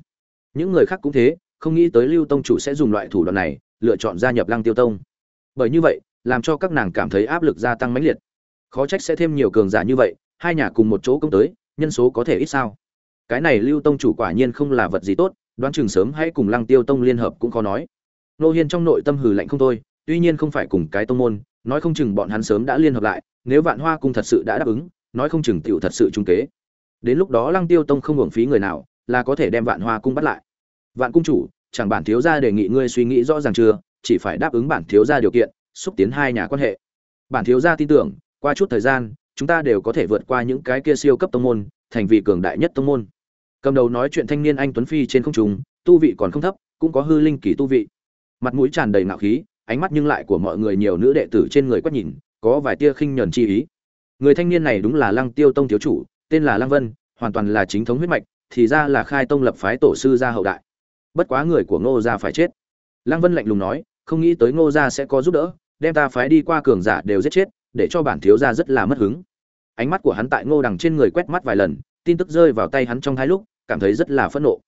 Những người khác cũng thế, không nghĩ tới lưu tông chủ sẽ dùng loại thủ đoạn này, lựa chọn gia nhập lăng tiêu tông bởi như vậy, làm cho các nàng cảm thấy áp lực gia tăng mãnh liệt. Khó trách sẽ thêm nhiều cường giả như vậy, hai nhà cùng một chỗ công tới, nhân số có thể ít sao? Cái này lưu tông chủ quả nhiên không là vật gì tốt, đoán chừng sớm hãy cùng lăng tiêu tông liên hợp cũng khó nói. Nô hiên trong nội tâm hừ lạnh không thôi, tuy nhiên không phải cùng cái tông môn, nói không chừng bọn hắn sớm đã liên hợp lại, nếu vạn hoa cung thật sự đã đáp ứng, nói không chừng tựu thật sự trung kế. Đến lúc đó lăng tiêu tông không hưởng phí người nào, là có thể đem vạn hoa cung bắt lại. Vạn cung chủ, chẳng bản thiếu gia đề nghị ngươi suy nghĩ rõ ràng chưa? Chỉ phải đáp ứng bản thiếu gia điều kiện, xúc tiến hai nhà quan hệ. Bản thiếu gia tin tưởng, qua chút thời gian, chúng ta đều có thể vượt qua những cái kia siêu cấp tông môn, thành vị cường đại nhất tông môn. Cầm đầu nói chuyện thanh niên anh tuấn phi trên không trung, tu vị còn không thấp, cũng có hư linh kỳ tu vị. Mặt mũi tràn đầy ngạo khí, ánh mắt nhưng lại của mọi người nhiều nữ đệ tử trên người quét nhìn, có vài tia khinh nhẫn chi ý. Người thanh niên này đúng là lăng tiêu tông thiếu chủ, tên là lăng vân, hoàn toàn là chính thống huyết mạch, thì ra là khai tông lập phái tổ sư gia hậu đại. Bất quá người của ngô gia phải chết. Lăng vân lạnh lùng nói không nghĩ tới ngô gia sẽ có giúp đỡ, đem ta phái đi qua cường giả đều giết chết, để cho bản thiếu gia rất là mất hứng. Ánh mắt của hắn tại ngô đằng trên người quét mắt vài lần, tin tức rơi vào tay hắn trong hai lúc, cảm thấy rất là phẫn nộ.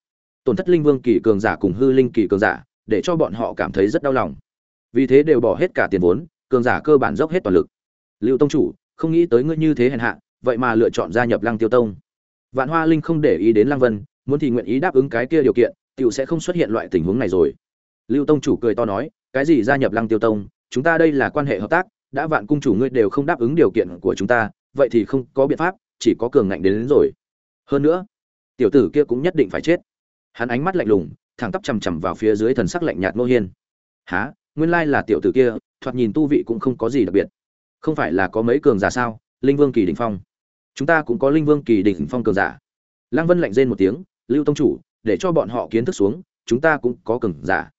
Tổn thất linh vương kỳ cường giả cùng hư linh kỳ cường giả, để cho bọn họ cảm thấy rất đau lòng. Vì thế đều bỏ hết cả tiền vốn, cường giả cơ bản dốc hết toàn lực. Lưu tông chủ, không nghĩ tới ngươi như thế hèn hạ, vậy mà lựa chọn gia nhập lăng tiêu tông. Vạn hoa linh không để ý đến lăng vân, muốn thì nguyện ý đáp ứng cái kia điều kiện, tiểu sẽ không xuất hiện loại tình huống này rồi. Lưu tông chủ cười to nói cái gì gia nhập lăng tiêu tông chúng ta đây là quan hệ hợp tác đã vạn cung chủ ngươi đều không đáp ứng điều kiện của chúng ta vậy thì không có biện pháp chỉ có cường ngạnh đến, đến rồi. Hơn nữa tiểu tử kia cũng nhất định phải chết. Hắn ánh mắt lạnh lùng thẳng tắp chằm chằm vào phía dưới thần sắc lạnh nhạt Ngô hiên. Hả, nguyên lai là tiểu tử kia thoạt nhìn tu vị cũng không có gì đặc biệt. Không phải là có mấy cường giả sao? Linh vương kỳ đỉnh phong. Chúng ta cũng có linh vương kỳ đỉnh phong cường giả. Lăng vân lạnh rên một tiếng lưu tông chủ để cho bọn họ kiến thức xuống chúng ta cũng có cường giả.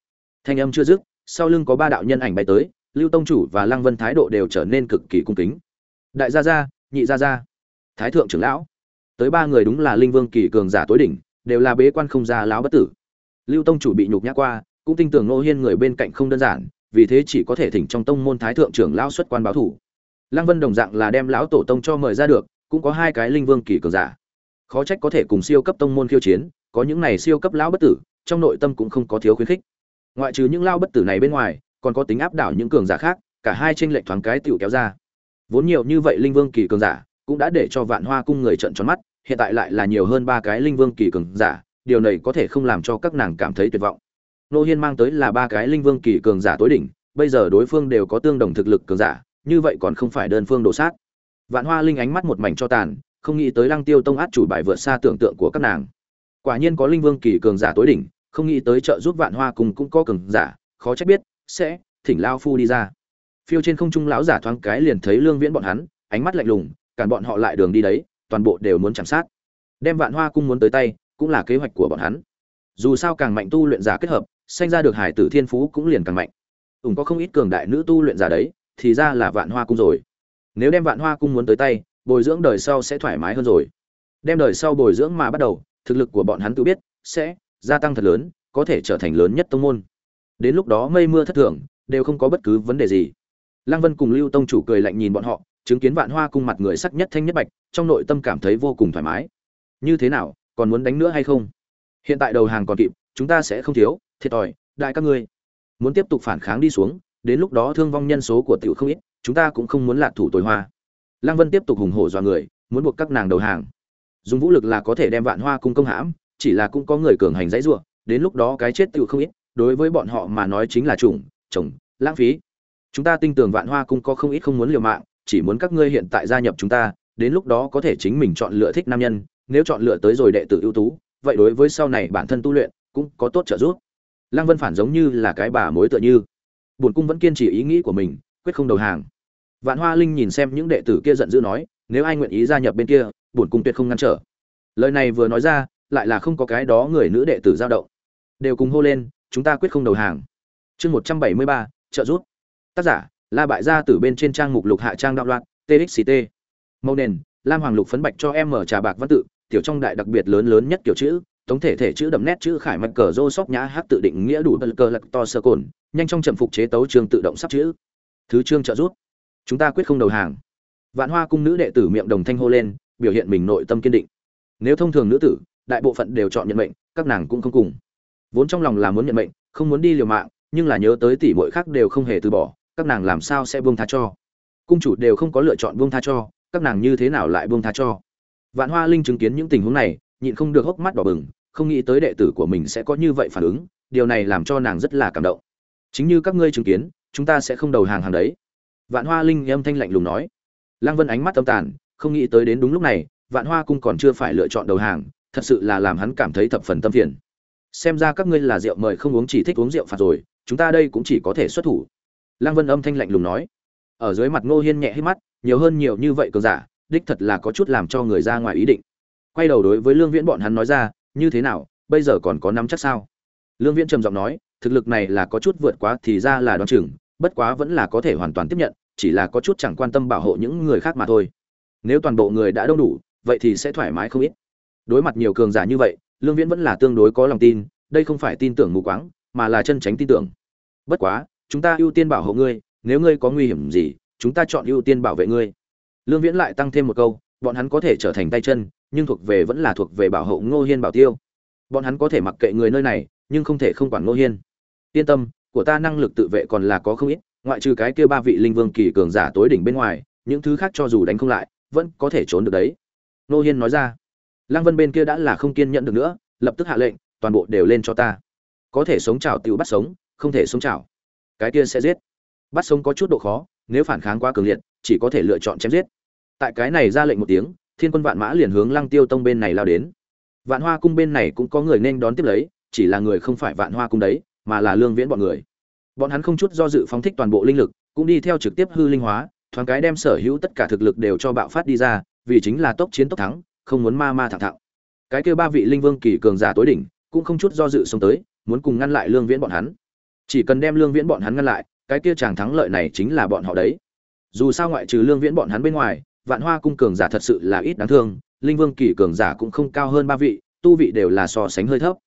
Thanh âm chưa dứt sau lưng có ba đạo nhân ảnh bay tới, lưu tông chủ và lăng vân thái độ đều trở nên cực kỳ cung kính. Đại gia gia, nhị gia gia, thái thượng trưởng lão, tới ba người đúng là linh vương kỳ cường giả tối đỉnh, đều là bế quan không gia lão bất tử. Lưu tông chủ bị nhục nhã qua, cũng tin tưởng nô hiên người bên cạnh không đơn giản, vì thế chỉ có thể thỉnh trong tông môn thái thượng trưởng lão xuất quan báo thủ. Lăng vân đồng dạng là đem lão tổ tông cho mời ra được, cũng có hai cái linh vương kỳ cường giả. Khó trách có thể cùng siêu cấp tông môn khiêu chiến, có những này siêu cấp lão bất tử, trong nội tâm cũng không có thiếu khuyến khích ngoại trừ những lao bất tử này bên ngoài, còn có tính áp đảo những cường giả khác, cả hai tranh lệch thoáng cái tiểu kéo ra. Vốn nhiều như vậy linh vương kỳ cường giả, cũng đã để cho vạn hoa cung người trận tròn mắt, hiện tại lại là nhiều hơn ba cái linh vương kỳ cường giả, điều này có thể không làm cho các nàng cảm thấy tuyệt vọng. Nô hiên mang tới là ba cái linh vương kỳ cường giả tối đỉnh, bây giờ đối phương đều có tương đồng thực lực cường giả, như vậy còn không phải đơn phương đổ sát. Vạn hoa linh ánh mắt một mảnh cho tàn, không nghĩ tới lăng tiêu tông át chủ bài vượt xa tưởng tượng của các nàng. Quả nhiên có linh vương kỳ cường giả tối đỉnh không nghĩ tới trợ giúp vạn hoa cùng cũng có cường giả, khó trách biết, sẽ, thỉnh lao phu đi ra. Phiêu trên không trung lão giả thoáng cái liền thấy lương viễn bọn hắn, ánh mắt lạnh lùng, cản bọn họ lại đường đi đấy, toàn bộ đều muốn chạm sát. Đem vạn hoa cung muốn tới tay, cũng là kế hoạch của bọn hắn. Dù sao càng mạnh tu luyện giả kết hợp, sanh ra được hải tử thiên phú cũng liền càng mạnh. Ủng có không ít cường đại nữ tu luyện giả đấy, thì ra là vạn hoa cung rồi. Nếu đem vạn hoa cung muốn tới tay, bồi dưỡng đời sau sẽ thoải mái hơn rồi. Đem đời sau bồi dưỡng mà bắt đầu, thực lực của bọn hắn tự biết, sẽ gia tăng thật lớn, có thể trở thành lớn nhất tông môn. Đến lúc đó mây mưa thất thường, đều không có bất cứ vấn đề gì. Lăng vân cùng lưu tông chủ cười lạnh nhìn bọn họ, chứng kiến vạn hoa cung mặt người sắc nhất thanh nhất bạch, trong nội tâm cảm thấy vô cùng thoải mái. Như thế nào, còn muốn đánh nữa hay không? Hiện tại đầu hàng còn kịp, chúng ta sẽ không thiếu, thiệt thòi, đại các ngươi. Muốn tiếp tục phản kháng đi xuống, đến lúc đó thương vong nhân số của tiểu không ít, chúng ta cũng không muốn lạc thủ tối hoa. Lăng vân tiếp tục hùng hổ dọa người, muốn buộc các nàng đầu hàng. Dùng vũ lực là có thể đem vạn hoa cung công hãm chỉ là cũng có người cường hành dãy rủa, đến lúc đó cái chết tựu không ít đối với bọn họ mà nói chính là chủng chồng lãng phí. Chúng ta tin tưởng vạn hoa cung có không ít không muốn liều mạng chỉ muốn các ngươi hiện tại gia nhập chúng ta đến lúc đó có thể chính mình chọn lựa thích nam nhân nếu chọn lựa tới rồi đệ tử ưu tú vậy đối với sau này bản thân tu luyện cũng có tốt trợ giúp. Lăng vân phản giống như là cái bà mối tựa như. Bổn cung vẫn kiên trì ý nghĩ của mình quyết không đầu hàng. Vạn hoa linh nhìn xem những đệ tử kia giận dữ nói nếu ai nguyện ý gia nhập bên kia bổn cung tuyệt không ngăn trở. Lời này vừa nói ra lại là không có cái đó người nữ đệ tử giao động. Đều cùng hô lên, chúng ta quyết không đầu hàng. Chương một trăm bảy mươi ba, trợ giúp. Tác giả, la bại gia tử bên trên trang mục lục hạ trang đạo loạn txct màu nền, lam hoàng lục phấn bạch cho em mở trà bạc văn tự, tiểu trong đại đặc biệt lớn lớn nhất kiểu chữ tổng thể thể chữ đậm nét chữ khải mạch cờ rô sóc nhã hát tự định nghĩa đủ bật cờ lạc to sơ cồn, nhanh trong trầm phục chế tấu trường tự động sắp chữ. Thứ chương trợ giúp. Chúng ta quyết không đầu hàng. Vạn hoa cung nữ đệ tử miệng đồng thanh hô lên, biểu hiện mình nội tâm kiên định. Nếu thông thường nữ tử đại bộ phận đều chọn nhận mệnh, các nàng cũng không cùng. Vốn trong lòng là muốn nhận mệnh, không muốn đi liều mạng, nhưng là nhớ tới tỷ muội khác đều không hề từ bỏ, các nàng làm sao sẽ buông tha cho? Cung chủ đều không có lựa chọn buông tha cho, các nàng như thế nào lại buông tha cho? Vạn hoa linh chứng kiến những tình huống này, nhịn không được hốc mắt đỏ bừng, không nghĩ tới đệ tử của mình sẽ có như vậy phản ứng, điều này làm cho nàng rất là cảm động. Chính như các ngươi chứng kiến, chúng ta sẽ không đầu hàng hàng đấy. Vạn hoa linh âm thanh lạnh lùng nói. Lăng vân ánh mắt âm tàn, không nghĩ tới đến đúng lúc này, vạn hoa cung còn chưa phải lựa chọn đầu hàng thật sự là làm hắn cảm thấy thập phần tâm phiền. Xem ra các ngươi là rượu mời không uống chỉ thích uống rượu phạt rồi, chúng ta đây cũng chỉ có thể xuất thủ. Lăng vân âm thanh lạnh lùng nói. Ở dưới mặt ngô hiên nhẹ hít mắt, nhiều hơn nhiều như vậy cường giả, đích thật là có chút làm cho người ra ngoài ý định. Quay đầu đối với lương viễn bọn hắn nói ra, như thế nào, bây giờ còn có nắm chắc sao? Lương viễn trầm giọng nói, thực lực này là có chút vượt quá thì ra là đoán chừng, bất quá vẫn là có thể hoàn toàn tiếp nhận, chỉ là có chút chẳng quan tâm bảo hộ những người khác mà thôi. Nếu toàn bộ người đã đông đủ, vậy thì sẽ thoải mái không ít đối mặt nhiều cường giả như vậy, lương viễn vẫn là tương đối có lòng tin, đây không phải tin tưởng mù quáng, mà là chân tránh tin tưởng. Bất quá, chúng ta ưu tiên bảo hộ ngươi, nếu ngươi có nguy hiểm gì, chúng ta chọn ưu tiên bảo vệ ngươi. Lương viễn lại tăng thêm một câu, bọn hắn có thể trở thành tay chân, nhưng thuộc về vẫn là thuộc về bảo hộ ngô hiên bảo tiêu. Bọn hắn có thể mặc kệ người nơi này, nhưng không thể không quản ngô hiên. Yên tâm, của ta năng lực tự vệ còn là có không ít, ngoại trừ cái kia ba vị linh vương kỳ cường giả tối đỉnh bên ngoài, những thứ khác cho dù đánh không lại, vẫn có thể trốn được đấy. Ngô hiên nói ra lăng vân bên kia đã là không kiên nhẫn được nữa, lập tức hạ lệnh, toàn bộ đều lên cho ta. Có thể sống chảo tự bắt sống, không thể sống chảo. Cái kia sẽ giết. Bắt sống có chút độ khó, nếu phản kháng quá cường liệt, chỉ có thể lựa chọn chém giết. Tại cái này ra lệnh một tiếng, thiên quân vạn mã liền hướng lăng tiêu tông bên này lao đến. Vạn hoa cung bên này cũng có người nên đón tiếp lấy, chỉ là người không phải vạn hoa cung đấy, mà là lương viễn bọn người. Bọn hắn không chút do dự phóng thích toàn bộ linh lực, cũng đi theo trực tiếp hư linh hóa, thoáng cái đem sở hữu tất cả thực lực đều cho bạo phát đi ra, vì chính là tốc chiến tốc thắng không muốn ma ma thẳng thẳng. Cái kia ba vị linh vương kỳ cường giả tối đỉnh, cũng không chút do dự xông tới, muốn cùng ngăn lại lương viễn bọn hắn. Chỉ cần đem lương viễn bọn hắn ngăn lại, cái kia chàng thắng lợi này chính là bọn họ đấy. Dù sao ngoại trừ lương viễn bọn hắn bên ngoài, vạn hoa cung cường giả thật sự là ít đáng thương, linh vương kỳ cường giả cũng không cao hơn ba vị, tu vị đều là so sánh hơi thấp.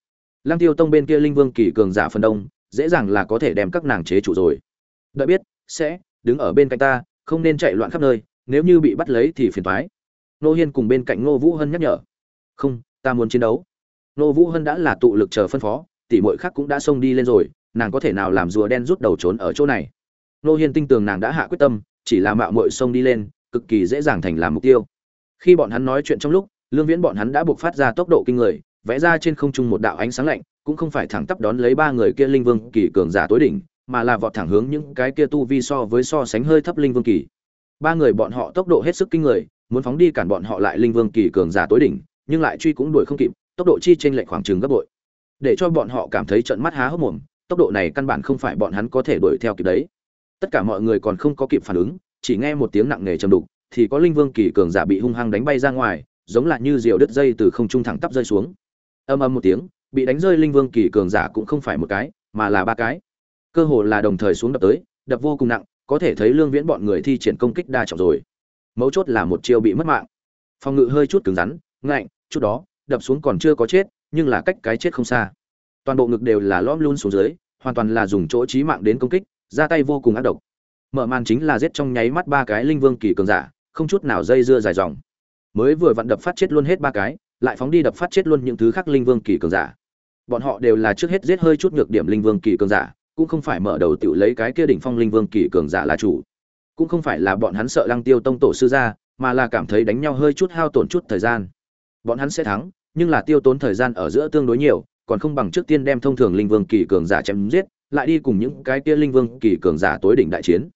Lăng tiêu tông bên kia linh vương kỳ cường giả phần đông, dễ dàng là có thể đem các nàng chế chủ rồi. Đợi biết, sẽ đứng ở bên cạnh ta, không nên chạy loạn khắp nơi, nếu như bị bắt lấy thì phiền toái nô hiên cùng bên cạnh Nô vũ hân nhắc nhở. Không, ta muốn chiến đấu. Nô vũ hân đã là tụ lực chờ phân phó, tỷ muội khác cũng đã xông đi lên rồi, nàng có thể nào làm rùa đen rút đầu trốn ở chỗ này? Nô hiên tin tưởng nàng đã hạ quyết tâm, chỉ là mạo muội xông đi lên, cực kỳ dễ dàng thành làm mục tiêu. Khi bọn hắn nói chuyện trong lúc, lương viễn bọn hắn đã buộc phát ra tốc độ kinh người, vẽ ra trên không trung một đạo ánh sáng lạnh, cũng không phải thẳng tắp đón lấy ba người kia linh vương kỳ cường giả tối đỉnh, mà là vọt thẳng hướng những cái kia tu vi so với so sánh hơi thấp linh vương kỳ. Ba người bọn họ tốc độ hết sức kinh người muốn phóng đi cản bọn họ lại linh vương kỳ cường giả tối đỉnh, nhưng lại truy cũng đuổi không kịp, tốc độ chi trên lệch khoảng chừng gấp bội. Để cho bọn họ cảm thấy trận mắt há hốc mồm, tốc độ này căn bản không phải bọn hắn có thể đuổi theo kịp đấy. Tất cả mọi người còn không có kịp phản ứng, chỉ nghe một tiếng nặng nề trầm đục, thì có linh vương kỳ cường giả bị hung hăng đánh bay ra ngoài, giống là như diều đứt dây từ không trung thẳng tắp rơi xuống. Âm âm một tiếng, bị đánh rơi linh vương kỳ cường giả cũng không phải một cái, mà là ba cái. Cơ hồ là đồng thời xuống đập tới, đập vô cùng nặng, có thể thấy lương viễn bọn người thi triển công kích đa trọng rồi mấu chốt là một chiêu bị mất mạng. Phòng ngự hơi chút cứng rắn, ngạnh, chút đó, đập xuống còn chưa có chết, nhưng là cách cái chết không xa. Toàn bộ ngực đều là lõm luôn xuống dưới, hoàn toàn là dùng chỗ trí mạng đến công kích, ra tay vô cùng ác độc. Mở màn chính là giết trong nháy mắt ba cái linh vương kỳ cường giả, không chút nào dây dưa dài dòng. Mới vừa vặn đập phát chết luôn hết ba cái, lại phóng đi đập phát chết luôn những thứ khác linh vương kỳ cường giả. Bọn họ đều là trước hết giết hơi chút nhược điểm linh vương kỳ cường giả, cũng không phải mở đầu tự lấy cái kia đỉnh phong linh vương kỳ cường giả là chủ cũng không phải là bọn hắn sợ lăng tiêu tông tổ sư ra, mà là cảm thấy đánh nhau hơi chút hao tổn chút thời gian. Bọn hắn sẽ thắng, nhưng là tiêu tốn thời gian ở giữa tương đối nhiều, còn không bằng trước tiên đem thông thường linh vương kỳ cường giả chém giết, lại đi cùng những cái kia linh vương kỳ cường giả tối đỉnh đại chiến.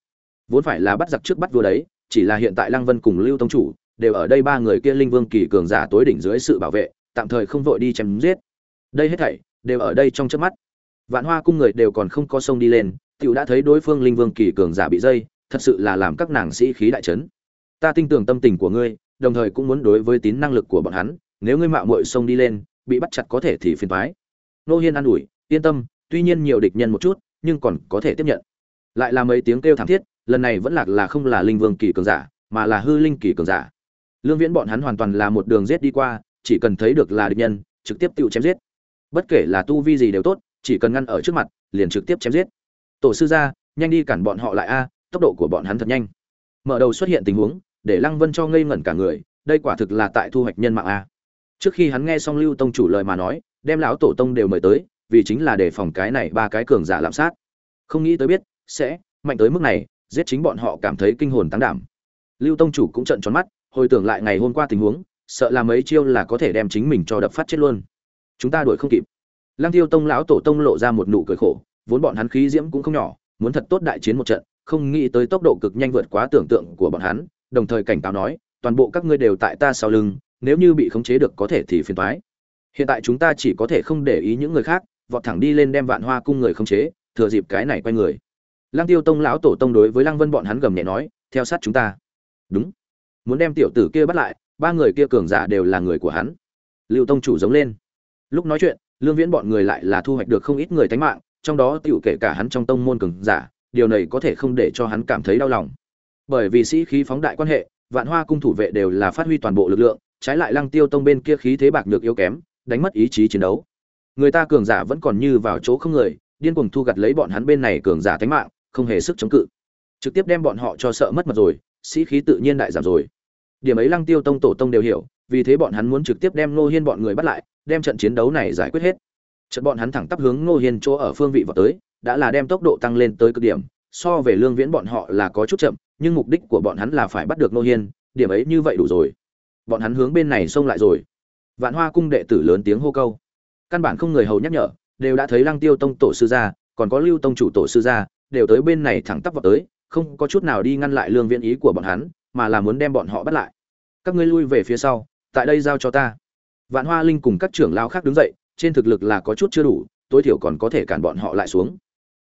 Vốn phải là bắt giặc trước bắt vua đấy, chỉ là hiện tại lăng vân cùng lưu tông chủ đều ở đây ba người kia linh vương kỳ cường giả tối đỉnh dưới sự bảo vệ, tạm thời không vội đi chém giết. Đây hết thảy đều ở đây trong trước mắt. Vạn hoa cung người đều còn không có sông đi lên, tiểu đã thấy đối phương linh vương kỳ cường giả bị dây thật sự là làm các nàng sĩ khí đại trấn ta tin tưởng tâm tình của ngươi, đồng thời cũng muốn đối với tín năng lực của bọn hắn, nếu ngươi mạo muội xông đi lên, bị bắt chặt có thể thì phiền toái. Nô hiên an ủi, yên tâm, tuy nhiên nhiều địch nhân một chút, nhưng còn có thể tiếp nhận. Lại là mấy tiếng kêu thảm thiết, lần này vẫn lạc là không là linh vương kỳ cường giả, mà là hư linh kỳ cường giả. Lương viễn bọn hắn hoàn toàn là một đường giết đi qua, chỉ cần thấy được là địch nhân, trực tiếp tự chém giết. Bất kể là tu vi gì đều tốt, chỉ cần ngăn ở trước mặt, liền trực tiếp chém giết. Tổ sư gia, nhanh đi cản bọn họ lại a tốc độ của bọn hắn thật nhanh. Mở đầu xuất hiện tình huống, để lăng vân cho ngây ngẩn cả người, đây quả thực là tại thu hoạch nhân mạng a. Trước khi hắn nghe xong lưu tông chủ lời mà nói, đem lão tổ tông đều mời tới, vì chính là để phòng cái này ba cái cường giả lạm sát. Không nghĩ tới biết, sẽ, mạnh tới mức này, giết chính bọn họ cảm thấy kinh hồn tăng đảm. Lưu tông chủ cũng trận tròn mắt, hồi tưởng lại ngày hôm qua tình huống, sợ là mấy chiêu là có thể đem chính mình cho đập phát chết luôn. Chúng ta đuổi không kịp. Lăng tiêu tông lão tổ tông lộ ra một nụ cười khổ, vốn bọn hắn khí diễm cũng không nhỏ, muốn thật tốt đại chiến một trận không nghĩ tới tốc độ cực nhanh vượt quá tưởng tượng của bọn hắn, đồng thời cảnh cáo nói, toàn bộ các ngươi đều tại ta sau lưng, nếu như bị khống chế được có thể thì phiền toái. Hiện tại chúng ta chỉ có thể không để ý những người khác, vọt thẳng đi lên đem vạn hoa cung người khống chế, thừa dịp cái này quay người. Lăng tiêu tông lão tổ tông đối với lăng vân bọn hắn gầm nhẹ nói, theo sát chúng ta. Đúng. Muốn đem tiểu tử kia bắt lại, ba người kia cường giả đều là người của hắn. Lưu tông chủ giống lên. Lúc nói chuyện, lương viễn bọn người lại là thu hoạch được không ít người tánh mạng, trong đó tiểu kể cả hắn trong tông môn cường giả điều này có thể không để cho hắn cảm thấy đau lòng. Bởi vì sĩ khí phóng đại quan hệ, vạn hoa cung thủ vệ đều là phát huy toàn bộ lực lượng, trái lại lăng tiêu tông bên kia khí thế bạc nhược yếu kém, đánh mất ý chí chiến đấu. Người ta cường giả vẫn còn như vào chỗ không người, điên cuồng thu gặt lấy bọn hắn bên này cường giả thánh mạng, không hề sức chống cự. Trực tiếp đem bọn họ cho sợ mất mặt rồi, sĩ khí tự nhiên đại giảm rồi. Điểm ấy lăng tiêu tông tổ tông đều hiểu, vì thế bọn hắn muốn trực tiếp đem ngô hiên bọn người bắt lại, đem trận chiến đấu này giải quyết hết. Trận bọn hắn thẳng tắp hướng ngô hiên chỗ ở phương vị vào tới đã là đem tốc độ tăng lên tới cực điểm, so về lương viễn bọn họ là có chút chậm, nhưng mục đích của bọn hắn là phải bắt được nô hiên, điểm ấy như vậy đủ rồi. Bọn hắn hướng bên này xông lại rồi. Vạn hoa cung đệ tử lớn tiếng hô câu. Căn bản không người hầu nhắc nhở, đều đã thấy lăng tiêu tông tổ sư gia, còn có lưu tông chủ tổ sư gia, đều tới bên này thẳng tắp vào tới, không có chút nào đi ngăn lại lương viễn ý của bọn hắn, mà là muốn đem bọn họ bắt lại. Các ngươi lui về phía sau, tại đây giao cho ta. Vạn hoa linh cùng các trưởng lao khác đứng dậy, trên thực lực là có chút chưa đủ, tối thiểu còn có thể cản bọn họ lại xuống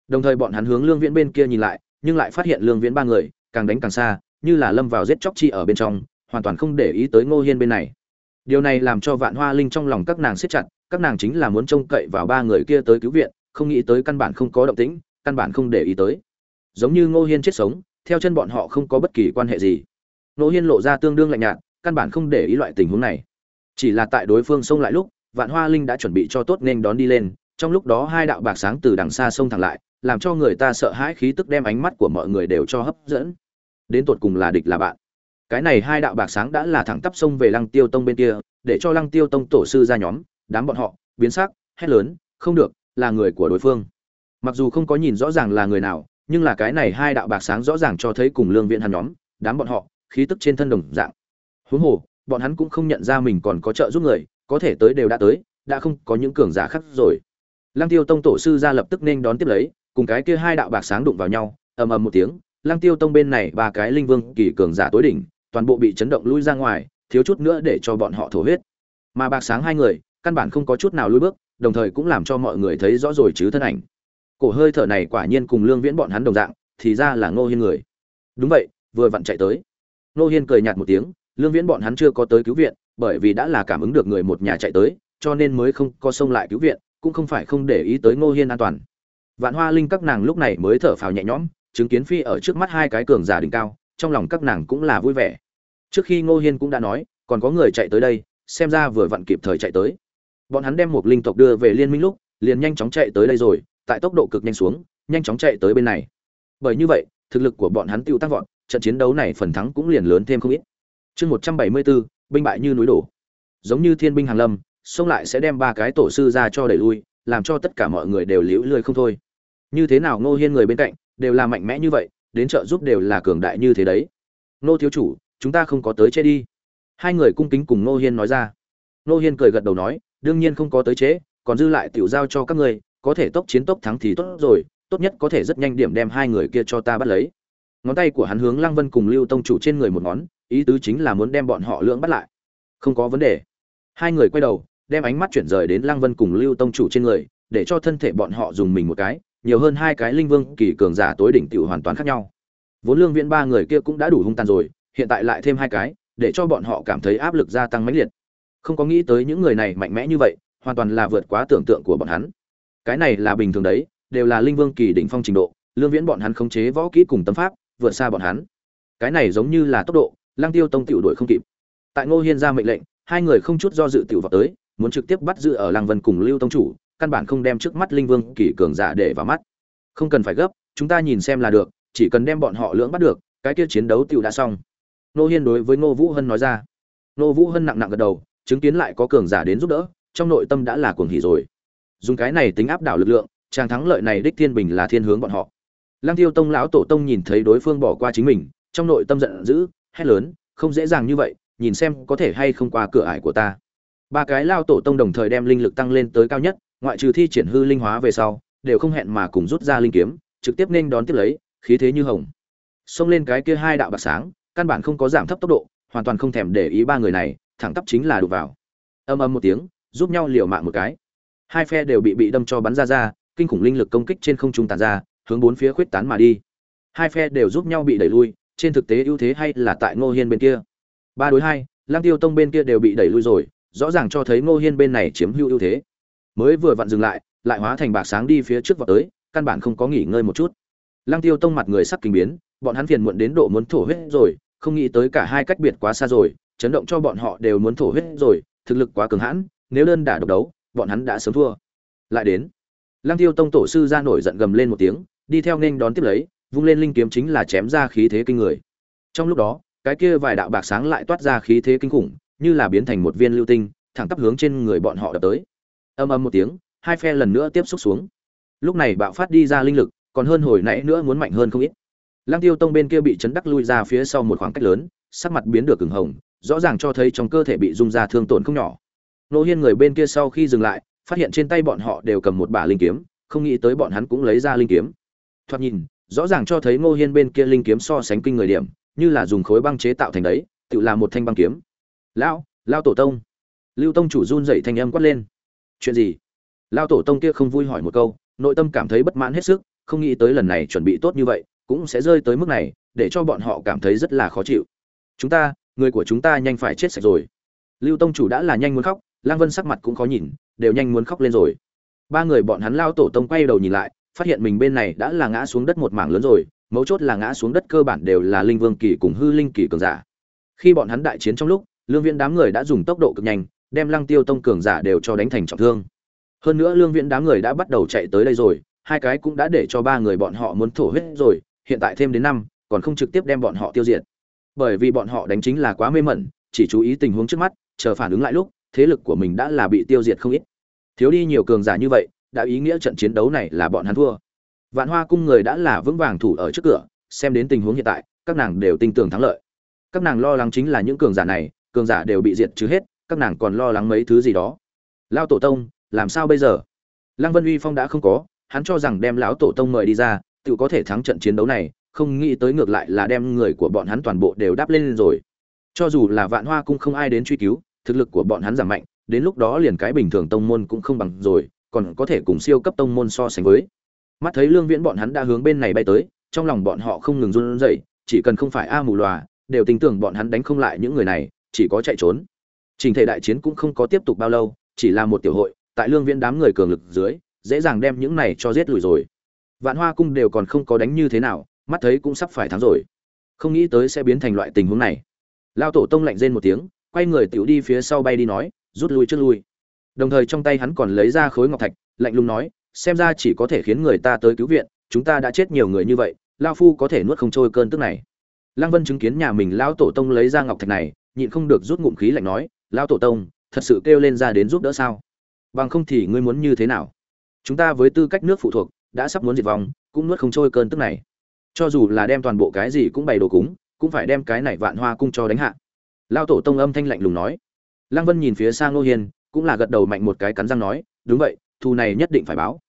đồng thời bọn hắn hướng lương viễn bên kia nhìn lại, nhưng lại phát hiện lương viễn ba người, càng đánh càng xa, như là lâm vào giết chóc chi ở bên trong, hoàn toàn không để ý tới ngô hiên bên này. Điều này làm cho vạn hoa linh trong lòng các nàng siết chặt, các nàng chính là muốn trông cậy vào ba người kia tới cứu viện, không nghĩ tới căn bản không có động tĩnh, căn bản không để ý tới. Giống như ngô hiên chết sống, theo chân bọn họ không có bất kỳ quan hệ gì. Ngô hiên lộ ra tương đương lạnh nhạt, căn bản không để ý loại tình huống này. Chỉ là tại đối phương xông lại lúc, vạn hoa linh đã chuẩn bị cho tốt nên đón đi lên trong lúc đó hai đạo bạc sáng từ đằng xa xông thẳng lại, làm cho người ta sợ hãi khí tức đem ánh mắt của mọi người đều cho hấp dẫn. Đến tột cùng là địch là bạn. Cái này hai đạo bạc sáng đã là thẳng tắp sông về lăng tiêu tông bên kia, để cho lăng tiêu tông tổ sư ra nhóm, đám bọn họ, biến sắc, hét lớn, không được, là người của đối phương. Mặc dù không có nhìn rõ ràng là người nào, nhưng là cái này hai đạo bạc sáng rõ ràng cho thấy cùng lương viện hắn nhóm, đám bọn họ, khí tức trên thân đồng dạng. Huống hồ, bọn hắn cũng không nhận ra mình còn có trợ giúp người, có thể tới đều đã tới, đã không có những cường giả khác rồi lăng tiêu tông tổ sư ra lập tức nên đón tiếp lấy, cùng cái kia hai đạo bạc sáng đụng vào nhau, ầm ầm một tiếng, lăng tiêu tông bên này ba cái linh vương kỳ cường giả tối đỉnh, toàn bộ bị chấn động lui ra ngoài, thiếu chút nữa để cho bọn họ thổ huyết. Mà bạc sáng hai người, căn bản không có chút nào lùi bước, đồng thời cũng làm cho mọi người thấy rõ rồi chứ thân ảnh. Cổ hơi thở này quả nhiên cùng lương viễn bọn hắn đồng dạng, thì ra là ngô hiên người. Đúng vậy, vừa vặn chạy tới. Ngô hiên cười nhạt một tiếng, lương viễn bọn hắn chưa có tới cứu viện, bởi vì đã là cảm ứng được người một nhà chạy tới, cho nên mới không có xông lại cứu viện cũng không phải không để ý tới ngô hiên an toàn. Vạn hoa linh các nàng lúc này mới thở phào nhẹ nhõm, chứng kiến phi ở trước mắt hai cái cường giả đỉnh cao, trong lòng các nàng cũng là vui vẻ. Trước khi ngô hiên cũng đã nói, còn có người chạy tới đây, xem ra vừa vặn kịp thời chạy tới. Bọn hắn đem một linh tộc đưa về liên minh lúc, liền nhanh chóng chạy tới đây rồi, tại tốc độ cực nhanh xuống, nhanh chóng chạy tới bên này. Bởi như vậy, thực lực của bọn hắn tiêu tăng vọt, trận chiến đấu này phần thắng cũng liền lớn thêm không ít. Chương một trăm bảy mươi bốn, binh bại như núi đổ. Giống như thiên binh hàng lâm xông lại sẽ đem ba cái tổ sư ra cho đẩy lui, làm cho tất cả mọi người đều liễu lười không thôi. Như thế nào ngô hiên người bên cạnh đều là mạnh mẽ như vậy, đến trợ giúp đều là cường đại như thế đấy. Ngô thiếu chủ, chúng ta không có tới chế đi. Hai người cung kính cùng ngô hiên nói ra. Ngô hiên cười gật đầu nói, đương nhiên không có tới chế, còn dư lại tiểu giao cho các ngươi, có thể tốc chiến tốc thắng thì tốt rồi, tốt nhất có thể rất nhanh điểm đem hai người kia cho ta bắt lấy. Ngón tay của hắn hướng lăng vân cùng lưu tông chủ trên người một ngón, ý tứ chính là muốn đem bọn họ lưỡng bắt lại. Không có vấn đề. Hai người quay đầu đem ánh mắt chuyển rời đến lăng vân cùng lưu tông chủ trên người, để cho thân thể bọn họ dùng mình một cái, nhiều hơn hai cái linh vương kỳ cường giả tối đỉnh tiểu hoàn toàn khác nhau. Vốn lương viễn ba người kia cũng đã đủ hung tàn rồi, hiện tại lại thêm hai cái, để cho bọn họ cảm thấy áp lực gia tăng mãnh liệt. Không có nghĩ tới những người này mạnh mẽ như vậy, hoàn toàn là vượt quá tưởng tượng của bọn hắn. Cái này là bình thường đấy, đều là linh vương kỳ đỉnh phong trình độ, lương viễn bọn hắn khống chế võ kỹ cùng tâm pháp, vượt xa bọn hắn. Cái này giống như là tốc độ lang tiêu tông tiểu đuổi không kịp. Tại ngô hiên ra mệnh lệnh, hai người không chút do dự tiểu vào tới muốn trực tiếp bắt giữ ở lăng vân cùng lưu tông chủ, căn bản không đem trước mắt linh vương kỳ cường giả để vào mắt. Không cần phải gấp, chúng ta nhìn xem là được, chỉ cần đem bọn họ lưỡng bắt được, cái kia chiến đấu tiểu đã xong. Nô hiên đối với ngô vũ hân nói ra. Ngô vũ hân nặng nặng gật đầu, chứng kiến lại có cường giả đến giúp đỡ, trong nội tâm đã là cuồng hỉ rồi. Dùng cái này tính áp đảo lực lượng, chàng thắng lợi này đích thiên bình là thiên hướng bọn họ. Lăng tiêu tông lão tổ tông nhìn thấy đối phương bỏ qua chính mình, trong nội tâm giận dữ, hét lớn, không dễ dàng như vậy, nhìn xem có thể hay không qua cửa ải của ta ba cái lao tổ tông đồng thời đem linh lực tăng lên tới cao nhất, ngoại trừ thi triển hư linh hóa về sau, đều không hẹn mà cùng rút ra linh kiếm, trực tiếp nên đón tiếp lấy, khí thế như hồng. Xông lên cái kia hai đạo bạc sáng, căn bản không có giảm thấp tốc độ, hoàn toàn không thèm để ý ba người này, thẳng tắp chính là đục vào. Âm âm một tiếng, giúp nhau liều mạng một cái. Hai phe đều bị bị đâm cho bắn ra ra, kinh khủng linh lực công kích trên không trung tàn ra, hướng bốn phía khuyết tán mà đi. Hai phe đều giúp nhau bị đẩy lui, trên thực tế ưu thế hay là tại ngô hiên bên kia. Ba đối hai lang tiêu tông bên kia đều bị đẩy lui rồi rõ ràng cho thấy ngô hiên bên này chiếm hữu ưu thế. Mới vừa vặn dừng lại lại hóa thành bạc sáng đi phía trước vọt tới, căn bản không có nghỉ ngơi một chút. Lang tiêu tông mặt người sắc kinh biến, bọn hắn phiền muộn đến độ muốn thổ huyết rồi, không nghĩ tới cả hai cách biệt quá xa rồi, chấn động cho bọn họ đều muốn thổ huyết rồi, thực lực quá cường hãn, nếu đơn đả độc đấu, bọn hắn đã sớm thua. Lại đến lang tiêu tông tổ sư ra nổi giận gầm lên một tiếng, đi theo nên đón tiếp lấy, vung lên linh kiếm chính là chém ra khí thế kinh người. Trong lúc đó, cái kia vài đạo bạc sáng lại toát ra khí thế kinh khủng như là biến thành một viên lưu tinh thẳng tắp hướng trên người bọn họ đập tới âm âm một tiếng hai phe lần nữa tiếp xúc xuống lúc này bạo phát đi ra linh lực còn hơn hồi nãy nữa muốn mạnh hơn không ít Lăng Tiêu Tông bên kia bị chấn đắc lui ra phía sau một khoảng cách lớn, sắc mặt biến được cứng hồng, rõ ràng cho thấy trong cơ thể bị rung ra thương tổn không nhỏ. Nô Hiên người bên kia sau khi dừng lại, phát hiện trên tay bọn họ đều cầm một bả linh kiếm, không nghĩ tới bọn hắn cũng lấy ra linh kiếm. Thoạt nhìn, rõ ràng cho thấy Ngô Hiên bên kia linh kiếm so sánh kinh người điểm, như là dùng khối băng chế tạo thành đấy, tự là một thanh băng kiếm. "Lão, lão tổ tông." Lưu tông chủ run rẩy thanh âm quát lên. "Chuyện gì?" Lão tổ tông kia không vui hỏi một câu, nội tâm cảm thấy bất mãn hết sức, không nghĩ tới lần này chuẩn bị tốt như vậy, cũng sẽ rơi tới mức này để cho bọn họ cảm thấy rất là khó chịu chúng ta người của chúng ta nhanh phải chết sạch rồi lưu tông chủ đã là nhanh muốn khóc lang vân sắc mặt cũng khó nhìn đều nhanh muốn khóc lên rồi ba người bọn hắn lao tổ tông quay đầu nhìn lại phát hiện mình bên này đã là ngã xuống đất một mảng lớn rồi mấu chốt là ngã xuống đất cơ bản đều là linh vương kỳ cùng hư linh kỳ cường giả khi bọn hắn đại chiến trong lúc lương viễn đám người đã dùng tốc độ cực nhanh, đem lăng tiêu tông cường giả đều cho đánh thành trọng thương. Hơn nữa lương viễn đám người đã bắt đầu chạy tới đây rồi, hai cái cũng đã để cho ba người bọn họ muốn thổ huyết rồi, hiện tại thêm đến năm, còn không trực tiếp đem bọn họ tiêu diệt. Bởi vì bọn họ đánh chính là quá mê mẩn, chỉ chú ý tình huống trước mắt, chờ phản ứng lại lúc, thế lực của mình đã là bị tiêu diệt không ít. Thiếu đi nhiều cường giả như vậy, đã ý nghĩa trận chiến đấu này là bọn hắn thua. Vạn hoa cung người đã là vững vàng thủ ở trước cửa, xem đến tình huống hiện tại, các nàng đều tin tưởng thắng lợi. Các nàng lo lắng chính là những cường giả này cường giả đều bị diệt chứ hết các nàng còn lo lắng mấy thứ gì đó lao tổ tông làm sao bây giờ lăng vân uy phong đã không có hắn cho rằng đem lão tổ tông mời đi ra tự có thể thắng trận chiến đấu này, không nghĩ tới ngược lại là đem người của bọn hắn toàn bộ đều đáp lên rồi. Cho dù là Vạn Hoa cũng không ai đến truy cứu, thực lực của bọn hắn giảm mạnh, đến lúc đó liền cái bình thường tông môn cũng không bằng rồi, còn có thể cùng siêu cấp tông môn so sánh với. Mắt thấy Lương Viễn bọn hắn đã hướng bên này bay tới, trong lòng bọn họ không ngừng run rẩy, chỉ cần không phải a mù lòa, đều tin tưởng bọn hắn đánh không lại những người này, chỉ có chạy trốn. Trình thể đại chiến cũng không có tiếp tục bao lâu, chỉ là một tiểu hội, tại Lương Viễn đám người cường lực dưới, dễ dàng đem những này cho giết lùi rồi. Vạn Hoa cung đều còn không có đánh như thế nào, mắt thấy cũng sắp phải thắng rồi. Không nghĩ tới sẽ biến thành loại tình huống này. Lão tổ tông lạnh rên một tiếng, quay người tiểu đi phía sau bay đi nói, rút lui trước lui. Đồng thời trong tay hắn còn lấy ra khối ngọc thạch, lạnh lùng nói, xem ra chỉ có thể khiến người ta tới cứu viện, chúng ta đã chết nhiều người như vậy, lao phu có thể nuốt không trôi cơn tức này lăng vân chứng kiến nhà mình lão tổ tông lấy ra ngọc thạch này nhịn không được rút ngụm khí lạnh nói, lão tổ tông, thật sự kêu lên ra đến giúp đỡ sao? Bằng không thì ngươi muốn như thế nào? Chúng ta với tư cách nước phụ thuộc, đã sắp muốn diệt vong, cũng nuốt không trôi cơn tức này. Cho dù là đem toàn bộ cái gì cũng bày đồ cúng, cũng phải đem cái này vạn hoa cung cho đánh hạ. Lao tổ tông âm thanh lạnh lùng nói. Lăng vân nhìn phía sang ngô hiên, cũng là gật đầu mạnh một cái cắn răng nói, đúng vậy, thù này nhất định phải báo.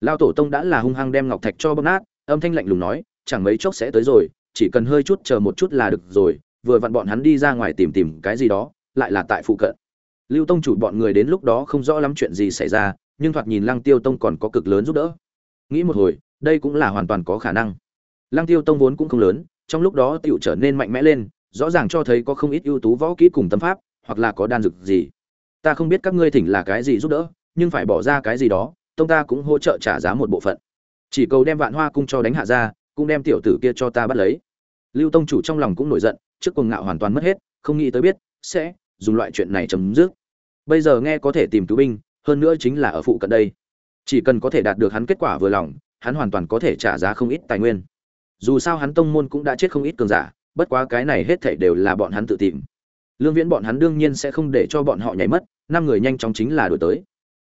Lao tổ tông đã là hung hăng đem ngọc thạch cho bóc nát, âm thanh lạnh lùng nói, chẳng mấy chốc sẽ tới rồi, chỉ cần hơi chút chờ một chút là được rồi vừa vặn bọn hắn đi ra ngoài tìm tìm cái gì đó, lại là tại phụ cận. Lưu tông chủ bọn người đến lúc đó không rõ lắm chuyện gì xảy ra, nhưng thoạt nhìn lăng tiêu tông còn có cực lớn giúp đỡ. Nghĩ một hồi, đây cũng là hoàn toàn có khả năng. Lăng tiêu tông vốn cũng không lớn, trong lúc đó tựu trở nên mạnh mẽ lên, rõ ràng cho thấy có không ít ưu tú võ kỹ cùng tâm pháp, hoặc là có đan dược gì. Ta không biết các ngươi thỉnh là cái gì giúp đỡ, nhưng phải bỏ ra cái gì đó, tông ta cũng hỗ trợ trả giá một bộ phận. Chỉ cầu đem vạn hoa cung cho đánh hạ ra, cũng đem tiểu tử kia cho ta bắt lấy lưu tông chủ trong lòng cũng nổi giận, trước cuồng ngạo hoàn toàn mất hết, không nghĩ tới biết, sẽ dùng loại chuyện này chấm dứt. Bây giờ nghe có thể tìm cứu binh, hơn nữa chính là ở phụ cận đây. Chỉ cần có thể đạt được hắn kết quả vừa lòng, hắn hoàn toàn có thể trả giá không ít tài nguyên. Dù sao hắn tông môn cũng đã chết không ít cường giả, bất quá cái này hết thảy đều là bọn hắn tự tìm. Lương viễn bọn hắn đương nhiên sẽ không để cho bọn họ nhảy mất, năm người nhanh chóng chính là đổi tới.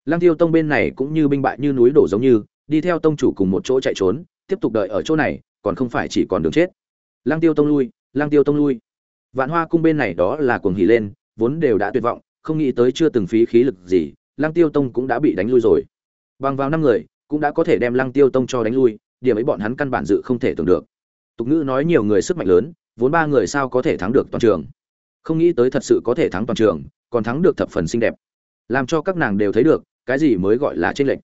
Lăng tiêu tông bên này cũng như binh bại như núi đổ giống như, đi theo tông chủ cùng một chỗ chạy trốn, tiếp tục đợi ở chỗ này, còn không phải chỉ còn đường chết lăng tiêu tông lui, lăng tiêu tông lui. Vạn hoa cung bên này đó là cuồng hỉ lên, vốn đều đã tuyệt vọng, không nghĩ tới chưa từng phí khí lực gì, lăng tiêu tông cũng đã bị đánh lui rồi. Bằng vào năm người, cũng đã có thể đem lăng tiêu tông cho đánh lui, điểm ấy bọn hắn căn bản dự không thể tưởng được. Tục ngữ nói nhiều người sức mạnh lớn, vốn ba người sao có thể thắng được toàn trường? Không nghĩ tới thật sự có thể thắng toàn trường, còn thắng được thập phần xinh đẹp. Làm cho các nàng đều thấy được, cái gì mới gọi là tranh lệch.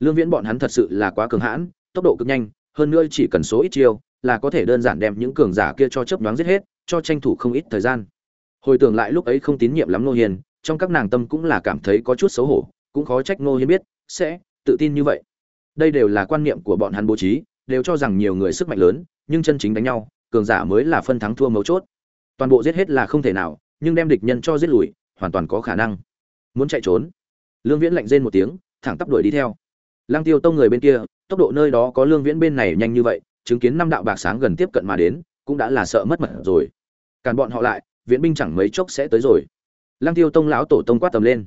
Lương viễn bọn hắn thật sự là quá cường hãn, tốc độ cực nhanh, hơn nữa chỉ cần số ít chiêu là có thể đơn giản đem những cường giả kia cho chớp nhoáng giết hết, cho tranh thủ không ít thời gian. Hồi tưởng lại lúc ấy không tín nhiệm lắm Ngô hiền, trong các nàng tâm cũng là cảm thấy có chút xấu hổ, cũng khó trách Ngô hiền biết, sẽ tự tin như vậy. Đây đều là quan niệm của bọn hắn bố trí, đều cho rằng nhiều người sức mạnh lớn, nhưng chân chính đánh nhau, cường giả mới là phân thắng thua mấu chốt. Toàn bộ giết hết là không thể nào, nhưng đem địch nhân cho giết lùi, hoàn toàn có khả năng. Muốn chạy trốn. Lương viễn lạnh rên một tiếng, thẳng tắp đuổi đi theo. Lăng tiêu tông người bên kia, tốc độ nơi đó có lương viễn bên này nhanh như vậy chứng kiến năm đạo bạc sáng gần tiếp cận mà đến, cũng đã là sợ mất mật rồi. Càn bọn họ lại, viện binh chẳng mấy chốc sẽ tới rồi. Lăng tiêu tông lão tổ tông quát tầm lên.